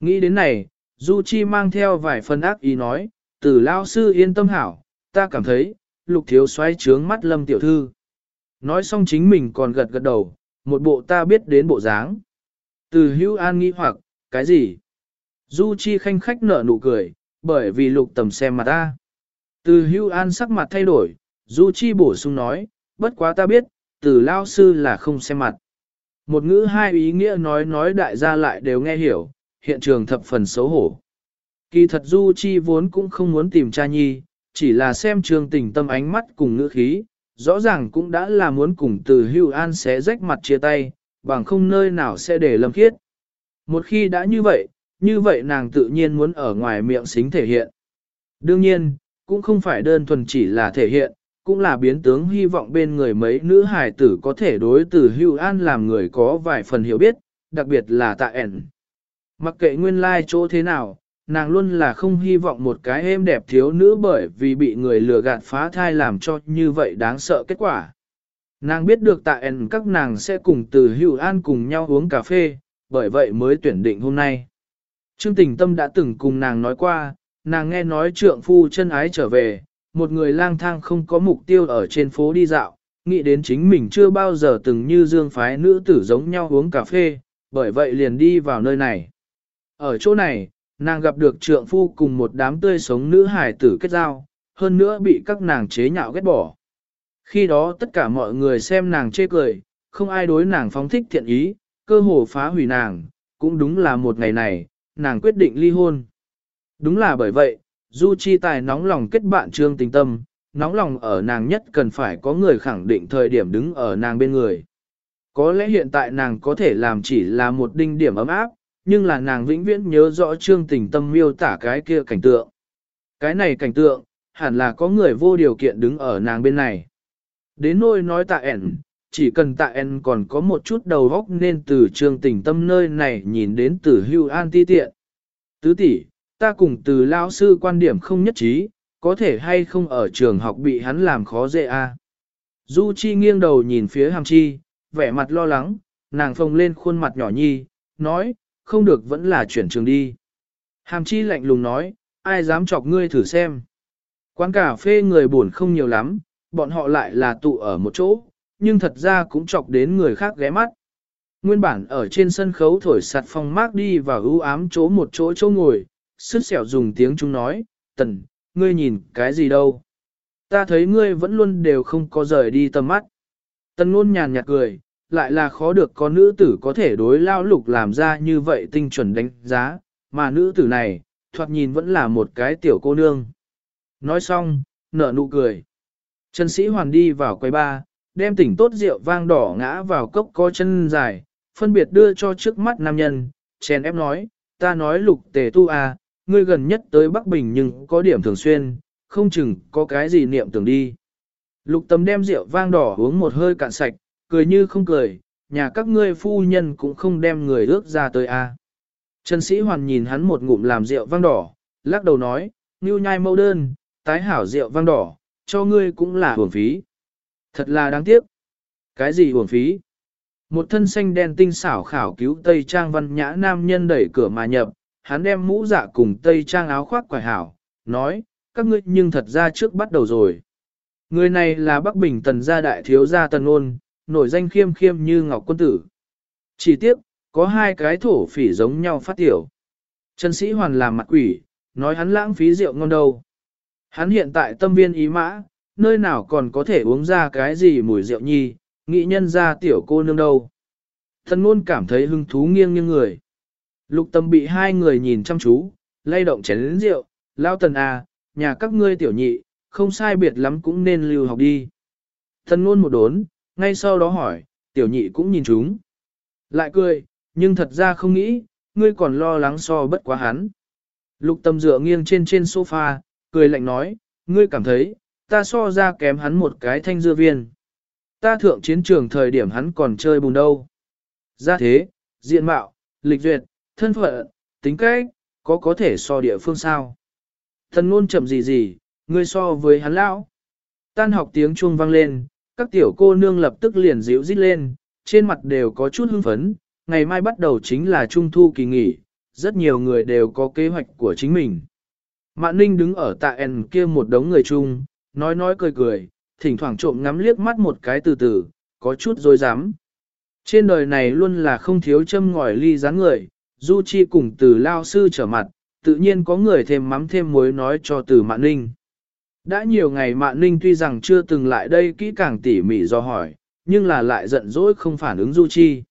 [SPEAKER 1] Nghĩ đến này, Du Chi mang theo vài phần ác ý nói, từ lao sư yên tâm hảo, ta cảm thấy, lục thiếu xoay trướng mắt lâm tiểu thư. Nói xong chính mình còn gật gật đầu, một bộ ta biết đến bộ dáng. Từ hữu an nghĩ hoặc, cái gì? Du Chi khanh khách nở nụ cười, bởi vì lục tầm xem mặt ta. Từ hữu an sắc mặt thay đổi, Du Chi bổ sung nói, bất quá ta biết, từ lao sư là không xem mặt. Một ngữ hai ý nghĩa nói nói đại gia lại đều nghe hiểu, hiện trường thập phần xấu hổ. Kỳ thật Du Chi vốn cũng không muốn tìm cha nhi, chỉ là xem trường tình tâm ánh mắt cùng ngữ khí, rõ ràng cũng đã là muốn cùng từ hưu an xé rách mặt chia tay, bằng không nơi nào sẽ để lâm khiết. Một khi đã như vậy, như vậy nàng tự nhiên muốn ở ngoài miệng xính thể hiện. Đương nhiên, cũng không phải đơn thuần chỉ là thể hiện, cũng là biến tướng hy vọng bên người mấy nữ hài tử có thể đối từ hưu an làm người có vài phần hiểu biết, đặc biệt là tạ ẻn. Mặc kệ nguyên lai like chỗ thế nào, nàng luôn là không hy vọng một cái êm đẹp thiếu nữ bởi vì bị người lừa gạt phá thai làm cho như vậy đáng sợ kết quả. Nàng biết được tại ẻn các nàng sẽ cùng từ hưu an cùng nhau uống cà phê, bởi vậy mới tuyển định hôm nay. Trương Tình Tâm đã từng cùng nàng nói qua, nàng nghe nói trượng phu chân ái trở về, một người lang thang không có mục tiêu ở trên phố đi dạo, nghĩ đến chính mình chưa bao giờ từng như dương phái nữ tử giống nhau uống cà phê, bởi vậy liền đi vào nơi này. Ở chỗ này, nàng gặp được trượng phu cùng một đám tươi sống nữ hài tử kết giao, hơn nữa bị các nàng chế nhạo ghét bỏ. Khi đó tất cả mọi người xem nàng chê cười, không ai đối nàng phóng thích thiện ý, cơ hồ phá hủy nàng, cũng đúng là một ngày này, nàng quyết định ly hôn. Đúng là bởi vậy, Du Chi Tài nóng lòng kết bạn trương tình tâm, nóng lòng ở nàng nhất cần phải có người khẳng định thời điểm đứng ở nàng bên người. Có lẽ hiện tại nàng có thể làm chỉ là một đinh điểm ấm áp, nhưng là nàng vĩnh viễn nhớ rõ trương tình tâm miêu tả cái kia cảnh tượng. Cái này cảnh tượng, hẳn là có người vô điều kiện đứng ở nàng bên này. Đến nôi nói tạ ẻn, chỉ cần tạ ẻn còn có một chút đầu góc nên từ trường tình tâm nơi này nhìn đến từ hưu an ti tiện. Tứ tỷ, ta cùng từ lao sư quan điểm không nhất trí, có thể hay không ở trường học bị hắn làm khó dễ a à? Du Chi nghiêng đầu nhìn phía hàm chi, vẻ mặt lo lắng, nàng phồng lên khuôn mặt nhỏ nhi, nói, không được vẫn là chuyển trường đi. Hàm chi lạnh lùng nói, ai dám chọc ngươi thử xem. Quán cà phê người buồn không nhiều lắm, bọn họ lại là tụ ở một chỗ, nhưng thật ra cũng chọc đến người khác ghé mắt. Nguyên bản ở trên sân khấu thổi sạt phong mát đi và ưu ám chỗ một chỗ chỗ ngồi, sứt sẹo dùng tiếng chúng nói, tần, ngươi nhìn cái gì đâu. Ta thấy ngươi vẫn luôn đều không có rời đi tầm mắt. Tần ngôn nhàn nhạt cười, lại là khó được có nữ tử có thể đối lao lục làm ra như vậy tinh chuẩn đánh giá, mà nữ tử này, thoạt nhìn vẫn là một cái tiểu cô nương. Nói xong, nở nụ cười. Trần sĩ hoàn đi vào quầy ba, đem tỉnh tốt rượu vang đỏ ngã vào cốc có chân dài, phân biệt đưa cho trước mắt nam nhân, chèn ép nói, ta nói lục tề tu à, ngươi gần nhất tới Bắc Bình nhưng có điểm thường xuyên, không chừng có cái gì niệm tưởng đi. Lục tâm đem rượu vang đỏ uống một hơi cạn sạch, cười như không cười, nhà các ngươi phu nhân cũng không đem người ước ra tới. À. Trần Sĩ Hoàn nhìn hắn một ngụm làm rượu vang đỏ, lắc đầu nói, như nhai mâu đơn, tái hảo rượu vang đỏ, cho ngươi cũng là hưởng phí. Thật là đáng tiếc. Cái gì hưởng phí? Một thân xanh đen tinh xảo khảo cứu Tây Trang văn nhã nam nhân đẩy cửa mà nhập, hắn đem mũ dạ cùng Tây Trang áo khoác quải hảo, nói, các ngươi nhưng thật ra trước bắt đầu rồi. Người này là Bắc Bình tần gia đại thiếu gia tần ôn, nổi danh khiêm khiêm như ngọc quân tử. Chỉ tiếc, có hai cái thổ phỉ giống nhau phát tiểu. Trần sĩ hoàn làm mặt quỷ, nói hắn lãng phí rượu ngon đâu. Hắn hiện tại tâm viên ý mã, nơi nào còn có thể uống ra cái gì mùi rượu nhi, nghĩ nhân ra tiểu cô nương đâu. Thần ngôn cảm thấy hứng thú nghiêng như người. Lục tâm bị hai người nhìn chăm chú, lay động chén lĩnh rượu, lao tần à, nhà các ngươi tiểu nhị, không sai biệt lắm cũng nên lưu học đi. Thần ngôn một đốn, ngay sau đó hỏi, tiểu nhị cũng nhìn chúng. Lại cười, nhưng thật ra không nghĩ, ngươi còn lo lắng so bất quá hắn. Lục tâm dựa nghiêng trên trên sofa, cười lạnh nói, ngươi cảm thấy, ta so ra kém hắn một cái thanh dưa viên. Ta thượng chiến trường thời điểm hắn còn chơi bùn đâu. Ra thế, diện mạo, lịch duyệt, thân phận, tính cách, có có thể so địa phương sao. Thần ngôn chậm gì gì, ngươi so với hắn lão. Tan học tiếng chuông vang lên, các tiểu cô nương lập tức liền dịu rít lên, trên mặt đều có chút hưng phấn, ngày mai bắt đầu chính là trung thu kỳ nghỉ, rất nhiều người đều có kế hoạch của chính mình. Mạn Ninh đứng ở tạ ẻn kia một đống người chung, nói nói cười cười, thỉnh thoảng trộm ngắm liếc mắt một cái từ từ, có chút dối dám. Trên đời này luôn là không thiếu châm ngòi ly rán người, Du Chi cùng từ lao sư trở mặt, tự nhiên có người thêm mắm thêm muối nói cho từ Mạn Ninh. Đã nhiều ngày Mạn Ninh tuy rằng chưa từng lại đây kỹ càng tỉ mỉ do hỏi, nhưng là lại giận dỗi không phản ứng Du Chi.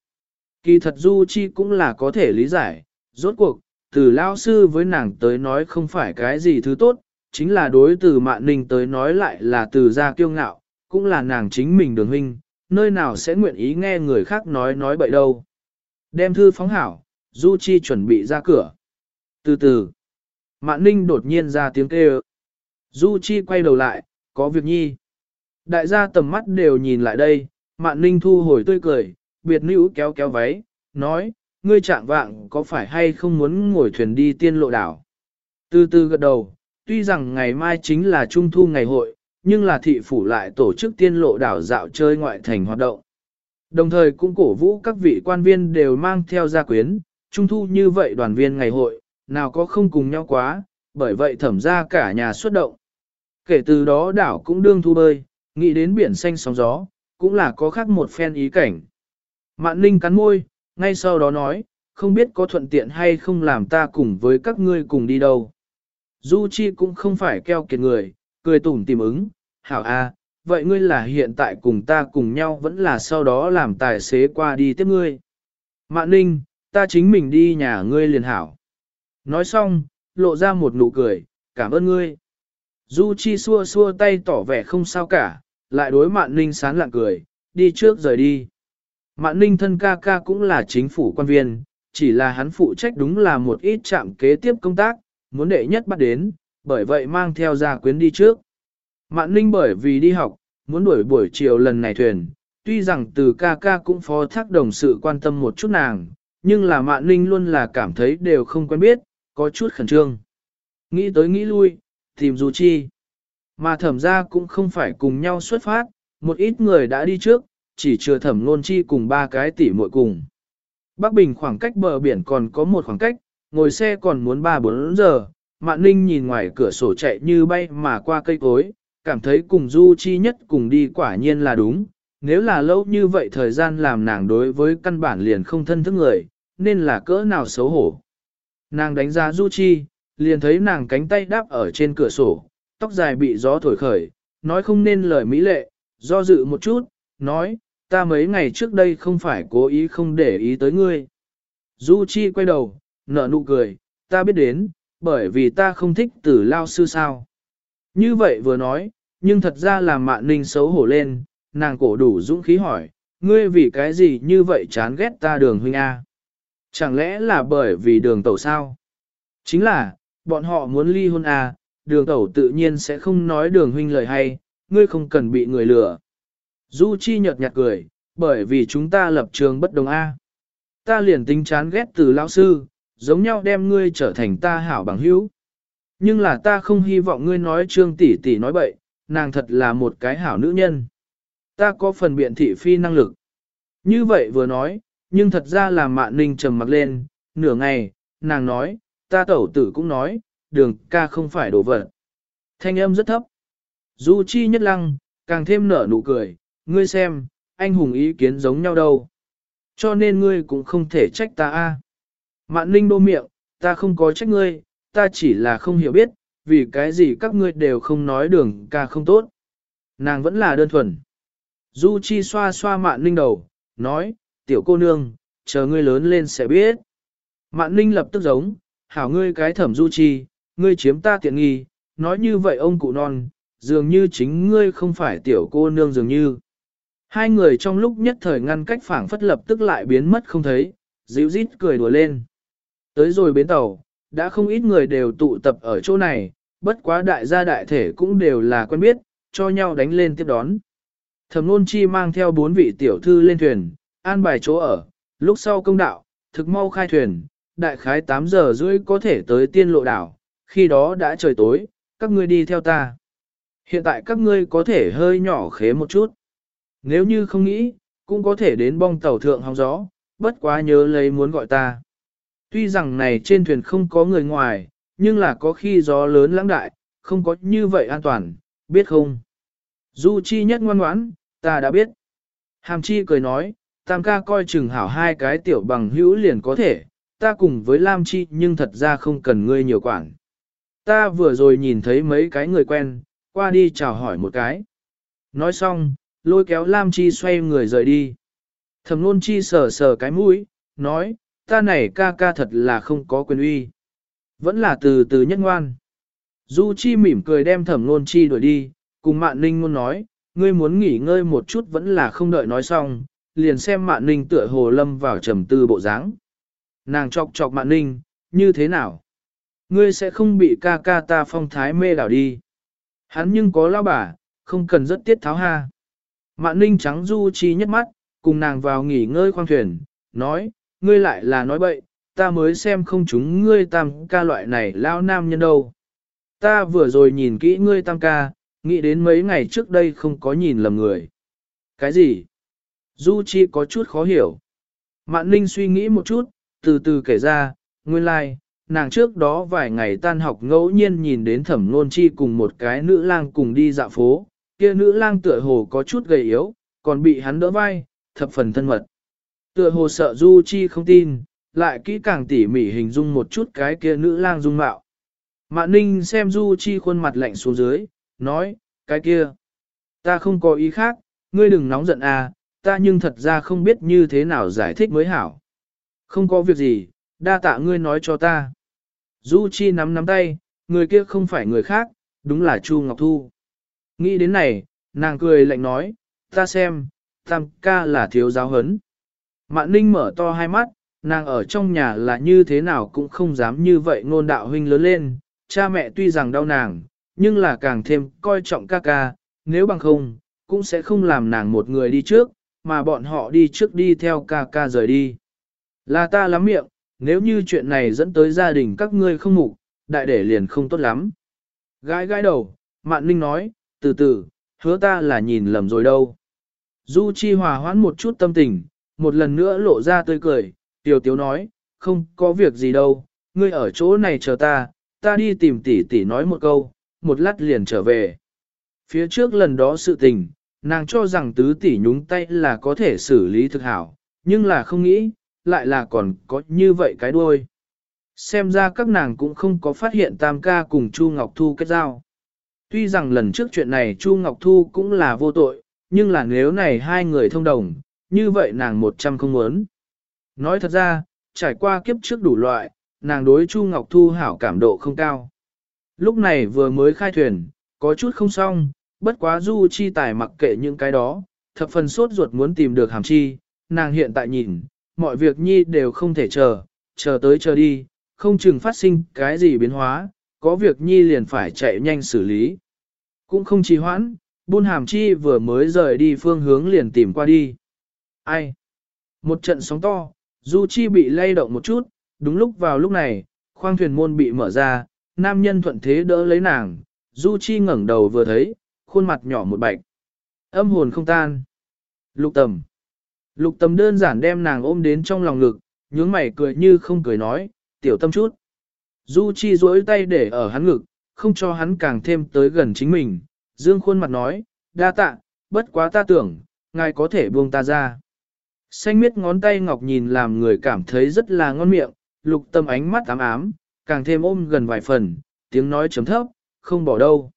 [SPEAKER 1] Kỳ thật Du Chi cũng là có thể lý giải, rốt cuộc, từ lao sư với nàng tới nói không phải cái gì thứ tốt, chính là đối từ mạn ninh tới nói lại là từ gia kiêu ngạo, cũng là nàng chính mình đường huynh, nơi nào sẽ nguyện ý nghe người khác nói nói bậy đâu. Đem thư phóng hảo, Du Chi chuẩn bị ra cửa. Từ từ, mạn ninh đột nhiên ra tiếng kêu. Du Chi quay đầu lại, có việc nhi. Đại gia tầm mắt đều nhìn lại đây, mạn ninh thu hồi tươi cười, biệt nữ kéo kéo váy, nói, ngươi trạng vạng có phải hay không muốn ngồi thuyền đi tiên lộ đảo. Từ từ gật đầu, tuy rằng ngày mai chính là trung thu ngày hội, nhưng là thị phủ lại tổ chức tiên lộ đảo dạo chơi ngoại thành hoạt động. Đồng thời cũng cổ vũ các vị quan viên đều mang theo gia quyến, trung thu như vậy đoàn viên ngày hội, nào có không cùng nhau quá, bởi vậy thẩm ra cả nhà xuất động. Kể từ đó đảo cũng đương thu bơi, nghĩ đến biển xanh sóng gió, cũng là có khác một phen ý cảnh. Mạn Ninh cắn môi, ngay sau đó nói, không biết có thuận tiện hay không làm ta cùng với các ngươi cùng đi đâu. Du Chi cũng không phải keo kiệt người, cười tủm tìm ứng, hảo a, vậy ngươi là hiện tại cùng ta cùng nhau vẫn là sau đó làm tài xế qua đi tiếp ngươi. Mạn ninh, ta chính mình đi nhà ngươi liền hảo. Nói xong, lộ ra một nụ cười, cảm ơn ngươi. Du Chi xua xua tay tỏ vẻ không sao cả, lại đối Mạn Ninh sán lạng cười, đi trước rời đi. Mạn Ninh thân ca ca cũng là chính phủ quan viên, chỉ là hắn phụ trách đúng là một ít chạm kế tiếp công tác, muốn đệ nhất bắt đến, bởi vậy mang theo gia quyến đi trước. Mạn Ninh bởi vì đi học, muốn đuổi buổi chiều lần này thuyền, tuy rằng từ ca ca cũng phó thác đồng sự quan tâm một chút nàng, nhưng là Mạn Ninh luôn là cảm thấy đều không quen biết, có chút khẩn trương. Nghĩ tới nghĩ lui, tìm Du Chi. Mà thẩm ra cũng không phải cùng nhau xuất phát, một ít người đã đi trước, chỉ chưa thẩm nôn chi cùng ba cái tỷ muội cùng. Bắc Bình khoảng cách bờ biển còn có một khoảng cách, ngồi xe còn muốn 3-4 giờ, Mạn Ninh nhìn ngoài cửa sổ chạy như bay mà qua cây cối, cảm thấy cùng Du Chi nhất cùng đi quả nhiên là đúng, nếu là lâu như vậy thời gian làm nàng đối với căn bản liền không thân thức người, nên là cỡ nào xấu hổ. Nàng đánh giá Du Chi, liền thấy nàng cánh tay đáp ở trên cửa sổ, tóc dài bị gió thổi khởi, nói không nên lời mỹ lệ, do dự một chút, nói, ta mấy ngày trước đây không phải cố ý không để ý tới ngươi. Du Chi quay đầu, nở nụ cười, ta biết đến, bởi vì ta không thích tử lao sư sao. Như vậy vừa nói, nhưng thật ra là mạn ninh xấu hổ lên, nàng cổ đủ dũng khí hỏi, ngươi vì cái gì như vậy chán ghét ta đường huynh A. Chẳng lẽ là bởi vì đường tẩu sao? Chính là, bọn họ muốn ly hôn A, đường tẩu tự nhiên sẽ không nói đường huynh lời hay, ngươi không cần bị người lừa. Du Chi nhợt nhạt cười, bởi vì chúng ta lập trường bất đồng A. Ta liền tính chán ghét từ lão sư, giống nhau đem ngươi trở thành ta hảo bằng hữu. Nhưng là ta không hy vọng ngươi nói trương tỷ tỷ nói bậy, nàng thật là một cái hảo nữ nhân. Ta có phần biện thị phi năng lực. Như vậy vừa nói, nhưng thật ra là mạn ninh trầm mặc lên, nửa ngày, nàng nói, ta tẩu tử cũng nói, đường ca không phải đồ vật. Thanh âm rất thấp. Du chi nhất lăng, càng thêm nở nụ cười, ngươi xem, anh hùng ý kiến giống nhau đâu. Cho nên ngươi cũng không thể trách ta a. Mạn ninh đô miệng, ta không có trách ngươi, ta chỉ là không hiểu biết, vì cái gì các ngươi đều không nói đường ca không tốt. Nàng vẫn là đơn thuần. Du Chi xoa xoa mạn ninh đầu, nói, tiểu cô nương, chờ ngươi lớn lên sẽ biết. Mạn ninh lập tức giống, hảo ngươi cái thẩm Du Chi, ngươi chiếm ta tiện nghi, nói như vậy ông cụ non, dường như chính ngươi không phải tiểu cô nương dường như. Hai người trong lúc nhất thời ngăn cách phảng phất lập tức lại biến mất không thấy, dịu rít cười đùa lên. Tới rồi bến tàu, đã không ít người đều tụ tập ở chỗ này, bất quá đại gia đại thể cũng đều là quen biết, cho nhau đánh lên tiếp đón. Thẩm nôn chi mang theo bốn vị tiểu thư lên thuyền, an bài chỗ ở, lúc sau công đạo, thực mau khai thuyền, đại khái 8 giờ rưỡi có thể tới tiên lộ đảo, khi đó đã trời tối, các ngươi đi theo ta. Hiện tại các ngươi có thể hơi nhỏ khế một chút. Nếu như không nghĩ, cũng có thể đến bong tàu thượng hóng gió, bất quá nhớ lấy muốn gọi ta. Tuy rằng này trên thuyền không có người ngoài, nhưng là có khi gió lớn lãng đại, không có như vậy an toàn, biết không? Du Chi nhất ngoan ngoãn, ta đã biết. Hàm Chi cười nói, Tam ca coi chừng hảo hai cái tiểu bằng hữu liền có thể, ta cùng với Lam Chi nhưng thật ra không cần ngươi nhiều quản. Ta vừa rồi nhìn thấy mấy cái người quen, qua đi chào hỏi một cái. Nói xong, lôi kéo Lam Chi xoay người rời đi. Thẩm nôn chi sờ sờ cái mũi, nói, ta này ca ca thật là không có quyền uy. Vẫn là từ từ nhất ngoan. Du Chi mỉm cười đem thẩm nôn chi đuổi đi, cùng mạn ninh luôn nói, ngươi muốn nghỉ ngơi một chút vẫn là không đợi nói xong, liền xem mạn ninh tựa hồ lâm vào trầm tư bộ dáng. Nàng chọc chọc mạn ninh, như thế nào? Ngươi sẽ không bị ca ca ta phong thái mê đảo đi. Hắn nhưng có lao bà, không cần rất tiết tháo ha. Mạn ninh trắng du chi nhất mắt, cùng nàng vào nghỉ ngơi khoang thuyền, nói, ngươi lại là nói bậy, ta mới xem không chúng ngươi tam ca loại này lao nam nhân đâu. Ta vừa rồi nhìn kỹ ngươi tam ca, nghĩ đến mấy ngày trước đây không có nhìn lầm người. Cái gì? Du Chi có chút khó hiểu. Mạn Ninh suy nghĩ một chút, từ từ kể ra, nguyên lai, like, nàng trước đó vài ngày tan học ngẫu nhiên nhìn đến thẩm nôn chi cùng một cái nữ lang cùng đi dạo phố, kia nữ lang tựa hồ có chút gầy yếu, còn bị hắn đỡ vai, thập phần thân mật. Tựa hồ sợ Du Chi không tin, lại kỹ càng tỉ mỉ hình dung một chút cái kia nữ lang dung mạo. Mạn Ninh xem Du Chi khuôn mặt lạnh xuống dưới, nói, cái kia, ta không có ý khác, ngươi đừng nóng giận à, ta nhưng thật ra không biết như thế nào giải thích mới hảo. Không có việc gì, đa tạ ngươi nói cho ta. Du Chi nắm nắm tay, người kia không phải người khác, đúng là Chu Ngọc Thu. Nghĩ đến này, nàng cười lạnh nói, ta xem, tam ca là thiếu giáo hấn. Mạn ninh mở to hai mắt, nàng ở trong nhà là như thế nào cũng không dám như vậy ngôn đạo huynh lớn lên, cha mẹ tuy rằng đau nàng, nhưng là càng thêm coi trọng ca ca, nếu bằng không, cũng sẽ không làm nàng một người đi trước, mà bọn họ đi trước đi theo ca ca rời đi. Là ta lắm miệng, nếu như chuyện này dẫn tới gia đình các ngươi không mục, đại để liền không tốt lắm. Gái gái đầu, Mạn Ninh nói, từ từ, hứa ta là nhìn lầm rồi đâu. Du Chi hòa hoãn một chút tâm tình, một lần nữa lộ ra tươi cười, tiểu tiếu nói, không có việc gì đâu, ngươi ở chỗ này chờ ta, ta đi tìm tỷ tỷ nói một câu, một lát liền trở về. Phía trước lần đó sự tình, nàng cho rằng tứ tỷ nhúng tay là có thể xử lý thực hảo, nhưng là không nghĩ, lại là còn có như vậy cái đuôi. Xem ra các nàng cũng không có phát hiện Tam ca cùng Chu Ngọc Thu kết giao. Tuy rằng lần trước chuyện này Chu Ngọc Thu cũng là vô tội, nhưng là nếu này hai người thông đồng, như vậy nàng một trăm không muốn. Nói thật ra, trải qua kiếp trước đủ loại, nàng đối Chu Ngọc Thu hảo cảm độ không cao. Lúc này vừa mới khai thuyền, có chút không xong, bất quá Du Chi Tài mặc kệ những cái đó, thập phần sốt ruột muốn tìm được hàm chi, nàng hiện tại nhìn, mọi việc nhi đều không thể chờ, chờ tới chờ đi, không chừng phát sinh cái gì biến hóa, có việc nhi liền phải chạy nhanh xử lý. Cũng không trì hoãn, buôn hàm chi vừa mới rời đi phương hướng liền tìm qua đi. Ai? Một trận sóng to, Du Chi bị lay động một chút, đúng lúc vào lúc này, khoang thuyền môn bị mở ra, nam nhân thuận thế đỡ lấy nàng, Du Chi ngẩng đầu vừa thấy, khuôn mặt nhỏ một bạch. Âm hồn không tan. Lục tầm. Lục tầm đơn giản đem nàng ôm đến trong lòng ngực, nhướng mày cười như không cười nói, tiểu tâm chút. Du Chi duỗi tay để ở hắn ngực, không cho hắn càng thêm tới gần chính mình, dương khuôn mặt nói, đa tạ, bất quá ta tưởng, ngài có thể buông ta ra. Xanh miết ngón tay ngọc nhìn làm người cảm thấy rất là ngon miệng, lục tâm ánh mắt ám ám, càng thêm ôm gần vài phần, tiếng nói chấm thấp, không bỏ đâu.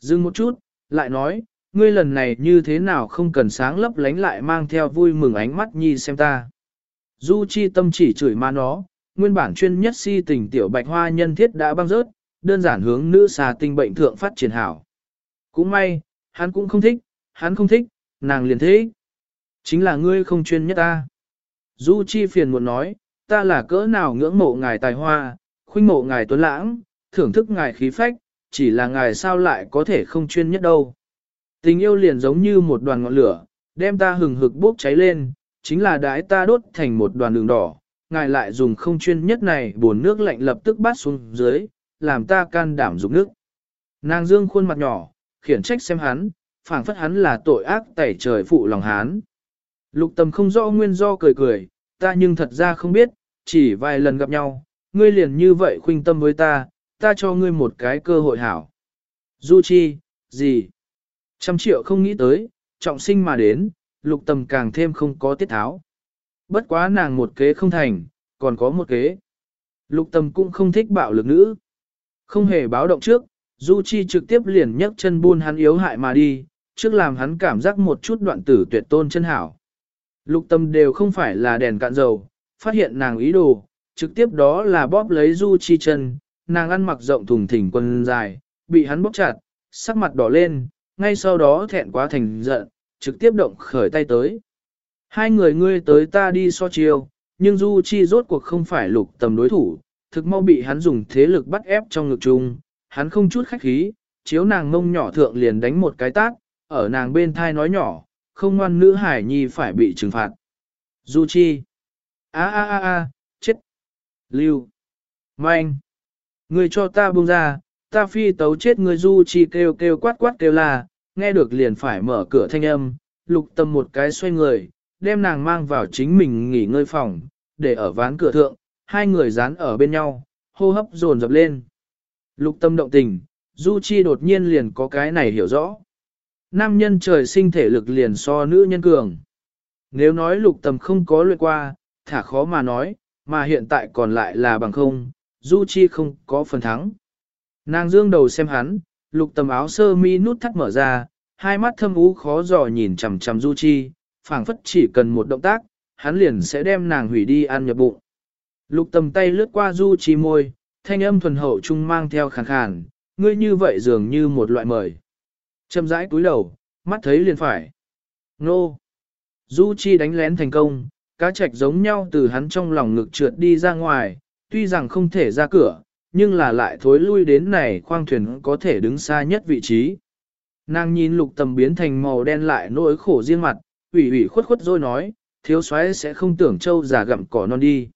[SPEAKER 1] Dừng một chút, lại nói, ngươi lần này như thế nào không cần sáng lấp lánh lại mang theo vui mừng ánh mắt nhi xem ta. Du chi tâm chỉ chửi ma nó, nguyên bản chuyên nhất si tình tiểu bạch hoa nhân thiết đã băng rớt, đơn giản hướng nữ xà tinh bệnh thượng phát triển hảo. Cũng may, hắn cũng không thích, hắn không thích, nàng liền thế. Chính là ngươi không chuyên nhất ta. Du Chi phiền muốn nói, ta là cỡ nào ngưỡng mộ ngài tài hoa, khuynh mộ ngài tuấn lãng, thưởng thức ngài khí phách, chỉ là ngài sao lại có thể không chuyên nhất đâu. Tình yêu liền giống như một đoàn ngọn lửa, đem ta hừng hực bốc cháy lên, chính là đái ta đốt thành một đoàn đường đỏ, ngài lại dùng không chuyên nhất này buồn nước lạnh lập tức bát xuống dưới, làm ta can đảm dục nước. Nàng dương khuôn mặt nhỏ, khiển trách xem hắn, phảng phất hắn là tội ác tẩy trời phụ lòng hắn. Lục tầm không rõ nguyên do cười cười, ta nhưng thật ra không biết, chỉ vài lần gặp nhau, ngươi liền như vậy khuynh tâm với ta, ta cho ngươi một cái cơ hội hảo. Du chi, gì? Trăm triệu không nghĩ tới, trọng sinh mà đến, lục tầm càng thêm không có tiết tháo. Bất quá nàng một kế không thành, còn có một kế. Lục tâm cũng không thích bạo lực nữ. Không hề báo động trước, Du Chi trực tiếp liền nhấc chân buôn hắn yếu hại mà đi, trước làm hắn cảm giác một chút đoạn tử tuyệt tôn chân hảo. Lục tâm đều không phải là đèn cạn dầu, phát hiện nàng ý đồ, trực tiếp đó là bóp lấy Du Chi chân, nàng ăn mặc rộng thùng thình quần dài, bị hắn bóp chặt, sắc mặt đỏ lên, ngay sau đó thẹn quá thành giận, trực tiếp động khởi tay tới. Hai người ngươi tới ta đi so chiêu, nhưng Du Chi rốt cuộc không phải lục tầm đối thủ, thực mau bị hắn dùng thế lực bắt ép trong ngực chung, hắn không chút khách khí, chiếu nàng mông nhỏ thượng liền đánh một cái tát, ở nàng bên thai nói nhỏ, không ngoan nữ hải nhi phải bị trừng phạt. Du Chi. a a a a, chết. Lưu. Manh. Người cho ta buông ra, ta phi tấu chết người Du Chi kêu kêu quát quát kêu là, nghe được liền phải mở cửa thanh âm, lục tâm một cái xoay người, đem nàng mang vào chính mình nghỉ ngơi phòng, để ở ván cửa thượng, hai người dán ở bên nhau, hô hấp dồn dập lên. Lục tâm động tình, Du Chi đột nhiên liền có cái này hiểu rõ. Nam nhân trời sinh thể lực liền so nữ nhân cường. Nếu nói lục tâm không có luyện qua, thả khó mà nói, mà hiện tại còn lại là bằng không, Du Chi không có phần thắng. Nàng dương đầu xem hắn, lục tâm áo sơ mi nút thắt mở ra, hai mắt thâm ú khó dò nhìn chằm chằm Du Chi, phảng phất chỉ cần một động tác, hắn liền sẽ đem nàng hủy đi ăn nhập bụng. Lục tầm tay lướt qua Du Chi môi, thanh âm thuần hậu trung mang theo khàn khàn, ngươi như vậy dường như một loại mời. Châm rãi cúi đầu, mắt thấy liền phải. Nô! Du Chi đánh lén thành công, cá trạch giống nhau từ hắn trong lòng ngực trượt đi ra ngoài, tuy rằng không thể ra cửa, nhưng là lại thối lui đến này khoang thuyền có thể đứng xa nhất vị trí. Nàng nhìn lục tầm biến thành màu đen lại nỗi khổ riêng mặt, ủy ủy khuất khuất rồi nói, thiếu soái sẽ không tưởng châu già gặm cỏ non đi.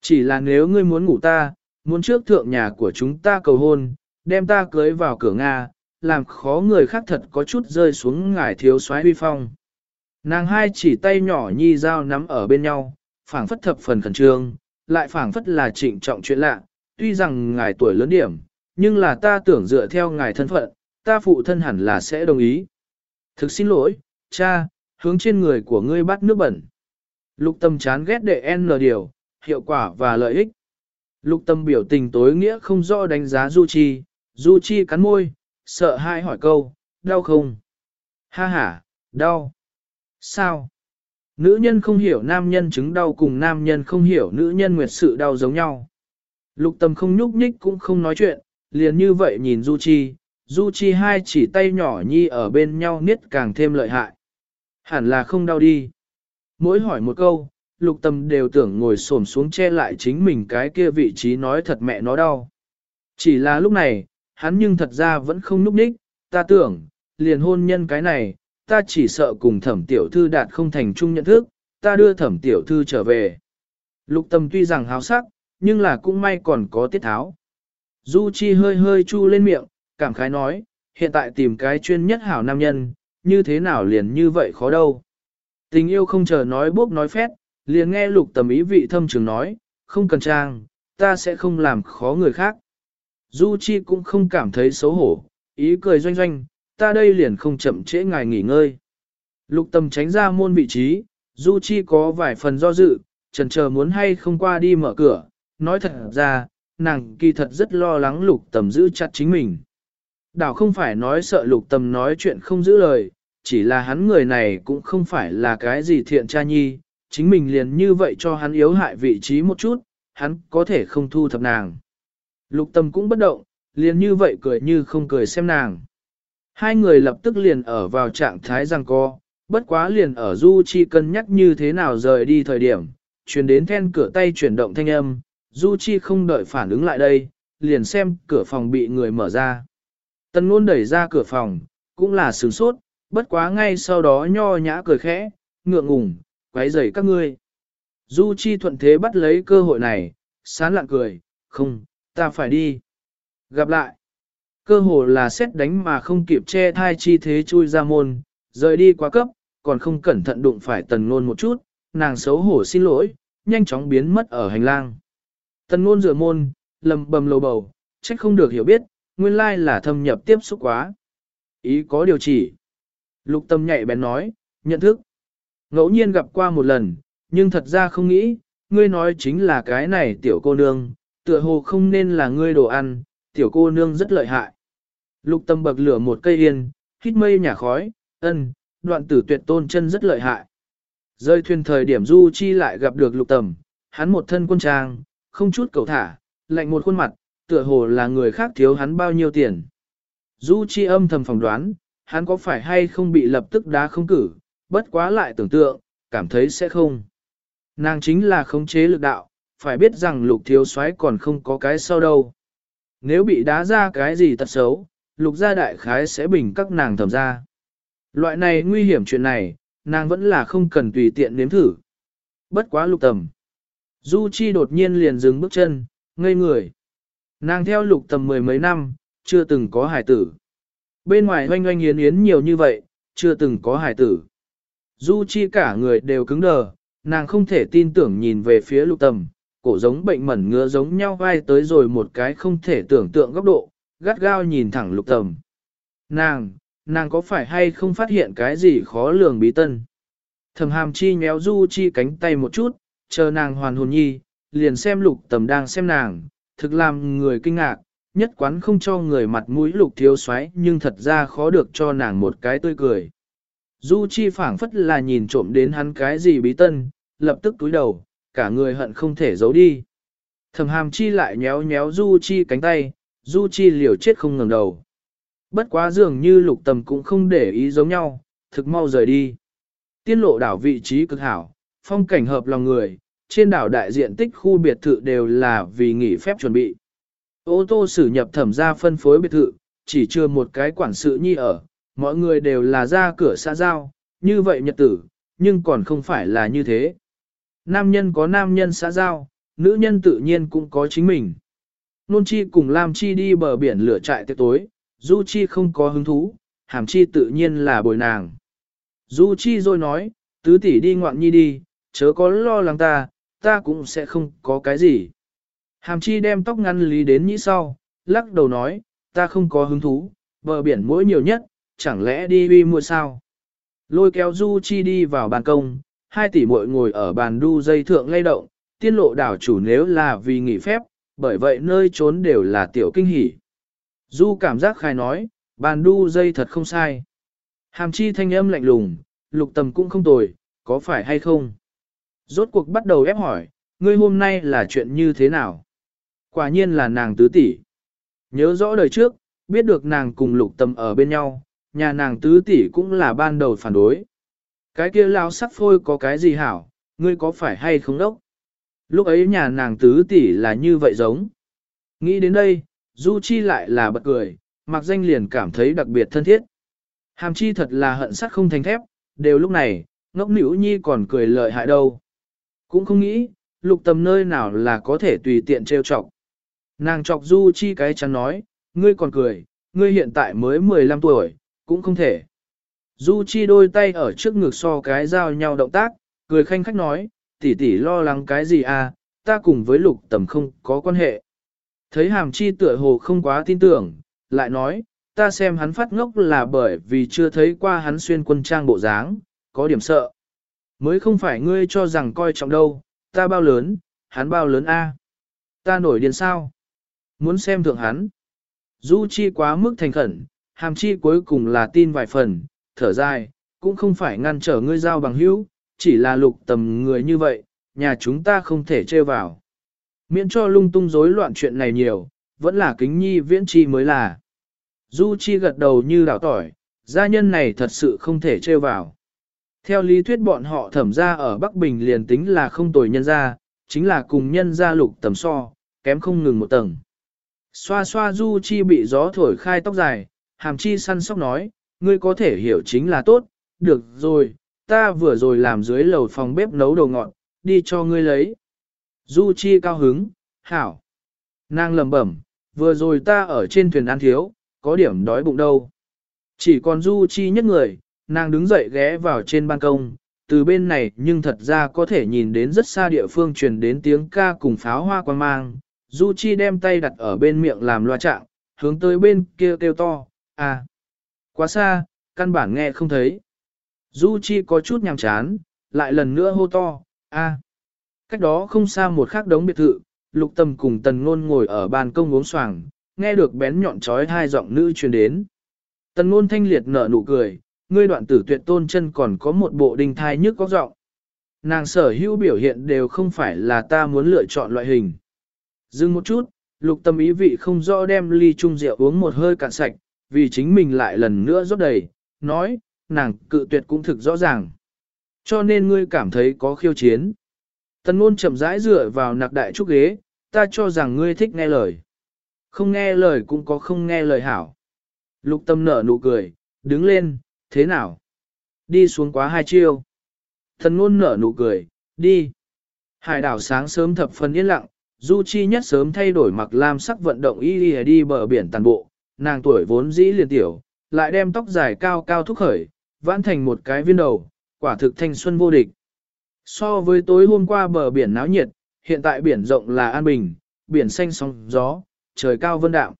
[SPEAKER 1] Chỉ là nếu ngươi muốn ngủ ta, muốn trước thượng nhà của chúng ta cầu hôn, đem ta cưới vào cửa Nga, làm khó người khác thật có chút rơi xuống ngải thiếu soái huy phong. Nàng hai chỉ tay nhỏ nhi dao nắm ở bên nhau, phảng phất thập phần khẩn trương, lại phảng phất là trịnh trọng chuyện lạ, tuy rằng ngài tuổi lớn điểm, nhưng là ta tưởng dựa theo ngài thân phận, ta phụ thân hẳn là sẽ đồng ý. Thực xin lỗi, cha, hướng trên người của ngươi bắt nước bẩn. Lục tâm chán ghét đệ N điều, hiệu quả và lợi ích. Lục tâm biểu tình tối nghĩa không rõ đánh giá Du Chi, Du Chi cắn môi, sợ hai hỏi câu, đau không? Ha ha, đau. Sao? Nữ nhân không hiểu nam nhân chứng đau cùng nam nhân không hiểu nữ nhân nguyệt sự đau giống nhau. Lục tâm không nhúc nhích cũng không nói chuyện, liền như vậy nhìn Du Chi, Du Chi hai chỉ tay nhỏ nhi ở bên nhau niết càng thêm lợi hại. Hẳn là không đau đi. Mỗi hỏi một câu, lục tâm đều tưởng ngồi xổm xuống che lại chính mình cái kia vị trí nói thật mẹ nó đau. Chỉ là lúc này, hắn nhưng thật ra vẫn không núp ních, ta tưởng, liền hôn nhân cái này, ta chỉ sợ cùng thẩm tiểu thư đạt không thành chung nhận thức, ta đưa thẩm tiểu thư trở về. Lục tâm tuy rằng háo sắc, nhưng là cũng may còn có tiết tháo. Du Chi hơi hơi chu lên miệng, cảm khái nói, hiện tại tìm cái chuyên nhất hảo nam nhân, như thế nào liền như vậy khó đâu. Tình yêu không chờ nói bốc nói phét, liền nghe lục tầm ý vị thâm trường nói, không cần trang, ta sẽ không làm khó người khác. Du Chi cũng không cảm thấy xấu hổ, ý cười doanh doanh, ta đây liền không chậm trễ ngài nghỉ ngơi. Lục tầm tránh ra môn vị trí, Du Chi có vài phần do dự, chần chờ muốn hay không qua đi mở cửa, nói thật ra, nàng kỳ thật rất lo lắng lục tầm giữ chặt chính mình. Đảo không phải nói sợ lục tầm nói chuyện không giữ lời, chỉ là hắn người này cũng không phải là cái gì thiện cha nhi, chính mình liền như vậy cho hắn yếu hại vị trí một chút, hắn có thể không thu thập nàng. Lục tâm cũng bất động, liền như vậy cười như không cười xem nàng. Hai người lập tức liền ở vào trạng thái rằng co, bất quá liền ở Du Chi cân nhắc như thế nào rời đi thời điểm, truyền đến then cửa tay chuyển động thanh âm, Du Chi không đợi phản ứng lại đây, liền xem cửa phòng bị người mở ra. Tần ngôn đẩy ra cửa phòng, cũng là sướng sốt, bất quá ngay sau đó nho nhã cười khẽ, ngượng ngùng, quấy rầy các ngươi. Du Chi thuận thế bắt lấy cơ hội này, sán lặng cười, không, ta phải đi. Gặp lại. Cơ hội là xét đánh mà không kịp che thai chi thế chui ra môn, rời đi quá cấp, còn không cẩn thận đụng phải tần ngôn một chút, nàng xấu hổ xin lỗi, nhanh chóng biến mất ở hành lang. Tần ngôn rửa môn, lầm bầm lầu bầu, trách không được hiểu biết, nguyên lai là thâm nhập tiếp xúc quá. Ý có điều chỉ. Lục tâm nhạy bén nói, nhận thức. Ngẫu nhiên gặp qua một lần, nhưng thật ra không nghĩ, ngươi nói chính là cái này tiểu cô nương, tựa hồ không nên là ngươi đồ ăn, tiểu cô nương rất lợi hại. Lục tâm bậc lửa một cây yên, hít mây nhà khói, ân, đoạn tử tuyệt tôn chân rất lợi hại. Rơi thuyền thời điểm Du Chi lại gặp được lục tầm, hắn một thân quân trang, không chút cầu thả, lạnh một khuôn mặt, tựa hồ là người khác thiếu hắn bao nhiêu tiền. Du Chi âm thầm phỏng đoán, hắn có phải hay không bị lập tức đá không cử, bất quá lại tưởng tượng, cảm thấy sẽ không. Nàng chính là khống chế lực đạo, phải biết rằng lục thiếu soái còn không có cái sau đâu. Nếu bị đá ra cái gì tật xấu, lục gia đại khái sẽ bình các nàng thầm ra. Loại này nguy hiểm chuyện này, nàng vẫn là không cần tùy tiện nếm thử. Bất quá lục tầm. Du Chi đột nhiên liền dừng bước chân, ngây người. Nàng theo lục tầm mười mấy năm, chưa từng có hải tử. Bên ngoài hoanh hoanh yến yến nhiều như vậy, chưa từng có hải tử. Du Chi cả người đều cứng đờ, nàng không thể tin tưởng nhìn về phía lục tầm, cổ giống bệnh mẩn ngứa giống nhau vai tới rồi một cái không thể tưởng tượng góc độ, gắt gao nhìn thẳng lục tầm. Nàng, nàng có phải hay không phát hiện cái gì khó lường bí tân? Thầm hàm chi nhéo Du Chi cánh tay một chút, chờ nàng hoàn hồn nhi, liền xem lục tầm đang xem nàng, thực làm người kinh ngạc, nhất quán không cho người mặt mũi lục thiếu xoáy nhưng thật ra khó được cho nàng một cái tươi cười. Du Chi phảng phất là nhìn trộm đến hắn cái gì bí tân, lập tức túi đầu, cả người hận không thể giấu đi. Thẩm hàm chi lại nhéo nhéo Du Chi cánh tay, Du Chi liều chết không ngẩng đầu. Bất quá dường như lục tầm cũng không để ý giống nhau, thực mau rời đi. Tiên lộ đảo vị trí cực hảo, phong cảnh hợp lòng người, trên đảo đại diện tích khu biệt thự đều là vì nghỉ phép chuẩn bị. Ô tô xử nhập thẩm ra phân phối biệt thự, chỉ chưa một cái quản sự nhi ở, mọi người đều là ra cửa xã giao, như vậy nhật tử, nhưng còn không phải là như thế. Nam nhân có nam nhân xã giao, nữ nhân tự nhiên cũng có chính mình. Nôn chi cùng Lam chi đi bờ biển lửa trại tiệc tối, Du chi không có hứng thú, hàm chi tự nhiên là bồi nàng. Du chi rồi nói, tứ tỷ đi ngoạn nhi đi, chớ có lo lắng ta, ta cũng sẽ không có cái gì. Hàm chi đem tóc ngăn lý đến nhĩ sau, lắc đầu nói, ta không có hứng thú, bờ biển mỗi nhiều nhất, chẳng lẽ đi uy mua sao. Lôi kéo Du Chi đi vào ban công, hai tỷ muội ngồi ở bàn đu dây thượng lay động, tiên lộ đảo chủ nếu là vì nghỉ phép, bởi vậy nơi trốn đều là tiểu kinh hỉ. Du cảm giác khai nói, bàn đu dây thật không sai. Hàm chi thanh âm lạnh lùng, lục tầm cũng không tồi, có phải hay không? Rốt cuộc bắt đầu ép hỏi, ngươi hôm nay là chuyện như thế nào? Quả nhiên là nàng tứ tỷ. Nhớ rõ đời trước, biết được nàng cùng lục tâm ở bên nhau, nhà nàng tứ tỷ cũng là ban đầu phản đối. Cái kia lao sắc phôi có cái gì hảo, ngươi có phải hay không đốc? Lúc ấy nhà nàng tứ tỷ là như vậy giống. Nghĩ đến đây, Du Chi lại là bật cười, mặc danh liền cảm thấy đặc biệt thân thiết. Hàm chi thật là hận sắt không thành thép, đều lúc này, ngốc nữ nhi còn cười lợi hại đâu. Cũng không nghĩ, lục tầm nơi nào là có thể tùy tiện trêu chọc. Nàng chọc Du Chi cái chắn nói, ngươi còn cười, ngươi hiện tại mới 15 tuổi, cũng không thể. Du Chi đôi tay ở trước ngực so cái giao nhau động tác, cười khanh khách nói, tỷ tỷ lo lắng cái gì à, ta cùng với lục tầm không có quan hệ. Thấy hàm chi tựa hồ không quá tin tưởng, lại nói, ta xem hắn phát ngốc là bởi vì chưa thấy qua hắn xuyên quân trang bộ dáng, có điểm sợ. Mới không phải ngươi cho rằng coi trọng đâu, ta bao lớn, hắn bao lớn a, Ta nổi điên sao? Muốn xem thượng hắn. Du chi quá mức thành khẩn, hàm chi cuối cùng là tin vài phần, thở dài, cũng không phải ngăn trở ngươi giao bằng hữu, chỉ là lục tầm người như vậy, nhà chúng ta không thể trêu vào. Miễn cho lung tung rối loạn chuyện này nhiều, vẫn là kính nhi viễn chi mới là. Du chi gật đầu như đảo tỏi, gia nhân này thật sự không thể trêu vào. Theo lý thuyết bọn họ thẩm ra ở Bắc Bình liền tính là không tồi nhân ra, chính là cùng nhân gia lục tầm so, kém không ngừng một tầng. Xoa xoa Du Chi bị gió thổi khai tóc dài, hàm chi săn sóc nói, ngươi có thể hiểu chính là tốt, được rồi, ta vừa rồi làm dưới lầu phòng bếp nấu đồ ngọt, đi cho ngươi lấy. Du Chi cao hứng, hảo. Nàng lẩm bẩm, vừa rồi ta ở trên thuyền ăn thiếu, có điểm đói bụng đâu. Chỉ còn Du Chi nhất người, nàng đứng dậy ghé vào trên ban công, từ bên này nhưng thật ra có thể nhìn đến rất xa địa phương truyền đến tiếng ca cùng pháo hoa quang mang. Du Chi đem tay đặt ở bên miệng làm loa trạng, hướng tới bên kia kêu to, à, quá xa, căn bản nghe không thấy. Du Chi có chút nhàm chán, lại lần nữa hô to, a. Cách đó không xa một khắc đống biệt thự, lục tâm cùng tần ngôn ngồi ở ban công uống xoàng, nghe được bén nhọn chói hai giọng nữ truyền đến. Tần ngôn thanh liệt nở nụ cười, ngươi đoạn tử tuyệt tôn chân còn có một bộ đình thai nhức có giọng. Nàng sở hữu biểu hiện đều không phải là ta muốn lựa chọn loại hình. Dừng một chút, lục tâm ý vị không rõ đem ly chung rượu uống một hơi cạn sạch, vì chính mình lại lần nữa rót đầy, nói, nàng cự tuyệt cũng thực rõ ràng. Cho nên ngươi cảm thấy có khiêu chiến. Tần ngôn chậm rãi dựa vào nặc đại trúc ghế, ta cho rằng ngươi thích nghe lời. Không nghe lời cũng có không nghe lời hảo. Lục tâm nở nụ cười, đứng lên, thế nào? Đi xuống quá hai chiêu. Tần ngôn nở nụ cười, đi. Hải đảo sáng sớm thập phần yên lặng, Du Chi nhất sớm thay đổi mặc lam sắc vận động y đi, đi bờ biển tàn bộ, nàng tuổi vốn dĩ liền tiểu, lại đem tóc dài cao cao thúc khởi, vãn thành một cái viên đầu, quả thực thanh xuân vô địch. So với tối hôm qua bờ biển náo nhiệt, hiện tại biển rộng là an bình, biển xanh sóng gió, trời cao vân đạm.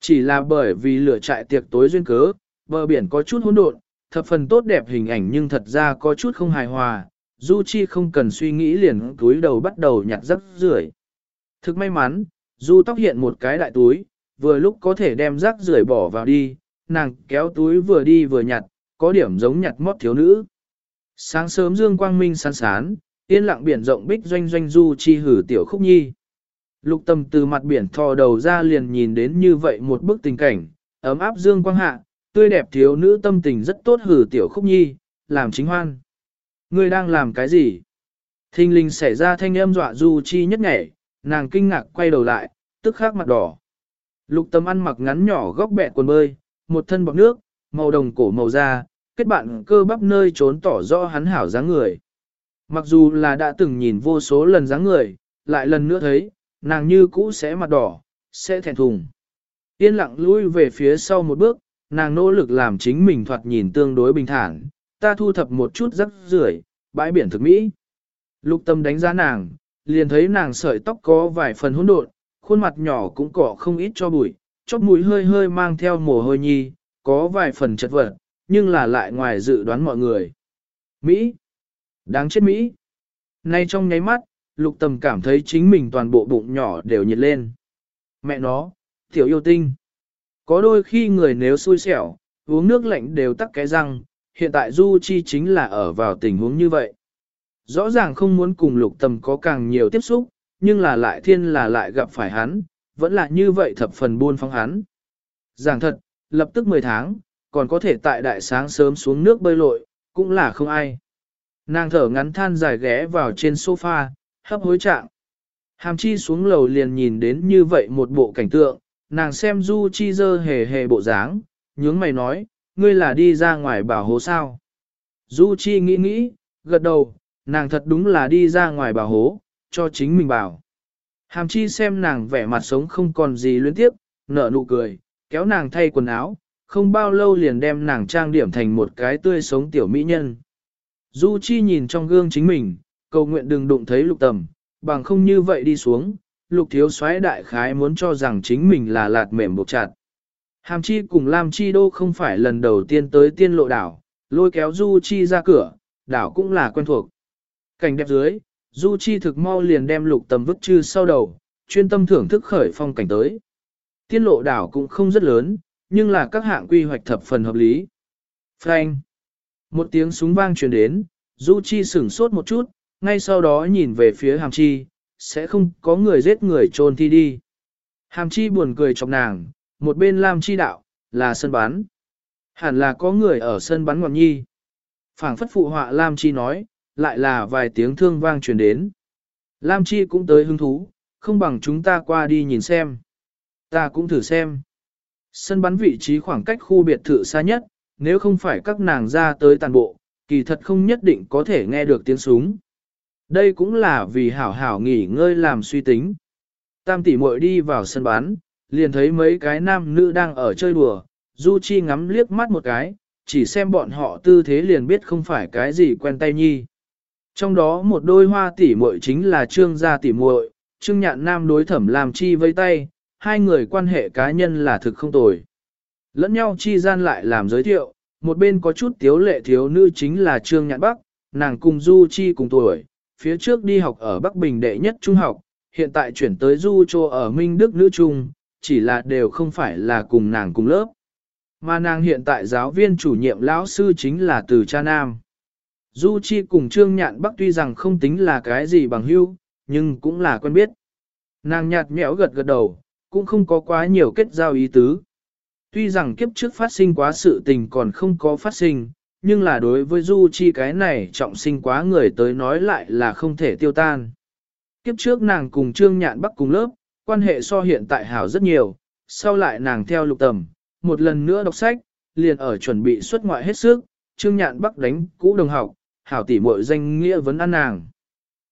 [SPEAKER 1] Chỉ là bởi vì lửa trại tiệc tối duyên cớ, bờ biển có chút hỗn độn, thập phần tốt đẹp hình ảnh nhưng thật ra có chút không hài hòa. Du Chi không cần suy nghĩ liền túi đầu bắt đầu nhặt rác rưởi. Thực may mắn, Du tóc hiện một cái đại túi, vừa lúc có thể đem rác rưởi bỏ vào đi, nàng kéo túi vừa đi vừa nhặt, có điểm giống nhặt mót thiếu nữ. Sáng sớm dương quang minh sáng sán, yên lặng biển rộng bích doanh doanh du chi hử tiểu khúc nhi. Lục tâm từ mặt biển thò đầu ra liền nhìn đến như vậy một bức tình cảnh, ấm áp dương quang hạ, tươi đẹp thiếu nữ tâm tình rất tốt hử tiểu khúc nhi, làm chính hoan. Ngươi đang làm cái gì? Thinh linh xảy ra thanh âm dọa Du Chi nhất nhảy, nàng kinh ngạc quay đầu lại, tức khắc mặt đỏ. Lục tâm ăn mặc ngắn nhỏ góc bẹ quần bơi, một thân bọc nước, màu đồng cổ màu da, kết bạn cơ bắp nơi trốn tỏ rõ hắn hảo dáng người. Mặc dù là đã từng nhìn vô số lần dáng người, lại lần nữa thấy, nàng như cũ sẽ mặt đỏ, sẽ thẹn thùng. Yên lặng lui về phía sau một bước, nàng nỗ lực làm chính mình thoạt nhìn tương đối bình thản, ta thu thập một chút rắc rưởi, bãi biển thực mỹ. Lục tâm đánh giá nàng, liền thấy nàng sợi tóc có vài phần hỗn độn, khuôn mặt nhỏ cũng cỏ không ít cho bụi, chóp mũi hơi hơi mang theo mồ hôi nhi, có vài phần chật vật, nhưng là lại ngoài dự đoán mọi người. Mỹ! Đáng chết Mỹ! Nay trong nháy mắt, lục tầm cảm thấy chính mình toàn bộ bụng nhỏ đều nhiệt lên. Mẹ nó, tiểu yêu tinh! Có đôi khi người nếu xui xẻo, uống nước lạnh đều tắc cái răng, hiện tại Du Chi chính là ở vào tình huống như vậy. Rõ ràng không muốn cùng lục tầm có càng nhiều tiếp xúc, nhưng là lại thiên là lại gặp phải hắn, vẫn là như vậy thập phần buôn phóng hắn. Giảng thật, lập tức 10 tháng, còn có thể tại đại sáng sớm xuống nước bơi lội, cũng là không ai. Nàng thở ngắn than dài ghé vào trên sofa, hấp hối trạng. Hàm chi xuống lầu liền nhìn đến như vậy một bộ cảnh tượng, nàng xem Du Chi dơ hề hề bộ dáng, nhướng mày nói, ngươi là đi ra ngoài bảo hố sao. Du Chi nghĩ nghĩ, gật đầu, nàng thật đúng là đi ra ngoài bảo hố, cho chính mình bảo. Hàm chi xem nàng vẻ mặt sống không còn gì luyến tiếp, nở nụ cười, kéo nàng thay quần áo, không bao lâu liền đem nàng trang điểm thành một cái tươi sống tiểu mỹ nhân. Du Chi nhìn trong gương chính mình, cầu nguyện đừng đụng thấy lục tầm, bằng không như vậy đi xuống, lục thiếu soái đại khái muốn cho rằng chính mình là lạt mềm buộc chặt. Hàm Chi cùng Lam Chi Đô không phải lần đầu tiên tới tiên lộ đảo, lôi kéo Du Chi ra cửa, đảo cũng là quen thuộc. Cảnh đẹp dưới, Du Chi thực mau liền đem lục tầm vứt chư sau đầu, chuyên tâm thưởng thức khởi phong cảnh tới. Tiên lộ đảo cũng không rất lớn, nhưng là các hạng quy hoạch thập phần hợp lý. Frank! Một tiếng súng vang truyền đến, Du Chi sửng sốt một chút, ngay sau đó nhìn về phía Hàm Chi, sẽ không có người giết người trôn thi đi. Hàm Chi buồn cười chọc nàng, một bên Lam Chi đạo, là sân bắn. Hẳn là có người ở sân bắn ngọn nhi. phảng phất phụ họa Lam Chi nói, lại là vài tiếng thương vang truyền đến. Lam Chi cũng tới hứng thú, không bằng chúng ta qua đi nhìn xem. Ta cũng thử xem. Sân bắn vị trí khoảng cách khu biệt thự xa nhất, nếu không phải các nàng ra tới tàn bộ, kỳ thật không nhất định có thể nghe được tiếng súng. Đây cũng là vì hảo hảo nghỉ ngơi làm suy tính. Tam tỷ muội đi vào sân bắn, liền thấy mấy cái nam nữ đang ở chơi đùa, Du Chi ngắm liếc mắt một cái, chỉ xem bọn họ tư thế liền biết không phải cái gì quen tay nhi. Trong đó một đôi hoa tỷ muội chính là Trương gia tỷ muội, Trương Nhạn Nam đối Thẩm làm chi vây tay, hai người quan hệ cá nhân là thực không tồi. Lẫn nhau chi gian lại làm giới thiệu, một bên có chút tiếu lệ thiếu nữ chính là Trương Nhạn Bắc, nàng cùng Du Chi cùng tuổi, phía trước đi học ở Bắc Bình đệ nhất trung học, hiện tại chuyển tới Du Chô ở Minh Đức nữ trung, chỉ là đều không phải là cùng nàng cùng lớp. Mà nàng hiện tại giáo viên chủ nhiệm lão sư chính là từ cha nam. Du Chi cùng Trương Nhạn Bắc tuy rằng không tính là cái gì bằng hữu, nhưng cũng là quen biết. Nàng nhạt nhẽo gật gật đầu, cũng không có quá nhiều kết giao ý tứ. Tuy rằng kiếp trước phát sinh quá sự tình còn không có phát sinh, nhưng là đối với Du Chi cái này trọng sinh quá người tới nói lại là không thể tiêu tan. Kiếp trước nàng cùng Trương Nhạn Bắc cùng lớp, quan hệ so hiện tại hảo rất nhiều, sau lại nàng theo lục tầm, một lần nữa đọc sách, liền ở chuẩn bị xuất ngoại hết sức, Trương Nhạn Bắc đánh cũ đồng học, hảo tỉ muội danh nghĩa vấn ăn nàng.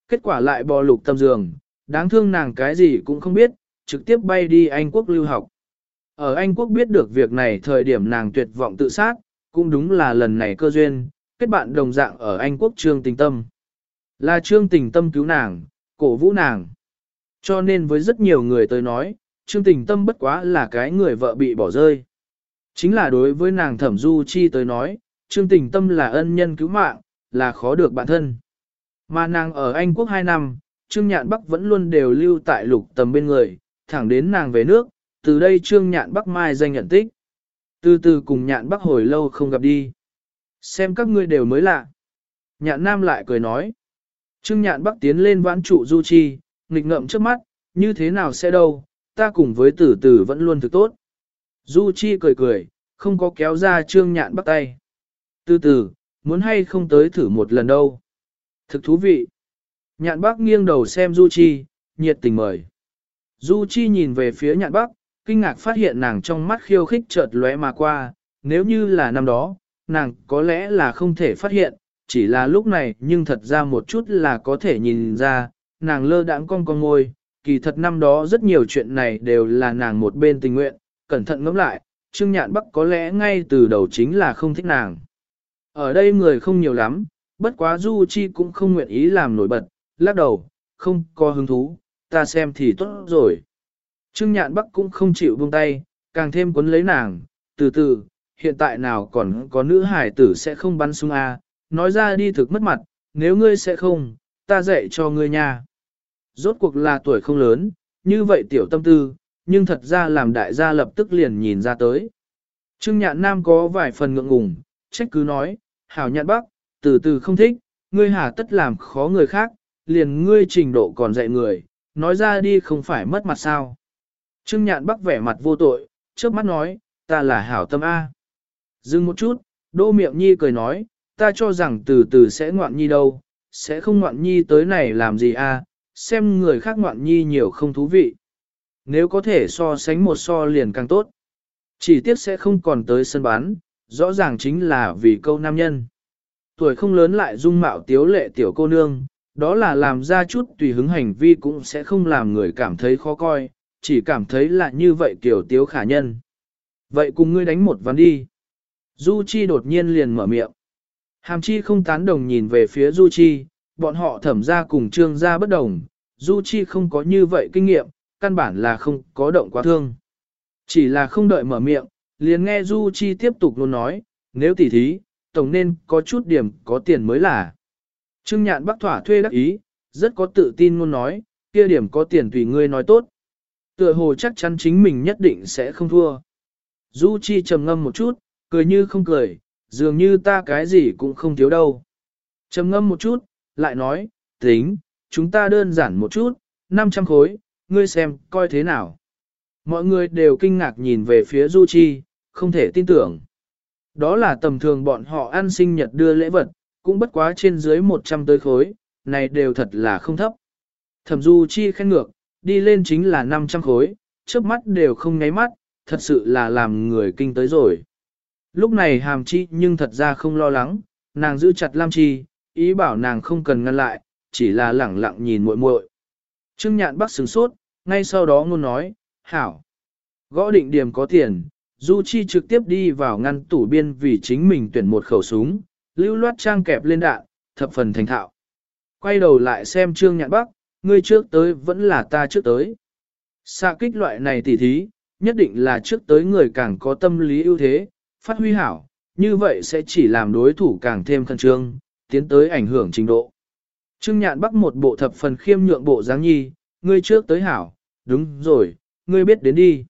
[SPEAKER 1] Kết quả lại bò lục tâm giường, đáng thương nàng cái gì cũng không biết, trực tiếp bay đi Anh quốc lưu học. Ở Anh quốc biết được việc này thời điểm nàng tuyệt vọng tự sát, cũng đúng là lần này cơ duyên, kết bạn đồng dạng ở Anh quốc trương tình tâm. Là trương tình tâm cứu nàng, cổ vũ nàng. Cho nên với rất nhiều người tới nói, trương tình tâm bất quá là cái người vợ bị bỏ rơi. Chính là đối với nàng thẩm du chi tới nói, trương tình tâm là ân nhân cứu mạng, là khó được bản thân. Mà nàng ở Anh quốc 2 năm, Trương Nhạn Bắc vẫn luôn đều lưu tại lục tầm bên người, thẳng đến nàng về nước, từ đây Trương Nhạn Bắc mai danh nhận tích. Từ từ cùng Nhạn Bắc hồi lâu không gặp đi. Xem các ngươi đều mới lạ. Nhạn Nam lại cười nói. Trương Nhạn Bắc tiến lên vãn trụ Du Chi, nghịch ngậm trước mắt, như thế nào sẽ đâu, ta cùng với tử tử vẫn luôn thực tốt. Du Chi cười cười, không có kéo ra trương nhạn Bắc tay. Từ từ, muốn hay không tới thử một lần đâu. Thực thú vị. Nhạn bác nghiêng đầu xem Du Chi, nhiệt tình mời. Du Chi nhìn về phía nhạn bác, kinh ngạc phát hiện nàng trong mắt khiêu khích chợt lóe mà qua, nếu như là năm đó, nàng có lẽ là không thể phát hiện, chỉ là lúc này nhưng thật ra một chút là có thể nhìn ra, nàng lơ đãng cong cong môi, kỳ thật năm đó rất nhiều chuyện này đều là nàng một bên tình nguyện, cẩn thận ngẫm lại, Trương Nhạn Bắc có lẽ ngay từ đầu chính là không thích nàng. Ở đây người không nhiều lắm, bất quá Du Chi cũng không nguyện ý làm nổi bật, lắc đầu, không có hứng thú, ta xem thì tốt rồi. Trương Nhạn Bắc cũng không chịu buông tay, càng thêm cuốn lấy nàng, từ từ, hiện tại nào còn có nữ hải tử sẽ không bắn súng A, nói ra đi thực mất mặt, nếu ngươi sẽ không, ta dạy cho ngươi nha. Rốt cuộc là tuổi không lớn, như vậy tiểu tâm tư, nhưng thật ra làm đại gia lập tức liền nhìn ra tới. Trương Nhạn Nam có vài phần ngượng ngùng, trách cứ nói, hảo nhạn bác, từ từ không thích, ngươi hà tất làm khó người khác, liền ngươi trình độ còn dạy người, nói ra đi không phải mất mặt sao. Trương Nhạn Bắc vẻ mặt vô tội, trước mắt nói, ta là hảo tâm A. Dừng một chút, Đô Miệng Nhi cười nói, ta cho rằng từ từ sẽ ngoạn nhi đâu, sẽ không ngoạn nhi tới này làm gì a? xem người khác ngoạn nhi nhiều không thú vị. Nếu có thể so sánh một so liền càng tốt. Chỉ tiếc sẽ không còn tới sân bán, rõ ràng chính là vì câu nam nhân. Tuổi không lớn lại dung mạo tiếu lệ tiểu cô nương, đó là làm ra chút tùy hứng hành vi cũng sẽ không làm người cảm thấy khó coi, chỉ cảm thấy là như vậy kiểu tiếu khả nhân. Vậy cùng ngươi đánh một ván đi. Du Chi đột nhiên liền mở miệng. Hàm Chi không tán đồng nhìn về phía Du Chi, bọn họ thẩm ra cùng trương ra bất đồng, Du Chi không có như vậy kinh nghiệm, căn bản là không có động quá thương. Chỉ là không đợi mở miệng, liền nghe Du Chi tiếp tục luôn nói, nếu tỉ thí, tổng nên có chút điểm có tiền mới là. Trương nhạn Bắc thỏa thuê đắc ý, rất có tự tin luôn nói, kia điểm có tiền tùy ngươi nói tốt. Tựa hồ chắc chắn chính mình nhất định sẽ không thua. Du Chi trầm ngâm một chút, cười như không cười, dường như ta cái gì cũng không thiếu đâu. Trầm ngâm một chút, lại nói, tính, chúng ta đơn giản một chút, 500 khối, ngươi xem, coi thế nào. Mọi người đều kinh ngạc nhìn về phía Du Chi, không thể tin tưởng. Đó là tầm thường bọn họ ăn sinh nhật đưa lễ vật, cũng bất quá trên dưới 100 tới khối, này đều thật là không thấp. Thẩm Du Chi khen ngược, đi lên chính là 500 khối, chớp mắt đều không nháy mắt, thật sự là làm người kinh tới rồi. Lúc này hàm chi nhưng thật ra không lo lắng, nàng giữ chặt Lam Chi, ý bảo nàng không cần ngăn lại, chỉ là lẳng lặng nhìn muội muội. Trương nhạn bắc sừng sốt, ngay sau đó ngôn nói, hảo. Gõ định điểm có tiền, Du Chi trực tiếp đi vào ngăn tủ biên vì chính mình tuyển một khẩu súng, lưu loát trang kẹp lên đạn, thập phần thành thạo. Quay đầu lại xem Trương nhạn bắc, ngươi trước tới vẫn là ta trước tới. Xạ kích loại này tỉ thí, nhất định là trước tới người càng có tâm lý ưu thế, phát huy hảo, như vậy sẽ chỉ làm đối thủ càng thêm khẩn trương, tiến tới ảnh hưởng trình độ. Trương Nhạn Bắc một bộ thập phần khiêm nhượng bộ dáng nhi, ngươi trước tới hảo, đúng rồi, ngươi biết đến đi.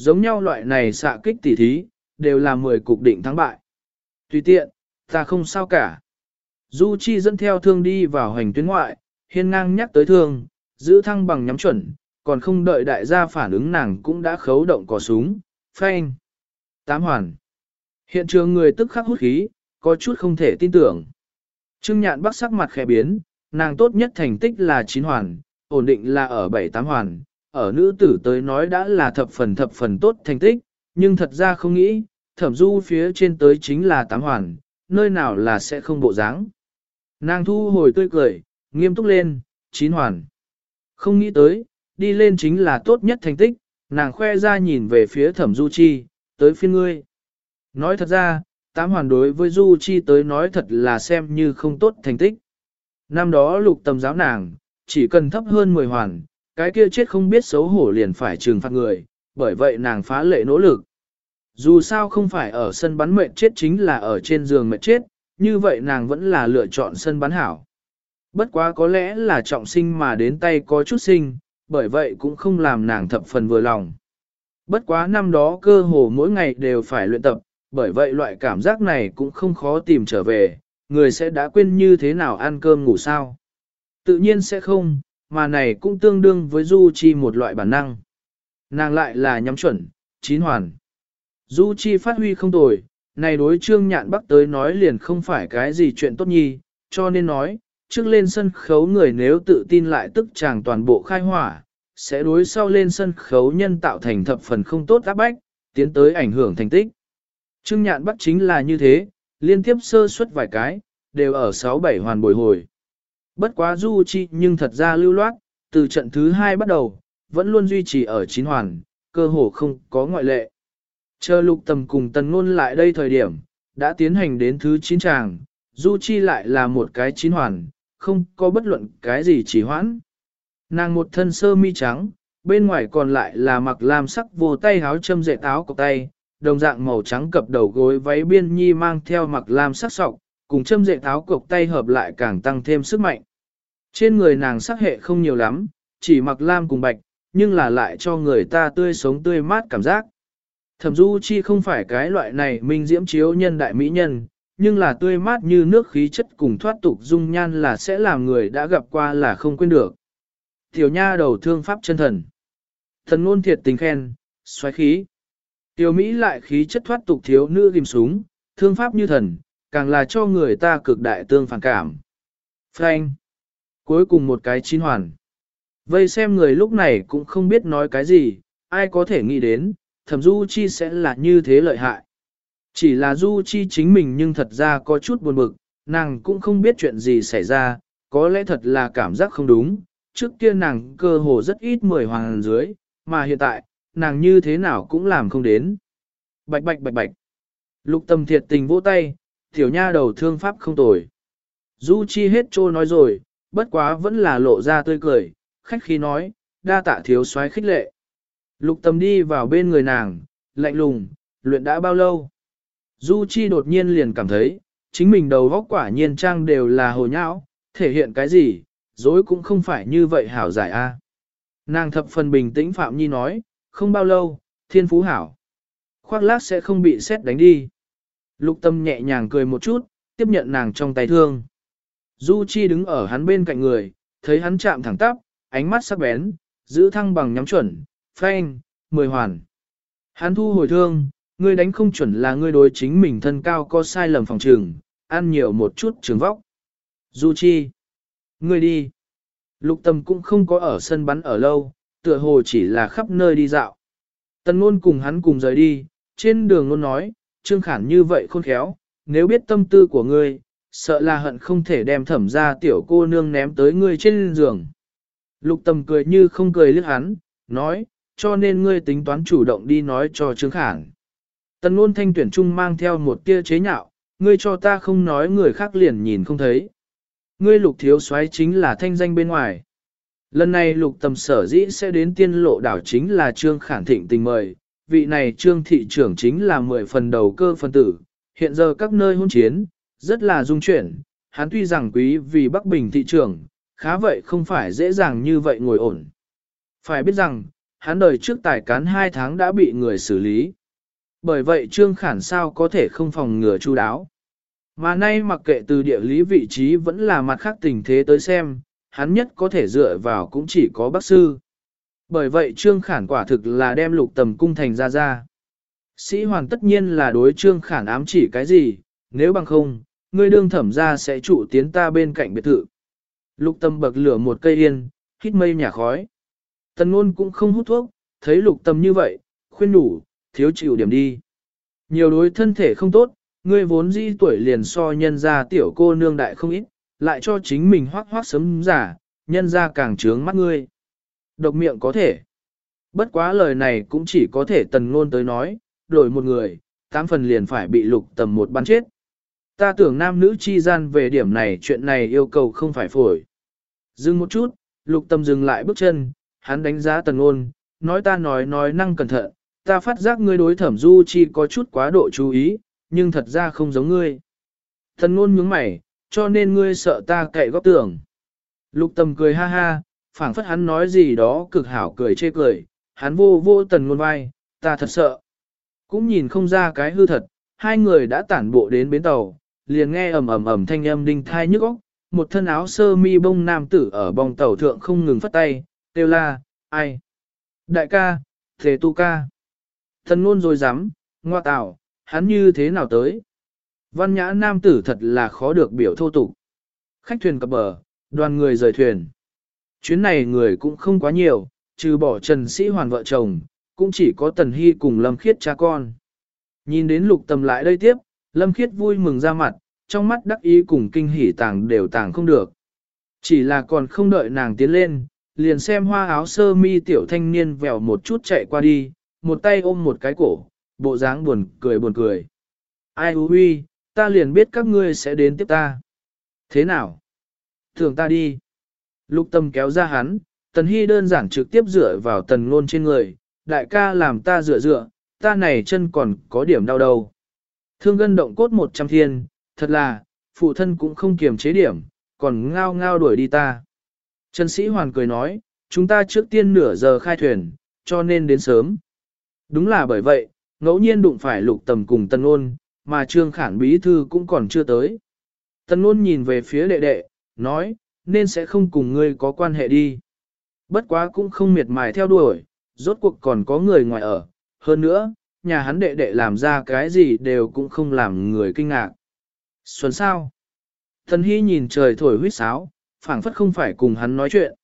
[SPEAKER 1] Giống nhau loại này xạ kích tỉ thí, đều là 10 cục định thắng bại. Tùy tiện, ta không sao cả. Du Chi dẫn theo thương đi vào hành tuyến ngoại, hiên ngang nhắc tới thương, giữ thăng bằng nhắm chuẩn, còn không đợi đại gia phản ứng nàng cũng đã khấu động cò súng, phanh. Tám hoàn. Hiện trường người tức khắc hút khí, có chút không thể tin tưởng. Trương nhạn bắc sắc mặt khẽ biến, nàng tốt nhất thành tích là 9 hoàn, ổn định là ở 7-8 hoàn, ở nữ tử tới nói đã là thập phần thập phần tốt thành tích, nhưng thật ra không nghĩ, thẩm du phía trên tới chính là tám hoàn, nơi nào là sẽ không bộ dáng. Nàng thu hồi tươi cười, nghiêm túc lên, chín hoàn. Không nghĩ tới, đi lên chính là tốt nhất thành tích, nàng khoe ra nhìn về phía thẩm du chi, tới phiên ngươi. Nói thật ra, tám hoàn đối với Du Chi tới nói thật là xem như không tốt thành tích. Năm đó lục tầm giáo nàng, chỉ cần thấp hơn 10 hoàn, cái kia chết không biết xấu hổ liền phải trừng phạt người, bởi vậy nàng phá lệ nỗ lực. Dù sao không phải ở sân bắn mệnh chết chính là ở trên giường mệnh chết, như vậy nàng vẫn là lựa chọn sân bắn hảo. Bất quá có lẽ là trọng sinh mà đến tay có chút sinh, bởi vậy cũng không làm nàng thập phần vừa lòng. Bất quá năm đó cơ hồ mỗi ngày đều phải luyện tập, bởi vậy loại cảm giác này cũng không khó tìm trở về, người sẽ đã quên như thế nào ăn cơm ngủ sao. Tự nhiên sẽ không, mà này cũng tương đương với Du Chi một loại bản năng. Nàng lại là nhắm chuẩn, chín hoàn. Du Chi phát huy không tồi, này đối trương nhạn bắc tới nói liền không phải cái gì chuyện tốt nhi, cho nên nói, trước lên sân khấu người nếu tự tin lại tức chàng toàn bộ khai hỏa, sẽ đối sau lên sân khấu nhân tạo thành thập phần không tốt áp bách, tiến tới ảnh hưởng thành tích. Trương nhạn bắc chính là như thế, liên tiếp sơ suất vài cái, đều ở 6-7 hoàn bồi hồi. Bất quá du chi nhưng thật ra lưu loát, từ trận thứ 2 bắt đầu, vẫn luôn duy trì ở chín hoàn, cơ hồ không có ngoại lệ. Chờ lục tầm cùng tần ngôn lại đây thời điểm, đã tiến hành đến thứ 9 tràng, du chi lại là một cái chín hoàn, không có bất luận cái gì chỉ hoãn. Nàng một thân sơ mi trắng, bên ngoài còn lại là mặc lam sắc vô tay háo châm dệt áo cộc tay, đồng dạng màu trắng cập đầu gối váy biên nhi mang theo mặc lam sắc sọc, cùng châm dệt áo cộc tay hợp lại càng tăng thêm sức mạnh. Trên người nàng sắc hệ không nhiều lắm, chỉ mặc lam cùng bạch, nhưng là lại cho người ta tươi sống tươi mát cảm giác. Thẩm Du Chi không phải cái loại này minh diễm chiếu nhân đại mỹ nhân, nhưng là tươi mát như nước khí chất cùng thoát tục dung nhan là sẽ làm người đã gặp qua là không quên được. Tiểu nha đầu thương pháp chân thần. Thần ngôn thiệt tình khen, xoáy khí. Tiểu Mỹ lại khí chất thoát tục thiếu nữ ghim súng, thương pháp như thần, càng là cho người ta cực đại tương phản cảm. Frank. Cuối cùng một cái chín hoàn. Vây xem người lúc này cũng không biết nói cái gì, ai có thể nghĩ đến, thẩm Du Chi sẽ là như thế lợi hại. Chỉ là Du Chi chính mình nhưng thật ra có chút buồn bực, nàng cũng không biết chuyện gì xảy ra, có lẽ thật là cảm giác không đúng, trước kia nàng cơ hồ rất ít mười hoàng dưới, mà hiện tại, nàng như thế nào cũng làm không đến. Bạch bạch bạch bạch. Lục tâm thiệt tình vỗ tay, tiểu nha đầu thương pháp không tồi. Du Chi hết trô nói rồi, bất quá vẫn là lộ ra tươi cười, khách khí nói, đa tạ thiếu soái khích lệ. Lục tâm đi vào bên người nàng, lạnh lùng, luyện đã bao lâu? Du Chi đột nhiên liền cảm thấy, chính mình đầu góc quả nhiên trang đều là hồ nhão, thể hiện cái gì, dối cũng không phải như vậy hảo giải a. Nàng thập phần bình tĩnh Phạm Nhi nói, không bao lâu, thiên phú hảo. Khoác lác sẽ không bị xét đánh đi. Lục tâm nhẹ nhàng cười một chút, tiếp nhận nàng trong tay thương. Du Chi đứng ở hắn bên cạnh người, thấy hắn chạm thẳng tắp, ánh mắt sắc bén, giữ thăng bằng nhắm chuẩn, phanh, mười hoàn. Hắn thu hồi thương, ngươi đánh không chuẩn là ngươi đối chính mình thân cao có sai lầm phòng trường, ăn nhiều một chút trường vóc. Du Chi, ngươi đi. Lục tâm cũng không có ở sân bắn ở lâu, tựa hồ chỉ là khắp nơi đi dạo. Tần Nôn cùng hắn cùng rời đi, trên đường Nôn nói, trương khản như vậy khôn khéo, nếu biết tâm tư của ngươi, sợ là hận không thể đem thẩm ra tiểu cô nương ném tới ngươi trên giường. Lục tầm cười như không cười liếc hắn, nói, cho nên ngươi tính toán chủ động đi nói cho trương khản. Tần luôn thanh tuyển trung mang theo một tia chế nhạo, ngươi cho ta không nói người khác liền nhìn không thấy. Ngươi lục thiếu soái chính là thanh danh bên ngoài. Lần này lục tầm sở dĩ sẽ đến tiên lộ đảo chính là trương khản thịnh tình mời, vị này trương thị trưởng chính là mười phần đầu cơ phân tử, hiện giờ các nơi hôn chiến, rất là dung chuyển, hắn tuy rằng quý vì Bắc Bình thị trưởng, khá vậy không phải dễ dàng như vậy ngồi ổn. Phải biết rằng, hắn đời trước tài cán hai tháng đã bị người xử lý. Bởi vậy Trương Khản sao có thể không phòng ngừa chu đáo. Mà nay mặc kệ từ địa lý vị trí vẫn là mặt khác tình thế tới xem, hắn nhất có thể dựa vào cũng chỉ có bác sư. Bởi vậy Trương Khản quả thực là đem lục tầm cung thành ra ra. Sĩ hoàng tất nhiên là đối Trương Khản ám chỉ cái gì, nếu bằng không, ngươi đương thẩm ra sẽ trụ tiến ta bên cạnh biệt thự. Lục tâm bậc lửa một cây yên, hít mây nhà khói. Tần ngôn cũng không hút thuốc, thấy lục tâm như vậy, khuyên đủ, thiếu chịu điểm đi. Nhiều đối thân thể không tốt, ngươi vốn dĩ tuổi liền so nhân ra tiểu cô nương đại không ít, lại cho chính mình hoác hoác sớm giả, nhân ra càng trướng mắt ngươi. Độc miệng có thể. Bất quá lời này cũng chỉ có thể tần ngôn tới nói, đổi một người, tám phần liền phải bị lục tầm một bắn chết. Ta tưởng nam nữ chi gian về điểm này chuyện này yêu cầu không phải phổi. Dừng một chút, lục tâm dừng lại bước chân, hắn đánh giá tần ôn nói ta nói nói năng cẩn thận, ta phát giác ngươi đối thẩm du chi có chút quá độ chú ý, nhưng thật ra không giống ngươi. Tần ôn nhướng mày, cho nên ngươi sợ ta cậy góc tưởng. Lục tâm cười ha ha, phảng phất hắn nói gì đó cực hảo cười chê cười, hắn vô vô tần ngôn vai, ta thật sợ. Cũng nhìn không ra cái hư thật, hai người đã tản bộ đến bến tàu, liền nghe ầm ầm ầm thanh âm đinh thai nhức óc, một thân áo sơ mi bông nam tử ở bong tàu thượng không ngừng phất tay, kêu la, ai? Đại ca, thế tu ca. Thần ngôn rồi dám, ngoa tạo, hắn như thế nào tới? Văn nhã nam tử thật là khó được biểu thô tục. Khách thuyền cập bờ, đoàn người rời thuyền. Chuyến này người cũng không quá nhiều, trừ bỏ Trần Sĩ Hoàn vợ chồng, cũng chỉ có Tần Hy cùng Lâm Khiết cha con. Nhìn đến lục tầm lại đây tiếp, Lâm Khiết vui mừng ra mặt, trong mắt đắc ý cùng kinh hỉ tàng đều tàng không được. Chỉ là còn không đợi nàng tiến lên, liền xem hoa áo sơ mi tiểu thanh niên vèo một chút chạy qua đi, một tay ôm một cái cổ, bộ dáng buồn cười buồn cười. Ai hú huy, ta liền biết các ngươi sẽ đến tiếp ta. Thế nào? Thường ta đi. Lục tâm kéo ra hắn, tần hy đơn giản trực tiếp dựa vào tần ngôn trên người, đại ca làm ta dựa dựa, ta này chân còn có điểm đau đầu. Thương gân động cốt một trăm thiên, thật là, phụ thân cũng không kiềm chế điểm, còn ngao ngao đuổi đi ta. Trần Sĩ Hoàn cười nói, chúng ta trước tiên nửa giờ khai thuyền, cho nên đến sớm. Đúng là bởi vậy, ngẫu nhiên đụng phải lục tầm cùng tân ôn, mà trương khản bí thư cũng còn chưa tới. Tân ôn nhìn về phía đệ đệ, nói, nên sẽ không cùng ngươi có quan hệ đi. Bất quá cũng không miệt mài theo đuổi, rốt cuộc còn có người ngoài ở. Hơn nữa, nhà hắn đệ đệ làm ra cái gì đều cũng không làm người kinh ngạc. Xuân sao? Thần Hy nhìn trời thổi huyết sáo, phảng phất không phải cùng hắn nói chuyện.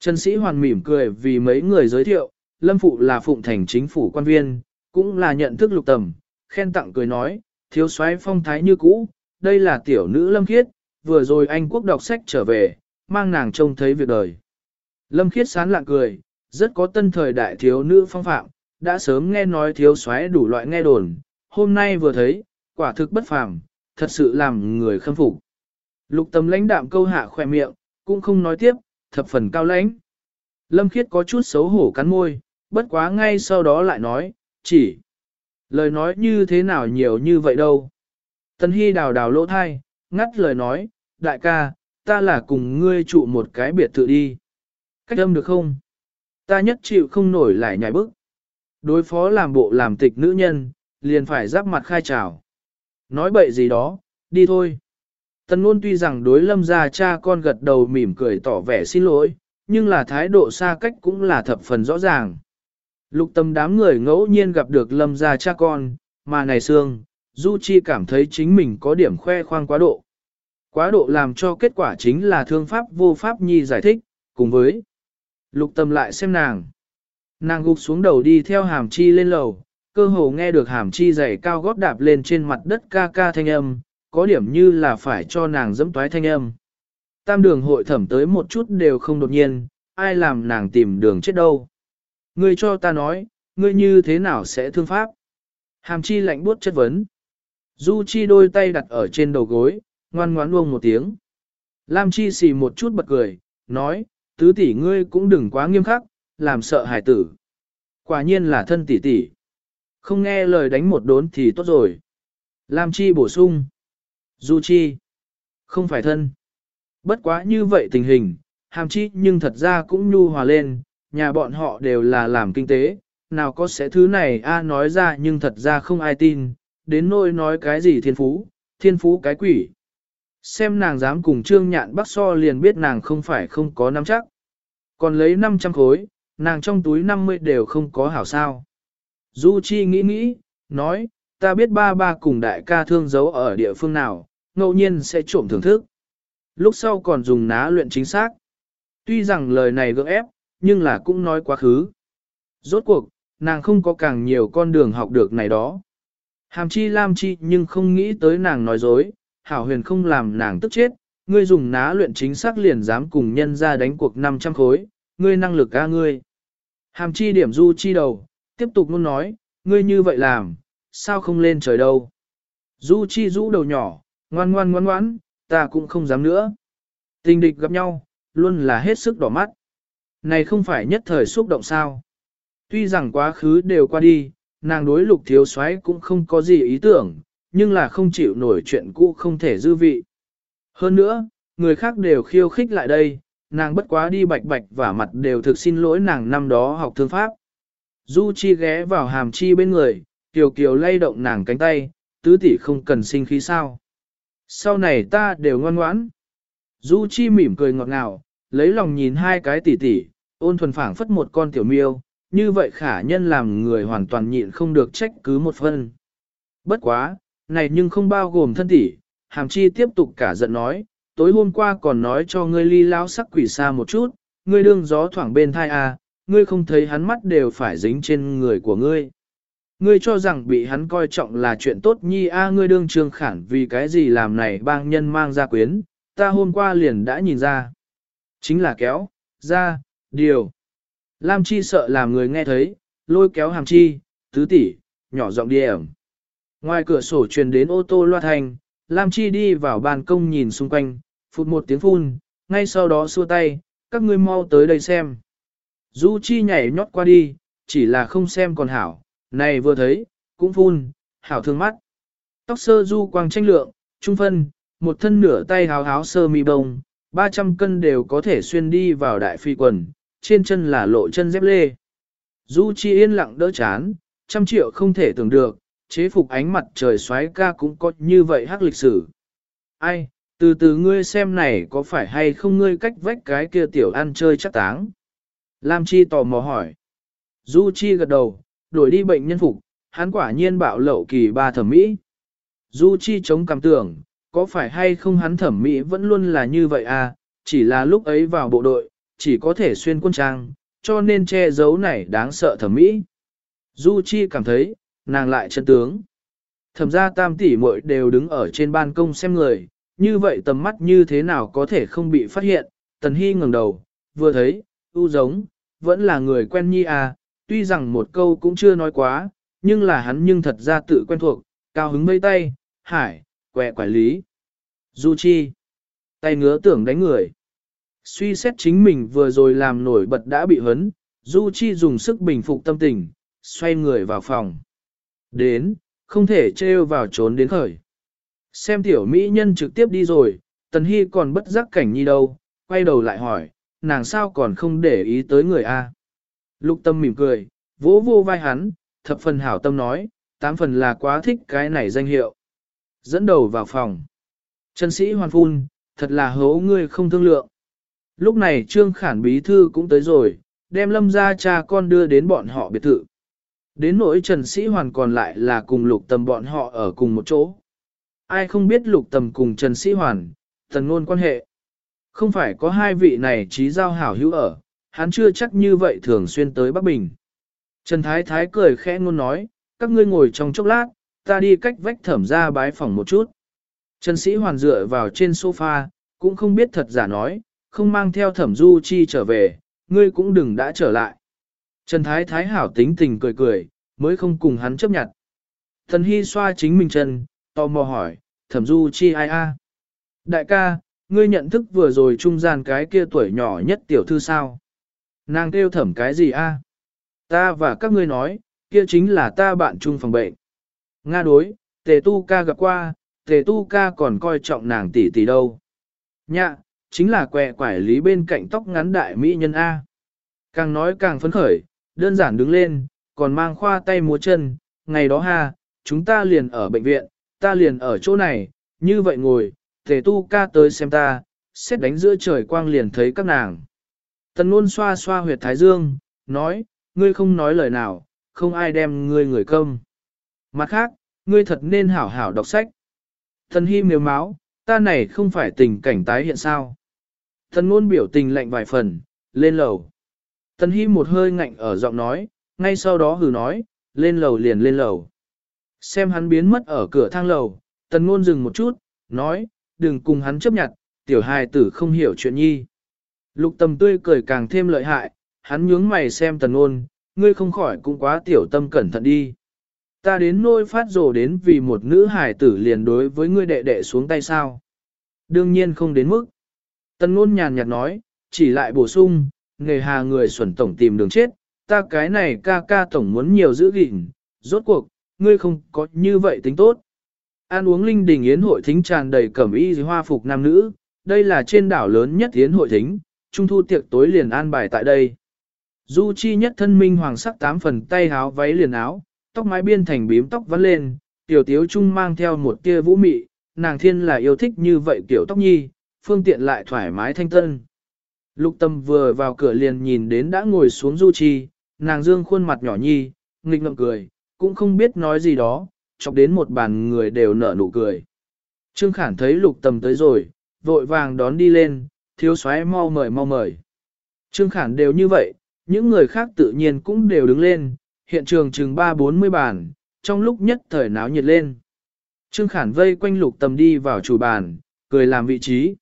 [SPEAKER 1] Trần Sĩ Hoàn mỉm cười vì mấy người giới thiệu, Lâm Phụ là Phụng Thành chính phủ quan viên, cũng là nhận thức lục tầm, khen tặng cười nói, thiếu soái phong thái như cũ, đây là tiểu nữ Lâm Khiết, vừa rồi anh quốc đọc sách trở về, mang nàng trông thấy việc đời. Lâm Khiết sán lạng cười, rất có tân thời đại thiếu nữ phong phạm, đã sớm nghe nói thiếu soái đủ loại nghe đồn, hôm nay vừa thấy, quả thực bất phàm, thật sự làm người khâm phục. Lục tâm lãnh đạm câu hạ khỏe miệng, cũng không nói tiếp, thập phần cao lãnh. Lâm Khiết có chút xấu hổ cắn môi, bất quá ngay sau đó lại nói, chỉ. Lời nói như thế nào nhiều như vậy đâu. Tân Hy đào đào lỗ thai, ngắt lời nói, đại ca, ta là cùng ngươi trụ một cái biệt thự đi. Cách âm được không? Ta nhất chịu không nổi lại nhảy bức. Đối phó làm bộ làm tịch nữ nhân, liền phải giáp mặt khai trào. Nói bậy gì đó, đi thôi. Tần luôn tuy rằng đối lâm gia cha con gật đầu mỉm cười tỏ vẻ xin lỗi, nhưng là thái độ xa cách cũng là thập phần rõ ràng. Lục tâm đám người ngẫu nhiên gặp được lâm gia cha con, mà này xương, Du Chi cảm thấy chính mình có điểm khoe khoang quá độ. Quá độ làm cho kết quả chính là thương pháp vô pháp nhi giải thích, cùng với lục tâm lại xem nàng. Nàng gục xuống đầu đi theo hàm chi lên lầu, cơ hồ nghe được hàm chi giày cao gót đạp lên trên mặt đất ca ca thanh âm, có điểm như là phải cho nàng dẫm toái thanh âm. Tam đường hội thẩm tới một chút đều không đột nhiên, ai làm nàng tìm đường chết đâu. Ngươi cho ta nói, ngươi như thế nào sẽ thương pháp? Hàm chi lạnh buốt chất vấn. Du chi đôi tay đặt ở trên đầu gối, ngoan ngoãn uông một tiếng. Lam chi xì một chút bật cười, nói, tứ tỷ ngươi cũng đừng quá nghiêm khắc, làm sợ hải tử. Quả nhiên là thân tỷ tỷ. Không nghe lời đánh một đốn thì tốt rồi. Lam chi bổ sung. Du chi. Không phải thân. Bất quá như vậy tình hình, hàm chi nhưng thật ra cũng nhu hòa lên, nhà bọn họ đều là làm kinh tế, nào có sẽ thứ này a à nói ra nhưng thật ra không ai tin, đến nỗi nói cái gì thiên phú, thiên phú cái quỷ. Xem nàng dám cùng trương nhạn bắc so liền biết nàng không phải không có nắm chắc. Còn lấy 500 khối, nàng trong túi 50 đều không có hảo sao. Du Chi nghĩ nghĩ, nói, ta biết ba ba cùng đại ca thương giấu ở địa phương nào, ngẫu nhiên sẽ trộm thưởng thức. Lúc sau còn dùng ná luyện chính xác. Tuy rằng lời này gượng ép, nhưng là cũng nói quá khứ. Rốt cuộc, nàng không có càng nhiều con đường học được này đó. Hàm chi lam chi nhưng không nghĩ tới nàng nói dối, hảo huyền không làm nàng tức chết, ngươi dùng ná luyện chính xác liền dám cùng nhân ra đánh cuộc 500 khối, ngươi năng lực ca ngươi. Hàm chi điểm du chi đầu, tiếp tục luôn nói, ngươi như vậy làm, sao không lên trời đâu. Du chi rũ đầu nhỏ, ngoan ngoan ngoan ngoãn, ta cũng không dám nữa. Tình địch gặp nhau, luôn là hết sức đỏ mắt. Này không phải nhất thời xúc động sao. Tuy rằng quá khứ đều qua đi, nàng đối lục thiếu soái cũng không có gì ý tưởng, nhưng là không chịu nổi chuyện cũ không thể dư vị. Hơn nữa, người khác đều khiêu khích lại đây, nàng bất quá đi bạch bạch và mặt đều thực xin lỗi nàng năm đó học thương pháp. Du Chi ghé vào hàm chi bên người, Kiều Kiều lay động nàng cánh tay, tứ tỷ không cần sinh khí sao. Sau này ta đều ngoan ngoãn. Du Chi mỉm cười ngọt ngào, lấy lòng nhìn hai cái tỷ tỷ, ôn thuần phảng phất một con tiểu miêu, như vậy khả nhân làm người hoàn toàn nhịn không được trách cứ một phân. Bất quá, này nhưng không bao gồm thân tỷ, hàm chi tiếp tục cả giận nói, tối hôm qua còn nói cho ngươi ly lao sắc quỷ xa một chút, ngươi đương gió thoảng bên thai à, ngươi không thấy hắn mắt đều phải dính trên người của ngươi. Ngươi cho rằng bị hắn coi trọng là chuyện tốt nhi a ngươi đương trương khản vì cái gì làm này bang nhân mang ra quyến, ta hôm qua liền đã nhìn ra. Chính là kéo, ra, điều. Lam Chi sợ làm người nghe thấy, lôi kéo hàm chi, tứ tỷ, nhỏ giọng đi ẩm. Ngoài cửa sổ truyền đến ô tô loa thành, Lam Chi đi vào ban công nhìn xung quanh, phụt một tiếng phun, ngay sau đó xua tay, các ngươi mau tới đây xem. Du Chi nhảy nhót qua đi, chỉ là không xem còn hảo, này vừa thấy, cũng phun, hảo thương mắt. Tóc sơ du quang tranh lượng, trung phân, một thân nửa tay háo háo sơ mi bông, 300 cân đều có thể xuyên đi vào đại phi quần, trên chân là lộ chân dép lê. Du Chi yên lặng đỡ chán, trăm triệu không thể tưởng được, chế phục ánh mặt trời xoáy ca cũng có như vậy hắc lịch sử. Ai, từ từ ngươi xem này có phải hay không ngươi cách vách cái kia tiểu ăn chơi chắc táng. Lam Chi tò mò hỏi. Du Chi gật đầu, đổi đi bệnh nhân phục, hắn quả nhiên bạo lậu kỳ ba thẩm mỹ. Du Chi chống cảm tưởng, có phải hay không hắn thẩm mỹ vẫn luôn là như vậy à, chỉ là lúc ấy vào bộ đội, chỉ có thể xuyên quân trang, cho nên che giấu này đáng sợ thẩm mỹ. Du Chi cảm thấy, nàng lại chân tướng. Thẩm gia tam tỷ muội đều đứng ở trên ban công xem người, như vậy tầm mắt như thế nào có thể không bị phát hiện, tần hy ngẩng đầu, vừa thấy, u giống, vẫn là người quen nhi à, tuy rằng một câu cũng chưa nói quá, nhưng là hắn nhưng thật ra tự quen thuộc, cao hứng mây tay, hải, quẹ quản lý. Du chi, tay ngứa tưởng đánh người. Suy xét chính mình vừa rồi làm nổi bật đã bị hấn, Du Chi dùng sức bình phục tâm tình, xoay người vào phòng. Đến, không thể trêu vào trốn đến khởi. Xem tiểu mỹ nhân trực tiếp đi rồi, Tần Hy còn bất giác cảnh nhi đâu, quay đầu lại hỏi, nàng sao còn không để ý tới người A. Lục tâm mỉm cười, vỗ vô vai hắn, thập phần hảo tâm nói, tám phần là quá thích cái này danh hiệu. Dẫn đầu vào phòng. Trần sĩ hoàn phun, thật là hố ngươi không thương lượng. Lúc này Trương Khản Bí Thư cũng tới rồi, đem lâm ra cha con đưa đến bọn họ biệt thự. Đến nỗi Trần Sĩ Hoàn còn lại là cùng lục tầm bọn họ ở cùng một chỗ. Ai không biết lục tầm cùng Trần Sĩ Hoàn, tần ngôn quan hệ. Không phải có hai vị này trí giao hảo hữu ở, hắn chưa chắc như vậy thường xuyên tới Bắc Bình. Trần Thái Thái cười khẽ ngôn nói, các ngươi ngồi trong chốc lát, ta đi cách vách thẩm ra bái phòng một chút. Trần Sĩ Hoàn dựa vào trên sofa, cũng không biết thật giả nói, không mang theo thẩm du chi trở về, ngươi cũng đừng đã trở lại. Trần Thái Thái hảo tính tình cười cười, mới không cùng hắn chấp nhận. Thần Hy xoa chính mình chân, tò mò hỏi, thẩm du chi ai a? Đại ca, ngươi nhận thức vừa rồi trung gian cái kia tuổi nhỏ nhất tiểu thư sao? Nàng kêu thẩm cái gì a? Ta và các ngươi nói, kia chính là ta bạn chung phòng bệnh. Nga đối, tề tu ca gặp qua, tề tu ca còn coi trọng nàng tỷ tỷ đâu. Nhạ, chính là quẹ quải lý bên cạnh tóc ngắn đại mỹ nhân A. Càng nói càng phấn khởi, đơn giản đứng lên, còn mang khoa tay múa chân, ngày đó ha, chúng ta liền ở bệnh viện, ta liền ở chỗ này, như vậy ngồi, tề tu ca tới xem ta, xét đánh giữa trời quang liền thấy các nàng. Tần luôn xoa xoa huyệt thái dương, nói, ngươi không nói lời nào, không ai đem ngươi người công. Mặt khác, ngươi thật nên hảo hảo đọc sách. Thần hy miếu máu, ta này không phải tình cảnh tái hiện sao. Thần ngôn biểu tình lạnh vài phần, lên lầu. Thần hy một hơi ngạnh ở giọng nói, ngay sau đó hừ nói, lên lầu liền lên lầu. Xem hắn biến mất ở cửa thang lầu, tần ngôn dừng một chút, nói, đừng cùng hắn chấp nhận, tiểu hài tử không hiểu chuyện nhi. Lục tầm tươi cười càng thêm lợi hại, hắn nhướng mày xem tần ngôn, ngươi không khỏi cũng quá tiểu tâm cẩn thận đi. Ta đến nôi phát rồ đến vì một nữ hài tử liền đối với ngươi đệ đệ xuống tay sao. Đương nhiên không đến mức. Tần ngôn nhàn nhạt nói, chỉ lại bổ sung, nghề hà người xuẩn tổng tìm đường chết, ta cái này ca ca tổng muốn nhiều giữ gìn, rốt cuộc, ngươi không có như vậy tính tốt. Ăn uống linh đình yến hội thính tràn đầy cẩm y hoa phục nam nữ, đây là trên đảo lớn nhất yến hội thính, trung thu tiệc tối liền an bài tại đây. Du chi nhất thân minh hoàng sắc tám phần tay áo váy liền áo, tóc mái biên thành bím tóc vắn lên, tiểu tiếu trung mang theo một tia vũ mị, nàng thiên là yêu thích như vậy kiểu tóc nhi, phương tiện lại thoải mái thanh tân. Lục tâm vừa vào cửa liền nhìn đến đã ngồi xuống Du Chi, nàng dương khuôn mặt nhỏ nhi, nghịch ngậm cười, cũng không biết nói gì đó, chọc đến một bàn người đều nở nụ cười. Trương Khản thấy lục Tầm tới rồi, vội vàng đón đi lên, thiếu soái mau mời mau mời. Trương Khản đều như vậy, những người khác tự nhiên cũng đều đứng lên, hiện trường chừng 3-40 bàn, trong lúc nhất thời náo nhiệt lên. Trương Khản vây quanh lục Tầm đi vào chủ bàn, cười làm vị trí.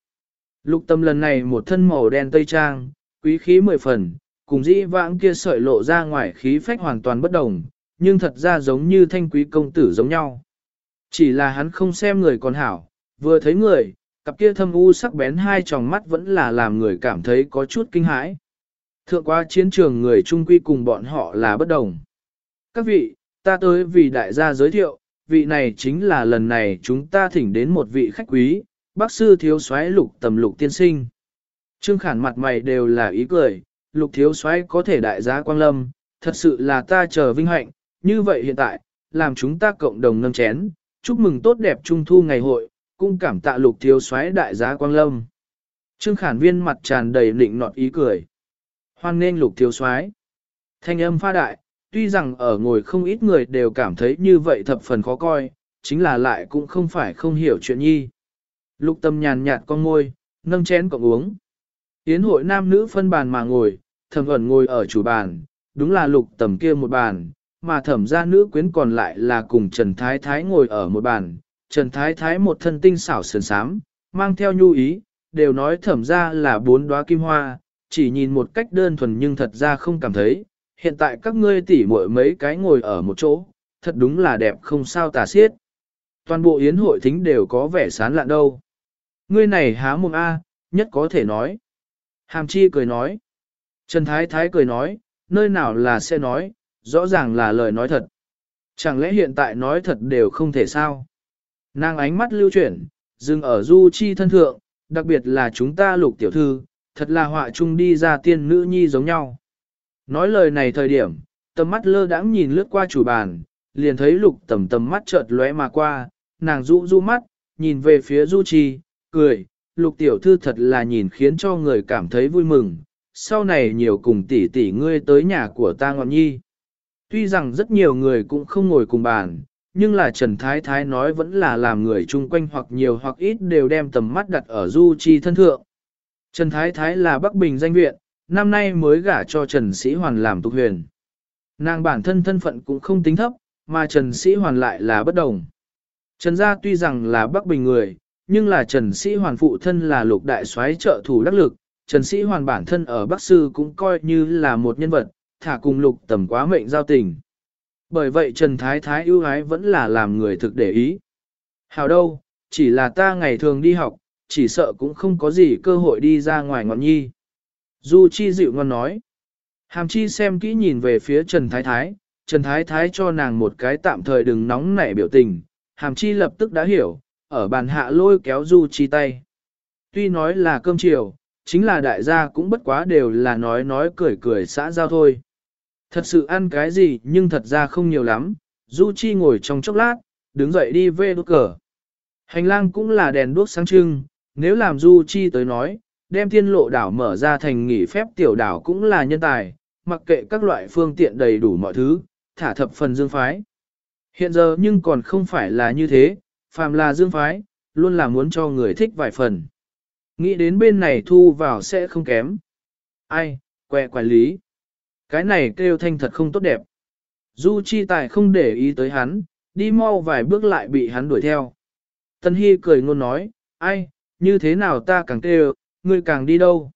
[SPEAKER 1] Lục Tầm lần này một thân màu đen tây trang, quý khí mười phần, cùng dĩ vãng kia sợi lộ ra ngoài khí phách hoàn toàn bất đồng, nhưng thật ra giống như thanh quý công tử giống nhau. Chỉ là hắn không xem người còn hảo, vừa thấy người, cặp kia thâm u sắc bén hai tròng mắt vẫn là làm người cảm thấy có chút kinh hãi. Thượng qua chiến trường người trung quy cùng bọn họ là bất đồng. Các vị, ta tới vì đại gia giới thiệu, vị này chính là lần này chúng ta thỉnh đến một vị khách quý, bác sư thiếu soái lục tầm lục tiên sinh. Trương Khản mặt mày đều là ý cười, lục thiếu soái có thể đại giá quang lâm, thật sự là ta chờ vinh hạnh, như vậy hiện tại, làm chúng ta cộng đồng nâng chén, chúc mừng tốt đẹp trung thu ngày hội, cũng cảm tạ lục thiếu soái đại giá quang lâm. Trương Khản viên mặt tràn đầy lịnh nọt ý cười. Hoan nên lục thiếu soái. Thanh âm pha đại, tuy rằng ở ngồi không ít người đều cảm thấy như vậy thập phần khó coi, chính là lại cũng không phải không hiểu chuyện nhi. Lục tâm nhàn nhạt con ngôi, nâng chén cộng uống. Yến hội nam nữ phân bàn mà ngồi, thầm ẩn ngồi ở chủ bàn, đúng là lục tầm kia một bàn, mà thẩm gia nữ quyến còn lại là cùng Trần Thái Thái ngồi ở một bàn. Trần Thái Thái một thân tinh xảo sườn sám, mang theo nhu ý, đều nói thẩm gia là bốn đóa kim hoa, chỉ nhìn một cách đơn thuần nhưng thật ra không cảm thấy. Hiện tại các ngươi tỉ muội mấy cái ngồi ở một chỗ, thật đúng là đẹp không sao tả xiết. Toàn bộ yến hội thính đều có vẻ sán lạn đâu. Ngươi này há mồm A, nhất có thể nói. Hàm chi cười nói. Trần Thái Thái cười nói, nơi nào là sẽ nói, rõ ràng là lời nói thật. Chẳng lẽ hiện tại nói thật đều không thể sao? Nàng ánh mắt lưu chuyển, dừng ở du chi thân thượng, đặc biệt là chúng ta lục tiểu thư, thật là họa chung đi ra tiên nữ nhi giống nhau. Nói lời này thời điểm, tầm mắt lơ đãng nhìn lướt qua chủ bàn, liền thấy lục tầm tầm mắt chợt lóe mà qua, nàng rũ rũ mắt, nhìn về phía du chi, cười, lục tiểu thư thật là nhìn khiến cho người cảm thấy vui mừng, sau này nhiều cùng tỷ tỷ ngươi tới nhà của ta ngọn nhi. Tuy rằng rất nhiều người cũng không ngồi cùng bàn, nhưng là Trần Thái Thái nói vẫn là làm người chung quanh hoặc nhiều hoặc ít đều đem tầm mắt đặt ở Du Chi thân thượng. Trần Thái Thái là Bắc Bình danh viện, năm nay mới gả cho Trần Sĩ Hoàn làm tục huyền. Nàng bản thân thân phận cũng không tính thấp, mà Trần Sĩ Hoàn lại là bất đồng. Trần gia tuy rằng là Bắc Bình người, nhưng là Trần Sĩ Hoàn phụ thân là lục đại soái trợ thủ đắc lực, Trần Sĩ Hoàn bản thân ở Bắc Sư cũng coi như là một nhân vật, thả cùng lục tầm quá mệnh giao tình. Bởi vậy Trần Thái Thái ưu ái vẫn là làm người thực để ý. Hào đâu, chỉ là ta ngày thường đi học, chỉ sợ cũng không có gì cơ hội đi ra ngoài ngọn nhi. Du Chi dịu ngon nói. Hàm Chi xem kỹ nhìn về phía Trần Thái Thái, Trần Thái Thái cho nàng một cái tạm thời đừng nóng nảy biểu tình. Hàm Chi lập tức đã hiểu, ở bàn hạ lôi kéo Du Chi tay. Tuy nói là cơm chiều, chính là đại gia cũng bất quá đều là nói nói cười cười xã giao thôi. Thật sự ăn cái gì nhưng thật ra không nhiều lắm, Du Chi ngồi trong chốc lát, đứng dậy đi về đốt cờ. Hành lang cũng là đèn đuốc sáng trưng, nếu làm Du Chi tới nói, đem thiên lộ đảo mở ra thành nghỉ phép tiểu đảo cũng là nhân tài, mặc kệ các loại phương tiện đầy đủ mọi thứ, thả thập phần dương phái. Hiện giờ nhưng còn không phải là như thế, phàm là dương phái, luôn là muốn cho người thích vài phần. Nghĩ đến bên này thu vào sẽ không kém. Ai, quẹ quản lý. Cái này kêu thanh thật không tốt đẹp. Du chi tài không để ý tới hắn, đi mau vài bước lại bị hắn đuổi theo. Tân Hy cười ngôn nói, ai, như thế nào ta càng kêu, ngươi càng đi đâu.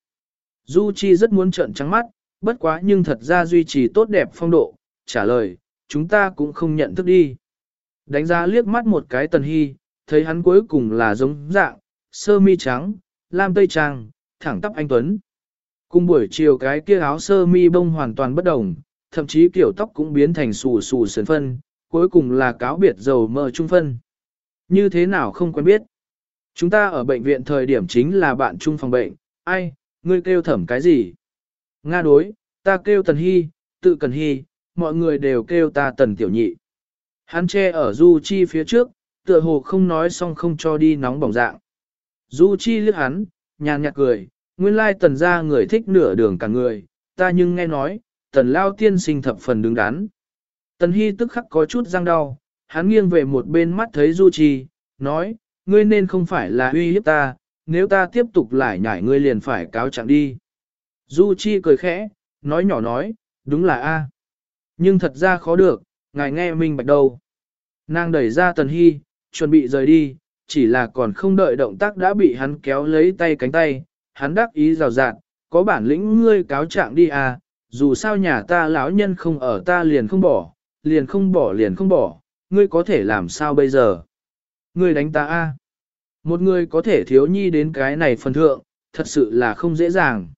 [SPEAKER 1] Du chi rất muốn trợn trắng mắt, bất quá nhưng thật ra duy trì tốt đẹp phong độ, trả lời, chúng ta cũng không nhận thức đi. Đánh giá liếc mắt một cái Tần Hy, thấy hắn cuối cùng là giống dạng, sơ mi trắng, lam tây trang, thẳng tắp anh Tuấn. Cùng buổi chiều cái kia áo sơ mi bông hoàn toàn bất đồng, thậm chí kiểu tóc cũng biến thành xù xù sườn phân, cuối cùng là cáo biệt dầu mỡ trung phân. Như thế nào không quen biết. Chúng ta ở bệnh viện thời điểm chính là bạn chung phòng bệnh, ai, ngươi kêu thẩm cái gì? Nga đối, ta kêu Tần Hy, tự Cần Hy, mọi người đều kêu ta Tần Tiểu Nhị. Hắn che ở Du Chi phía trước, tựa hồ không nói xong không cho đi nóng bỏng dạng. Du Chi liếc hắn, nhàn nhạt cười, nguyên lai tần gia người thích nửa đường cả người, ta nhưng nghe nói, tần lao tiên sinh thập phần đứng đắn. Tần Hy tức khắc có chút răng đau, hắn nghiêng về một bên mắt thấy Du trì, nói, ngươi nên không phải là uy hiếp ta, nếu ta tiếp tục lại nhảy ngươi liền phải cáo trạng đi. Du Chi cười khẽ, nói nhỏ nói, đúng là A. Nhưng thật ra khó được, ngài nghe minh bạch đâu. Nàng đẩy ra Tần Hy, chuẩn bị rời đi, chỉ là còn không đợi động tác đã bị hắn kéo lấy tay cánh tay, hắn đắc ý rào rạt, có bản lĩnh ngươi cáo trạng đi à, dù sao nhà ta lão nhân không ở ta liền không bỏ, liền không bỏ liền không bỏ, ngươi có thể làm sao bây giờ? Ngươi đánh ta a? Một người có thể thiếu nhi đến cái này phần thượng, thật sự là không dễ dàng.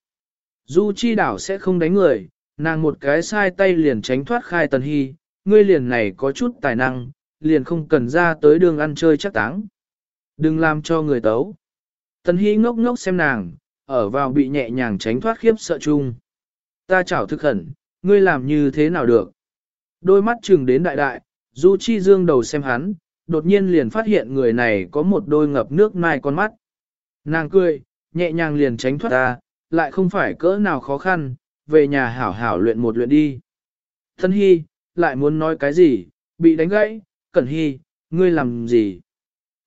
[SPEAKER 1] Du chi đảo sẽ không đánh người, nàng một cái sai tay liền tránh thoát khai tần hy, ngươi liền này có chút tài năng, liền không cần ra tới đường ăn chơi chắc táng. Đừng làm cho người tấu. Tần hy ngốc ngốc xem nàng, ở vào bị nhẹ nhàng tránh thoát khiếp sợ chung. Ta chảo thức khẩn, ngươi làm như thế nào được? Đôi mắt trừng đến đại đại, Du Chi Dương đầu xem hắn, đột nhiên liền phát hiện người này có một đôi ngập nước mai con mắt. Nàng cười, nhẹ nhàng liền tránh thoát ta, lại không phải cỡ nào khó khăn, về nhà hảo hảo luyện một luyện đi. Thân Hy, lại muốn nói cái gì, bị đánh gãy, Cẩn Hy, ngươi làm gì?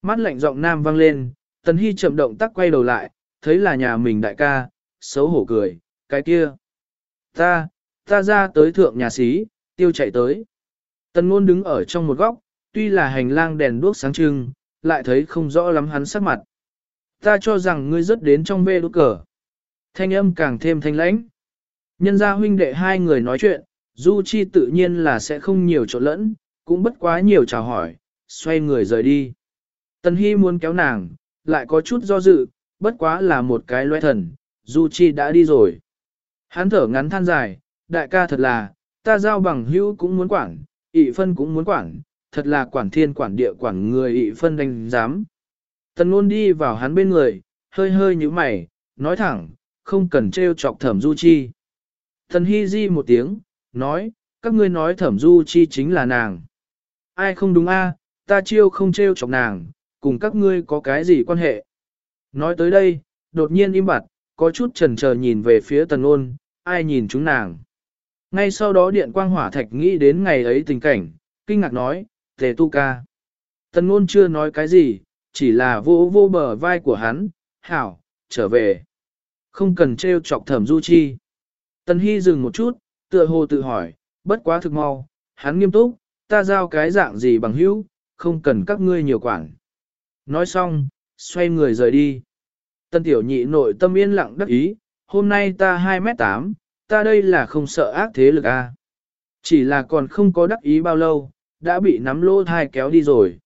[SPEAKER 1] Mắt lạnh giọng nam vang lên, Tần Hy chậm động tác quay đầu lại, thấy là nhà mình đại ca, xấu hổ cười, cái kia. Ta, ta ra tới thượng nhà xí, tiêu chạy tới. Tần ngôn đứng ở trong một góc, tuy là hành lang đèn đuốc sáng trưng, lại thấy không rõ lắm hắn sắc mặt. Ta cho rằng ngươi rất đến trong bê đốt cờ. Thanh âm càng thêm thanh lãnh. Nhân gia huynh đệ hai người nói chuyện, Du Chi tự nhiên là sẽ không nhiều trộn lẫn, cũng bất quá nhiều chào hỏi, xoay người rời đi. Tần hi muốn kéo nàng, lại có chút do dự, bất quá là một cái loe thần, Du Chi đã đi rồi. Hắn thở ngắn than dài, đại ca thật là, ta giao bằng hữu cũng muốn quản, ị phân cũng muốn quản, thật là quản thiên quản địa quản người ị phân đánh giám. Tần luôn đi vào hắn bên người, hơi hơi như mày, nói thẳng, không cần treo chọc thẩm du chi. Tần hy di một tiếng, nói, các ngươi nói thẩm du chi chính là nàng. Ai không đúng a? ta chiêu không treo chọc nàng, cùng các ngươi có cái gì quan hệ. Nói tới đây, đột nhiên im bặt, có chút chần chờ nhìn về phía tần ôn, ai nhìn chúng nàng. Ngay sau đó điện quang hỏa thạch nghĩ đến ngày ấy tình cảnh, kinh ngạc nói, tề tu ca. Tần ôn chưa nói cái gì, chỉ là vô vô bờ vai của hắn, hảo, trở về. Không cần trêu chọc thẩm du chi. Tần hy dừng một chút, tựa hồ tự hỏi, bất quá thực mau, hắn nghiêm túc, ta giao cái dạng gì bằng hữu, không cần các ngươi nhiều quản. Nói xong, xoay người rời đi. Tân tiểu nhị nội tâm yên lặng đắc ý, hôm nay ta 2 mét 8, ta đây là không sợ ác thế lực a. À. Chỉ là còn không có đắc ý bao lâu, đã bị nắm lỗ thai kéo đi rồi.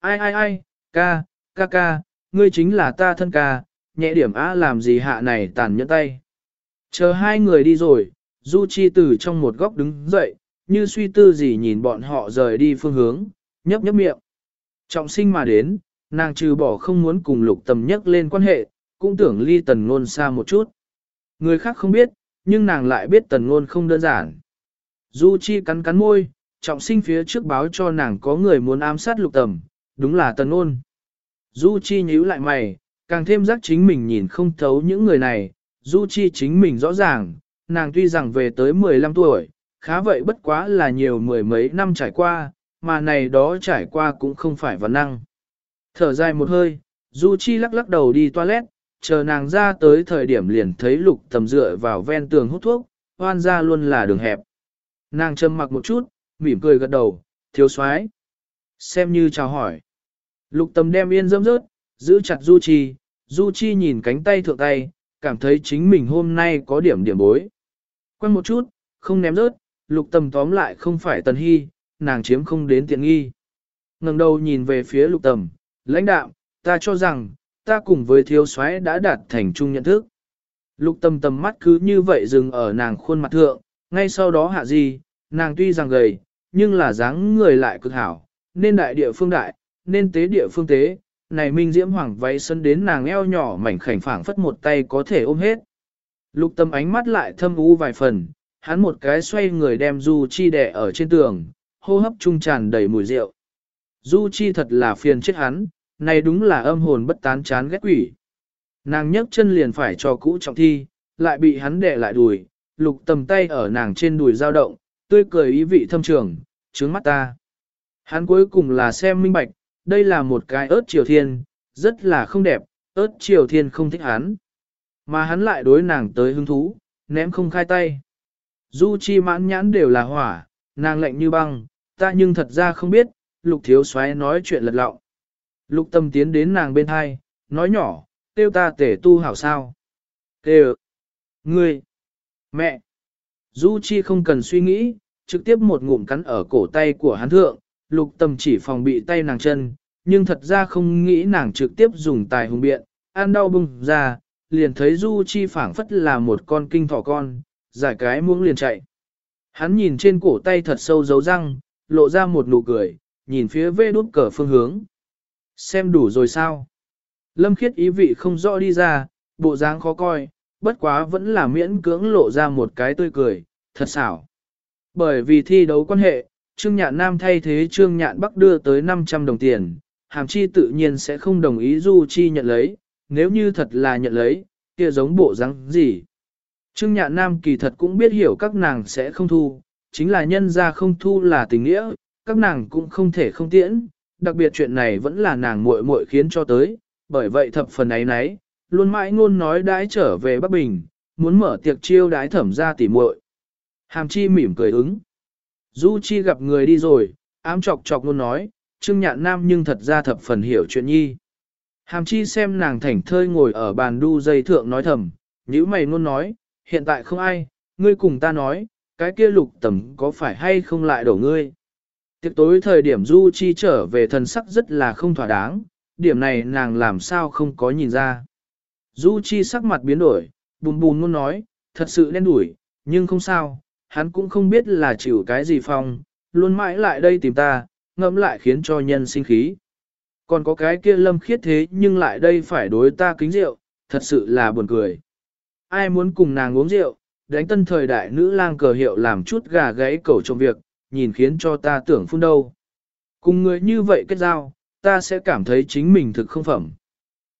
[SPEAKER 1] Ai ai ai, ca, ca ca, ngươi chính là ta thân ca, nhẹ điểm á làm gì hạ này tàn nhẫn tay. Chờ hai người đi rồi, Du Chi từ trong một góc đứng dậy, như suy tư gì nhìn bọn họ rời đi phương hướng, nhấp nhấp miệng. Trọng sinh mà đến, nàng trừ bỏ không muốn cùng lục tầm nhắc lên quan hệ, cũng tưởng ly tần ngôn xa một chút. Người khác không biết, nhưng nàng lại biết tần ngôn không đơn giản. Du Chi cắn cắn môi, trọng sinh phía trước báo cho nàng có người muốn ám sát lục tầm, đúng là tần ngôn. Du Chi nhíu lại mày, càng thêm giác chính mình nhìn không thấu những người này, Du Chi chính mình rõ ràng, nàng tuy rằng về tới 15 tuổi, khá vậy bất quá là nhiều mười mấy năm trải qua, mà này đó trải qua cũng không phải văn năng. Thở dài một hơi, Du Chi lắc lắc đầu đi toilet, chờ nàng ra tới thời điểm liền thấy lục tầm dựa vào ven tường hút thuốc, hoan ra luôn là đường hẹp. Nàng châm mặc một chút, mỉm cười gật đầu, thiếu soái Xem như chào hỏi. Lục tầm đem yên dâm rớt, giữ chặt Du Chi, Du Chi nhìn cánh tay thượng tay, cảm thấy chính mình hôm nay có điểm điểm bối. Quen một chút, không ném rớt, lục tầm tóm lại không phải tần hy, nàng chiếm không đến tiện nghi. ngẩng đầu nhìn về phía lục tầm, lãnh đạo, ta cho rằng, ta cùng với thiếu soái đã đạt thành chung nhận thức. Lục tâm tầm mắt cứ như vậy dừng ở nàng khuôn mặt thượng, ngay sau đó hạ gì, nàng tuy rằng gầy, nhưng là dáng người lại cực hảo, nên đại địa phương đại, nên tế địa phương tế, này minh diễm hoàng váy sân đến nàng eo nhỏ mảnh khảnh phảng phất một tay có thể ôm hết. Lục tâm ánh mắt lại thâm u vài phần, hắn một cái xoay người đem Du Chi đè ở trên tường, hô hấp trung tràn đầy mùi rượu. Du Chi thật là phiền chết hắn, này đúng là âm hồn bất tán chán ghét quỷ. Nàng nhấc chân liền phải cho cũ trọng thi, lại bị hắn đè lại đùi, lục tầm tay ở nàng trên đùi dao động, tươi cười ý vị thâm trường, trướng mắt ta. Hắn cuối cùng là xem minh bạch, đây là một cái ớt triều thiên, rất là không đẹp, ớt triều thiên không thích hắn. Mà hắn lại đối nàng tới hứng thú, ném không khai tay. Du chi mãn nhãn đều là hỏa, nàng lạnh như băng, ta nhưng thật ra không biết, lục thiếu xoáy nói chuyện lật lọng. Lục tâm tiến đến nàng bên hai, nói nhỏ, tiêu ta tể tu hảo sao. Têu, ngươi, mẹ. Du chi không cần suy nghĩ, trực tiếp một ngụm cắn ở cổ tay của hắn thượng, lục tâm chỉ phòng bị tay nàng chân, nhưng thật ra không nghĩ nàng trực tiếp dùng tài hùng biện, ăn đau bùng ra, liền thấy Du Chi phảng phất là một con kinh thỏ con, giải cái muỗng liền chạy. Hắn nhìn trên cổ tay thật sâu dấu răng, lộ ra một nụ cười, nhìn phía vê đút cờ phương hướng. Xem đủ rồi sao? Lâm khiết ý vị không rõ đi ra, bộ dáng khó coi, bất quá vẫn là miễn cưỡng lộ ra một cái tươi cười, thật xảo. Bởi vì thi đấu quan hệ, Trương Nhạn Nam thay thế Trương Nhạn Bắc đưa tới 500 đồng tiền, Hàm Chi tự nhiên sẽ không đồng ý Du Chi nhận lấy, nếu như thật là nhận lấy, kia giống bộ dáng gì. Trương Nhạn Nam kỳ thật cũng biết hiểu các nàng sẽ không thu, chính là nhân gia không thu là tình nghĩa, các nàng cũng không thể không tiễn, đặc biệt chuyện này vẫn là nàng muội muội khiến cho tới, bởi vậy thập phần ấy nấy, luôn mãi ngôn nói đãi trở về Bắc Bình, muốn mở tiệc chiêu đái thẩm ra tỉ muội. Hàm Chi mỉm cười ứng. Du Chi gặp người đi rồi, ám chọc chọc luôn nói, Trương Nhạn Nam nhưng thật ra thập phần hiểu chuyện nhi. Hàm Chi xem nàng thảnh thơi ngồi ở bàn đu dây thượng nói thầm, nhữ mày luôn nói, hiện tại không ai, ngươi cùng ta nói, cái kia lục tầm có phải hay không lại đổ ngươi. Tiệc tối thời điểm Du Chi trở về thần sắc rất là không thỏa đáng, điểm này nàng làm sao không có nhìn ra. Du Chi sắc mặt biến đổi, bùn bùn luôn nói, thật sự đen đủi, nhưng không sao, hắn cũng không biết là chịu cái gì phong, luôn mãi lại đây tìm ta, ngẫm lại khiến cho nhân sinh khí. Còn có cái kia lâm khiết thế nhưng lại đây phải đối ta kính rượu, thật sự là buồn cười. Ai muốn cùng nàng uống rượu, đánh tân thời đại nữ lang cờ hiệu làm chút gà gáy cầu trong việc, nhìn khiến cho ta tưởng phun đâu. Cùng người như vậy kết giao, ta sẽ cảm thấy chính mình thực không phẩm.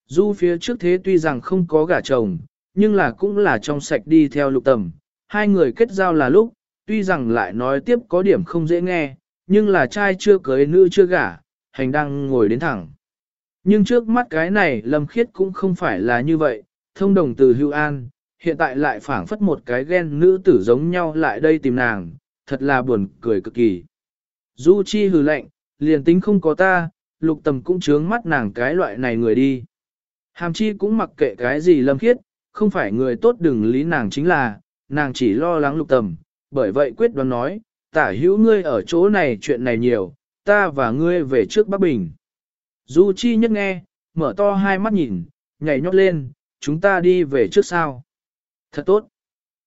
[SPEAKER 1] Du phía trước thế tuy rằng không có gả chồng, nhưng là cũng là trong sạch đi theo lục tầm. Hai người kết giao là lúc, tuy rằng lại nói tiếp có điểm không dễ nghe, nhưng là trai chưa cưới nữ chưa gả, hành đang ngồi đến thẳng. Nhưng trước mắt cái này lâm khiết cũng không phải là như vậy, thông đồng từ hưu an, hiện tại lại phảng phất một cái ghen nữ tử giống nhau lại đây tìm nàng, thật là buồn cười cực kỳ. Du chi hừ lạnh, liền tính không có ta, lục tầm cũng chướng mắt nàng cái loại này người đi. Hàm chi cũng mặc kệ cái gì lâm khiết, không phải người tốt đừng lý nàng chính là, nàng chỉ lo lắng lục tầm, bởi vậy quyết đoán nói, tả hữu ngươi ở chỗ này chuyện này nhiều, ta và ngươi về trước Bắc Bình. Du Chi nhất nghe, mở to hai mắt nhìn, nhảy nhót lên, chúng ta đi về trước sao. Thật tốt.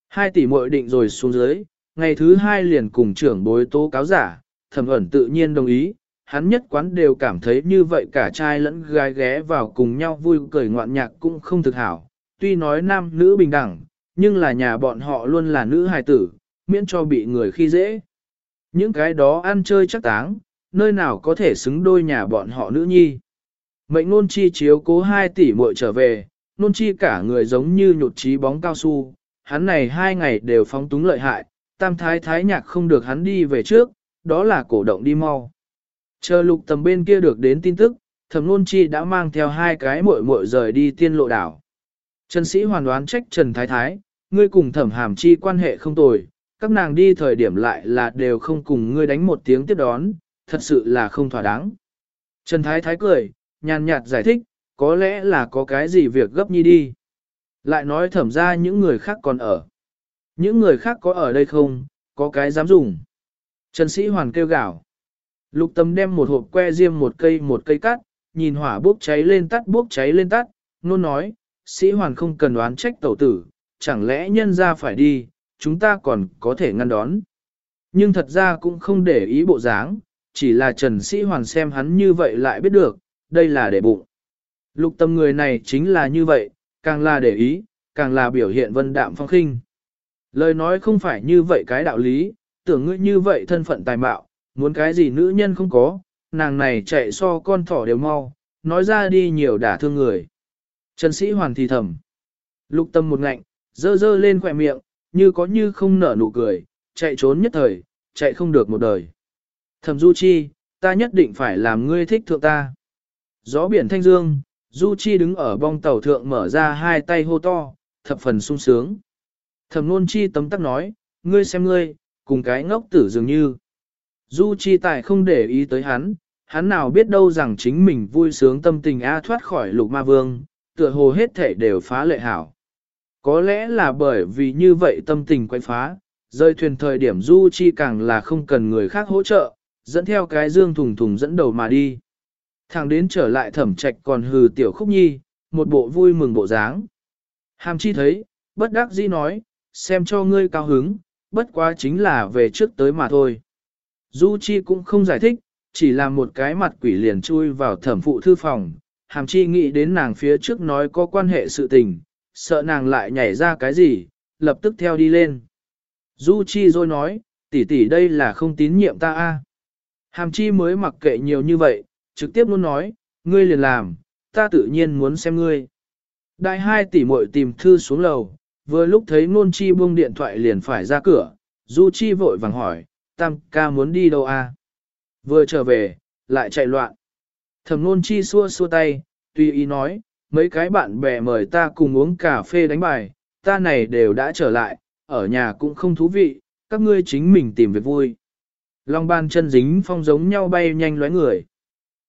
[SPEAKER 1] Hai tỷ muội định rồi xuống dưới, ngày thứ hai liền cùng trưởng bối tố cáo giả, thẩm ẩn tự nhiên đồng ý, hắn nhất quán đều cảm thấy như vậy cả trai lẫn gái ghé vào cùng nhau vui cười ngoạn nhạc cũng không thực hảo, tuy nói nam nữ bình đẳng, nhưng là nhà bọn họ luôn là nữ hài tử, miễn cho bị người khi dễ. Những cái đó ăn chơi chắc táng, nơi nào có thể xứng đôi nhà bọn họ nữ nhi. Mệnh nôn chi chiếu cố hai tỷ muội trở về, nôn chi cả người giống như nhột trí bóng cao su, hắn này hai ngày đều phóng túng lợi hại, tam thái thái nhạc không được hắn đi về trước, đó là cổ động đi mau. Chờ lục tầm bên kia được đến tin tức, thẩm nôn chi đã mang theo hai cái muội muội rời đi tiên lộ đảo. Trần sĩ hoàn đoán trách Trần Thái Thái, ngươi cùng thẩm hàm chi quan hệ không tồi, các nàng đi thời điểm lại là đều không cùng ngươi đánh một tiếng tiếp đón, thật sự là không thỏa đáng. Trần Thái Thái cười, nhàn nhạt giải thích, có lẽ là có cái gì việc gấp nhi đi. Lại nói thẩm ra những người khác còn ở. Những người khác có ở đây không, có cái dám dùng. Trần Sĩ Hoàn kêu gào. Lục tâm đem một hộp que diêm một cây một cây cắt, nhìn hỏa bốc cháy lên tắt bốc cháy lên tắt, nôn nói, Sĩ Hoàn không cần đoán trách tẩu tử, chẳng lẽ nhân ra phải đi, chúng ta còn có thể ngăn đón. Nhưng thật ra cũng không để ý bộ dáng, chỉ là Trần Sĩ Hoàn xem hắn như vậy lại biết được, đây là để bụng. Lục tâm người này chính là như vậy, càng là để ý, càng là biểu hiện vân đạm phong khinh. Lời nói không phải như vậy cái đạo lý, tưởng ngươi như vậy thân phận tài mạo, muốn cái gì nữ nhân không có, nàng này chạy so con thỏ đều mau, nói ra đi nhiều đả thương người. Trần sĩ hoàn thì thầm. Lục tâm một ngạnh, dơ dơ lên khỏe miệng, như có như không nở nụ cười, chạy trốn nhất thời, chạy không được một đời. Thẩm Du Chi, ta nhất định phải làm ngươi thích thượng ta. Gió biển thanh dương, Du Chi đứng ở bong tàu thượng mở ra hai tay hô to, thập phần sung sướng. Thẩm Nôn Chi tấm tắc nói, ngươi xem ngươi, cùng cái ngốc tử dường như. Du Chi tài không để ý tới hắn, hắn nào biết đâu rằng chính mình vui sướng tâm tình a thoát khỏi lục ma vương, tựa hồ hết thể đều phá lệ hảo. Có lẽ là bởi vì như vậy tâm tình quay phá, rơi thuyền thời điểm Du Chi càng là không cần người khác hỗ trợ, dẫn theo cái dương thùng thùng dẫn đầu mà đi. Thằng đến trở lại thẩm trạch còn hừ tiểu khúc nhi, một bộ vui mừng bộ dáng. Hàm chi thấy, bất đắc dĩ nói, xem cho ngươi cao hứng, bất quá chính là về trước tới mà thôi. Du Chi cũng không giải thích, chỉ là một cái mặt quỷ liền chui vào thẩm phụ thư phòng. Hàm chi nghĩ đến nàng phía trước nói có quan hệ sự tình, sợ nàng lại nhảy ra cái gì, lập tức theo đi lên. Du Chi rồi nói, tỷ tỷ đây là không tín nhiệm ta a. Hàm chi mới mặc kệ nhiều như vậy, trực tiếp luôn nói, ngươi liền làm, ta tự nhiên muốn xem ngươi. Đại hai tỷ muội tìm thư xuống lầu, vừa lúc thấy nôn chi buông điện thoại liền phải ra cửa, Du Chi vội vàng hỏi, tam ca muốn đi đâu a? Vừa trở về, lại chạy loạn. Thẩm nôn chi xua xua tay, tùy ý nói, mấy cái bạn bè mời ta cùng uống cà phê đánh bài, ta này đều đã trở lại, ở nhà cũng không thú vị, các ngươi chính mình tìm việc vui. Long ban chân dính phong giống nhau bay nhanh lóe người.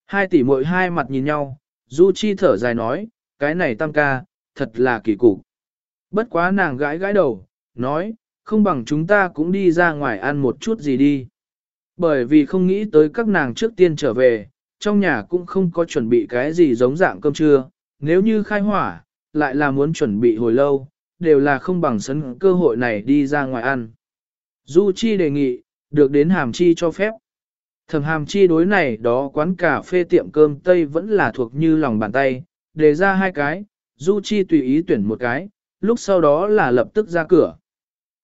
[SPEAKER 1] Hai tỷ muội hai mặt nhìn nhau, Du Chi thở dài nói, cái này tam ca, thật là kỳ cục. Bất quá nàng gãi gãi đầu, nói, không bằng chúng ta cũng đi ra ngoài ăn một chút gì đi. Bởi vì không nghĩ tới các nàng trước tiên trở về, trong nhà cũng không có chuẩn bị cái gì giống dạng cơm trưa, nếu như khai hỏa, lại là muốn chuẩn bị hồi lâu, đều là không bằng sân cơ hội này đi ra ngoài ăn. Du Chi đề nghị, được đến hàm chi cho phép. Thẩm hàm chi đối này đó quán cà phê tiệm cơm Tây vẫn là thuộc như lòng bàn tay, đề ra hai cái, Du Chi tùy ý tuyển một cái, lúc sau đó là lập tức ra cửa.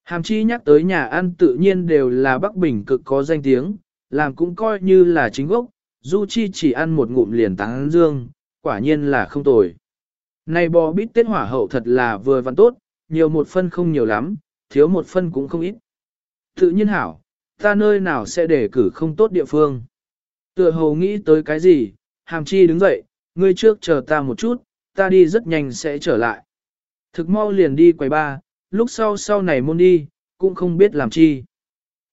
[SPEAKER 1] Hàm chi nhắc tới nhà ăn tự nhiên đều là Bắc Bình cực có danh tiếng, làm cũng coi như là chính gốc, Du Chi chỉ ăn một ngụm liền tán dương, quả nhiên là không tồi. Này bò bít tết hỏa hậu thật là vừa văn tốt, nhiều một phân không nhiều lắm, thiếu một phân cũng không ít. Tự nhiên hảo, ta nơi nào sẽ để cử không tốt địa phương. Tựa hồ nghĩ tới cái gì, hàm chi đứng dậy, ngươi trước chờ ta một chút, ta đi rất nhanh sẽ trở lại. Thực mau liền đi quầy ba, lúc sau sau này môn đi, cũng không biết làm chi.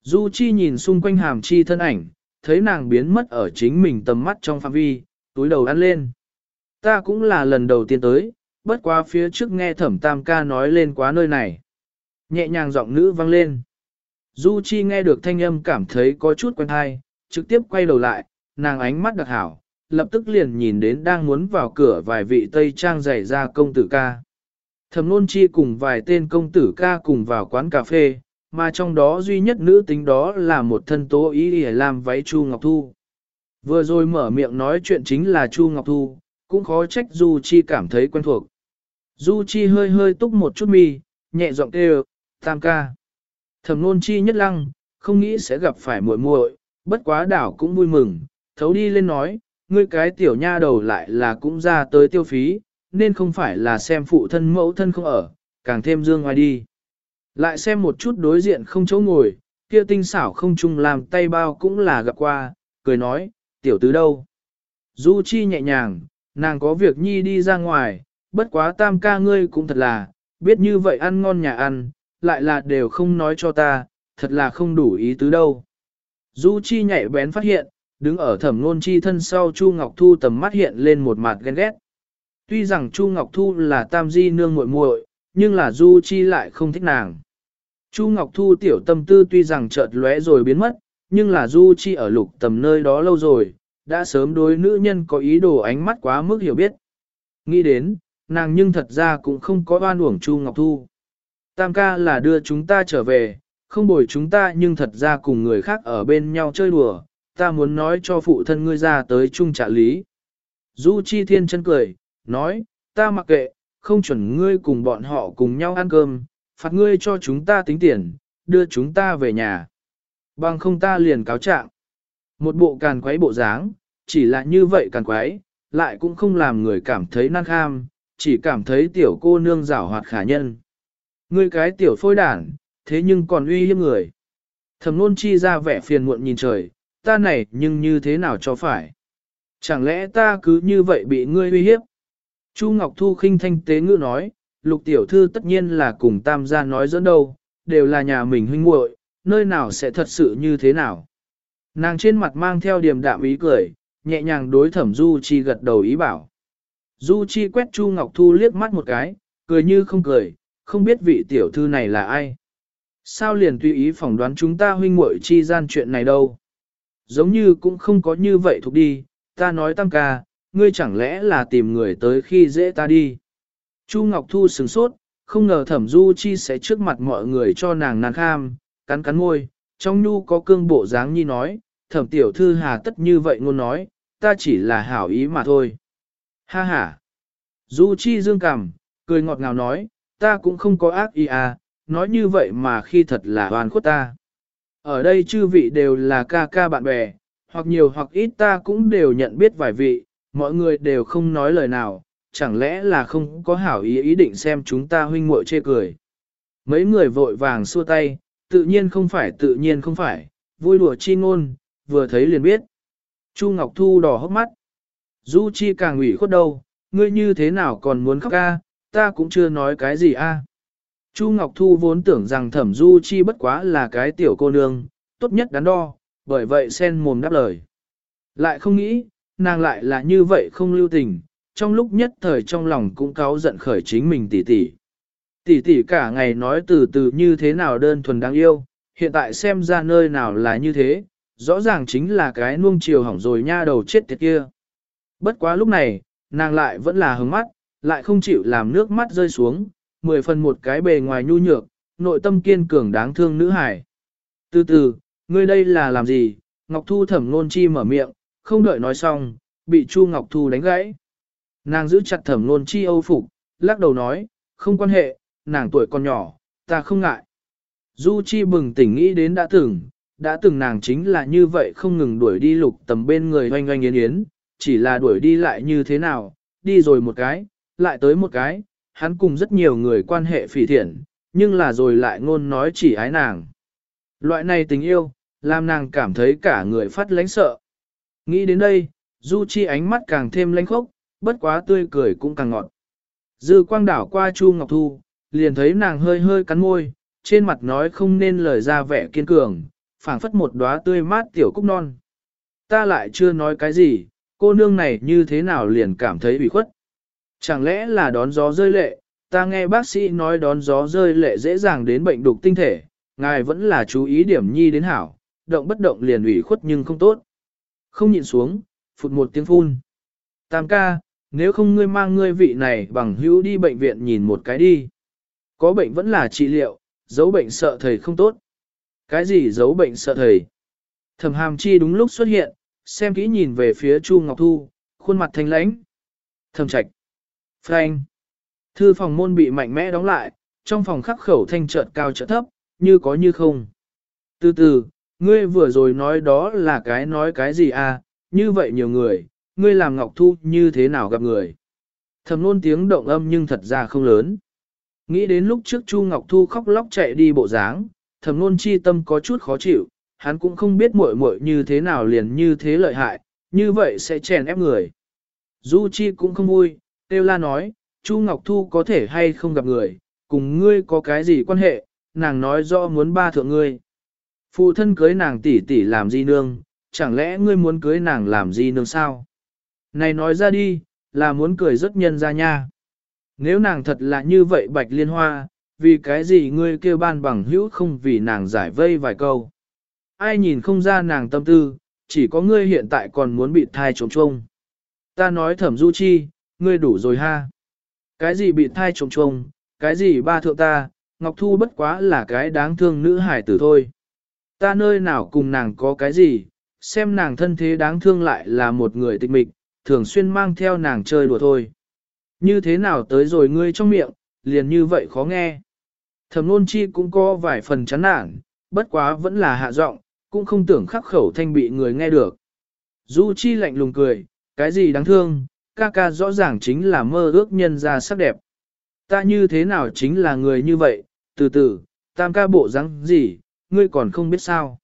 [SPEAKER 1] Du Chi nhìn xung quanh hàm chi thân ảnh, thấy nàng biến mất ở chính mình tầm mắt trong phạm vi, túi đầu ăn lên. Ta cũng là lần đầu tiên tới, bất quá phía trước nghe thẩm tam ca nói lên quá nơi này. Nhẹ nhàng giọng nữ vang lên. Du Chi nghe được thanh âm cảm thấy có chút quen hay, trực tiếp quay đầu lại, nàng ánh mắt đặc hảo, lập tức liền nhìn đến đang muốn vào cửa vài vị Tây Trang dày ra công tử ca. Thẩm nôn chi cùng vài tên công tử ca cùng vào quán cà phê, mà trong đó duy nhất nữ tính đó là một thân tố ý để làm váy Chu Ngọc Thu. Vừa rồi mở miệng nói chuyện chính là Chu Ngọc Thu, cũng khó trách Du Chi cảm thấy quen thuộc. Du Chi hơi hơi túc một chút mi, nhẹ giọng kêu, tam ca. Thẩm nôn chi nhất lăng, không nghĩ sẽ gặp phải muội muội, bất quá đảo cũng vui mừng, thấu đi lên nói, ngươi cái tiểu nha đầu lại là cũng ra tới tiêu phí, nên không phải là xem phụ thân mẫu thân không ở, càng thêm dương ngoài đi. Lại xem một chút đối diện không chỗ ngồi, kia tinh xảo không chung làm tay bao cũng là gặp qua, cười nói, tiểu tứ đâu. Du Chi nhẹ nhàng, nàng có việc nhi đi ra ngoài, bất quá tam ca ngươi cũng thật là, biết như vậy ăn ngon nhà ăn, lại là đều không nói cho ta, thật là không đủ ý tứ đâu. Du Chi nhạy bén phát hiện, đứng ở thẩm nôn chi thân sau Chu Ngọc Thu tầm mắt hiện lên một mặt ghen ghét. Tuy rằng Chu Ngọc Thu là tam di nương muội muội, nhưng là Du Chi lại không thích nàng. Chu Ngọc Thu tiểu tâm tư tuy rằng chợt lóe rồi biến mất, nhưng là Du Chi ở lục tầm nơi đó lâu rồi, đã sớm đối nữ nhân có ý đồ ánh mắt quá mức hiểu biết. Nghĩ đến, nàng nhưng thật ra cũng không có oan uổng Chu Ngọc Thu. Tam ca là đưa chúng ta trở về, không bồi chúng ta nhưng thật ra cùng người khác ở bên nhau chơi đùa, ta muốn nói cho phụ thân ngươi ra tới chung trả lý. Du Chi Thiên chân cười, nói, ta mặc kệ, không chuẩn ngươi cùng bọn họ cùng nhau ăn cơm, phạt ngươi cho chúng ta tính tiền, đưa chúng ta về nhà. Bằng không ta liền cáo trạng. Một bộ càn quấy bộ dáng, chỉ là như vậy càn quấy, lại cũng không làm người cảm thấy năng kham, chỉ cảm thấy tiểu cô nương rảo hoạt khả nhân. Ngươi cái tiểu phôi đản, thế nhưng còn uy hiếp người. Thẩm nôn chi ra vẻ phiền muộn nhìn trời, ta này nhưng như thế nào cho phải. Chẳng lẽ ta cứ như vậy bị ngươi uy hiếp? Chu Ngọc Thu khinh thanh tế ngữ nói, lục tiểu thư tất nhiên là cùng tam gia nói dẫn đâu, đều là nhà mình huynh muội, nơi nào sẽ thật sự như thế nào. Nàng trên mặt mang theo điềm đạm ý cười, nhẹ nhàng đối thẩm Du Chi gật đầu ý bảo. Du Chi quét Chu Ngọc Thu liếc mắt một cái, cười như không cười, không biết vị tiểu thư này là ai. Sao liền tùy ý phỏng đoán chúng ta huynh muội chi gian chuyện này đâu. Giống như cũng không có như vậy thuộc đi, ta nói tam ca, ngươi chẳng lẽ là tìm người tới khi dễ ta đi. Chu Ngọc Thu sừng sốt, không ngờ thẩm du chi sẽ trước mặt mọi người cho nàng nàng kham, cắn cắn môi, trong nhu có cương bộ dáng nhi nói, thẩm tiểu thư hà tất như vậy ngôn nói, ta chỉ là hảo ý mà thôi. Ha ha! Du chi dương cằm, cười ngọt ngào nói, ta cũng không có ác ý à, nói như vậy mà khi thật là hoàn khuất ta. Ở đây chư vị đều là ca ca bạn bè, hoặc nhiều hoặc ít ta cũng đều nhận biết vài vị, mọi người đều không nói lời nào, chẳng lẽ là không có hảo ý ý định xem chúng ta huynh muội chê cười. Mấy người vội vàng xua tay, tự nhiên không phải tự nhiên không phải, vui đùa chi ngôn, vừa thấy liền biết. Chu Ngọc Thu đỏ hốc mắt. Du Chi càng ủy khuất đâu, ngươi như thế nào còn muốn khóc ca, ta cũng chưa nói cái gì a. Chu Ngọc Thu vốn tưởng rằng thẩm Du Chi bất quá là cái tiểu cô nương, tốt nhất đắn đo, bởi vậy sen mồm đáp lời. Lại không nghĩ, nàng lại là như vậy không lưu tình, trong lúc nhất thời trong lòng cũng cáu giận khởi chính mình tỷ tỷ. Tỷ tỷ cả ngày nói từ từ như thế nào đơn thuần đáng yêu, hiện tại xem ra nơi nào là như thế, rõ ràng chính là cái nuông chiều hỏng rồi nha đầu chết tiệt kia. Bất quá lúc này, nàng lại vẫn là hứng mắt, lại không chịu làm nước mắt rơi xuống, mười phần một cái bề ngoài nhu nhược, nội tâm kiên cường đáng thương nữ hải. Từ từ, ngươi đây là làm gì? Ngọc Thu thẩm nôn chi mở miệng, không đợi nói xong, bị Chu Ngọc Thu đánh gãy. Nàng giữ chặt thẩm nôn chi âu phục, lắc đầu nói, không quan hệ, nàng tuổi còn nhỏ, ta không ngại. Du Chi bừng tỉnh nghĩ đến đã từng, đã từng nàng chính là như vậy không ngừng đuổi đi lục tầm bên người oanh oanh yến yến, chỉ là đuổi đi lại như thế nào, đi rồi một cái, lại tới một cái, hắn cùng rất nhiều người quan hệ phỉ thiện, nhưng là rồi lại ngôn nói chỉ ái nàng. Loại này tình yêu, làm nàng cảm thấy cả người phát lãnh sợ. Nghĩ đến đây, Du Chi ánh mắt càng thêm lánh khốc, bất quá tươi cười cũng càng ngọt. Dư quang đảo qua Chu Ngọc Thu, liền thấy nàng hơi hơi cắn môi, trên mặt nói không nên lời ra vẻ kiên cường, phảng phất một đóa tươi mát tiểu cúc non. Ta lại chưa nói cái gì, cô nương này như thế nào liền cảm thấy bị khuất. Chẳng lẽ là đón gió rơi lệ, ta nghe bác sĩ nói đón gió rơi lệ dễ dàng đến bệnh đục tinh thể, ngài vẫn là chú ý điểm nhi đến hảo, động bất động liền ủy khuất nhưng không tốt. Không nhịn xuống, phụt một tiếng phun. Tam ca, nếu không ngươi mang ngươi vị này bằng hữu đi bệnh viện nhìn một cái đi. Có bệnh vẫn là trị liệu, giấu bệnh sợ thầy không tốt. Cái gì giấu bệnh sợ thầy? Thẩm hàm chi đúng lúc xuất hiện, xem kỹ nhìn về phía Chu Ngọc Thu, khuôn mặt thanh lãnh. Thẩm trạch. Frank. Thư phòng môn bị mạnh mẽ đóng lại, trong phòng khắc khẩu thanh chợt cao chợt thấp, như có như không. Từ từ, ngươi vừa rồi nói đó là cái nói cái gì à, như vậy nhiều người, ngươi làm Ngọc Thu như thế nào gặp người. Thầm luôn tiếng động âm nhưng thật ra không lớn. Nghĩ đến lúc trước Chu Ngọc Thu khóc lóc chạy đi bộ dáng, thầm luôn chi tâm có chút khó chịu, hắn cũng không biết muội muội như thế nào liền như thế lợi hại, như vậy sẽ chèn ép người. Du Chi cũng không vui, Têu La nói, Chu Ngọc Thu có thể hay không gặp người, cùng ngươi có cái gì quan hệ, nàng nói rõ muốn ba thượng ngươi. Phụ thân cưới nàng tỷ tỷ làm di nương, chẳng lẽ ngươi muốn cưới nàng làm di nương sao? Này nói ra đi, là muốn cười rất nhân ra nha. Nếu nàng thật là như vậy bạch liên hoa, vì cái gì ngươi kêu ban bằng hữu không vì nàng giải vây vài câu. Ai nhìn không ra nàng tâm tư, chỉ có ngươi hiện tại còn muốn bị thai trống trông. Ta nói thẩm du chi, ngươi đủ rồi ha. Cái gì bị thai trống trông, cái gì ba thượng ta, Ngọc Thu bất quá là cái đáng thương nữ hải tử thôi. Ta nơi nào cùng nàng có cái gì, xem nàng thân thế đáng thương lại là một người tịch mịch, thường xuyên mang theo nàng chơi đùa thôi. Như thế nào tới rồi ngươi trong miệng, liền như vậy khó nghe. Thẩm nôn chi cũng có vài phần chán nản, bất quá vẫn là hạ giọng, cũng không tưởng khắc khẩu thanh bị người nghe được. Du chi lạnh lùng cười, cái gì đáng thương, ca ca rõ ràng chính là mơ ước nhân ra sắc đẹp. Ta như thế nào chính là người như vậy, từ từ, tam ca bộ răng gì, ngươi còn không biết sao.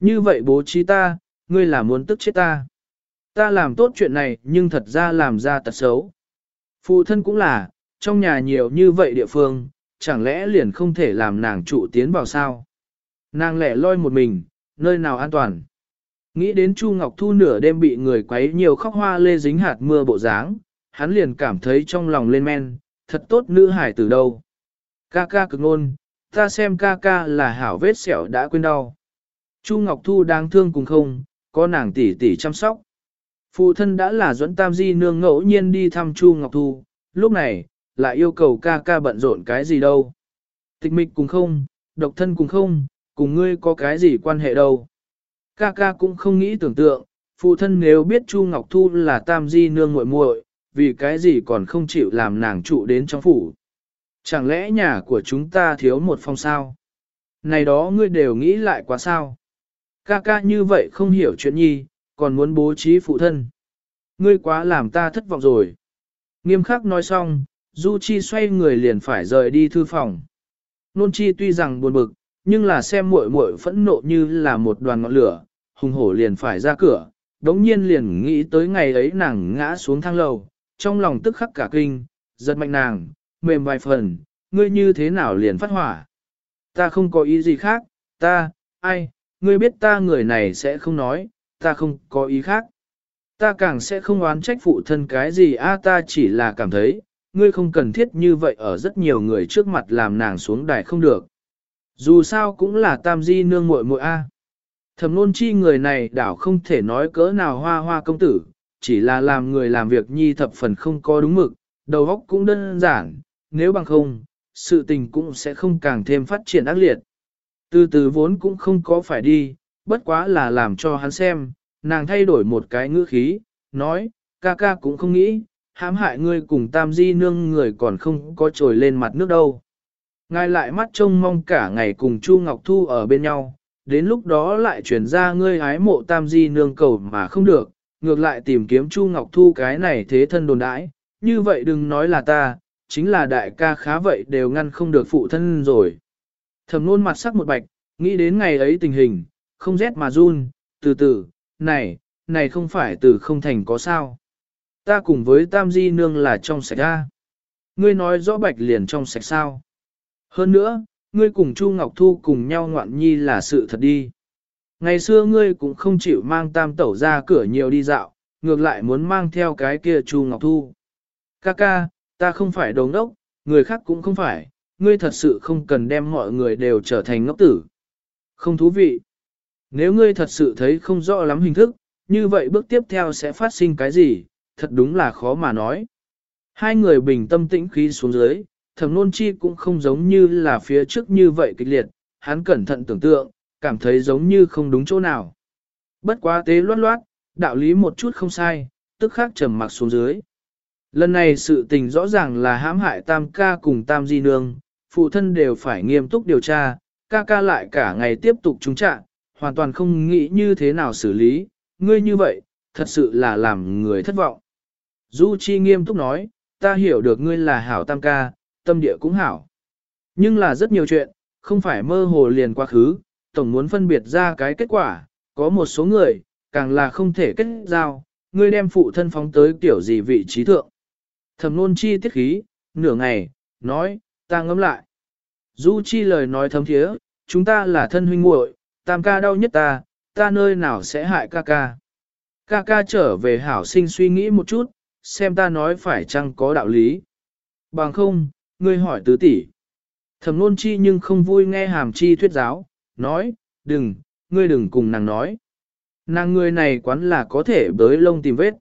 [SPEAKER 1] Như vậy bố trí ta, ngươi là muốn tức chết ta. Ta làm tốt chuyện này nhưng thật ra làm ra tật xấu. Phụ thân cũng là, trong nhà nhiều như vậy địa phương, chẳng lẽ liền không thể làm nàng trụ tiến vào sao? Nàng lẻ loi một mình, nơi nào an toàn? Nghĩ đến Chu Ngọc Thu nửa đêm bị người quấy nhiều khóc hoa lê dính hạt mưa bộ dáng, hắn liền cảm thấy trong lòng lên men, thật tốt nữ hải từ đâu. Ca ca cực ngôn, ta xem ca ca là hảo vết sẹo đã quên đau. Chu Ngọc Thu đáng thương cùng không, có nàng tỷ tỷ chăm sóc. Phụ thân đã là dẫn tam di nương ngẫu nhiên đi thăm Chu Ngọc Thu, lúc này, lại yêu cầu ca ca bận rộn cái gì đâu. Tịch mịch cùng không, độc thân cùng không, cùng ngươi có cái gì quan hệ đâu. Ca ca cũng không nghĩ tưởng tượng, phụ thân nếu biết Chu Ngọc Thu là tam di nương muội muội, vì cái gì còn không chịu làm nàng trụ đến trong phủ. Chẳng lẽ nhà của chúng ta thiếu một phòng sao? Này đó ngươi đều nghĩ lại quá sao? Ca ca như vậy không hiểu chuyện nhi, còn muốn bố trí phụ thân. Ngươi quá làm ta thất vọng rồi. Nghiêm khắc nói xong, Du Chi xoay người liền phải rời đi thư phòng. Nôn Chi tuy rằng buồn bực, nhưng là xem muội muội phẫn nộ như là một đoàn ngọn lửa, hùng hổ liền phải ra cửa, đống nhiên liền nghĩ tới ngày ấy nàng ngã xuống thang lầu, trong lòng tức khắc cả kinh, giật mạnh nàng, mềm vài phần, ngươi như thế nào liền phát hỏa. Ta không có ý gì khác, ta, ai, ngươi biết ta người này sẽ không nói, ta không có ý khác. Ta càng sẽ không oán trách phụ thân cái gì a ta chỉ là cảm thấy, ngươi không cần thiết như vậy ở rất nhiều người trước mặt làm nàng xuống đài không được. Dù sao cũng là tam di nương muội muội a. Thẩm nôn chi người này đảo không thể nói cỡ nào hoa hoa công tử, chỉ là làm người làm việc nhi thập phần không có đúng mực, đầu óc cũng đơn giản, nếu bằng không, sự tình cũng sẽ không càng thêm phát triển ác liệt. Từ từ vốn cũng không có phải đi, bất quá là làm cho hắn xem, nàng thay đổi một cái ngữ khí, nói, ca ca cũng không nghĩ, hãm hại ngươi cùng tam di nương người còn không có trồi lên mặt nước đâu. Ngài lại mắt trông mong cả ngày cùng Chu Ngọc Thu ở bên nhau, đến lúc đó lại chuyển ra ngươi hái mộ tam di nương cầu mà không được, ngược lại tìm kiếm Chu Ngọc Thu cái này thế thân đồn đãi, như vậy đừng nói là ta, chính là đại ca khá vậy đều ngăn không được phụ thân rồi. Thầm nôn mặt sắc một bạch, nghĩ đến ngày ấy tình hình, không rét mà run, từ từ, này, này không phải từ không thành có sao. Ta cùng với Tam Di Nương là trong sạch ra. Ngươi nói rõ bạch liền trong sạch sao. Hơn nữa, ngươi cùng Chu Ngọc Thu cùng nhau ngoạn nhi là sự thật đi. Ngày xưa ngươi cũng không chịu mang tam tẩu ra cửa nhiều đi dạo, ngược lại muốn mang theo cái kia Chu Ngọc Thu. Ca ca, ta không phải đồ ngốc, người khác cũng không phải, ngươi thật sự không cần đem mọi người đều trở thành ngốc tử. Không thú vị. Nếu ngươi thật sự thấy không rõ lắm hình thức, như vậy bước tiếp theo sẽ phát sinh cái gì, thật đúng là khó mà nói. Hai người bình tâm tĩnh khí xuống dưới, thẩm nôn chi cũng không giống như là phía trước như vậy kịch liệt, hắn cẩn thận tưởng tượng, cảm thấy giống như không đúng chỗ nào. Bất quá tế loát loát, đạo lý một chút không sai, tức khắc trầm mặc xuống dưới. Lần này sự tình rõ ràng là hãm hại tam ca cùng tam di nương, phụ thân đều phải nghiêm túc điều tra, ca ca lại cả ngày tiếp tục trúng trạng, hoàn toàn không nghĩ như thế nào xử lý, ngươi như vậy, thật sự là làm người thất vọng. Du Chi nghiêm túc nói, ta hiểu được ngươi là hảo tam ca, tâm địa cũng hảo. Nhưng là rất nhiều chuyện, không phải mơ hồ liền quá khứ, tổng muốn phân biệt ra cái kết quả, có một số người, càng là không thể kết giao, ngươi đem phụ thân phóng tới kiểu gì vị trí thượng. Thẩm nôn chi tiết khí, nửa ngày, nói, ta ngẫm lại. Du chi lời nói thấm thiế, chúng ta là thân huynh muội, tam ca đau nhất ta, ta nơi nào sẽ hại ca ca. Ca ca trở về hảo sinh suy nghĩ một chút, xem ta nói phải chăng có đạo lý. Bằng không, ngươi hỏi tứ tỷ. Thẩm nôn chi nhưng không vui nghe hàm chi thuyết giáo, nói, đừng, ngươi đừng cùng nàng nói. Nàng người này quán là có thể bới lông tìm vết.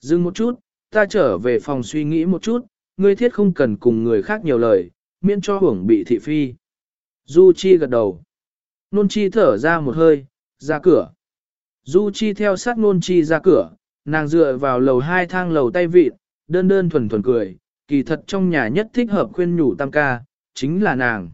[SPEAKER 1] Dừng một chút, ta trở về phòng suy nghĩ một chút, ngươi thiết không cần cùng người khác nhiều lời, miễn cho hưởng bị thị phi. Du Chi gật đầu. Nôn Chi thở ra một hơi, ra cửa. Du Chi theo sát Nôn Chi ra cửa, nàng dựa vào lầu hai thang lầu tay vịt, đơn đơn thuần thuần cười, kỳ thật trong nhà nhất thích hợp khuyên nhủ tam ca, chính là nàng.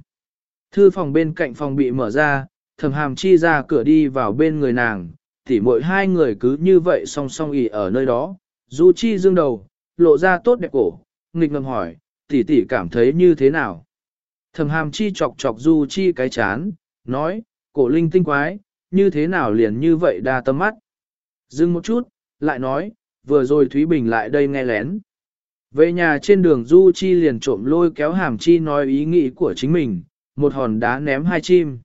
[SPEAKER 1] Thư phòng bên cạnh phòng bị mở ra, thầm hàm chi ra cửa đi vào bên người nàng, tỉ mỗi hai người cứ như vậy song song ỉ ở nơi đó, Du Chi dương đầu, lộ ra tốt đẹp cổ, nghịch ngầm hỏi, tỷ tỷ cảm thấy như thế nào? Thẩm hàm chi chọc chọc Du Chi cái chán, nói, cổ linh tinh quái, như thế nào liền như vậy đa tâm mắt. Dừng một chút, lại nói, vừa rồi Thúy Bình lại đây nghe lén. Về nhà trên đường Du Chi liền trộm lôi kéo hàm chi nói ý nghĩ của chính mình, một hòn đá ném hai chim.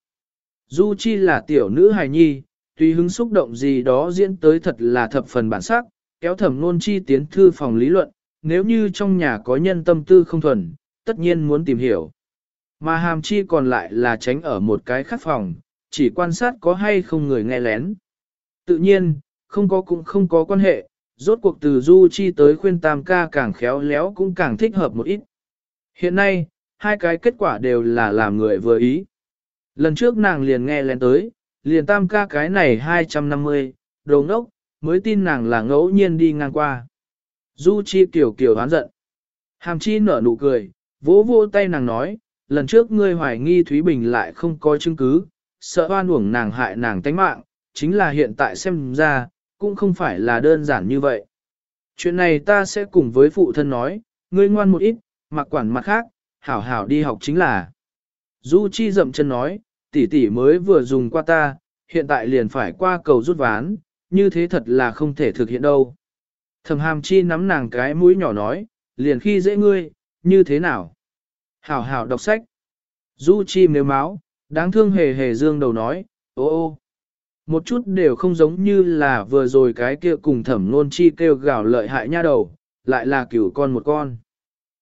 [SPEAKER 1] Du Chi là tiểu nữ hài nhi, tùy hứng xúc động gì đó diễn tới thật là thập phần bản sắc, kéo thẩm nôn chi tiến thư phòng lý luận, nếu như trong nhà có nhân tâm tư không thuần, tất nhiên muốn tìm hiểu. Mà hàm chi còn lại là tránh ở một cái khắc phòng, chỉ quan sát có hay không người nghe lén. Tự nhiên, không có cũng không có quan hệ, rốt cuộc từ Du Chi tới khuyên tam ca càng khéo léo cũng càng thích hợp một ít. Hiện nay, hai cái kết quả đều là làm người vừa ý. Lần trước nàng liền nghe lén tới, liền tam ca cái này 250, đồ ngốc, mới tin nàng là ngẫu nhiên đi ngang qua. Du Chi kiểu kiểu hoán giận. Hàm Chi nở nụ cười, vỗ vỗ tay nàng nói, lần trước ngươi hoài nghi Thúy Bình lại không có chứng cứ, sợ oan uổng nàng hại nàng tánh mạng, chính là hiện tại xem ra, cũng không phải là đơn giản như vậy. Chuyện này ta sẽ cùng với phụ thân nói, ngươi ngoan một ít, mặc quản mặt khác, hảo hảo đi học chính là. Du Chi dậm chân nói, tỷ tỷ mới vừa dùng qua ta, hiện tại liền phải qua cầu rút ván, như thế thật là không thể thực hiện đâu. Thẩm hàm chi nắm nàng cái mũi nhỏ nói, liền khi dễ ngươi, như thế nào? Hảo hảo đọc sách. Du chi nếu máu, đáng thương hề hề dương đầu nói, ô ô. Một chút đều không giống như là vừa rồi cái kia cùng thẩm nôn chi kêu gào lợi hại nha đầu, lại là cửu con một con.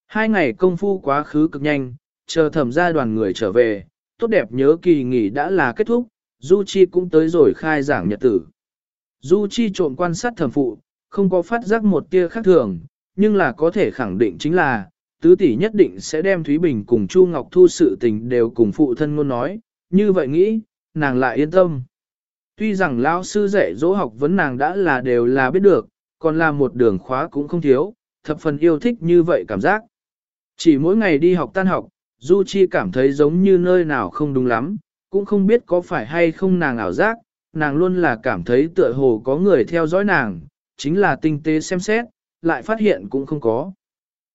[SPEAKER 1] Hai ngày công phu quá khứ cực nhanh, chờ thẩm gia đoàn người trở về, tốt đẹp nhớ kỳ nghỉ đã là kết thúc, Du Chi cũng tới rồi khai giảng nhật tử. Du Chi trộm quan sát thẩm phụ, không có phát giác một tia khác thường, nhưng là có thể khẳng định chính là, tứ tỷ nhất định sẽ đem Thúy Bình cùng Chu Ngọc Thu sự tình đều cùng phụ thân ngôn nói, như vậy nghĩ, nàng lại yên tâm. Tuy rằng lão sư dạy dỗ học vấn nàng đã là đều là biết được, còn là một đường khóa cũng không thiếu, thập phần yêu thích như vậy cảm giác. Chỉ mỗi ngày đi học tan học, Du Chi cảm thấy giống như nơi nào không đúng lắm, cũng không biết có phải hay không nàng ảo giác, nàng luôn là cảm thấy tựa hồ có người theo dõi nàng, chính là tinh tế xem xét, lại phát hiện cũng không có.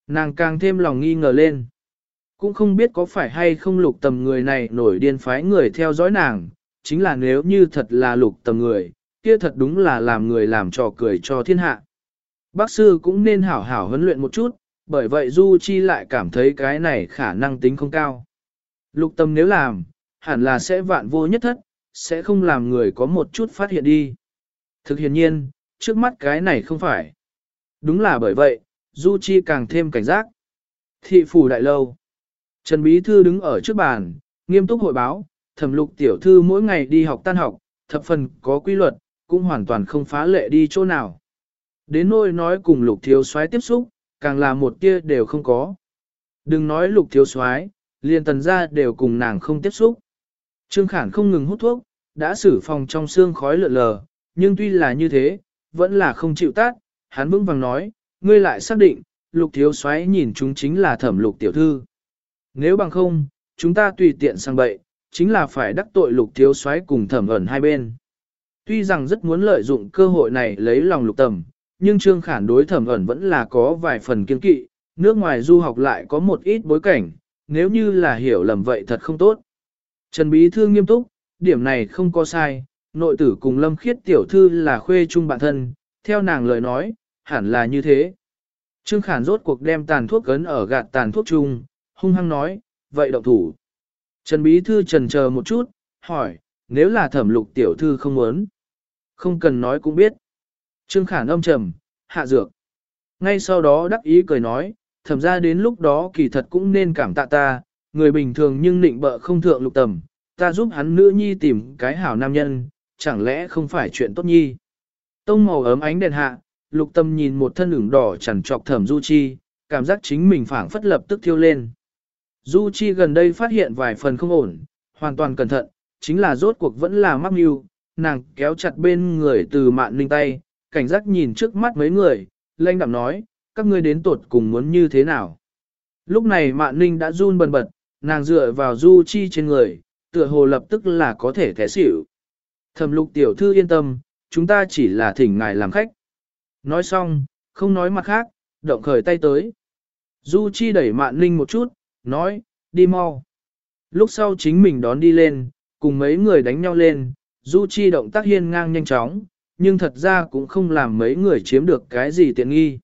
[SPEAKER 1] Nàng càng thêm lòng nghi ngờ lên. Cũng không biết có phải hay không lục tầm người này nổi điên phái người theo dõi nàng, chính là nếu như thật là lục tầm người, kia thật đúng là làm người làm trò cười cho thiên hạ. Bác sư cũng nên hảo hảo huấn luyện một chút, bởi vậy Du Chi lại cảm thấy cái này khả năng tính không cao. Lục tâm nếu làm, hẳn là sẽ vạn vô nhất thất, sẽ không làm người có một chút phát hiện đi. Thực hiện nhiên, trước mắt cái này không phải. Đúng là bởi vậy, Du Chi càng thêm cảnh giác. Thị phủ đại lâu. Trần Bí Thư đứng ở trước bàn, nghiêm túc hội báo, thẩm lục tiểu thư mỗi ngày đi học tan học, thập phần có quy luật, cũng hoàn toàn không phá lệ đi chỗ nào. Đến nỗi nói cùng lục thiếu soái tiếp xúc, càng là một kia đều không có. Đừng nói lục thiếu soái, liền tần gia đều cùng nàng không tiếp xúc. Trương Khản không ngừng hút thuốc, đã xử phòng trong xương khói lượn lờ, nhưng tuy là như thế, vẫn là không chịu tát, hắn vững vàng nói, ngươi lại xác định, lục thiếu soái nhìn chúng chính là thẩm lục tiểu thư. Nếu bằng không, chúng ta tùy tiện sang bậy, chính là phải đắc tội lục thiếu soái cùng thẩm ẩn hai bên. Tuy rằng rất muốn lợi dụng cơ hội này lấy lòng lục tầm, nhưng Trương Khản đối thẩm ẩn vẫn là có vài phần kiên kỵ, nước ngoài du học lại có một ít bối cảnh, nếu như là hiểu lầm vậy thật không tốt. Trần Bí Thư nghiêm túc, điểm này không có sai, nội tử cùng Lâm Khiết tiểu thư là khuê chung bạn thân, theo nàng lời nói, hẳn là như thế. Trương Khản rốt cuộc đem tàn thuốc cấn ở gạt tàn thuốc chung, hung hăng nói, vậy động thủ. Trần Bí Thư trần chờ một chút, hỏi, nếu là thẩm lục tiểu thư không muốn. Không cần nói cũng biết. Trương Khản âm trầm, hạ dược. Ngay sau đó đắc ý cười nói, thẩm ra đến lúc đó kỳ thật cũng nên cảm tạ ta, người bình thường nhưng nịnh bợ không thượng lục tầm, ta giúp hắn nữ nhi tìm cái hảo nam nhân, chẳng lẽ không phải chuyện tốt nhi. Tông màu ấm ánh đèn hạ, lục tâm nhìn một thân ửng đỏ chẳng trọc thẩm Du Chi, cảm giác chính mình phảng phất lập tức thiêu lên. Du Chi gần đây phát hiện vài phần không ổn, hoàn toàn cẩn thận, chính là rốt cuộc vẫn là mắc mưu, nàng kéo chặt bên người từ mạn ninh tay, cảnh giác nhìn trước mắt mấy người, lanh đạm nói, các ngươi đến tột cùng muốn như thế nào. Lúc này mạn ninh đã run bần bật, nàng dựa vào Du Chi trên người, tựa hồ lập tức là có thể té xỉu. Thẩm lục tiểu thư yên tâm, chúng ta chỉ là thỉnh ngài làm khách. Nói xong, không nói mặt khác, động khởi tay tới. Du Chi đẩy Mạn Ninh một chút, nói, đi mau. Lúc sau chính mình đón đi lên, cùng mấy người đánh nhau lên, Du Chi động tác hiên ngang nhanh chóng, nhưng thật ra cũng không làm mấy người chiếm được cái gì tiện nghi.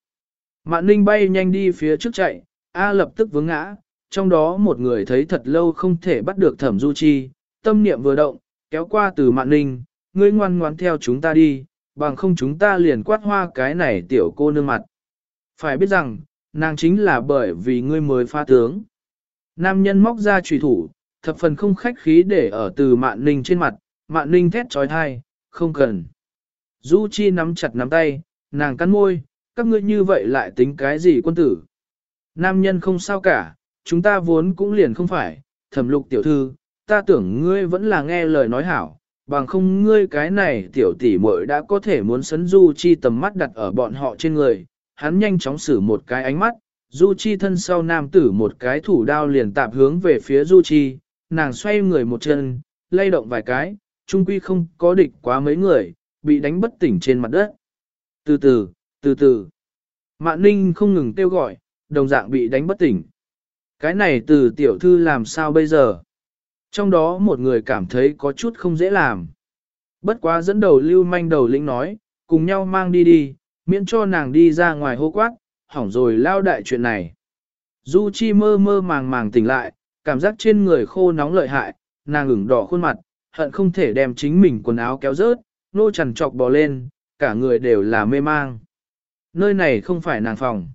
[SPEAKER 1] Mạn Ninh bay nhanh đi phía trước chạy, A lập tức vướng ngã, trong đó một người thấy thật lâu không thể bắt được thẩm Du Chi, tâm niệm vừa động, kéo qua từ Mạn Ninh, ngươi ngoan ngoãn theo chúng ta đi, bằng không chúng ta liền quát hoa cái này tiểu cô nương mặt. Phải biết rằng, nàng chính là bởi vì ngươi mới pha tướng. Nam nhân móc ra trùy thủ, thập phần không khách khí để ở từ Mạn Ninh trên mặt, Mạn Ninh thét trói thai, không cần. Du Chi nắm chặt nắm tay, nàng cắn môi, các ngươi như vậy lại tính cái gì quân tử. Nam nhân không sao cả, chúng ta vốn cũng liền không phải, thẩm lục tiểu thư, ta tưởng ngươi vẫn là nghe lời nói hảo, bằng không ngươi cái này tiểu tỷ muội đã có thể muốn sấn Du Chi tầm mắt đặt ở bọn họ trên người, hắn nhanh chóng xử một cái ánh mắt, Du Chi thân sau nam tử một cái thủ đao liền tạp hướng về phía Du Chi, nàng xoay người một chân, lay động vài cái, trung quy không có địch quá mấy người, bị đánh bất tỉnh trên mặt đất. Từ từ, từ từ. Mạn Ninh không ngừng kêu gọi, đồng dạng bị đánh bất tỉnh. Cái này từ tiểu thư làm sao bây giờ? Trong đó một người cảm thấy có chút không dễ làm. Bất quá dẫn đầu lưu manh đầu lĩnh nói, cùng nhau mang đi đi, miễn cho nàng đi ra ngoài hô quát, hỏng rồi lao đại chuyện này. Du Chi mơ mơ màng màng tỉnh lại, cảm giác trên người khô nóng lợi hại, nàng ửng đỏ khuôn mặt, hận không thể đem chính mình quần áo kéo rớt, nô chằn trọc bò lên, cả người đều là mê mang. Nơi này không phải nàng phòng.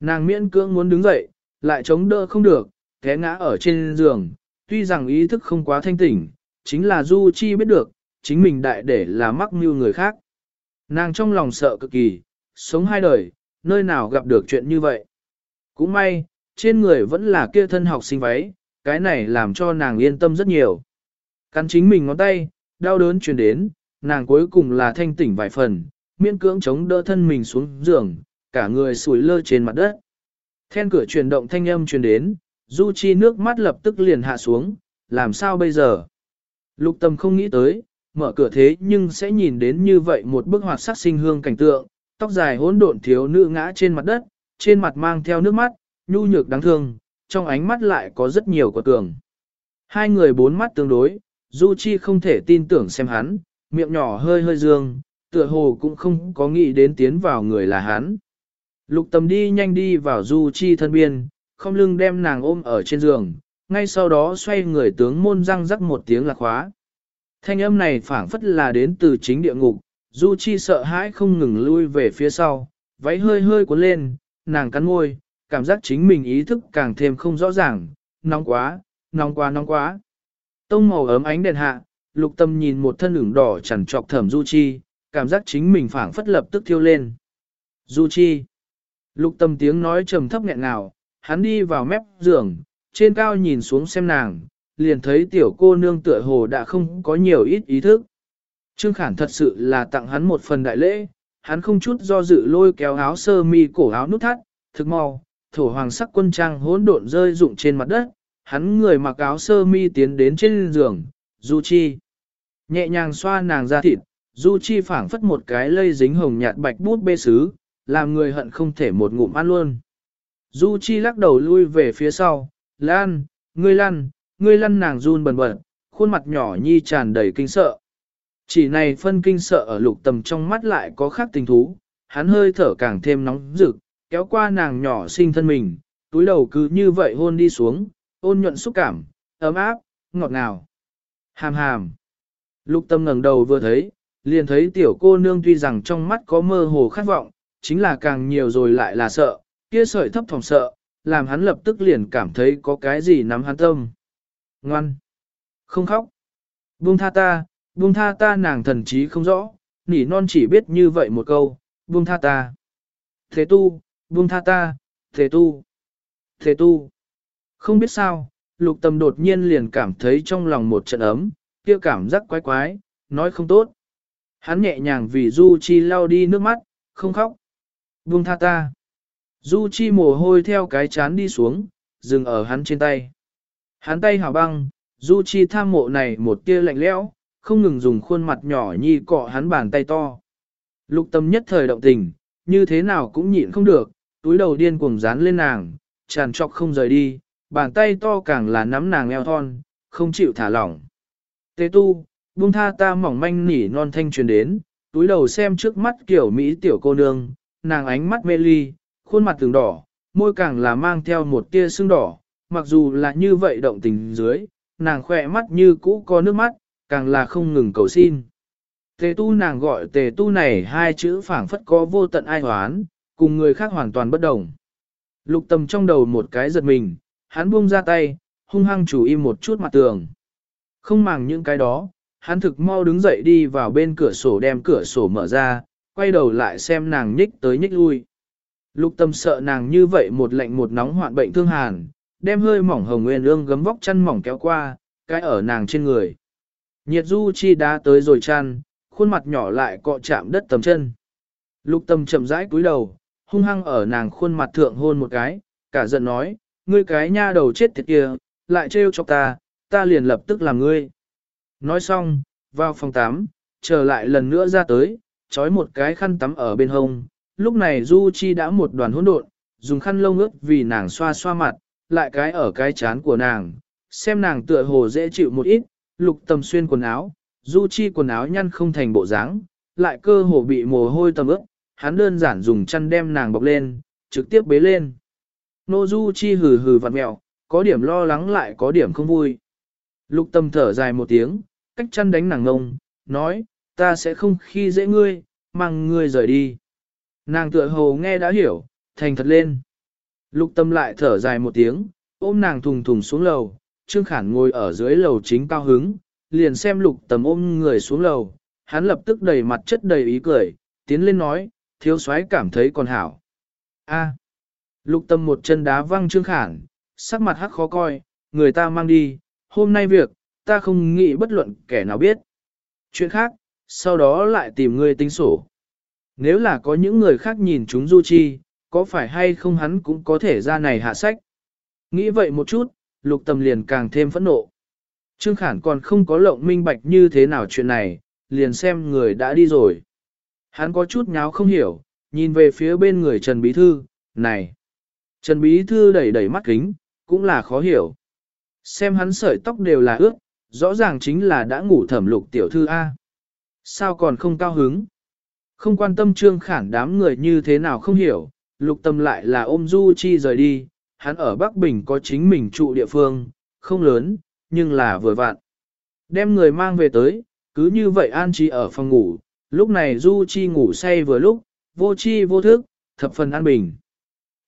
[SPEAKER 1] Nàng miễn cưỡng muốn đứng dậy, lại chống đỡ không được, té ngã ở trên giường, tuy rằng ý thức không quá thanh tỉnh, chính là Du Chi biết được, chính mình đại để là mắc mưu người khác. Nàng trong lòng sợ cực kỳ, sống hai đời, nơi nào gặp được chuyện như vậy. Cũng may, trên người vẫn là kia thân học sinh váy, cái này làm cho nàng yên tâm rất nhiều. Cắn chính mình ngón tay, đau đớn truyền đến, nàng cuối cùng là thanh tỉnh vài phần, miễn cưỡng chống đỡ thân mình xuống giường, cả người sủi lơ trên mặt đất. Then cửa chuyển động thanh âm truyền đến, Du Chi nước mắt lập tức liền hạ xuống, làm sao bây giờ? Lục tâm không nghĩ tới, mở cửa thế nhưng sẽ nhìn đến như vậy một bức hoạt sắc sinh hương cảnh tượng, tóc dài hỗn độn thiếu nữ ngã trên mặt đất, trên mặt mang theo nước mắt, nhu nhược đáng thương, trong ánh mắt lại có rất nhiều quả cường. Hai người bốn mắt tương đối, Du Chi không thể tin tưởng xem hắn, miệng nhỏ hơi hơi dương, tựa hồ cũng không có nghĩ đến tiến vào người là hắn. Lục tầm đi nhanh đi vào Du Chi thân biên, không lưng đem nàng ôm ở trên giường, ngay sau đó xoay người tướng môn răng rắc một tiếng lạc khóa. Thanh âm này phảng phất là đến từ chính địa ngục, Du Chi sợ hãi không ngừng lui về phía sau, váy hơi hơi cuốn lên, nàng cắn môi, cảm giác chính mình ý thức càng thêm không rõ ràng, nóng quá, nóng quá nóng quá. Tông màu ấm ánh đèn hạ, lục tâm nhìn một thân ửng đỏ chằn trọc thẩm Du Chi, cảm giác chính mình phảng phất lập tức thiêu lên. Du Chi. Lục tâm tiếng nói trầm thấp nghẹn nào, hắn đi vào mép giường, trên cao nhìn xuống xem nàng, liền thấy tiểu cô nương tựa hồ đã không có nhiều ít ý thức. Trương Khản thật sự là tặng hắn một phần đại lễ, hắn không chút do dự lôi kéo áo sơ mi cổ áo nút thắt, thực mau, thổ hoàng sắc quân trang hỗn độn rơi rụng trên mặt đất, hắn người mặc áo sơ mi tiến đến trên giường, Du Chi. Nhẹ nhàng xoa nàng ra thịt, Du Chi phảng phất một cái lây dính hồng nhạt bạch bút bê sứ, làm người hận không thể một ngụm ăn luôn. Du Chi lắc đầu lui về phía sau, Lan, ngươi lăn, ngươi lăn nàng run bần bật, khuôn mặt nhỏ nhi tràn đầy kinh sợ. Chỉ này phân kinh sợ ở lục tầm trong mắt lại có khác tình thú, hắn hơi thở càng thêm nóng rực, kéo qua nàng nhỏ sinh thân mình, túi đầu cứ như vậy hôn đi xuống, ôn nhuận xúc cảm, ấm áp, ngọt ngào. Hàm hàm. Lục tâm ngẩng đầu vừa thấy, liền thấy tiểu cô nương tuy rằng trong mắt có mơ hồ khát vọng, chính là càng nhiều rồi lại là sợ, kia sợi thấp phòng sợ, làm hắn lập tức liền cảm thấy có cái gì nắm hắn tâm. Ngoan! Không khóc! Buông tha ta, buông tha ta nàng thần trí không rõ, nỉ non chỉ biết như vậy một câu, buông tha ta. Thế tu, buông tha ta, thế tu, thế tu. Không biết sao, lục tâm đột nhiên liền cảm thấy trong lòng một trận ấm, kia cảm giác quái quái, nói không tốt. Hắn nhẹ nhàng vì Du Chi lau đi nước mắt, không khóc. Buông tha ta. Du Chi mồ hôi theo cái chán đi xuống, dừng ở hắn trên tay. Hắn tay hào băng, Du Chi tham mộ này một tia lạnh lẽo, không ngừng dùng khuôn mặt nhỏ nhi cọ hắn bàn tay to. Lục tâm nhất thời động tình, như thế nào cũng nhịn không được, túi đầu điên cuồng dán lên nàng, tràn trọc không rời đi, bàn tay to càng là nắm nàng eo thon, không chịu thả lỏng. Tế tu, buông tha ta mỏng manh nỉ non thanh truyền đến, túi đầu xem trước mắt kiểu Mỹ tiểu cô nương, nàng ánh mắt mê ly, khuôn mặt từng đỏ, môi càng là mang theo một tia sưng đỏ, mặc dù là như vậy động tình dưới, nàng khỏe mắt như cũ có nước mắt, càng là không ngừng cầu xin. Tề tu nàng gọi tề tu này hai chữ phảng phất có vô tận ai hoán, cùng người khác hoàn toàn bất đồng. Lục tầm trong đầu một cái giật mình, hắn buông ra tay, hung hăng chủ im một chút mặt tường. Không màng những cái đó, hắn thực mau đứng dậy đi vào bên cửa sổ đem cửa sổ mở ra, quay đầu lại xem nàng nhích tới nhích lui. Lục tâm sợ nàng như vậy một lạnh một nóng hoạn bệnh thương hàn, đem hơi mỏng hồng nguyên ương gấm vóc chăn mỏng kéo qua, cái ở nàng trên người. Nhiệt du chi đá tới rồi chăn, khuôn mặt nhỏ lại cọ chạm đất tầm chân. Lục tâm chậm rãi cúi đầu, hung hăng ở nàng khuôn mặt thượng hôn một cái, cả giận nói, ngươi cái nha đầu chết tiệt kia, lại trêu cho ta, ta liền lập tức làm ngươi. Nói xong, vào phòng tắm, trở lại lần nữa ra tới, trói một cái khăn tắm ở bên hông. Lúc này Du Chi đã một đoàn hỗn độn, dùng khăn lông ướt vì nàng xoa xoa mặt, lại cái ở cái chán của nàng, xem nàng tựa hồ dễ chịu một ít, lục tầm xuyên quần áo, Du Chi quần áo nhăn không thành bộ dáng, lại cơ hồ bị mồ hôi tầm ướt, hắn đơn giản dùng chăn đem nàng bọc lên, trực tiếp bế lên. Nô Du Chi hừ hừ vặn mẹo, có điểm lo lắng lại có điểm không vui. Lục tâm thở dài một tiếng, cách chăn đánh nàng ngông, nói, ta sẽ không khi dễ ngươi, mang ngươi rời đi. Nàng tựa hồ nghe đã hiểu, thành thật lên. Lục tâm lại thở dài một tiếng, ôm nàng thùng thùng xuống lầu, Trương Khản ngồi ở dưới lầu chính cao hứng, liền xem lục tâm ôm người xuống lầu, hắn lập tức đầy mặt chất đầy ý cười, tiến lên nói, thiếu soái cảm thấy còn hảo. A. Lục tâm một chân đá văng Trương Khản, sắc mặt hắc khó coi, người ta mang đi, hôm nay việc, ta không nghĩ bất luận kẻ nào biết. Chuyện khác, sau đó lại tìm ngươi tính sổ. Nếu là có những người khác nhìn chúng Du Chi, có phải hay không hắn cũng có thể ra này hạ sách. Nghĩ vậy một chút, lục tầm liền càng thêm phẫn nộ. Trương Khản còn không có lộng minh bạch như thế nào chuyện này, liền xem người đã đi rồi. Hắn có chút nháo không hiểu, nhìn về phía bên người Trần Bí Thư, này. Trần Bí Thư đẩy đẩy mắt kính, cũng là khó hiểu. Xem hắn sợi tóc đều là ướt, rõ ràng chính là đã ngủ thẩm lục tiểu thư A. Sao còn không cao hứng? Không quan tâm trương khản đám người như thế nào không hiểu, lục tâm lại là ôm Du Chi rời đi, hắn ở Bắc Bình có chính mình trụ địa phương, không lớn, nhưng là vừa vặn. Đem người mang về tới, cứ như vậy an trí ở phòng ngủ, lúc này Du Chi ngủ say vừa lúc, vô chi vô thức, thập phần an bình.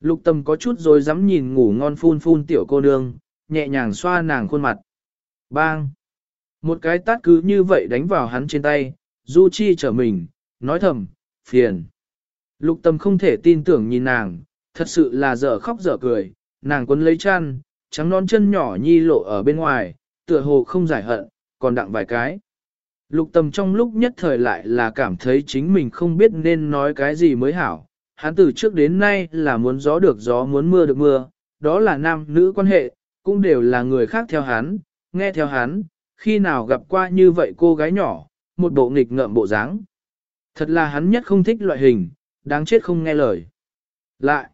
[SPEAKER 1] Lục tâm có chút rồi dám nhìn ngủ ngon phun phun tiểu cô nương, nhẹ nhàng xoa nàng khuôn mặt. Bang! Một cái tát cứ như vậy đánh vào hắn trên tay, Du Chi trở mình, nói thầm, phiền. Lục tâm không thể tin tưởng nhìn nàng, thật sự là dở khóc dở cười, nàng quấn lấy chăn, trắng non chân nhỏ nhi lộ ở bên ngoài, tựa hồ không giải hận, còn đặng vài cái. Lục tâm trong lúc nhất thời lại là cảm thấy chính mình không biết nên nói cái gì mới hảo. Hắn từ trước đến nay là muốn gió được gió muốn mưa được mưa, đó là nam nữ quan hệ, cũng đều là người khác theo hắn, nghe theo hắn, khi nào gặp qua như vậy cô gái nhỏ, một bộ nghịch ngợm bộ dáng. Thật là hắn nhất không thích loại hình, đáng chết không nghe lời. Lại,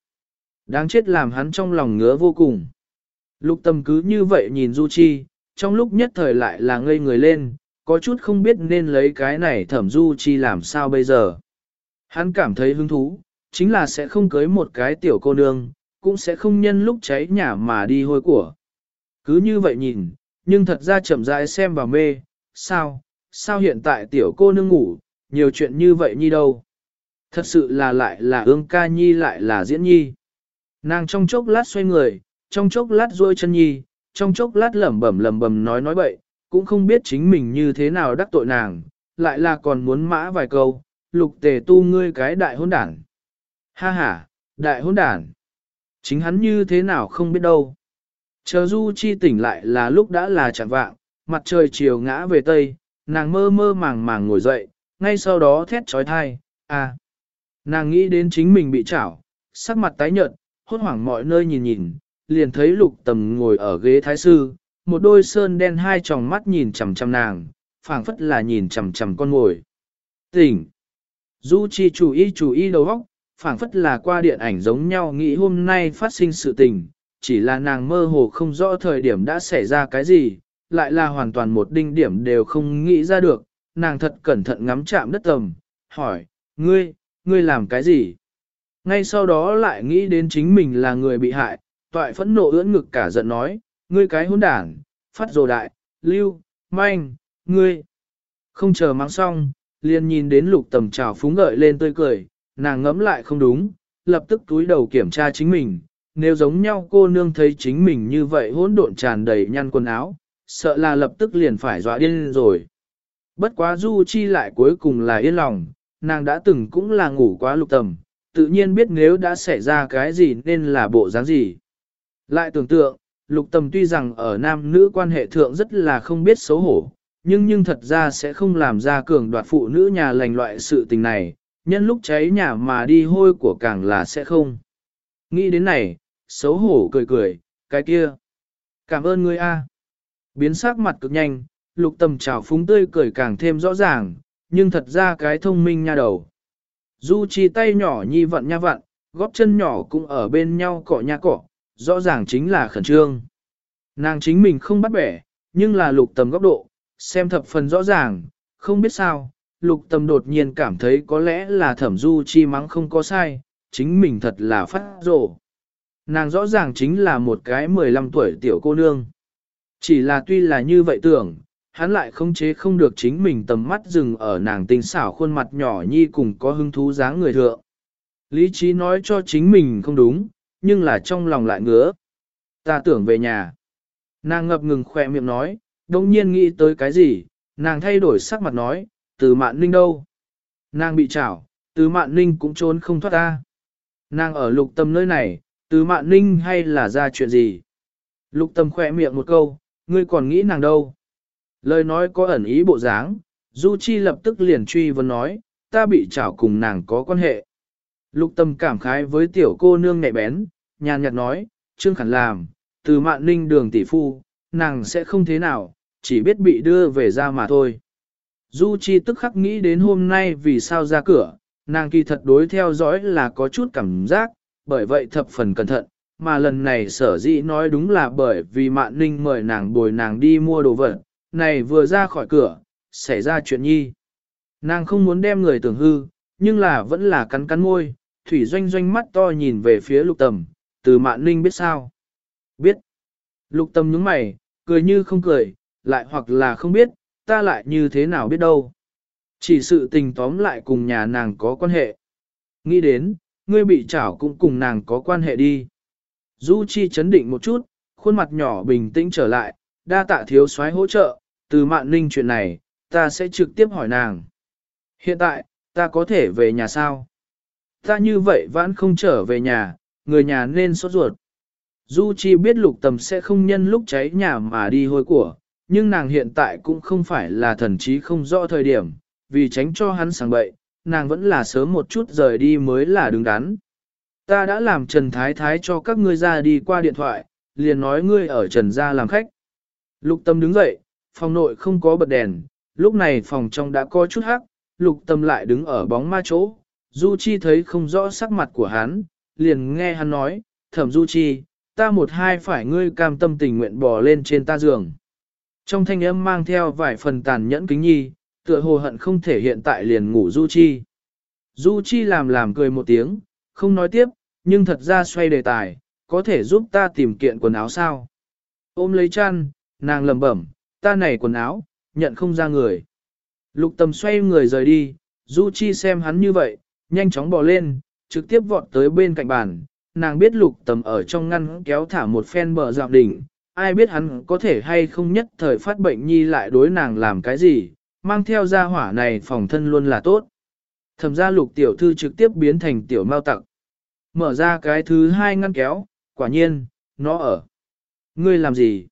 [SPEAKER 1] đáng chết làm hắn trong lòng ngứa vô cùng. Lục tâm cứ như vậy nhìn Du Chi, trong lúc nhất thời lại là ngây người lên, có chút không biết nên lấy cái này thẩm Du Chi làm sao bây giờ. Hắn cảm thấy hứng thú, chính là sẽ không cưới một cái tiểu cô nương, cũng sẽ không nhân lúc cháy nhà mà đi hôi của. Cứ như vậy nhìn, nhưng thật ra chậm rãi xem vào mê, sao, sao hiện tại tiểu cô nương ngủ, nhiều chuyện như vậy nhi đâu. Thật sự là lại là ương ca nhi lại là diễn nhi. Nàng trong chốc lát xoay người, trong chốc lát duỗi chân nhi, trong chốc lát lẩm bẩm lẩm bẩm nói nói bậy, cũng không biết chính mình như thế nào đắc tội nàng, lại là còn muốn mã vài câu, lục tề tu ngươi cái đại hôn đảng. Ha ha, đại hôn đảng, Chính hắn như thế nào không biết đâu. Chờ Du Chi tỉnh lại là lúc đã là chẳng vạng, mặt trời chiều ngã về tây, nàng mơ mơ màng màng ngồi dậy, ngay sau đó thét trói thai, à. Nàng nghĩ đến chính mình bị chảo, sắc mặt tái nhợt, hốt hoảng mọi nơi nhìn nhìn, liền thấy lục tầm ngồi ở ghế thái sư, một đôi sơn đen hai tròng mắt nhìn chằm chằm nàng, phảng phất là nhìn chằm chằm con ngồi. Tỉnh! Du Chi chủ y chủ y đầu óc, phảng phất là qua điện ảnh giống nhau nghĩ hôm nay phát sinh sự tình, chỉ là nàng mơ hồ không rõ thời điểm đã xảy ra cái gì, lại là hoàn toàn một đinh điểm đều không nghĩ ra được, nàng thật cẩn thận ngắm chạm đất tầm, hỏi, ngươi, ngươi làm cái gì? Ngay sau đó lại nghĩ đến chính mình là người bị hại, toại phẫn nộ ưỡn ngực cả giận nói, ngươi cái hỗn đản, phát rồ đại, lưu, manh, ngươi. Không chờ mang xong, liền nhìn đến lục tầm trào phúng gợi lên tươi cười, nàng ngẫm lại không đúng, lập tức túi đầu kiểm tra chính mình, nếu giống nhau cô nương thấy chính mình như vậy hỗn độn tràn đầy nhăn quần áo, sợ là lập tức liền phải dọa điên rồi. Bất quá Du Chi lại cuối cùng là yên lòng, nàng đã từng cũng là ngủ quá lục tầm, tự nhiên biết nếu đã xảy ra cái gì nên là bộ dáng gì. Lại tưởng tượng, lục tầm tuy rằng ở nam nữ quan hệ thượng rất là không biết xấu hổ, nhưng nhưng thật ra sẽ không làm ra cường đoạt phụ nữ nhà lành loại sự tình này, nhân lúc cháy nhà mà đi hôi của càng là sẽ không. Nghĩ đến này, xấu hổ cười cười, cái kia. Cảm ơn ngươi a. Biến sắc mặt cực nhanh, lục tầm trào phúng tươi cười càng thêm rõ ràng, nhưng thật ra cái thông minh nha đầu. Du chi tay nhỏ nhi vận nha vận, góp chân nhỏ cũng ở bên nhau cọ nha cọ, rõ ràng chính là khẩn trương. Nàng chính mình không bắt bẻ, nhưng là lục tầm góc độ, xem thập phần rõ ràng, không biết sao, lục tầm đột nhiên cảm thấy có lẽ là thẩm du chi mắng không có sai, chính mình thật là phát rổ. Nàng rõ ràng chính là một cái 15 tuổi tiểu cô nương. Chỉ là tuy là như vậy tưởng, hắn lại không chế không được chính mình tầm mắt dừng ở nàng tinh xảo khuôn mặt nhỏ nhi cùng có hứng thú dáng người thượng. Lý trí nói cho chính mình không đúng, nhưng là trong lòng lại ngứa. Ta tưởng về nhà. Nàng ngập ngừng khỏe miệng nói, đồng nhiên nghĩ tới cái gì, nàng thay đổi sắc mặt nói, từ mạn ninh đâu. Nàng bị chảo, từ mạn ninh cũng trốn không thoát ta. Nàng ở lục tâm nơi này, từ mạn ninh hay là ra chuyện gì? Lục tâm khỏe miệng một câu, ngươi còn nghĩ nàng đâu? Lời nói có ẩn ý bộ dáng, Du Chi lập tức liền truy vấn nói, ta bị trảo cùng nàng có quan hệ. Lục tâm cảm khái với tiểu cô nương nhẹ bén, nhàn nhạt nói, Trương Khẩn làm, từ mạn ninh đường tỷ phu, nàng sẽ không thế nào, chỉ biết bị đưa về ra mà thôi. Du Chi tức khắc nghĩ đến hôm nay vì sao ra cửa, nàng kỳ thật đối theo dõi là có chút cảm giác, bởi vậy thập phần cẩn thận, mà lần này sở dĩ nói đúng là bởi vì mạn ninh mời nàng bồi nàng đi mua đồ vật, này vừa ra khỏi cửa, xảy ra chuyện nhi. Nàng không muốn đem người tưởng hư, nhưng là vẫn là cắn cắn môi, thủy doanh doanh mắt to nhìn về phía lục tầm, từ mạn ninh biết sao. Biết. Lục tầm nhướng mày, cười như không cười, lại hoặc là không biết, ta lại như thế nào biết đâu. Chỉ sự tình tóm lại cùng nhà nàng có quan hệ. Nghĩ đến, ngươi bị chảo cũng cùng nàng có quan hệ đi. Du Chi chấn định một chút, khuôn mặt nhỏ bình tĩnh trở lại, đa tạ thiếu soái hỗ trợ, từ mạn ninh chuyện này, ta sẽ trực tiếp hỏi nàng. Hiện tại, ta có thể về nhà sao? Ta như vậy vẫn không trở về nhà, người nhà nên sốt ruột. Du Chi biết lục tầm sẽ không nhân lúc cháy nhà mà đi hôi của, nhưng nàng hiện tại cũng không phải là thần trí không rõ thời điểm, vì tránh cho hắn sáng bậy, nàng vẫn là sớm một chút rời đi mới là đứng đắn. Ta đã làm Trần Thái Thái cho các ngươi ra đi qua điện thoại, liền nói ngươi ở Trần gia làm khách. Lục tâm đứng dậy, phòng nội không có bật đèn, lúc này phòng trong đã có chút hắc, lục tâm lại đứng ở bóng ma chỗ. Du Chi thấy không rõ sắc mặt của hắn, liền nghe hắn nói, thẩm Du Chi, ta một hai phải ngươi cam tâm tình nguyện bò lên trên ta giường. Trong thanh âm mang theo vài phần tàn nhẫn kính nhi, tựa hồ hận không thể hiện tại liền ngủ Du Chi. Du Chi làm làm cười một tiếng, không nói tiếp, nhưng thật ra xoay đề tài, có thể giúp ta tìm kiện quần áo sao. Ôm lấy chăn, nàng lẩm bẩm, ta này quần áo, nhận không ra người. Lục tầm xoay người rời đi, Du Chi xem hắn như vậy, nhanh chóng bò lên, trực tiếp vọt tới bên cạnh bàn. Nàng biết lục tầm ở trong ngăn kéo thả một phen bờ dạo đỉnh, ai biết hắn có thể hay không nhất thời phát bệnh nhi lại đối nàng làm cái gì, mang theo gia hỏa này phòng thân luôn là tốt. Thẩm ra lục tiểu thư trực tiếp biến thành tiểu mao tặc. Mở ra cái thứ hai ngăn kéo, quả nhiên, nó ở. Ngươi làm gì?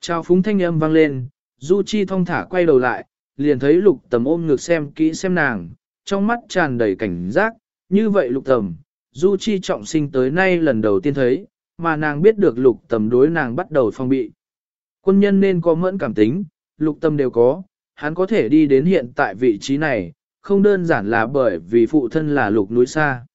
[SPEAKER 1] Chào phúng thanh âm vang lên, Du Chi thong thả quay đầu lại, liền thấy lục tầm ôm ngược xem kỹ xem nàng, trong mắt tràn đầy cảnh giác, như vậy lục tầm, Du Chi trọng sinh tới nay lần đầu tiên thấy, mà nàng biết được lục tầm đối nàng bắt đầu phong bị. Quân nhân nên có mẫn cảm tính, lục tâm đều có, hắn có thể đi đến hiện tại vị trí này, không đơn giản là bởi vì phụ thân là lục núi xa.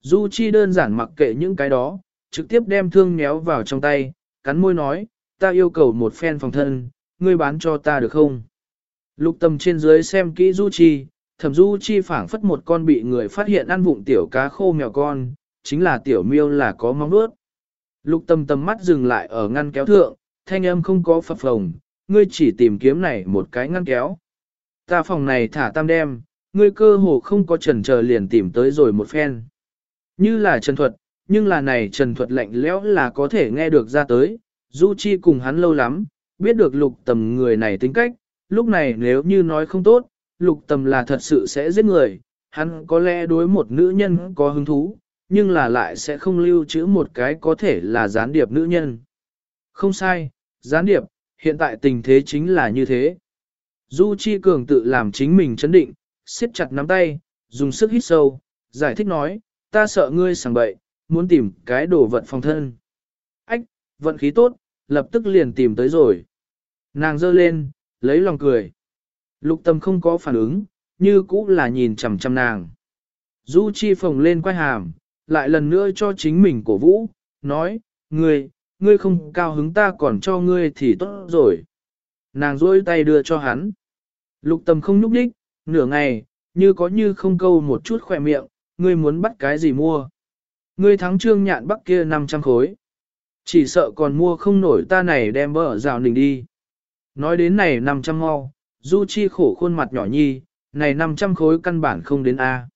[SPEAKER 1] Du Chi đơn giản mặc kệ những cái đó, trực tiếp đem thương méo vào trong tay, cắn môi nói, ta yêu cầu một phen phòng thân, ngươi bán cho ta được không? Lục tầm trên dưới xem kỹ Du Chi, thẩm Du Chi phảng phất một con bị người phát hiện ăn vụng tiểu cá khô mèo con, chính là tiểu miêu là có móng nuốt. Lục tâm tầm mắt dừng lại ở ngăn kéo thượng, thanh âm không có phập phồng, ngươi chỉ tìm kiếm này một cái ngăn kéo. Ta phòng này thả tam đem, ngươi cơ hồ không có chần chờ liền tìm tới rồi một phen. Như là trần thuật, nhưng là này trần thuật lạnh lẽo là có thể nghe được ra tới, Du Chi cùng hắn lâu lắm, biết được lục tầm người này tính cách, lúc này nếu như nói không tốt, lục tầm là thật sự sẽ giết người, hắn có lẽ đối một nữ nhân có hứng thú, nhưng là lại sẽ không lưu trữ một cái có thể là gián điệp nữ nhân. Không sai, gián điệp, hiện tại tình thế chính là như thế. Du Chi Cường tự làm chính mình chấn định, siết chặt nắm tay, dùng sức hít sâu, giải thích nói, ta sợ ngươi sảng bậy, muốn tìm cái đồ vật phòng thân. Ách, vận khí tốt, lập tức liền tìm tới rồi. Nàng giơ lên, lấy lòng cười. Lục tâm không có phản ứng, như cũ là nhìn chằm chằm nàng. Du Chi phồng lên quay hàm, lại lần nữa cho chính mình cổ vũ, nói, ngươi, ngươi không cao hứng ta còn cho ngươi thì tốt rồi. Nàng duỗi tay đưa cho hắn. Lục Tâm không nhúc đích, nửa ngày, như có như không câu một chút khỏe miệng, ngươi muốn bắt cái gì mua. Ngươi thắng trương nhạn bắc kia 500 khối. Chỉ sợ còn mua không nổi ta này đem bờ rào nình đi. Nói đến này 500 mau, Du Chi khổ khuôn mặt nhỏ nhi, này 500 khối căn bản không đến A.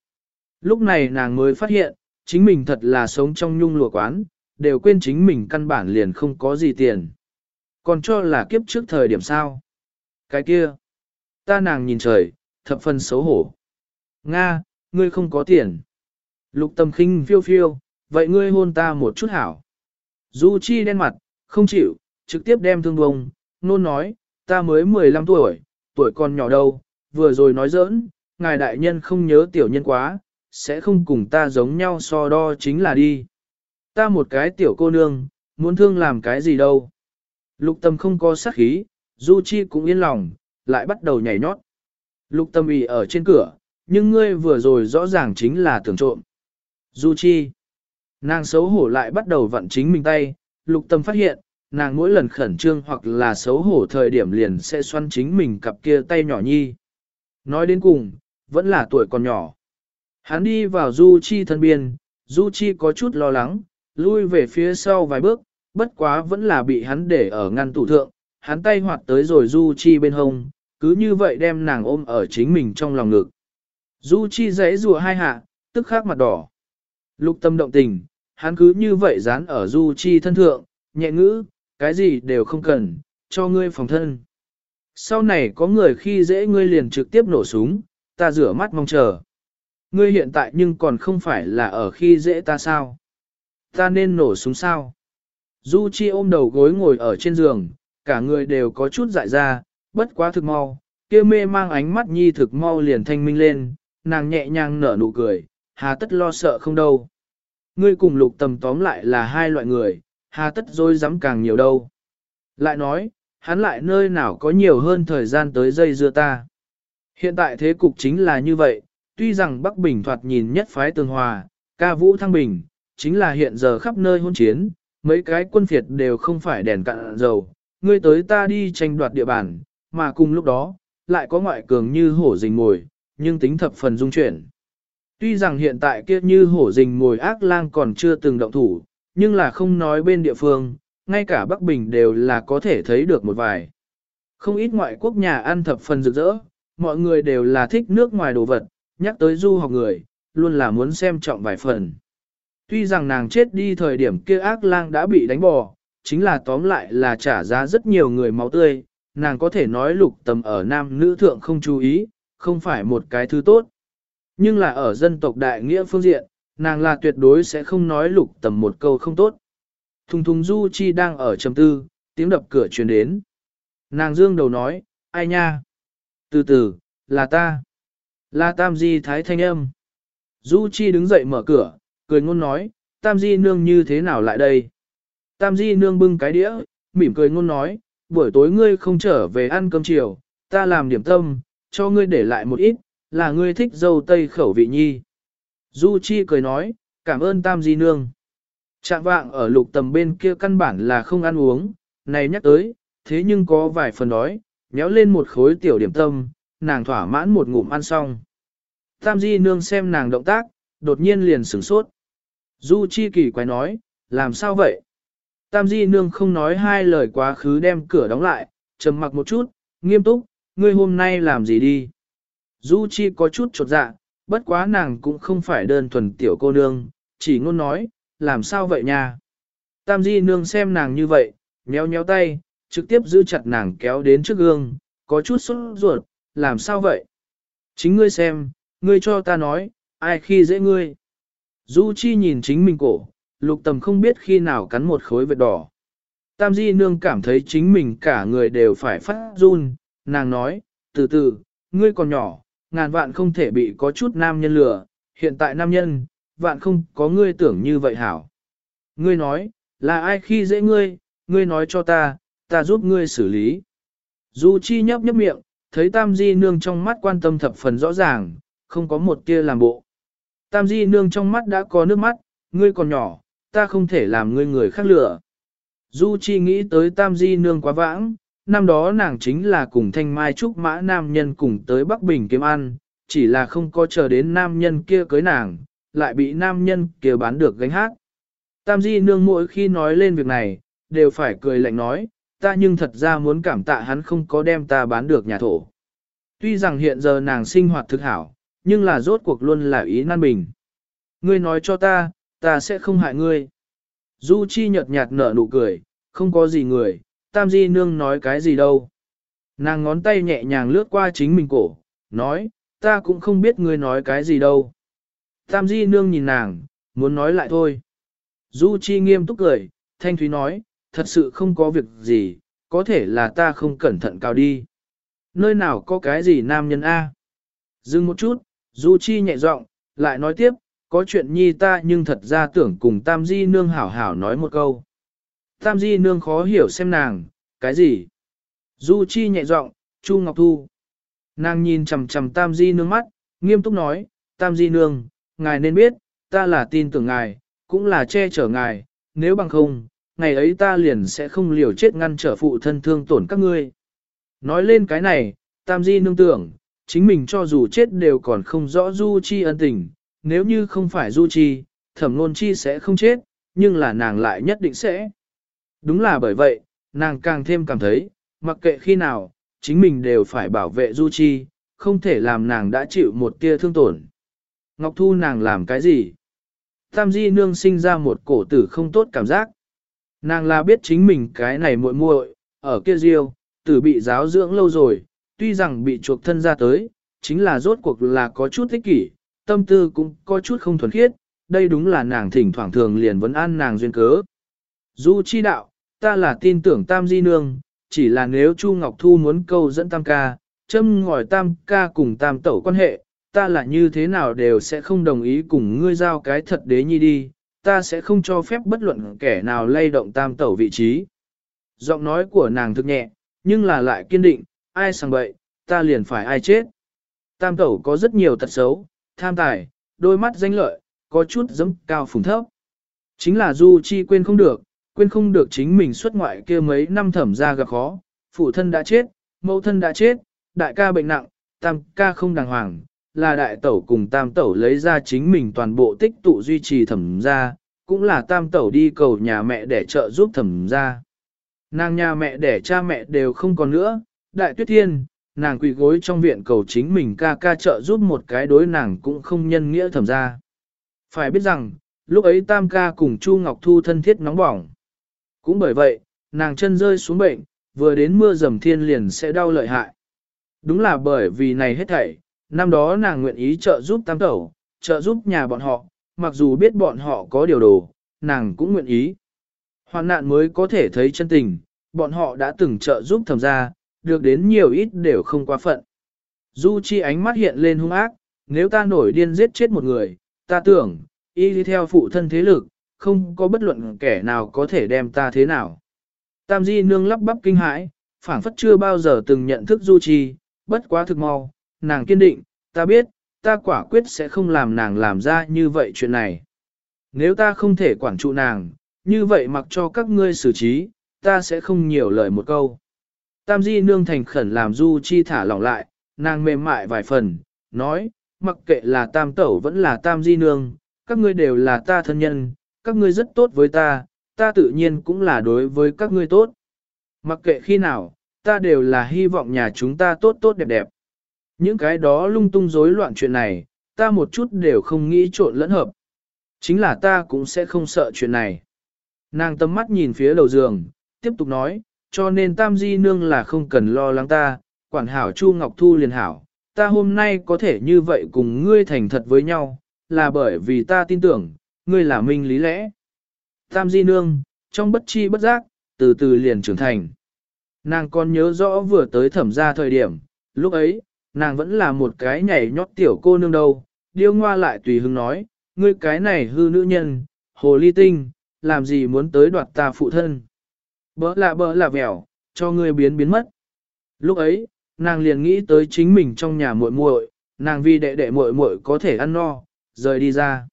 [SPEAKER 1] Lúc này nàng mới phát hiện, chính mình thật là sống trong nhung lụa quán, đều quên chính mình căn bản liền không có gì tiền. Còn cho là kiếp trước thời điểm sao? Cái kia, ta nàng nhìn trời, thập phần xấu hổ. Nga, ngươi không có tiền. Lục tầm khinh phiêu phiêu, vậy ngươi hôn ta một chút hảo. Du Chi đen mặt, không chịu, trực tiếp đem thương bông, nôn nói, ta mới 15 tuổi, tuổi còn nhỏ đâu, vừa rồi nói giỡn, ngài đại nhân không nhớ tiểu nhân quá, sẽ không cùng ta giống nhau so đo chính là đi. Ta một cái tiểu cô nương, muốn thương làm cái gì đâu. Lục tâm không có sát khí, Du Chi cũng yên lòng, lại bắt đầu nhảy nhót. Lục tâm ý ở trên cửa, nhưng ngươi vừa rồi rõ ràng chính là tưởng trộm. Du Chi. Nàng xấu hổ lại bắt đầu vặn chính mình tay, lục tâm phát hiện, nàng mỗi lần khẩn trương hoặc là xấu hổ thời điểm liền sẽ xoắn chính mình cặp kia tay nhỏ nhi. Nói đến cùng, vẫn là tuổi còn nhỏ. Hắn đi vào Du Chi thân biên, Du Chi có chút lo lắng, lui về phía sau vài bước, bất quá vẫn là bị hắn để ở ngăn tủ thượng, hắn tay hoạt tới rồi Du Chi bên hông, cứ như vậy đem nàng ôm ở chính mình trong lòng ngực. Du Chi giãy rùa hai hạ, tức khắc mặt đỏ. Lục tâm động tình, hắn cứ như vậy dán ở Du Chi thân thượng, nhẹ ngữ, cái gì đều không cần, cho ngươi phòng thân. Sau này có người khi dễ ngươi liền trực tiếp nổ súng, ta rửa mắt mong chờ. Ngươi hiện tại nhưng còn không phải là ở khi dễ ta sao? Ta nên nổ súng sao? Du Chi ôm đầu gối ngồi ở trên giường, cả người đều có chút dại ra, bất quá thực mau, kia mê mang ánh mắt nhi thực mau liền thanh minh lên, nàng nhẹ nhàng nở nụ cười, hà tất lo sợ không đâu. Ngươi cùng lục tầm tóm lại là hai loại người, hà tất dối dám càng nhiều đâu. Lại nói, hắn lại nơi nào có nhiều hơn thời gian tới dây dưa ta. Hiện tại thế cục chính là như vậy, tuy rằng Bắc Bình thoạt nhìn nhất phái tường hòa, ca vũ thăng bình, chính là hiện giờ khắp nơi hôn chiến, mấy cái quân phiệt đều không phải đèn cạn dầu, ngươi tới ta đi tranh đoạt địa bàn, mà cùng lúc đó, lại có ngoại cường như hổ rình mồi, nhưng tính thập phần dung chuyển. Tuy rằng hiện tại kia như hổ rình ngồi ác lang còn chưa từng động thủ, nhưng là không nói bên địa phương, ngay cả Bắc Bình đều là có thể thấy được một vài. Không ít ngoại quốc nhà ăn thập phần rực rỡ, mọi người đều là thích nước ngoài đồ vật, nhắc tới du học người, luôn là muốn xem trọng vài phần. Tuy rằng nàng chết đi thời điểm kia ác lang đã bị đánh bò, chính là tóm lại là trả giá rất nhiều người máu tươi, nàng có thể nói lục tầm ở nam nữ thượng không chú ý, không phải một cái thứ tốt. Nhưng là ở dân tộc đại nghĩa phương diện, nàng là tuyệt đối sẽ không nói lục tầm một câu không tốt. Thùng thùng du chi đang ở trầm tư, tiếng đập cửa truyền đến. Nàng dương đầu nói, ai nha? Từ từ, là ta. Là tam di thái thanh âm. Du chi đứng dậy mở cửa, cười ngôn nói, tam di nương như thế nào lại đây? Tam di nương bưng cái đĩa, mỉm cười ngôn nói, buổi tối ngươi không trở về ăn cơm chiều, ta làm điểm tâm, cho ngươi để lại một ít, là ngươi thích dâu tây khẩu vị nhi. Du Chi cười nói, Cảm ơn Tam Di Nương. Trạng vạng ở lục tầm bên kia căn bản là không ăn uống, này nhắc tới, thế nhưng có vài phần đói, nhéo lên một khối tiểu điểm tâm, nàng thỏa mãn một ngụm ăn xong. Tam Di Nương xem nàng động tác, đột nhiên liền sửng sốt. Du Chi kỳ quái nói, làm sao vậy? Tam Di Nương không nói hai lời quá khứ đem cửa đóng lại, trầm mặc một chút, nghiêm túc, ngươi hôm nay làm gì đi? Du Chi có chút trột dạ, bất quá nàng cũng không phải đơn thuần tiểu cô nương, chỉ ngôn nói, làm sao vậy nha? Tam Di Nương xem nàng như vậy, nhéo nhéo tay, trực tiếp giữ chặt nàng kéo đến trước gương, có chút sốt ruột, làm sao vậy? Chính ngươi xem, ngươi cho ta nói, ai khi dễ ngươi? Du Chi nhìn chính mình cổ, lục tầm không biết khi nào cắn một khối vệt đỏ. Tam Di Nương cảm thấy chính mình cả người đều phải phát run, nàng nói, từ từ, ngươi còn nhỏ, ngàn vạn không thể bị có chút nam nhân lừa, hiện tại nam nhân, vạn không có ngươi tưởng như vậy hảo. Ngươi nói, là ai khi dễ ngươi, ngươi nói cho ta, ta giúp ngươi xử lý. Du Chi nhấp nhấp miệng, thấy Tam Di Nương trong mắt quan tâm thập phần rõ ràng, không có một tia làm bộ. Tam Di Nương trong mắt đã có nước mắt, ngươi còn nhỏ, ta không thể làm ngươi người khác lừa. Du Chi nghĩ tới Tam Di Nương quá vãng, năm đó nàng chính là cùng thanh mai trúc mã nam nhân cùng tới Bắc Bình kiếm ăn, chỉ là không có chờ đến nam nhân kia cưới nàng, lại bị nam nhân kia bán được gánh hát. Tam Di Nương mỗi khi nói lên việc này, đều phải cười lạnh nói, ta nhưng thật ra muốn cảm tạ hắn không có đem ta bán được nhà thổ. Tuy rằng hiện giờ nàng sinh hoạt thực hảo, nhưng là rốt cuộc luôn là ý nan bình. Ngươi nói cho ta, ta sẽ không hại ngươi. Du Chi nhợt nhạt nở nụ cười, không có gì người, Tam Di Nương nói cái gì đâu. Nàng ngón tay nhẹ nhàng lướt qua chính mình cổ, nói, ta cũng không biết ngươi nói cái gì đâu. Tam Di Nương nhìn nàng, muốn nói lại thôi. Du Chi nghiêm túc cười, Thanh Thúy nói, thật sự không có việc gì, có thể là ta không cẩn thận cao đi. Nơi nào có cái gì nam nhân A? Dừng một chút, Du Chi nhẹ giọng, lại nói tiếp, có chuyện nhi ta nhưng thật ra tưởng cùng Tam Di Nương hảo hảo nói một câu. Tam Di Nương khó hiểu xem nàng, cái gì? Du Chi nhẹ giọng, Chu Ngọc Thu. Nàng nhìn chằm chằm Tam Di Nương mắt, nghiêm túc nói, Tam Di Nương, ngài nên biết, ta là tin tưởng ngài, cũng là che chở ngài, nếu bằng không, ngày ấy ta liền sẽ không liều chết ngăn trở phụ thân thương tổn các ngươi. Nói lên cái này, Tam Di Nương tưởng, chính mình cho dù chết đều còn không rõ Du Chi ân tình, nếu như không phải Du Chi, thẩm nôn chi sẽ không chết, nhưng là nàng lại nhất định sẽ. Đúng là bởi vậy, nàng càng thêm cảm thấy, mặc kệ khi nào, chính mình đều phải bảo vệ Du Chi, không thể làm nàng đã chịu một tia thương tổn. Ngọc Thu nàng làm cái gì? Tam Di Nương sinh ra một cổ tử không tốt cảm giác. Nàng là biết chính mình cái này muội muội ở kia riêu, tử bị giáo dưỡng lâu rồi, tuy rằng bị chuộc thân ra tới, chính là rốt cuộc là có chút thích kỷ, tâm tư cũng có chút không thuần khiết, đây đúng là nàng thỉnh thoảng thường liền vấn an nàng duyên cớ. Du chi đạo, ta là tin tưởng tam di nương, chỉ là nếu Chu Ngọc Thu muốn câu dẫn tam ca, châm ngòi tam ca cùng tam tẩu quan hệ, ta là như thế nào đều sẽ không đồng ý cùng ngươi giao cái thật đế nhi đi, ta sẽ không cho phép bất luận kẻ nào lay động tam tẩu vị trí. Giọng nói của nàng thực nhẹ, nhưng là lại kiên định, ai sang bậy, ta liền phải ai chết. Tam tẩu có rất nhiều tật xấu, tham tài, đôi mắt danh lợi, có chút dẫm cao phùng thấp. Chính là Du Chi quên không được, quên không được chính mình xuất ngoại kia mấy năm thẩm ra gặp khó, phụ thân đã chết, mẫu thân đã chết, đại ca bệnh nặng, tam ca không đàng hoàng, là đại tẩu cùng tam tẩu lấy ra chính mình toàn bộ tích tụ duy trì thẩm ra, cũng là tam tẩu đi cầu nhà mẹ để trợ giúp thẩm ra. Nàng nhà mẹ để cha mẹ đều không còn nữa, đại tuyết thiên, nàng quỳ gối trong viện cầu chính mình ca ca trợ giúp một cái đối nàng cũng không nhân nghĩa thẩm ra. Phải biết rằng, lúc ấy tam ca cùng Chu Ngọc Thu thân thiết nóng bỏng. Cũng bởi vậy, nàng chân rơi xuống bệnh, vừa đến mưa dầm thiên liền sẽ đau lợi hại. Đúng là bởi vì này hết thảy, năm đó nàng nguyện ý trợ giúp tam tẩu, trợ giúp nhà bọn họ, mặc dù biết bọn họ có điều đồ, nàng cũng nguyện ý. Hoàn nạn mới có thể thấy chân tình, bọn họ đã từng trợ giúp thầm gia được đến nhiều ít đều không quá phận. Du Chi ánh mắt hiện lên hung ác, nếu ta nổi điên giết chết một người, ta tưởng, y đi theo phụ thân thế lực, không có bất luận kẻ nào có thể đem ta thế nào. Tam Di nương lắp bắp kinh hãi, phảng phất chưa bao giờ từng nhận thức Du Chi, bất quá thực mau, nàng kiên định, ta biết, ta quả quyết sẽ không làm nàng làm ra như vậy chuyện này. Nếu ta không thể quản trụ nàng, như vậy mặc cho các ngươi xử trí, ta sẽ không nhiều lời một câu. Tam di nương thành khẩn làm du chi thả lỏng lại, nàng mềm mại vài phần, nói, mặc kệ là tam tẩu vẫn là tam di nương, các ngươi đều là ta thân nhân, các ngươi rất tốt với ta, ta tự nhiên cũng là đối với các ngươi tốt. Mặc kệ khi nào, ta đều là hy vọng nhà chúng ta tốt tốt đẹp đẹp. Những cái đó lung tung rối loạn chuyện này, ta một chút đều không nghĩ trộn lẫn hợp. Chính là ta cũng sẽ không sợ chuyện này. Nàng tâm mắt nhìn phía đầu giường, tiếp tục nói, cho nên tam di nương là không cần lo lắng ta, quản hảo Chu Ngọc Thu liền hảo, ta hôm nay có thể như vậy cùng ngươi thành thật với nhau, là bởi vì ta tin tưởng, ngươi là minh lý lẽ. Tam di nương, trong bất chi bất giác, từ từ liền trưởng thành. Nàng còn nhớ rõ vừa tới thẩm ra thời điểm, lúc ấy, nàng vẫn là một cái nhảy nhót tiểu cô nương đâu, điêu ngoa lại tùy hứng nói, ngươi cái này hư nữ nhân, hồ ly tinh, làm gì muốn tới đoạt ta phụ thân. Bỡ lạ bỡ lạ vẻo, cho ngươi biến biến mất. Lúc ấy, nàng liền nghĩ tới chính mình trong nhà muội muội, nàng vì đệ đệ muội muội có thể ăn no, rời đi ra.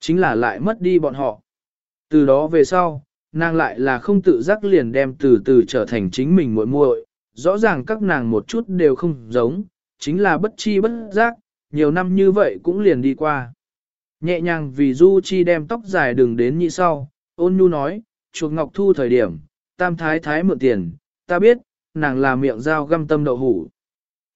[SPEAKER 1] Chính là lại mất đi bọn họ. Từ đó về sau, nàng lại là không tự giác liền đem từ từ trở thành chính mình muội muội, rõ ràng các nàng một chút đều không giống, chính là bất chi bất giác, nhiều năm như vậy cũng liền đi qua. Nhẹ nhàng vì Du Chi đem tóc dài đường đến như sau, ôn nhu nói, chuột ngọc thu thời điểm, tam thái thái mượn tiền, ta biết, nàng là miệng dao găm tâm đậu hủ.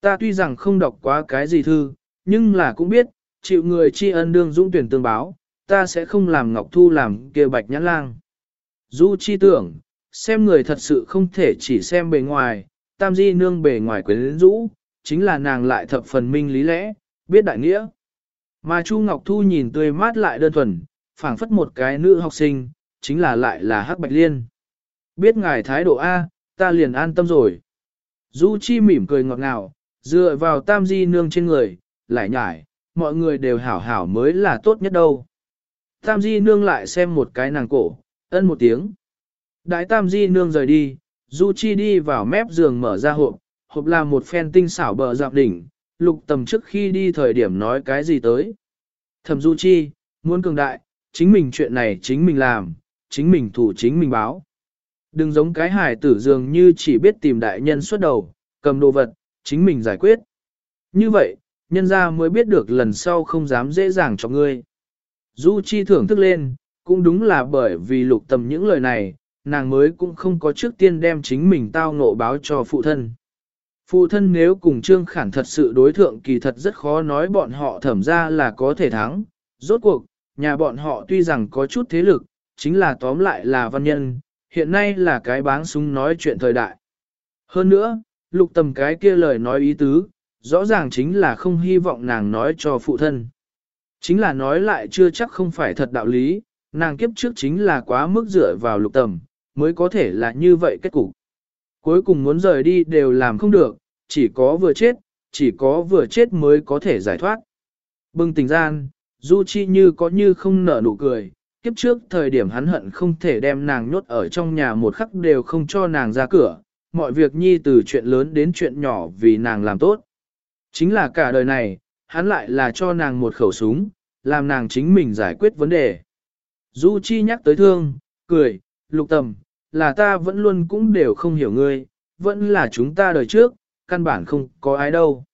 [SPEAKER 1] Ta tuy rằng không đọc quá cái gì thư, nhưng là cũng biết, chịu người tri ân đương dũng tuyển tương báo, ta sẽ không làm ngọc thu làm kia bạch nhãn lang. Du chi tưởng, xem người thật sự không thể chỉ xem bề ngoài, tam di nương bề ngoài quyến rũ, chính là nàng lại thập phần minh lý lẽ, biết đại nghĩa. Mà Chu Ngọc Thu nhìn tươi mát lại đơn thuần, phảng phất một cái nữ học sinh, chính là lại là Hắc Bạch Liên. Biết ngài thái độ A, ta liền an tâm rồi. Du Chi mỉm cười ngọt ngào, dựa vào tam di nương trên người, lại nhải, mọi người đều hảo hảo mới là tốt nhất đâu. Tam di nương lại xem một cái nàng cổ, ân một tiếng. Đại tam di nương rời đi, Du Chi đi vào mép giường mở ra hộp, hộp là một phen tinh xảo bờ dạp đỉnh, lục tầm trước khi đi thời điểm nói cái gì tới. Thẩm Du Chi, muốn cường đại, chính mình chuyện này chính mình làm, chính mình thủ chính mình báo. Đừng giống cái hải tử dường như chỉ biết tìm đại nhân xuất đầu, cầm đồ vật, chính mình giải quyết. Như vậy, nhân gia mới biết được lần sau không dám dễ dàng cho ngươi. Du Chi thưởng thức lên, cũng đúng là bởi vì lục tầm những lời này, nàng mới cũng không có trước tiên đem chính mình tao ngộ báo cho phụ thân. Phụ thân nếu cùng Trương Khản thật sự đối thượng kỳ thật rất khó nói bọn họ thẩm ra là có thể thắng. Rốt cuộc, nhà bọn họ tuy rằng có chút thế lực, chính là tóm lại là văn nhân, hiện nay là cái báng súng nói chuyện thời đại. Hơn nữa, lục tầm cái kia lời nói ý tứ, rõ ràng chính là không hy vọng nàng nói cho phụ thân. Chính là nói lại chưa chắc không phải thật đạo lý, nàng kiếp trước chính là quá mức dựa vào lục tầm, mới có thể là như vậy kết cục. Cuối cùng muốn rời đi đều làm không được, chỉ có vừa chết, chỉ có vừa chết mới có thể giải thoát. Bừng tình gian, Du Chi như có như không nở nụ cười, kiếp trước thời điểm hắn hận không thể đem nàng nhốt ở trong nhà một khắc đều không cho nàng ra cửa, mọi việc nhi từ chuyện lớn đến chuyện nhỏ vì nàng làm tốt. Chính là cả đời này, hắn lại là cho nàng một khẩu súng, làm nàng chính mình giải quyết vấn đề. Du Chi nhắc tới thương, cười, lục tầm, là ta vẫn luôn cũng đều không hiểu ngươi, vẫn là chúng ta đời trước, căn bản không có ai đâu.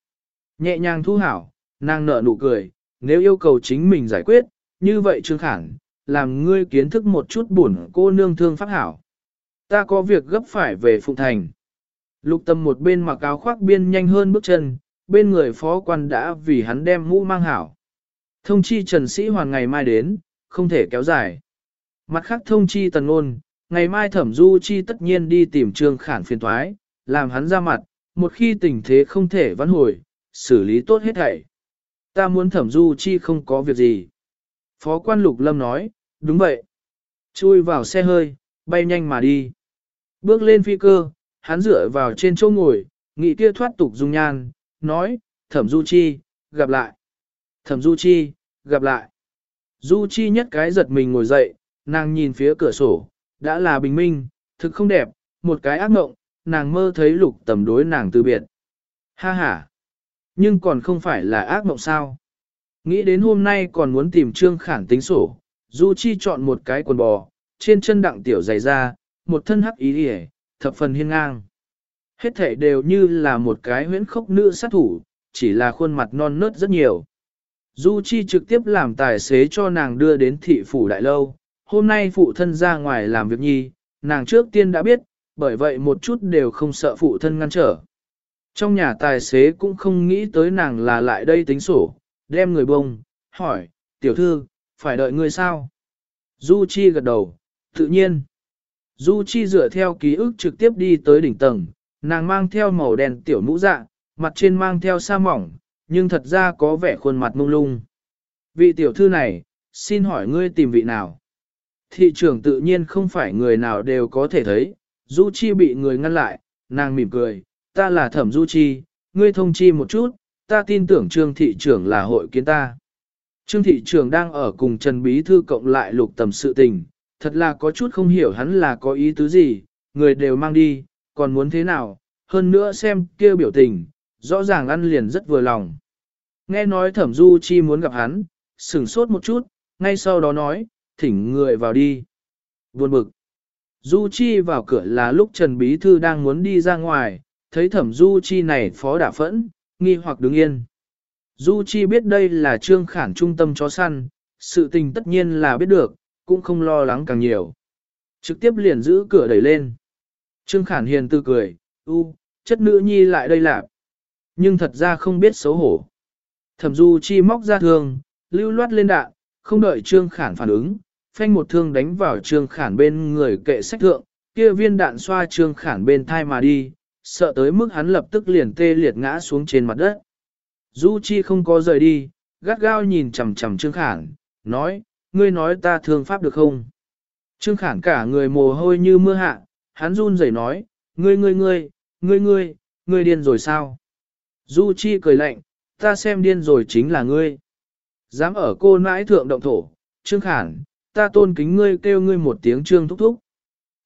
[SPEAKER 1] Nhẹ nhàng thu hảo, nàng nở nụ cười, nếu yêu cầu chính mình giải quyết, như vậy Trương Khản, làm ngươi kiến thức một chút buồn cô nương thương pháp hảo. Ta có việc gấp phải về Phụng Thành. Lục tâm một bên mặc áo khoác biên nhanh hơn bước chân, bên người phó quan đã vì hắn đem mũ mang hảo. Thông chi Trần Sĩ Hoàn ngày mai đến, không thể kéo dài. Mặt khác thông chi tần nôn ngày mai thẩm du chi tất nhiên đi tìm trương khản phiền thoái, làm hắn ra mặt, một khi tình thế không thể vãn hồi, xử lý tốt hết thảy. Ta muốn thẩm du chi không có việc gì. Phó quan lục lâm nói, đúng vậy. Chui vào xe hơi, bay nhanh mà đi. Bước lên phi cơ, hắn dựa vào trên chỗ ngồi, nghị kia thoát tục dung nhan, nói, thẩm du chi, gặp lại. Thẩm du chi, gặp lại. Du chi nhất cái giật mình ngồi dậy, nàng nhìn phía cửa sổ, đã là bình minh, thực không đẹp, một cái ác mộng, nàng mơ thấy lục tầm đối nàng từ biệt. Ha ha! Nhưng còn không phải là ác mộng sao? Nghĩ đến hôm nay còn muốn tìm Trương Khản tính sổ, Du Chi chọn một cái quần bò, trên chân đặng tiểu dày ra, một thân hắc ý hề, thập phần hiên ngang. Hết thể đều như là một cái huyễn khốc nữ sát thủ, chỉ là khuôn mặt non nớt rất nhiều. Du Chi trực tiếp làm tài xế cho nàng đưa đến thị phủ đại lâu. Hôm nay phụ thân ra ngoài làm việc nhi, nàng trước tiên đã biết, bởi vậy một chút đều không sợ phụ thân ngăn trở. Trong nhà tài xế cũng không nghĩ tới nàng là lại đây tính sổ, đem người bông, hỏi, tiểu thư, phải đợi người sao? Du Chi gật đầu, tự nhiên. Du Chi dựa theo ký ức trực tiếp đi tới đỉnh tầng, nàng mang theo màu đen tiểu mũ dạ, mặt trên mang theo sa mỏng, nhưng thật ra có vẻ khuôn mặt mông lung. Vị tiểu thư này, xin hỏi ngươi tìm vị nào? Thị trưởng tự nhiên không phải người nào đều có thể thấy, Du Chi bị người ngăn lại, nàng mỉm cười, ta là thẩm Du Chi, ngươi thông chi một chút, ta tin tưởng trương thị trưởng là hội kiến ta. Trương thị trưởng đang ở cùng Trần Bí Thư cộng lại lục tầm sự tình, thật là có chút không hiểu hắn là có ý tứ gì, người đều mang đi, còn muốn thế nào, hơn nữa xem kia biểu tình, rõ ràng ăn liền rất vừa lòng. Nghe nói thẩm du chi muốn gặp hắn, sửng sốt một chút, ngay sau đó nói, thỉnh người vào đi. Buồn bực. Du chi vào cửa là lúc Trần Bí Thư đang muốn đi ra ngoài, thấy thẩm du chi này phó đả phẫn, nghi hoặc đứng yên. Du chi biết đây là trương khản trung tâm chó săn, sự tình tất nhiên là biết được, cũng không lo lắng càng nhiều. Trực tiếp liền giữ cửa đẩy lên. Trương khản hiền tư cười, u, chất nữ nhi lại đây lạp. Nhưng thật ra không biết xấu hổ. Thẩm du chi móc ra thương, lưu loát lên đạn, không đợi trương khản phản ứng, phanh một thương đánh vào trương khản bên người kệ sách thượng, kia viên đạn xoa trương khản bên thai mà đi, sợ tới mức hắn lập tức liền tê liệt ngã xuống trên mặt đất. Du Chi không có rời đi, gắt gao nhìn chằm chằm Trương Khản, nói, ngươi nói ta thương pháp được không? Trương Khản cả người mồ hôi như mưa hạ, hắn run rẩy nói, ngươi ngươi ngươi, ngươi ngươi, ngươi điên rồi sao? Du Chi cười lạnh, ta xem điên rồi chính là ngươi. Dám ở cô nãi thượng động thổ, Trương Khản, ta tôn kính ngươi kêu ngươi một tiếng Trương thúc thúc.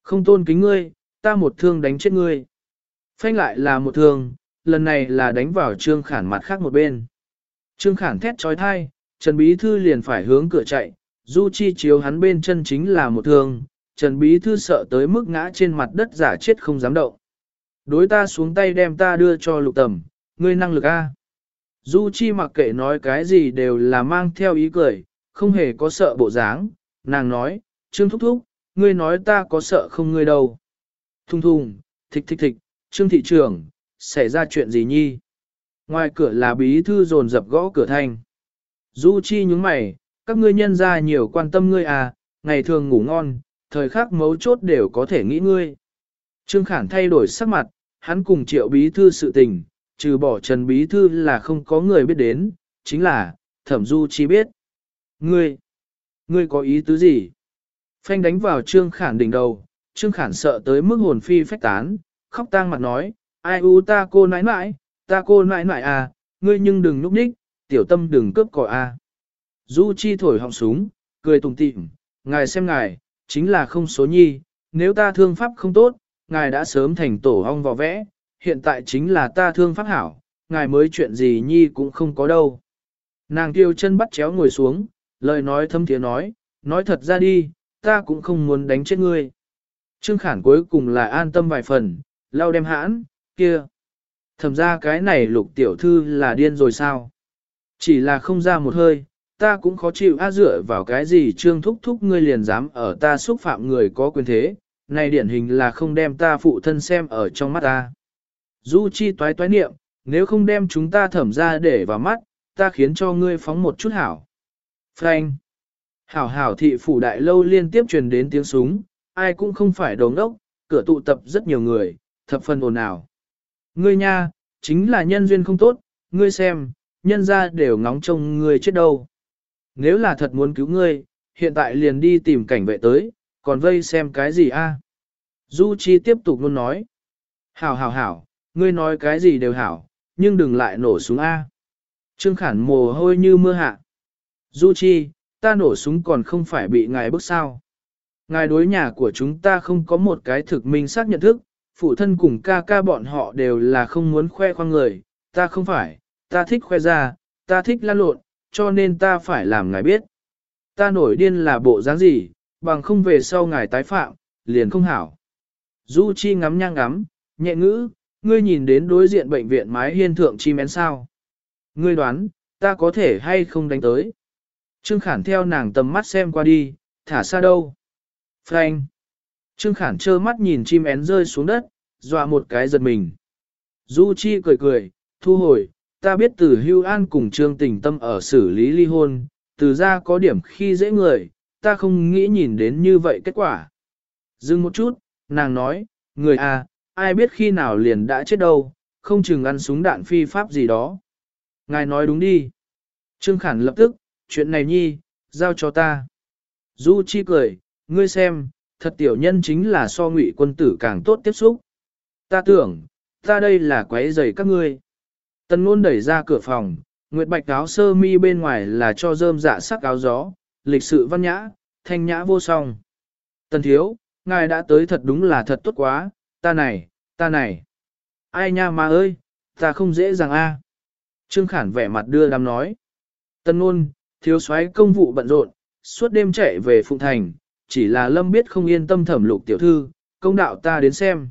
[SPEAKER 1] Không tôn kính ngươi, ta một thương đánh chết ngươi. Phanh lại là một thương, lần này là đánh vào Trương Khản mặt khác một bên. Trương Khản thét trói thai, Trần Bí Thư liền phải hướng cửa chạy, Du Chi chiếu hắn bên chân chính là một thương, Trần Bí Thư sợ tới mức ngã trên mặt đất giả chết không dám động. Đối ta xuống tay đem ta đưa cho lục tầm, ngươi năng lực A. Du Chi mặc kệ nói cái gì đều là mang theo ý cười, không hề có sợ bộ dáng, nàng nói, Trương Thúc Thúc, ngươi nói ta có sợ không ngươi đâu. Thùng thùng, thịch thịch thịch, Trương Thị trưởng, xảy ra chuyện gì nhi? Ngoài cửa là bí thư dồn dập gõ cửa thanh. Du Chi nhướng mày, các ngươi nhân gia nhiều quan tâm ngươi à, ngày thường ngủ ngon, thời khắc mấu chốt đều có thể nghĩ ngươi. Trương Khản thay đổi sắc mặt, hắn cùng triệu bí thư sự tình, trừ bỏ Trần bí thư là không có người biết đến, chính là, thẩm du chi biết. Ngươi, ngươi có ý tứ gì? Phanh đánh vào Trương Khản đỉnh đầu, Trương Khản sợ tới mức hồn phi phách tán, khóc tang mặt nói, ai u ta cô nãi nãi, ta cô nãi nãi à, ngươi nhưng đừng núp ních, tiểu tâm đừng cướp cỏ à. Du Chi thổi họng súng, cười tùng tịm, ngài xem ngài, chính là không số nhi, nếu ta thương pháp không tốt, ngài đã sớm thành tổ hong vò vẽ, hiện tại chính là ta thương pháp hảo, ngài mới chuyện gì nhi cũng không có đâu. Nàng tiêu chân bắt chéo ngồi xuống, lời nói thâm tiếng nói, nói thật ra đi, ta cũng không muốn đánh chết ngươi. Trương Khản cuối cùng là an tâm vài phần, lau đem hãn, kia. Thầm ra cái này lục tiểu thư là điên rồi sao? Chỉ là không ra một hơi, ta cũng khó chịu a dựa vào cái gì trương thúc thúc ngươi liền dám ở ta xúc phạm người có quyền thế, này điển hình là không đem ta phụ thân xem ở trong mắt ta. Du chi toái toái niệm, nếu không đem chúng ta thẩm ra để vào mắt, ta khiến cho ngươi phóng một chút hảo. Frank. Hảo hảo thị phủ đại lâu liên tiếp truyền đến tiếng súng, ai cũng không phải đồ ngốc, cửa tụ tập rất nhiều người, thập phần ồn ào. Ngươi nha, chính là nhân duyên không tốt, ngươi xem, nhân ra đều ngóng trông ngươi chết đâu. Nếu là thật muốn cứu ngươi, hiện tại liền đi tìm cảnh vệ tới, còn vây xem cái gì a? Du Chi tiếp tục luôn nói. Hảo hảo hảo, ngươi nói cái gì đều hảo, nhưng đừng lại nổ súng a. Trương Khản mồ hôi như mưa hạ. Du Chi, ta nổ súng còn không phải bị ngài bức sao. Ngài đối nhà của chúng ta không có một cái thực minh xác nhận thức, phụ thân cùng ca ca bọn họ đều là không muốn khoe khoang người, ta không phải, ta thích khoe ra, ta thích lan lộn, cho nên ta phải làm ngài biết. Ta nổi điên là bộ dáng gì, bằng không về sau ngài tái phạm, liền không hảo. Du Chi ngắm nhang ngắm, nhẹ ngữ, ngươi nhìn đến đối diện bệnh viện mái hiên thượng chi mén sao. Ngươi đoán, ta có thể hay không đánh tới. Trương Khản theo nàng tầm mắt xem qua đi, thả xa đâu. Frank. Trương Khản trơ mắt nhìn chim én rơi xuống đất, dọa một cái giật mình. Du Chi cười cười, thu hồi, ta biết từ hưu an cùng Trương Tình Tâm ở xử lý ly hôn, từ ra có điểm khi dễ người, ta không nghĩ nhìn đến như vậy kết quả. Dừng một chút, nàng nói, người à, ai biết khi nào liền đã chết đâu, không chừng ăn súng đạn phi pháp gì đó. Ngài nói đúng đi. Trương Khản lập tức, chuyện này nhi, giao cho ta. Du Chi cười, ngươi xem, thật tiểu nhân chính là so ngụy quân tử càng tốt tiếp xúc. Ta tưởng, ta đây là quấy rầy các ngươi. Tần ngôn đẩy ra cửa phòng, nguyệt bạch áo sơ mi bên ngoài là cho rơm dạ sắc áo gió, lịch sự văn nhã, thanh nhã vô song. Tần thiếu, ngài đã tới thật đúng là thật tốt quá, ta này, ta này. Ai nha mà ơi, ta không dễ dàng a. Trương Khản vẻ mặt đưa đám nói. Tân ngôn, thiếu soái công vụ bận rộn, suốt đêm chạy về Phụng Thành, chỉ là lâm biết không yên tâm thẩm lục tiểu thư, công đạo ta đến xem.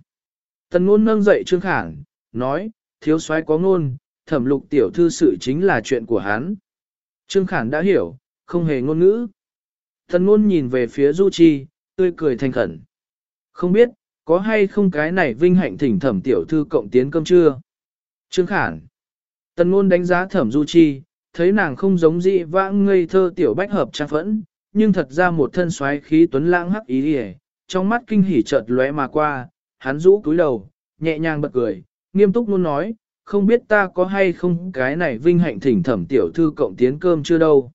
[SPEAKER 1] Tần ngôn nâng dậy Trương Khản, nói, thiếu soái có ngôn, thẩm lục tiểu thư sự chính là chuyện của hắn. Trương Khản đã hiểu, không hề ngôn ngữ. Thần ngôn nhìn về phía Du Chi, tươi cười thành khẩn. Không biết, có hay không cái này vinh hạnh thỉnh thẩm tiểu thư cộng tiến cơm trưa? Trương Khản. Tần ngôn đánh giá thẩm Du Chi, thấy nàng không giống dị vãng ngây thơ tiểu bách hợp trang phẫn, nhưng thật ra một thân xoáy khí tuấn lãng hắc ý hề, trong mắt kinh hỉ chợt lóe mà qua, hắn rũ cúi đầu, nhẹ nhàng bật cười, nghiêm túc luôn nói, không biết ta có hay không cái này vinh hạnh thỉnh thẩm tiểu thư cộng tiến cơm chưa đâu.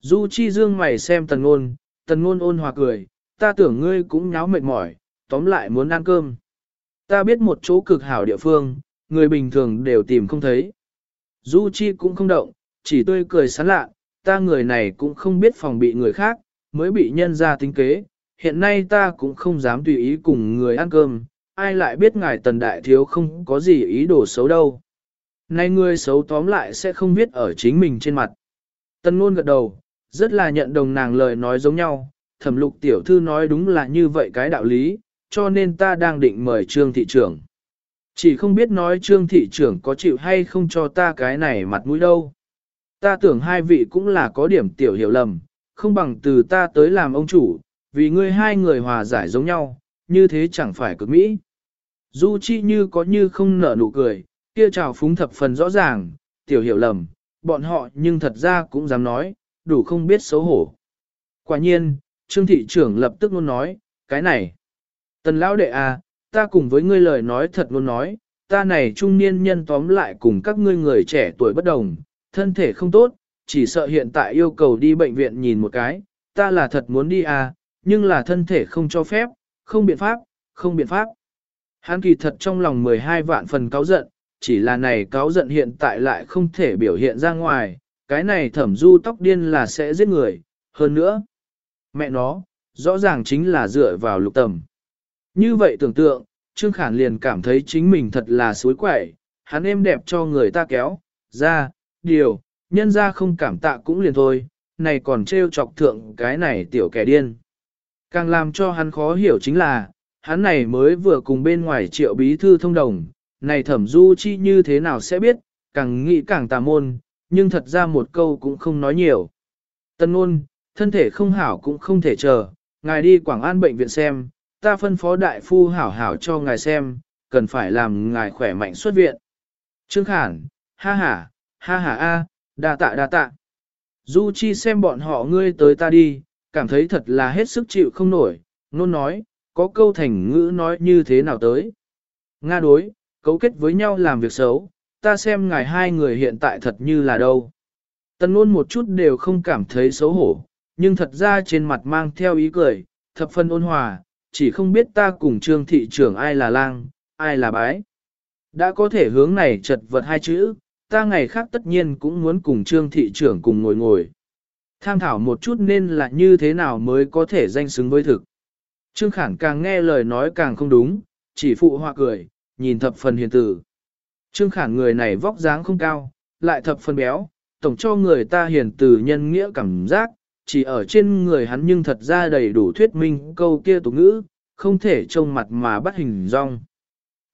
[SPEAKER 1] Du Chi Dương mày xem tần ngôn, tần ngôn ôn hòa cười, ta tưởng ngươi cũng nháo mệt mỏi, tóm lại muốn ăn cơm. Ta biết một chỗ cực hảo địa phương, người bình thường đều tìm không thấy. Du Chi cũng không động, chỉ tươi cười sán lạ, ta người này cũng không biết phòng bị người khác, mới bị nhân ra tính kế, hiện nay ta cũng không dám tùy ý cùng người ăn cơm, ai lại biết ngài tần đại thiếu không có gì ý đồ xấu đâu. Nay ngươi xấu tóm lại sẽ không biết ở chính mình trên mặt. Tần ngôn gật đầu, rất là nhận đồng nàng lời nói giống nhau, thẩm lục tiểu thư nói đúng là như vậy cái đạo lý, cho nên ta đang định mời trương thị trưởng. Chỉ không biết nói trương thị trưởng có chịu hay không cho ta cái này mặt mũi đâu. Ta tưởng hai vị cũng là có điểm tiểu hiểu lầm, không bằng từ ta tới làm ông chủ, vì ngươi hai người hòa giải giống nhau, như thế chẳng phải cực mỹ. Du chi như có như không nở nụ cười, kia trào phúng thập phần rõ ràng, tiểu hiểu lầm, bọn họ nhưng thật ra cũng dám nói, đủ không biết xấu hổ. Quả nhiên, trương thị trưởng lập tức luôn nói, cái này. Tần lão đệ à, ta cùng với ngươi lời nói thật luôn nói, ta này trung niên nhân tóm lại cùng các ngươi người trẻ tuổi bất đồng, thân thể không tốt, chỉ sợ hiện tại yêu cầu đi bệnh viện nhìn một cái, ta là thật muốn đi à, nhưng là thân thể không cho phép, không biện pháp, không biện pháp. Hắn kỳ thật trong lòng 12 vạn phần cáo giận, chỉ là này cáo giận hiện tại lại không thể biểu hiện ra ngoài, cái này thẩm du tóc điên là sẽ giết người, hơn nữa. Mẹ nó, rõ ràng chính là dựa vào lục tầm. Như vậy tưởng tượng, Trương Khản liền cảm thấy chính mình thật là suối quẩy, hắn êm đẹp cho người ta kéo, ra, điều, nhân ra không cảm tạ cũng liền thôi, này còn trêu chọc thượng cái này tiểu kẻ điên. Càng làm cho hắn khó hiểu chính là, hắn này mới vừa cùng bên ngoài triệu bí thư thông đồng, này thẩm du chi như thế nào sẽ biết, càng nghĩ càng tà môn, nhưng thật ra một câu cũng không nói nhiều. Tân ôn, thân thể không hảo cũng không thể chờ, ngài đi Quảng An bệnh viện xem, ta phân phó đại phu hảo hảo cho ngài xem, cần phải làm ngài khỏe mạnh xuất viện. Trương Khản, ha ha, ha ha a, đa tạ đa tạ. Du Chi xem bọn họ ngươi tới ta đi, cảm thấy thật là hết sức chịu không nổi, nôn nói, có câu thành ngữ nói như thế nào tới. Nga đối, cấu kết với nhau làm việc xấu, ta xem ngài hai người hiện tại thật như là đâu. Tần nôn một chút đều không cảm thấy xấu hổ, nhưng thật ra trên mặt mang theo ý cười, thập phân ôn hòa, chỉ không biết ta cùng trương thị trưởng ai là lang, ai là bái. Đã có thể hướng này chật vật hai chữ, ta ngày khác tất nhiên cũng muốn cùng trương thị trưởng cùng ngồi ngồi. Tham thảo một chút nên là như thế nào mới có thể danh xứng với thực. Trương Khản càng nghe lời nói càng không đúng, chỉ phụ họa cười, nhìn thập phần hiền tử. Trương Khản người này vóc dáng không cao, lại thập phần béo, tổng cho người ta hiền tử nhân nghĩa cảm giác, chỉ ở trên người hắn nhưng thật ra đầy đủ thuyết minh câu kia tục ngữ, không thể trông mặt mà bắt hình rong.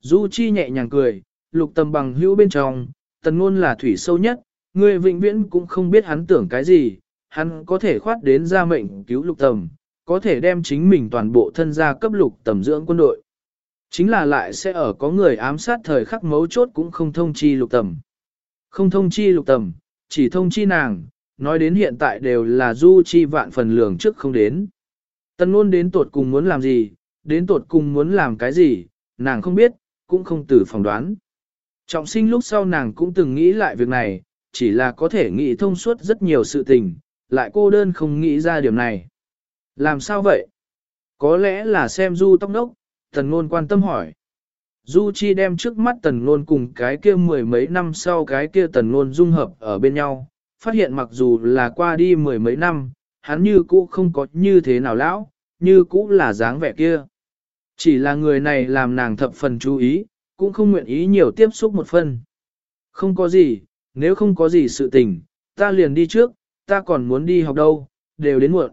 [SPEAKER 1] Du Chi nhẹ nhàng cười, lục tầm bằng hữu bên trong, tần ngôn là thủy sâu nhất, người vĩnh viễn cũng không biết hắn tưởng cái gì, hắn có thể khoát đến ra mệnh cứu lục tầm, có thể đem chính mình toàn bộ thân gia cấp lục tầm dưỡng quân đội. Chính là lại sẽ ở có người ám sát thời khắc mấu chốt cũng không thông chi lục tầm. Không thông chi lục tầm, chỉ thông chi nàng, nói đến hiện tại đều là du chi vạn phần lường trước không đến. Tần luôn đến tột cùng muốn làm gì, đến tột cùng muốn làm cái gì, nàng không biết, cũng không từ phỏng đoán. Trọng sinh lúc sau nàng cũng từng nghĩ lại việc này, chỉ là có thể nghĩ thông suốt rất nhiều sự tình, lại cô đơn không nghĩ ra điểm này. Làm sao vậy? Có lẽ là xem du tóc đốc, tần ngôn quan tâm hỏi. Du Chi đem trước mắt tần ngôn cùng cái kia mười mấy năm sau cái kia tần ngôn dung hợp ở bên nhau, phát hiện mặc dù là qua đi mười mấy năm, hắn như cũ không có như thế nào lão, như cũ là dáng vẻ kia. Chỉ là người này làm nàng thập phần chú ý, cũng không nguyện ý nhiều tiếp xúc một phần. Không có gì, nếu không có gì sự tình, ta liền đi trước, ta còn muốn đi học đâu, đều đến muộn.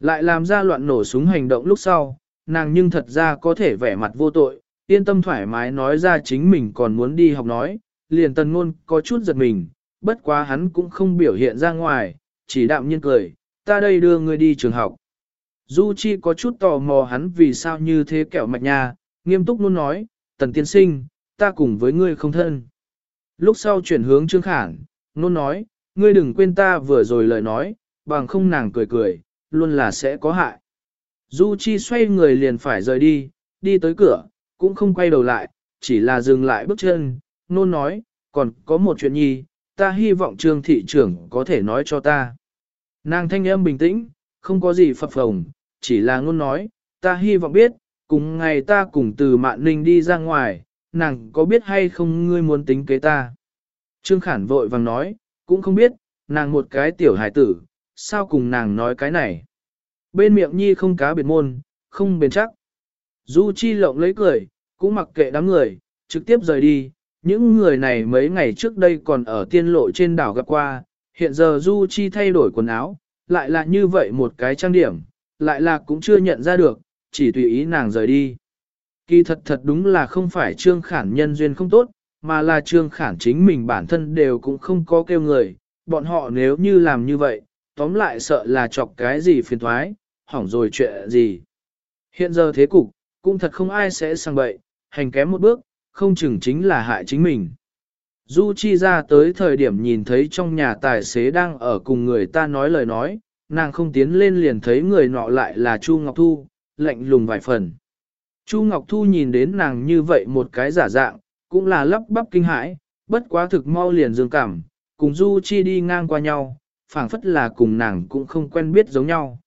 [SPEAKER 1] Lại làm ra loạn nổ súng hành động lúc sau, nàng nhưng thật ra có thể vẻ mặt vô tội, yên tâm thoải mái nói ra chính mình còn muốn đi học nói, liền tần ngôn có chút giật mình, bất quá hắn cũng không biểu hiện ra ngoài, chỉ đạm nhiên cười, ta đây đưa ngươi đi trường học. Du Chi có chút tò mò hắn vì sao như thế kẹo mạch nha, nghiêm túc luôn nói, tần tiên sinh, ta cùng với ngươi không thân. Lúc sau chuyển hướng Trương Khản, nôn nói, ngươi đừng quên ta vừa rồi lời nói, bằng không nàng cười cười, luôn là sẽ có hại. Du Chi xoay người liền phải rời đi, đi tới cửa, cũng không quay đầu lại, chỉ là dừng lại bước chân, nôn nói, còn có một chuyện nhi, ta hy vọng trương thị trưởng có thể nói cho ta. Nàng thanh âm bình tĩnh, không có gì phập phồng, chỉ là ngôn nói, ta hy vọng biết, cùng ngày ta cùng từ mạn ninh đi ra ngoài, nàng có biết hay không ngươi muốn tính kế ta. Trương Khản vội vàng nói, cũng không biết, nàng một cái tiểu hải tử, sao cùng nàng nói cái này. Bên miệng nhi không cá biệt môn, không bền chắc. Du Chi lộng lấy cười, cũng mặc kệ đám người, trực tiếp rời đi. Những người này mấy ngày trước đây còn ở tiên lộ trên đảo gặp qua, hiện giờ Du Chi thay đổi quần áo, lại là như vậy một cái trang điểm, lại là cũng chưa nhận ra được, chỉ tùy ý nàng rời đi. Kỳ thật thật đúng là không phải Trương Khản nhân duyên không tốt, mà là Trương Khản chính mình bản thân đều cũng không có kêu người, bọn họ nếu như làm như vậy, tóm lại sợ là chọc cái gì phiền thoái, hỏng rồi chuyện gì. Hiện giờ thế cục, cũng thật không ai sẽ sang bậy, hành kém một bước, không chừng chính là hại chính mình. Du Chi ra tới thời điểm nhìn thấy trong nhà tài xế đang ở cùng người ta nói lời nói, nàng không tiến lên liền thấy người nọ lại là Chu Ngọc Thu, lạnh lùng vài phần. Chu Ngọc Thu nhìn đến nàng như vậy một cái giả dạng, cũng là lắp bắp kinh hãi, bất quá thực mau liền dương cảm, cùng Du Chi đi ngang qua nhau, phảng phất là cùng nàng cũng không quen biết giống nhau.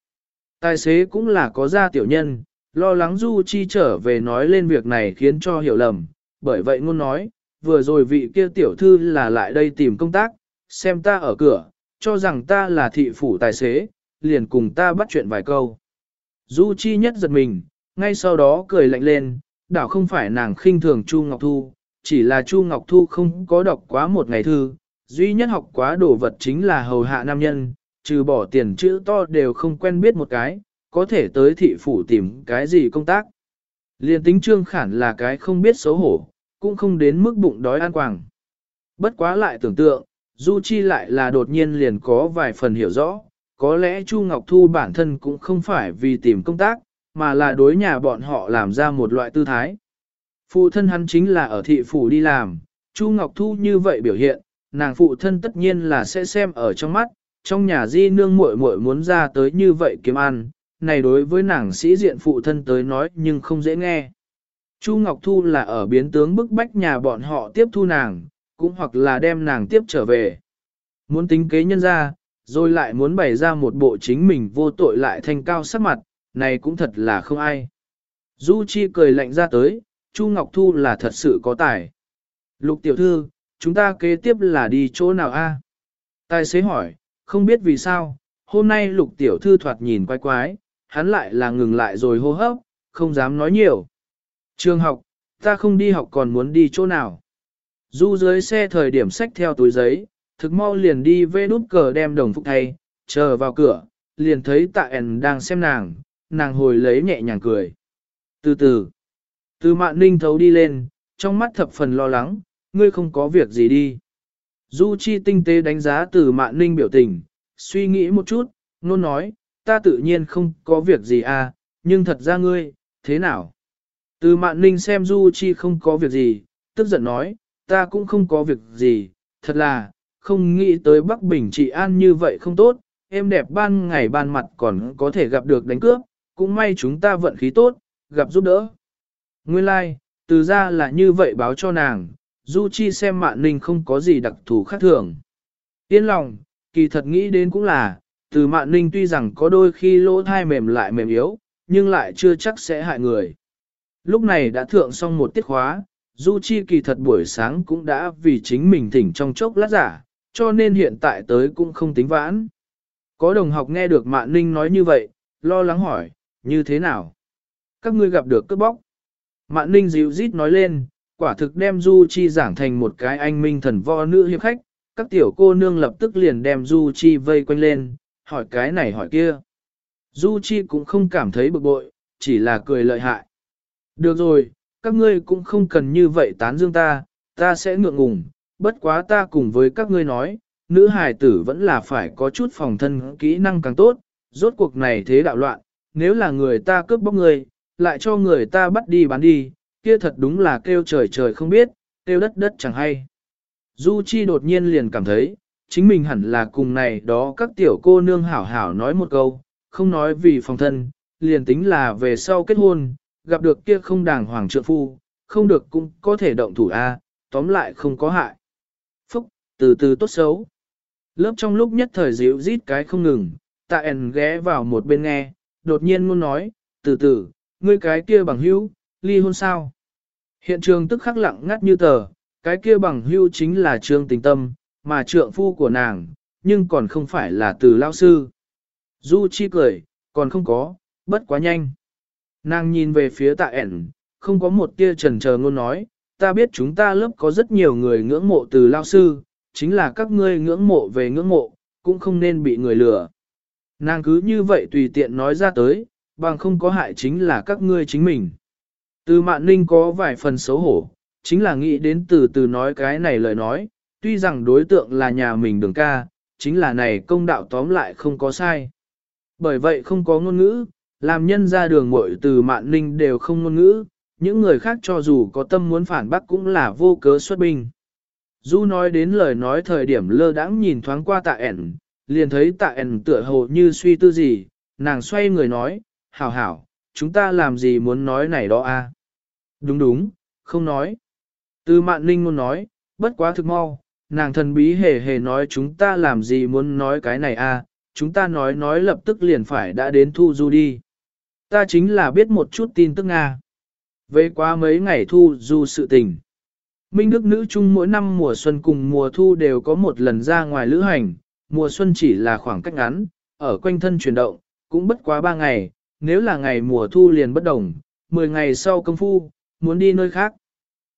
[SPEAKER 1] Tài xế cũng là có gia tiểu nhân, lo lắng Du Chi trở về nói lên việc này khiến cho hiểu lầm, bởi vậy ngôn nói, vừa rồi vị kia tiểu thư là lại đây tìm công tác, xem ta ở cửa, cho rằng ta là thị phủ tài xế, liền cùng ta bắt chuyện vài câu. Du Chi nhất giật mình, ngay sau đó cười lạnh lên, đảo không phải nàng khinh thường Chu Ngọc Thu, chỉ là Chu Ngọc Thu không có đọc quá một ngày thư, duy nhất học quá đồ vật chính là hầu hạ nam nhân, trừ bỏ tiền chữ to đều không quen biết một cái, có thể tới thị phủ tìm cái gì công tác. Liên tính trương khản là cái không biết xấu hổ, cũng không đến mức bụng đói ăn quàng. Bất quá lại tưởng tượng, Du Chi lại là đột nhiên liền có vài phần hiểu rõ, có lẽ Chu Ngọc Thu bản thân cũng không phải vì tìm công tác, mà là đối nhà bọn họ làm ra một loại tư thái. Phụ thân hắn chính là ở thị phủ đi làm, Chu Ngọc Thu như vậy biểu hiện, nàng phụ thân tất nhiên là sẽ xem ở trong mắt, trong nhà di nương muội muội muốn ra tới như vậy kiếm ăn, này đối với nàng sĩ diện phụ thân tới nói nhưng không dễ nghe. Chu Ngọc Thu là ở biến tướng bức bách nhà bọn họ tiếp thu nàng, cũng hoặc là đem nàng tiếp trở về. Muốn tính kế nhân ra, rồi lại muốn bày ra một bộ chính mình vô tội lại thanh cao sắc mặt, này cũng thật là không ai. Du Chi cười lạnh ra tới, Chu Ngọc Thu là thật sự có tài. Lục tiểu thư, chúng ta kế tiếp là đi chỗ nào a? Tài xế hỏi, không biết vì sao, hôm nay lục tiểu thư thoạt nhìn quái quái, hắn lại là ngừng lại rồi hô hấp, không dám nói nhiều. Trường học, ta không đi học còn muốn đi chỗ nào. Du dưới xe thời điểm sách theo túi giấy, thực mau liền đi vê nút cờ đem đồng phục thay, chờ vào cửa, liền thấy tạ ẻn đang xem nàng, nàng hồi lấy nhẹ nhàng cười. Từ từ, từ mạn ninh thấu đi lên, trong mắt thập phần lo lắng, ngươi không có việc gì đi. Du Chi tinh tế đánh giá từ mạn ninh biểu tình, suy nghĩ một chút, nôn nói, ta tự nhiên không có việc gì à, nhưng thật ra ngươi, thế nào? Từ mạn ninh xem Du Chi không có việc gì, tức giận nói, ta cũng không có việc gì, thật là, không nghĩ tới Bắc Bình trị an như vậy không tốt, em đẹp ban ngày ban mặt còn có thể gặp được đánh cướp, cũng may chúng ta vận khí tốt, gặp giúp đỡ. Nguyên lai, like, từ ra là như vậy báo cho nàng, Du Chi xem mạn ninh không có gì đặc thù khác thường. Yên lòng, kỳ thật nghĩ đến cũng là, từ mạn ninh tuy rằng có đôi khi lỗ thai mềm lại mềm yếu, nhưng lại chưa chắc sẽ hại người. Lúc này đã thượng xong một tiết khóa, Du Chi kỳ thật buổi sáng cũng đã vì chính mình thỉnh trong chốc lát giả, cho nên hiện tại tới cũng không tính vãn. Có đồng học nghe được Mạn Ninh nói như vậy, lo lắng hỏi, như thế nào? Các ngươi gặp được cướp bóc. Mạn Ninh dịu rít nói lên, quả thực đem Du Chi giảng thành một cái anh minh thần võ nữ hiệp khách, các tiểu cô nương lập tức liền đem Du Chi vây quanh lên, hỏi cái này hỏi kia. Du Chi cũng không cảm thấy bực bội, chỉ là cười lợi hại. Được rồi, các ngươi cũng không cần như vậy tán dương ta, ta sẽ ngượng ngùng, bất quá ta cùng với các ngươi nói, nữ hài tử vẫn là phải có chút phòng thân kỹ năng càng tốt, rốt cuộc này thế đạo loạn, nếu là người ta cướp bóc người, lại cho người ta bắt đi bán đi, kia thật đúng là kêu trời trời không biết, kêu đất đất chẳng hay. Du Chi đột nhiên liền cảm thấy, chính mình hẳn là cùng này đó các tiểu cô nương hảo hảo nói một câu, không nói vì phòng thân, liền tính là về sau kết hôn, gặp được kia không đàng hoàng trượng phu, không được cũng có thể động thủ A, tóm lại không có hại. Phúc, từ từ tốt xấu. Lớp trong lúc nhất thời dịu rít cái không ngừng, tạ ẻn ghé vào một bên nghe, đột nhiên muốn nói, từ từ, ngươi cái kia bằng hữu, ly hôn sao? Hiện trường tức khắc lặng ngắt như tờ, cái kia bằng hữu chính là trương tình tâm, mà trượng phu của nàng, nhưng còn không phải là từ lao sư. Du Chi cười, còn không có, bất quá nhanh. Nàng nhìn về phía tạ ẻn, không có một tia trần chờ ngôn nói, ta biết chúng ta lớp có rất nhiều người ngưỡng mộ từ lao sư, chính là các ngươi ngưỡng mộ về ngưỡng mộ, cũng không nên bị người lừa. Nàng cứ như vậy tùy tiện nói ra tới, bằng không có hại chính là các ngươi chính mình. Từ mạn ninh có vài phần xấu hổ, chính là nghĩ đến từ từ nói cái này lời nói, tuy rằng đối tượng là nhà mình đường ca, chính là này công đạo tóm lại không có sai. Bởi vậy không có ngôn ngữ, làm nhân ra đường muội từ mạn ninh đều không ngôn ngữ, những người khác cho dù có tâm muốn phản bác cũng là vô cớ xuất binh. Du nói đến lời nói thời điểm lơ đãng nhìn thoáng qua tạ ẻn, liền thấy tạ ẻn tựa hồ như suy tư gì, nàng xoay người nói, hảo hảo, chúng ta làm gì muốn nói này đó a? Đúng đúng, không nói. Từ mạn ninh muốn nói, bất quá thực mau, nàng thần bí hề hề nói chúng ta làm gì muốn nói cái này a? chúng ta nói nói lập tức liền phải đã đến thu du đi. Ta chính là biết một chút tin tức Nga. Về quá mấy ngày thu du sự tình. Minh Đức nữ trung mỗi năm mùa xuân cùng mùa thu đều có một lần ra ngoài lữ hành, mùa xuân chỉ là khoảng cách ngắn, ở quanh thân chuyển động, cũng bất quá ba ngày, nếu là ngày mùa thu liền bất đồng, 10 ngày sau công phu, muốn đi nơi khác.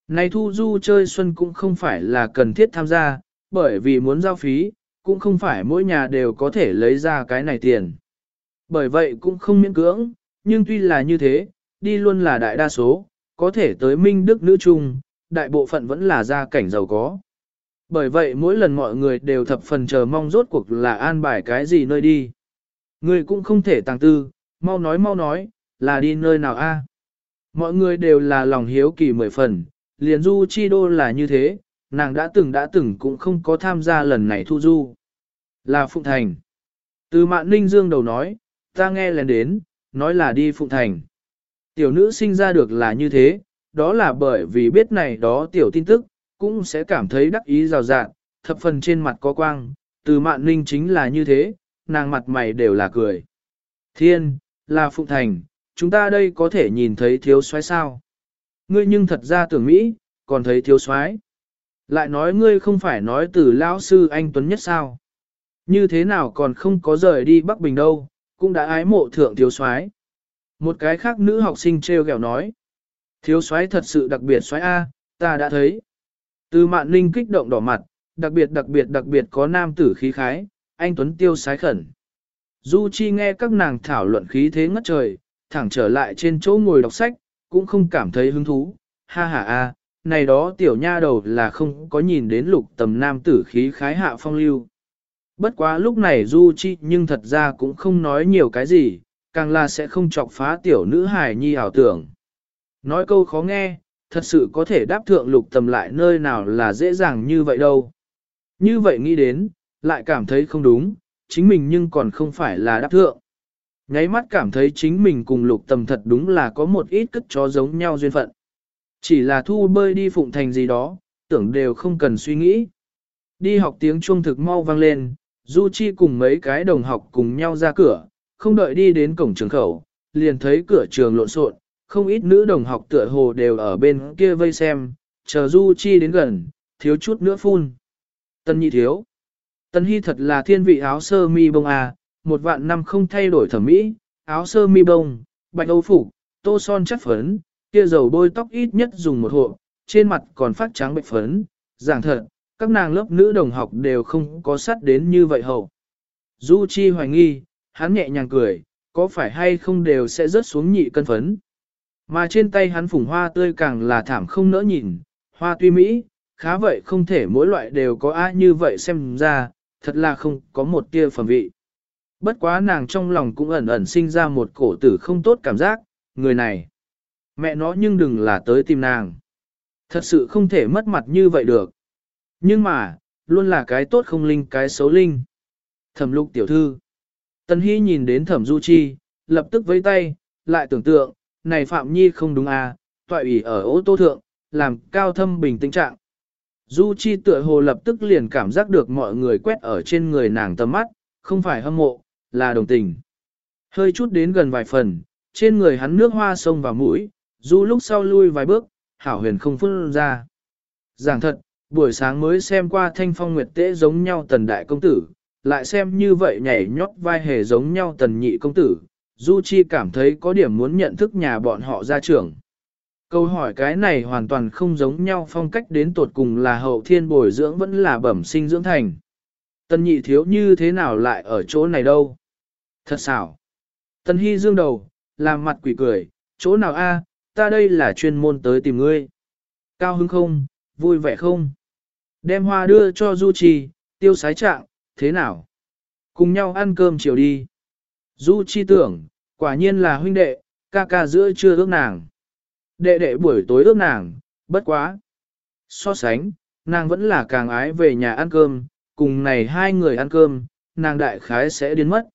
[SPEAKER 1] Này thu du chơi xuân cũng không phải là cần thiết tham gia, bởi vì muốn giao phí, cũng không phải mỗi nhà đều có thể lấy ra cái này tiền. Bởi vậy cũng không miễn cưỡng, nhưng tuy là như thế, đi luôn là đại đa số, có thể tới Minh Đức nữ trung, đại bộ phận vẫn là gia cảnh giàu có. Bởi vậy mỗi lần mọi người đều thập phần chờ mong rốt cuộc là an bài cái gì nơi đi. Người cũng không thể tàng tư, mau nói mau nói, là đi nơi nào a? Mọi người đều là lòng hiếu kỳ mười phần, liền du chi đô là như thế, nàng đã từng đã từng cũng không có tham gia lần này thu du. Là Phụng Thành. Từ mạn ninh dương đầu nói, ta nghe lên đến, nói là đi Phụng Thành. Tiểu nữ sinh ra được là như thế, đó là bởi vì biết này đó tiểu tin tức, cũng sẽ cảm thấy đắc ý rào rạng, thập phần trên mặt có quang, từ mạn ninh chính là như thế, nàng mặt mày đều là cười. Thiên, là Phụng Thành, chúng ta đây có thể nhìn thấy thiếu soái sao. Ngươi nhưng thật ra tưởng Mỹ, còn thấy thiếu soái Lại nói ngươi không phải nói từ lão sư anh Tuấn nhất sao. Như thế nào còn không có rời đi Bắc Bình đâu, cũng đã ái mộ thượng thiếu soái Một cái khác nữ học sinh treo gẹo nói. Thiếu soái thật sự đặc biệt soái A, ta đã thấy. Từ mạn ninh kích động đỏ mặt, đặc biệt đặc biệt đặc biệt có nam tử khí khái, anh Tuấn tiêu sái khẩn. Du Chi nghe các nàng thảo luận khí thế ngất trời, thẳng trở lại trên chỗ ngồi đọc sách, cũng không cảm thấy hứng thú. Ha ha a, này đó tiểu nha đầu là không có nhìn đến lục tầm nam tử khí khái hạ phong lưu. Bất quá lúc này Du Chi nhưng thật ra cũng không nói nhiều cái gì, càng là sẽ không chọc phá tiểu nữ hài nhi ảo tưởng. Nói câu khó nghe, thật sự có thể đáp thượng lục tầm lại nơi nào là dễ dàng như vậy đâu. Như vậy nghĩ đến, lại cảm thấy không đúng, chính mình nhưng còn không phải là đáp thượng. Nháy mắt cảm thấy chính mình cùng lục tầm thật đúng là có một ít cất chó giống nhau duyên phận. Chỉ là thu bơi đi phụng thành gì đó, tưởng đều không cần suy nghĩ. Đi học tiếng chuông thực mau vang lên, Du Chi cùng mấy cái đồng học cùng nhau ra cửa, không đợi đi đến cổng trường khẩu, liền thấy cửa trường lộn xộn, không ít nữ đồng học tựa hồ đều ở bên kia vây xem, chờ Du Chi đến gần, thiếu chút nữa phun. Tân nhị thiếu. Tân hy thật là thiên vị áo sơ mi bông à, một vạn năm không thay đổi thẩm mỹ, áo sơ mi bông, bạch âu phục, tô son chất phấn, kia dầu bôi tóc ít nhất dùng một hộ, trên mặt còn phát trắng bạch phấn, giảng thật, các nàng lớp nữ đồng học đều không có sắt đến như vậy hậu. Du Chi hoài nghi, hắn nhẹ nhàng cười, có phải hay không đều sẽ rớt xuống nhị cân phấn. Mà trên tay hắn phủng hoa tươi càng là thảm không nỡ nhìn, hoa tuy mỹ, khá vậy không thể mỗi loại đều có ai như vậy xem ra, thật là không có một tia phẩm vị. Bất quá nàng trong lòng cũng ẩn ẩn sinh ra một cổ tử không tốt cảm giác, người này. Mẹ nó nhưng đừng là tới tìm nàng. Thật sự không thể mất mặt như vậy được. Nhưng mà, luôn là cái tốt không linh cái xấu linh. Thẩm lục tiểu thư. Tân Hy nhìn đến thẩm du chi, lập tức với tay, lại tưởng tượng, này Phạm Nhi không đúng à, toại ủy ở ô tô thượng, làm cao thâm bình tĩnh trạng. Du Chi tựa hồ lập tức liền cảm giác được mọi người quét ở trên người nàng tầm mắt, không phải hâm mộ, là đồng tình. Hơi chút đến gần vài phần, trên người hắn nước hoa sông vào mũi, Du lúc sau lui vài bước, hảo huyền không phun ra. Giảng thật, buổi sáng mới xem qua thanh phong nguyệt tế giống nhau tần đại công tử, lại xem như vậy nhảy nhót vai hề giống nhau tần nhị công tử, Du Chi cảm thấy có điểm muốn nhận thức nhà bọn họ ra trưởng. Câu hỏi cái này hoàn toàn không giống nhau phong cách đến tột cùng là hậu thiên bồi dưỡng vẫn là bẩm sinh dưỡng thành. tân nhị thiếu như thế nào lại ở chỗ này đâu? Thật xảo. tân hy dương đầu, làm mặt quỷ cười, chỗ nào a? ta đây là chuyên môn tới tìm ngươi. Cao hứng không, vui vẻ không? Đem hoa đưa cho Du trì tiêu sái trạng, thế nào? Cùng nhau ăn cơm chiều đi. Du Chi tưởng, quả nhiên là huynh đệ, ca ca giữa chưa ước nàng. Đệ đệ buổi tối ước nàng, bất quá. So sánh, nàng vẫn là càng ái về nhà ăn cơm, cùng này hai người ăn cơm, nàng đại khái sẽ điên mất.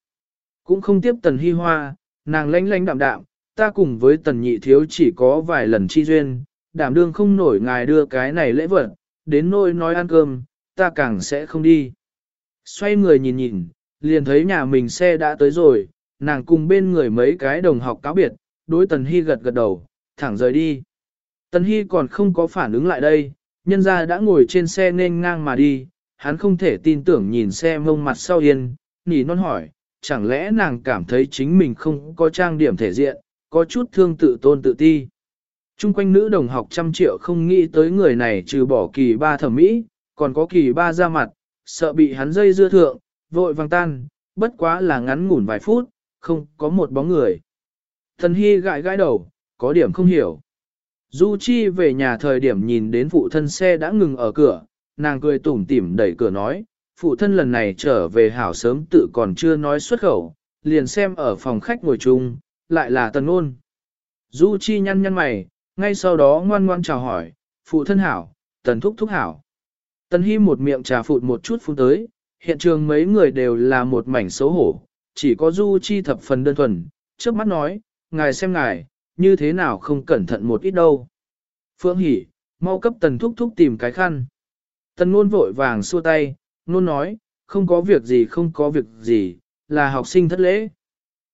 [SPEAKER 1] Cũng không tiếp tần hy hoa, nàng lánh lánh đạm đạm, ta cùng với tần nhị thiếu chỉ có vài lần chi duyên, đảm đương không nổi ngài đưa cái này lễ vật, đến nôi nói ăn cơm, ta càng sẽ không đi. Xoay người nhìn nhìn, liền thấy nhà mình xe đã tới rồi, nàng cùng bên người mấy cái đồng học cáo biệt, đối tần hy gật gật đầu, thẳng rời đi. Tần Hy còn không có phản ứng lại đây, nhân ra đã ngồi trên xe nên ngang mà đi, hắn không thể tin tưởng nhìn xe mông mặt sau yên, nỉ non hỏi, chẳng lẽ nàng cảm thấy chính mình không có trang điểm thể diện, có chút thương tự tôn tự ti. Trung quanh nữ đồng học trăm triệu không nghĩ tới người này trừ bỏ kỳ ba thẩm mỹ, còn có kỳ ba ra mặt, sợ bị hắn dây dưa thượng, vội vàng tan, bất quá là ngắn ngủn vài phút, không có một bóng người. Thần Hy gãi gãi đầu, có điểm không hiểu. Du Chi về nhà thời điểm nhìn đến phụ thân xe đã ngừng ở cửa, nàng cười tủm tỉm đẩy cửa nói, phụ thân lần này trở về hảo sớm tự còn chưa nói xuất khẩu, liền xem ở phòng khách ngồi chung, lại là tần ôn. Du Chi nhăn nhăn mày, ngay sau đó ngoan ngoan chào hỏi, phụ thân hảo, tần thúc thúc hảo. Tần Hi một miệng trà phụt một chút phun tới, hiện trường mấy người đều là một mảnh xấu hổ, chỉ có Du Chi thập phần đơn thuần, trước mắt nói, ngài xem ngài, như thế nào không cẩn thận một ít đâu. Phương Hỷ, mau cấp tần thúc thúc tìm cái khăn. Tần ngôn vội vàng xua tay, ngôn nói, không có việc gì không có việc gì, là học sinh thất lễ.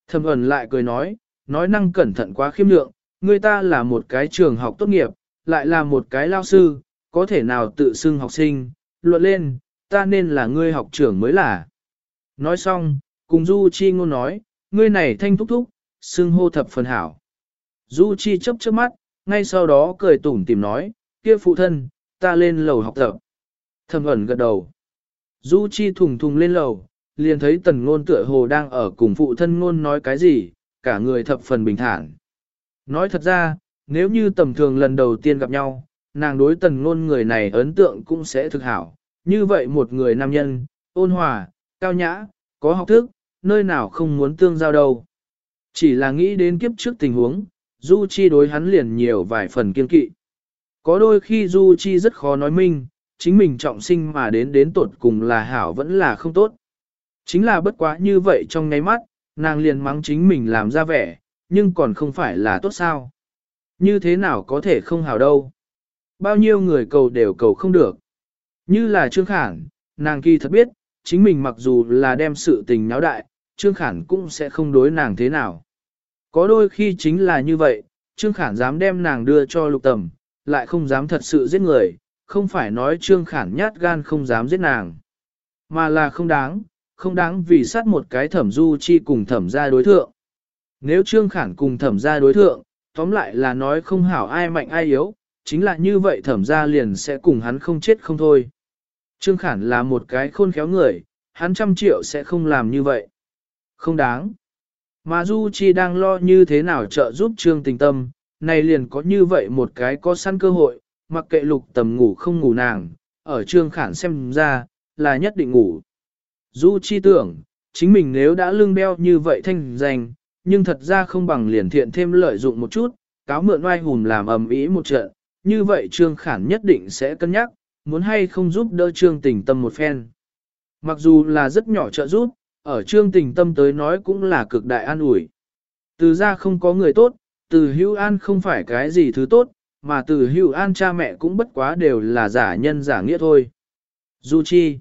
[SPEAKER 1] Thầm ẩn lại cười nói, nói năng cẩn thận quá khiêm lượng, người ta là một cái trường học tốt nghiệp, lại là một cái lao sư, có thể nào tự xưng học sinh, luận lên, ta nên là ngươi học trưởng mới là. Nói xong, cùng Du Chi ngôn nói, ngươi này thanh thúc thúc, xưng hô thập phần hảo. Du Chi chớp chớp mắt, ngay sau đó cười tủm tỉm nói, kia phụ thân, ta lên lầu học tập. Thẩm ẩn gật đầu. Du Chi thùng thùng lên lầu, liền thấy tần ngôn tựa hồ đang ở cùng phụ thân ngôn nói cái gì, cả người thập phần bình thản. Nói thật ra, nếu như tầm thường lần đầu tiên gặp nhau, nàng đối tần ngôn người này ấn tượng cũng sẽ thực hảo. Như vậy một người nam nhân, ôn hòa, cao nhã, có học thức, nơi nào không muốn tương giao đâu. Chỉ là nghĩ đến kiếp trước tình huống, Du Chi đối hắn liền nhiều vài phần kiên kỵ. Có đôi khi Du Chi rất khó nói minh, chính mình trọng sinh mà đến đến tột cùng là hảo vẫn là không tốt. Chính là bất quá như vậy trong ngay mắt, nàng liền mắng chính mình làm ra vẻ, nhưng còn không phải là tốt sao. Như thế nào có thể không hảo đâu. Bao nhiêu người cầu đều cầu không được. Như là Trương Khản, nàng kỳ thật biết, chính mình mặc dù là đem sự tình náo đại, Trương Khản cũng sẽ không đối nàng thế nào. Có đôi khi chính là như vậy, Trương Khản dám đem nàng đưa cho lục tầm, lại không dám thật sự giết người, không phải nói Trương Khản nhát gan không dám giết nàng, mà là không đáng, không đáng vì sát một cái thẩm du chi cùng thẩm gia đối thượng. Nếu Trương Khản cùng thẩm gia đối thượng, tóm lại là nói không hảo ai mạnh ai yếu, chính là như vậy thẩm gia liền sẽ cùng hắn không chết không thôi. Trương Khản là một cái khôn khéo người, hắn trăm triệu sẽ không làm như vậy. Không đáng. Mà Du Chi đang lo như thế nào trợ giúp Trương Tình Tâm, này liền có như vậy một cái có săn cơ hội, mặc kệ lục tầm ngủ không ngủ nàng, ở Trương Khản xem ra, là nhất định ngủ. Du Chi tưởng, chính mình nếu đã lương đeo như vậy thanh danh, nhưng thật ra không bằng liền thiện thêm lợi dụng một chút, cáo mượn oai hùng làm ầm ĩ một trận, như vậy Trương Khản nhất định sẽ cân nhắc, muốn hay không giúp đỡ Trương Tình Tâm một phen. Mặc dù là rất nhỏ trợ giúp, ở Trương Tình Tâm tới nói cũng là cực đại an ủi. Từ ra không có người tốt, từ hữu an không phải cái gì thứ tốt, mà từ hữu an cha mẹ cũng bất quá đều là giả nhân giả nghĩa thôi. Du Chi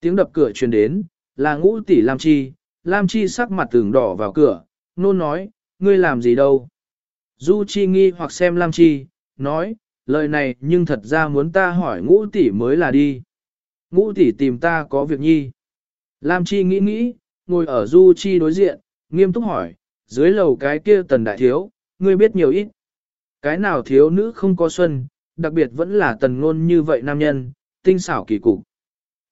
[SPEAKER 1] Tiếng đập cửa truyền đến, là ngũ tỷ Lam Chi, Lam Chi sắc mặt tường đỏ vào cửa, nôn nói, ngươi làm gì đâu. Du Chi nghi hoặc xem Lam Chi, nói, lời này nhưng thật ra muốn ta hỏi ngũ tỷ mới là đi. Ngũ tỷ tìm ta có việc nhi. Lam Chi nghĩ nghĩ, ngồi ở Du Chi đối diện, nghiêm túc hỏi, dưới lầu cái kia tần đại thiếu, ngươi biết nhiều ít. Cái nào thiếu nữ không có xuân, đặc biệt vẫn là tần ngôn như vậy nam nhân, tinh xảo kỳ cục.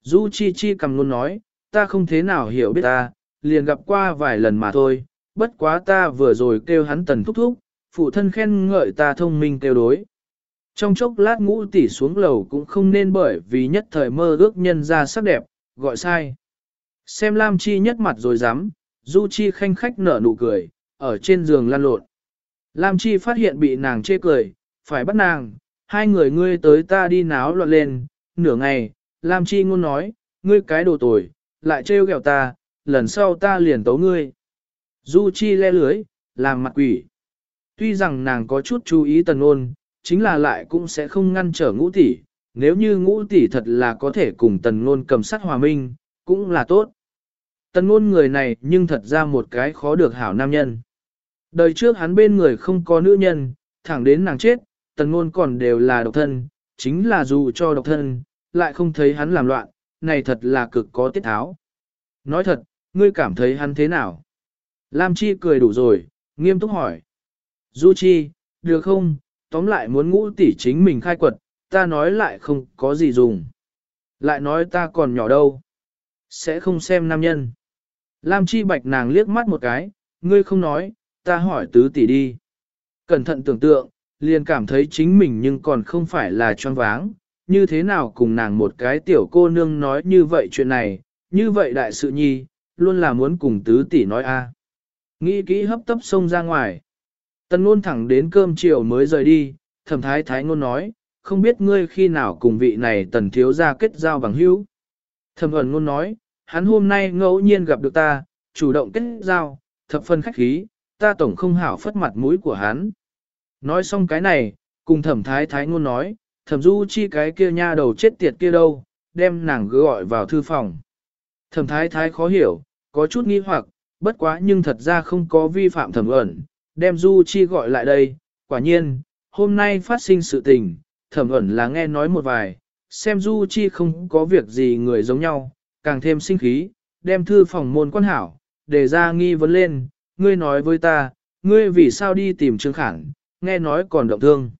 [SPEAKER 1] Du Chi Chi cầm luôn nói, ta không thế nào hiểu biết ta, liền gặp qua vài lần mà thôi, bất quá ta vừa rồi kêu hắn tần thúc thúc, phụ thân khen ngợi ta thông minh kêu đối. Trong chốc lát ngũ tỷ xuống lầu cũng không nên bởi vì nhất thời mơ ước nhân ra sắc đẹp, gọi sai. Xem Lam Chi nhất mặt rồi dám, Du Chi khanh khách nở nụ cười, ở trên giường lăn lộn. Lam Chi phát hiện bị nàng chê cười, phải bắt nàng, hai người ngươi tới ta đi náo loạn lên, nửa ngày, Lam Chi ngôn nói, ngươi cái đồ tồi, lại trêu ghẹo ta, lần sau ta liền tấu ngươi. Du Chi le lưới, làm mặt quỷ. Tuy rằng nàng có chút chú ý tần ôn, chính là lại cũng sẽ không ngăn trở ngũ tỷ, nếu như ngũ tỷ thật là có thể cùng tần ngôn cầm sát hòa minh, cũng là tốt. Tần ngôn người này nhưng thật ra một cái khó được hảo nam nhân. Đời trước hắn bên người không có nữ nhân, thẳng đến nàng chết, tần ngôn còn đều là độc thân, chính là dù cho độc thân, lại không thấy hắn làm loạn, này thật là cực có tiết tháo. Nói thật, ngươi cảm thấy hắn thế nào? Lam Chi cười đủ rồi, nghiêm túc hỏi. Du Chi, được không, tóm lại muốn ngũ tỷ chính mình khai quật, ta nói lại không có gì dùng. Lại nói ta còn nhỏ đâu. Sẽ không xem nam nhân. Lam Chi bạch nàng liếc mắt một cái, ngươi không nói, ta hỏi tứ tỷ đi. Cẩn thận tưởng tượng, liền cảm thấy chính mình nhưng còn không phải là choáng váng, như thế nào cùng nàng một cái tiểu cô nương nói như vậy chuyện này, như vậy đại sự nhi, luôn là muốn cùng tứ tỷ nói a. Nghĩ kỹ hấp tấp xông ra ngoài. Tần ngôn thẳng đến cơm chiều mới rời đi, thẩm thái thái ngôn nói, không biết ngươi khi nào cùng vị này tần thiếu ra kết giao bằng hữu. Thẩm ẩn ngôn nói, hắn hôm nay ngẫu nhiên gặp được ta, chủ động kết giao, thập phân khách khí, ta tổng không hảo phất mặt mũi của hắn. Nói xong cái này, cùng thẩm thái thái ngôn nói, thẩm du chi cái kia nha đầu chết tiệt kia đâu, đem nàng gọi vào thư phòng. Thẩm thái thái khó hiểu, có chút nghi hoặc, bất quá nhưng thật ra không có vi phạm thẩm ẩn, đem du chi gọi lại đây, quả nhiên, hôm nay phát sinh sự tình, thẩm ẩn là nghe nói một vài, xem du chi không có việc gì người giống nhau, càng thêm sinh khí, đem thư phòng môn quan hảo, để ra nghi vấn lên, ngươi nói với ta, ngươi vì sao đi tìm Trương Khản, nghe nói còn động thương.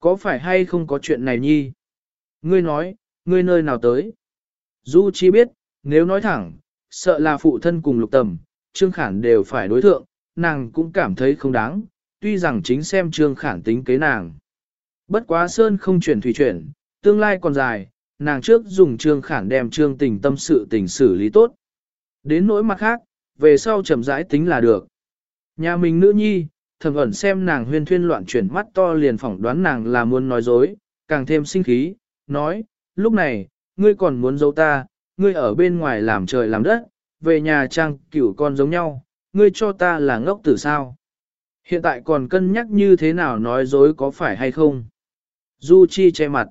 [SPEAKER 1] Có phải hay không có chuyện này nhi? Ngươi nói, ngươi nơi nào tới? Du Chi biết, nếu nói thẳng, sợ là phụ thân cùng lục tầm, Trương Khản đều phải đối thượng, nàng cũng cảm thấy không đáng, tuy rằng chính xem Trương Khản tính kế nàng. Bất quá Sơn không chuyển thủy chuyển, tương lai còn dài, nàng trước dùng Trương Khản đem Trương tình tâm sự tình xử lý tốt. Đến nỗi mặt khác, về sau chậm rãi tính là được. Nhà mình nữ nhi, thầm ẩn xem nàng huyên thuyên loạn chuyển mắt to liền phỏng đoán nàng là muốn nói dối, càng thêm sinh khí, nói, lúc này, ngươi còn muốn giấu ta, ngươi ở bên ngoài làm trời làm đất, về nhà trang cửu con giống nhau, ngươi cho ta là ngốc tử sao. Hiện tại còn cân nhắc như thế nào nói dối có phải hay không. Du Chi che mặt.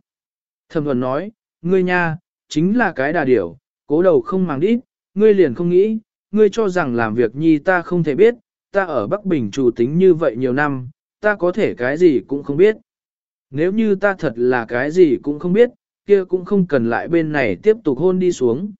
[SPEAKER 1] Thầm ẩn nói, ngươi nha, chính là cái đà điểu, cố đầu không màng đít, ngươi liền không nghĩ, ngươi cho rằng làm việc nhi ta không thể biết, ta ở Bắc Bình chủ tính như vậy nhiều năm, ta có thể cái gì cũng không biết. Nếu như ta thật là cái gì cũng không biết, kia cũng không cần lại bên này tiếp tục hôn đi xuống.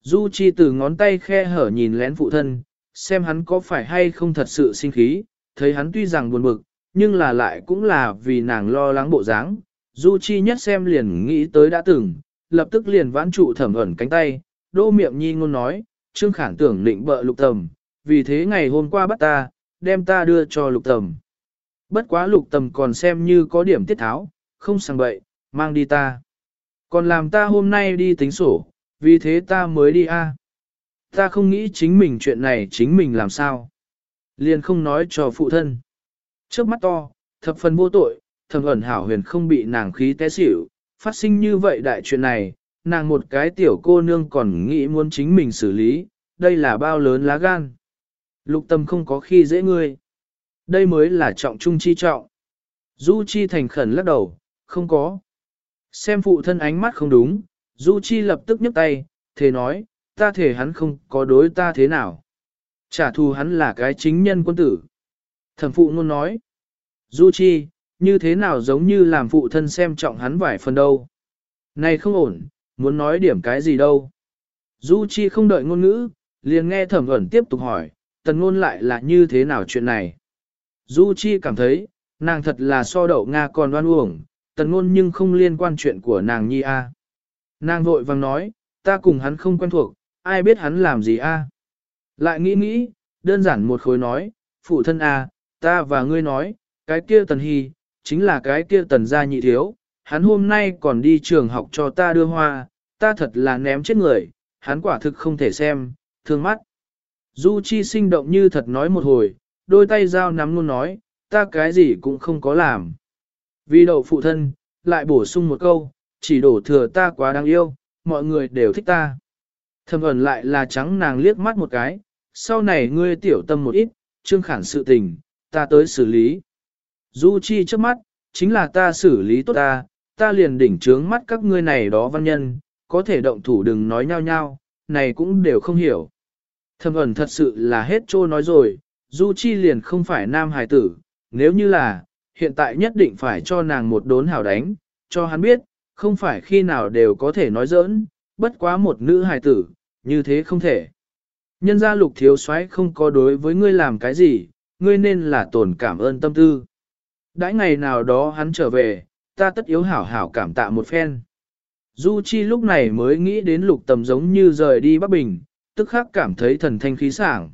[SPEAKER 1] Du Chi từ ngón tay khe hở nhìn lén phụ thân, xem hắn có phải hay không thật sự sinh khí, thấy hắn tuy rằng buồn bực, nhưng là lại cũng là vì nàng lo lắng bộ dáng. Du Chi nhất xem liền nghĩ tới đã từng, lập tức liền vãn trụ thẩm ẩn cánh tay, đô miệng nhi ngôn nói, Trương Khản tưởng định bợ lục tầm, vì thế ngày hôm qua bắt ta, đem ta đưa cho lục tầm. Bất quá lục tầm còn xem như có điểm tiết tháo, không sang bậy, mang đi ta. Còn làm ta hôm nay đi tính sổ, vì thế ta mới đi a. Ta không nghĩ chính mình chuyện này chính mình làm sao. Liền không nói cho phụ thân. Trước mắt to, thập phần vô tội, thầm ẩn hảo huyền không bị nàng khí té xỉu, phát sinh như vậy đại chuyện này, nàng một cái tiểu cô nương còn nghĩ muốn chính mình xử lý, đây là bao lớn lá gan. Lục tâm không có khi dễ ngươi. Đây mới là trọng trung chi trọng. Du Chi thành khẩn lắc đầu, không có. Xem phụ thân ánh mắt không đúng, Du Chi lập tức nhấc tay, thế nói, ta thể hắn không có đối ta thế nào. Trả thù hắn là cái chính nhân quân tử. Thẩm phụ luôn nói, Du Chi, như thế nào giống như làm phụ thân xem trọng hắn vài phần đâu. Này không ổn, muốn nói điểm cái gì đâu. Du Chi không đợi ngôn ngữ, liền nghe thẩm ẩn tiếp tục hỏi, tần ngôn lại là như thế nào chuyện này. Du Chi cảm thấy, nàng thật là so đậu Nga còn đoan uổng, tần ngôn nhưng không liên quan chuyện của nàng nhi a. Nàng vội vàng nói, ta cùng hắn không quen thuộc, ai biết hắn làm gì a? Lại nghĩ nghĩ, đơn giản một khối nói, phụ thân a, ta và ngươi nói, cái kia tần hy, chính là cái kia tần gia nhị thiếu, hắn hôm nay còn đi trường học cho ta đưa hoa, ta thật là ném chết người, hắn quả thực không thể xem, thương mắt. Du Chi sinh động như thật nói một hồi, đôi tay dao nắm luôn nói, ta cái gì cũng không có làm. Vì đậu phụ thân, lại bổ sung một câu, chỉ đổ thừa ta quá đáng yêu, mọi người đều thích ta. Thầm ẩn lại là trắng nàng liếc mắt một cái, sau này ngươi tiểu tâm một ít, trương khản sự tình, ta tới xử lý. Du Chi trước mắt, chính là ta xử lý tốt ta, ta liền đỉnh trướng mắt các ngươi này đó văn nhân, có thể động thủ đừng nói nhau nhau, này cũng đều không hiểu. Thầm ẩn thật sự là hết trô nói rồi, Du Chi liền không phải nam hài tử, nếu như là, hiện tại nhất định phải cho nàng một đốn hào đánh, cho hắn biết, không phải khi nào đều có thể nói giỡn, bất quá một nữ hài tử, như thế không thể. Nhân gia lục thiếu soái không có đối với ngươi làm cái gì, ngươi nên là tổn cảm ơn tâm tư. Đãi ngày nào đó hắn trở về, ta tất yếu hảo hảo cảm tạ một phen. Du Chi lúc này mới nghĩ đến lục tầm giống như rời đi Bắc Bình, tức khắc cảm thấy thần thanh khí sảng.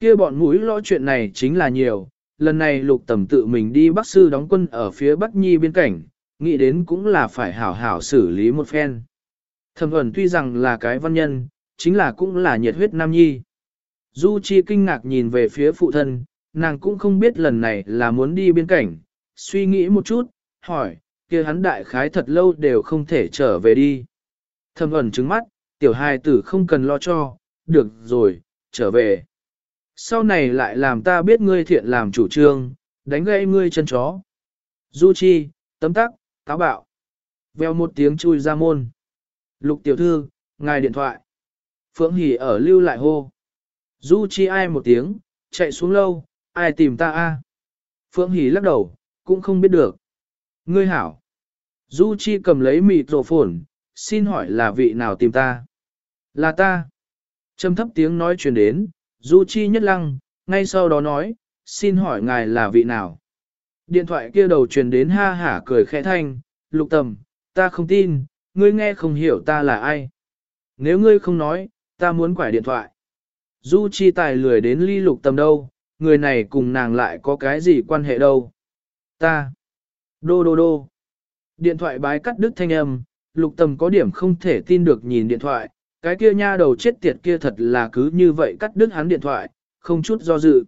[SPEAKER 1] kia bọn mũi lo chuyện này chính là nhiều, lần này lục tầm tự mình đi Bắc Sư đóng quân ở phía Bắc Nhi biên cảnh, nghĩ đến cũng là phải hảo hảo xử lý một phen. Thẩm ẩn tuy rằng là cái văn nhân, chính là cũng là nhiệt huyết nam nhi. Du Chi kinh ngạc nhìn về phía phụ thân, nàng cũng không biết lần này là muốn đi biên cảnh, suy nghĩ một chút, hỏi, kia hắn đại khái thật lâu đều không thể trở về đi. thâm ẩn trứng mắt, tiểu hài tử không cần lo cho, được rồi, trở về. Sau này lại làm ta biết ngươi thiện làm chủ trương, đánh gãy ngươi chân chó. Du Chi, tấm tắc, táo bạo. Veo một tiếng chui ra môn. Lục tiểu thư, ngài điện thoại. Phượng Hỷ ở lưu lại hô. Du Chi ai một tiếng, chạy xuống lâu, ai tìm ta a? Phượng Hỷ lắc đầu, cũng không biết được. Ngươi hảo. Du Chi cầm lấy mịt rổ phồn, xin hỏi là vị nào tìm ta? Là ta. Trầm thấp tiếng nói truyền đến, Du Chi nhất lăng, ngay sau đó nói, xin hỏi ngài là vị nào? Điện thoại kia đầu truyền đến ha hả cười khẽ thanh, lục tầm, ta không tin, ngươi nghe không hiểu ta là ai. Nếu ngươi không nói, Ta muốn quải điện thoại. Du chi tài lười đến ly lục tầm đâu, người này cùng nàng lại có cái gì quan hệ đâu. Ta. Đô đô đô. Điện thoại bái cắt đứt thanh âm, lục tầm có điểm không thể tin được nhìn điện thoại, cái kia nha đầu chết tiệt kia thật là cứ như vậy cắt đứt hắn điện thoại, không chút do dự.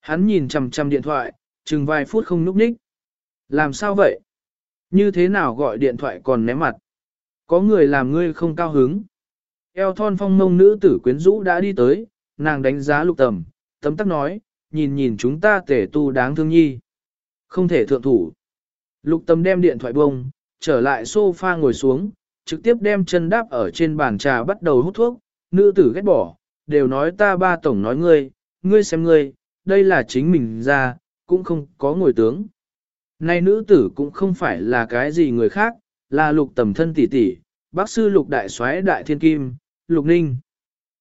[SPEAKER 1] Hắn nhìn chằm chằm điện thoại, chừng vài phút không núp ních. Làm sao vậy? Như thế nào gọi điện thoại còn ném mặt? Có người làm ngươi không cao hứng. Eo thon phong mông nữ tử quyến rũ đã đi tới, nàng đánh giá lục tầm, tấm tắc nói, nhìn nhìn chúng ta tể tu đáng thương nhi. Không thể thượng thủ. Lục tâm đem điện thoại bông, trở lại sofa ngồi xuống, trực tiếp đem chân đáp ở trên bàn trà bắt đầu hút thuốc, nữ tử ghét bỏ, đều nói ta ba tổng nói ngươi, ngươi xem ngươi, đây là chính mình ra, cũng không có ngồi tướng. Nay nữ tử cũng không phải là cái gì người khác, là lục tầm thân tỷ tỷ, bác sư lục đại soái đại thiên kim, lục ninh.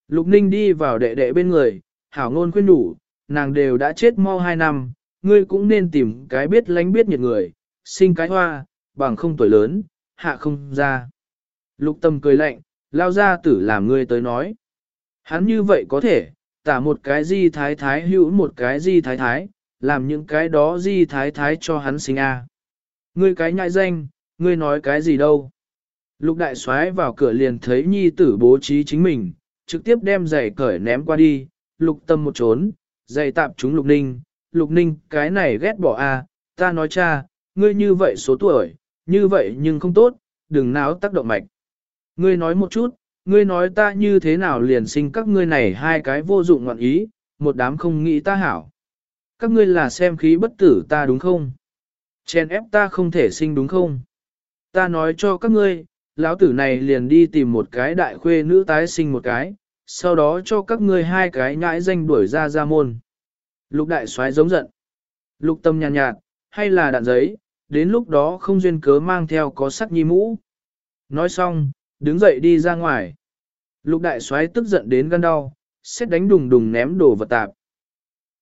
[SPEAKER 1] Lục ninh đi vào đệ đệ bên người, hảo ngôn khuyên đủ, nàng đều đã chết mau hai năm, ngươi cũng nên tìm cái biết lánh biết nhiệt người, sinh cái hoa, bằng không tuổi lớn, hạ không ra. Lục tâm cười lạnh, lao ra tử làm ngươi tới nói. Hắn như vậy có thể, tả một cái di thái thái hữu một cái di thái thái, làm những cái đó di thái thái cho hắn sinh a. Ngươi cái nhại danh, ngươi nói cái gì đâu. Lục đại soái vào cửa liền thấy nhi tử bố trí chính mình, trực tiếp đem giày cởi ném qua đi, lục tâm một trốn, dày tạp chúng lục ninh, lục ninh cái này ghét bỏ a, ta nói cha, ngươi như vậy số tuổi, như vậy nhưng không tốt, đừng náo tác động mạch. Ngươi nói một chút, ngươi nói ta như thế nào liền sinh các ngươi này hai cái vô dụng ngọn ý, một đám không nghĩ ta hảo. Các ngươi là xem khí bất tử ta đúng không? Chèn ép ta không thể sinh đúng không? Ta nói cho các ngươi, lão tử này liền đi tìm một cái đại khuê nữ tái sinh một cái, sau đó cho các ngươi hai cái nhãi danh đuổi ra ra môn. Lục đại soái giống giận. Lục tâm nhàn nhạt, nhạt, hay là đạn giấy, đến lúc đó không duyên cớ mang theo có sắc nhi mũ. Nói xong, đứng dậy đi ra ngoài. Lục đại soái tức giận đến gan đau, xét đánh đùng đùng ném đồ vật tạp.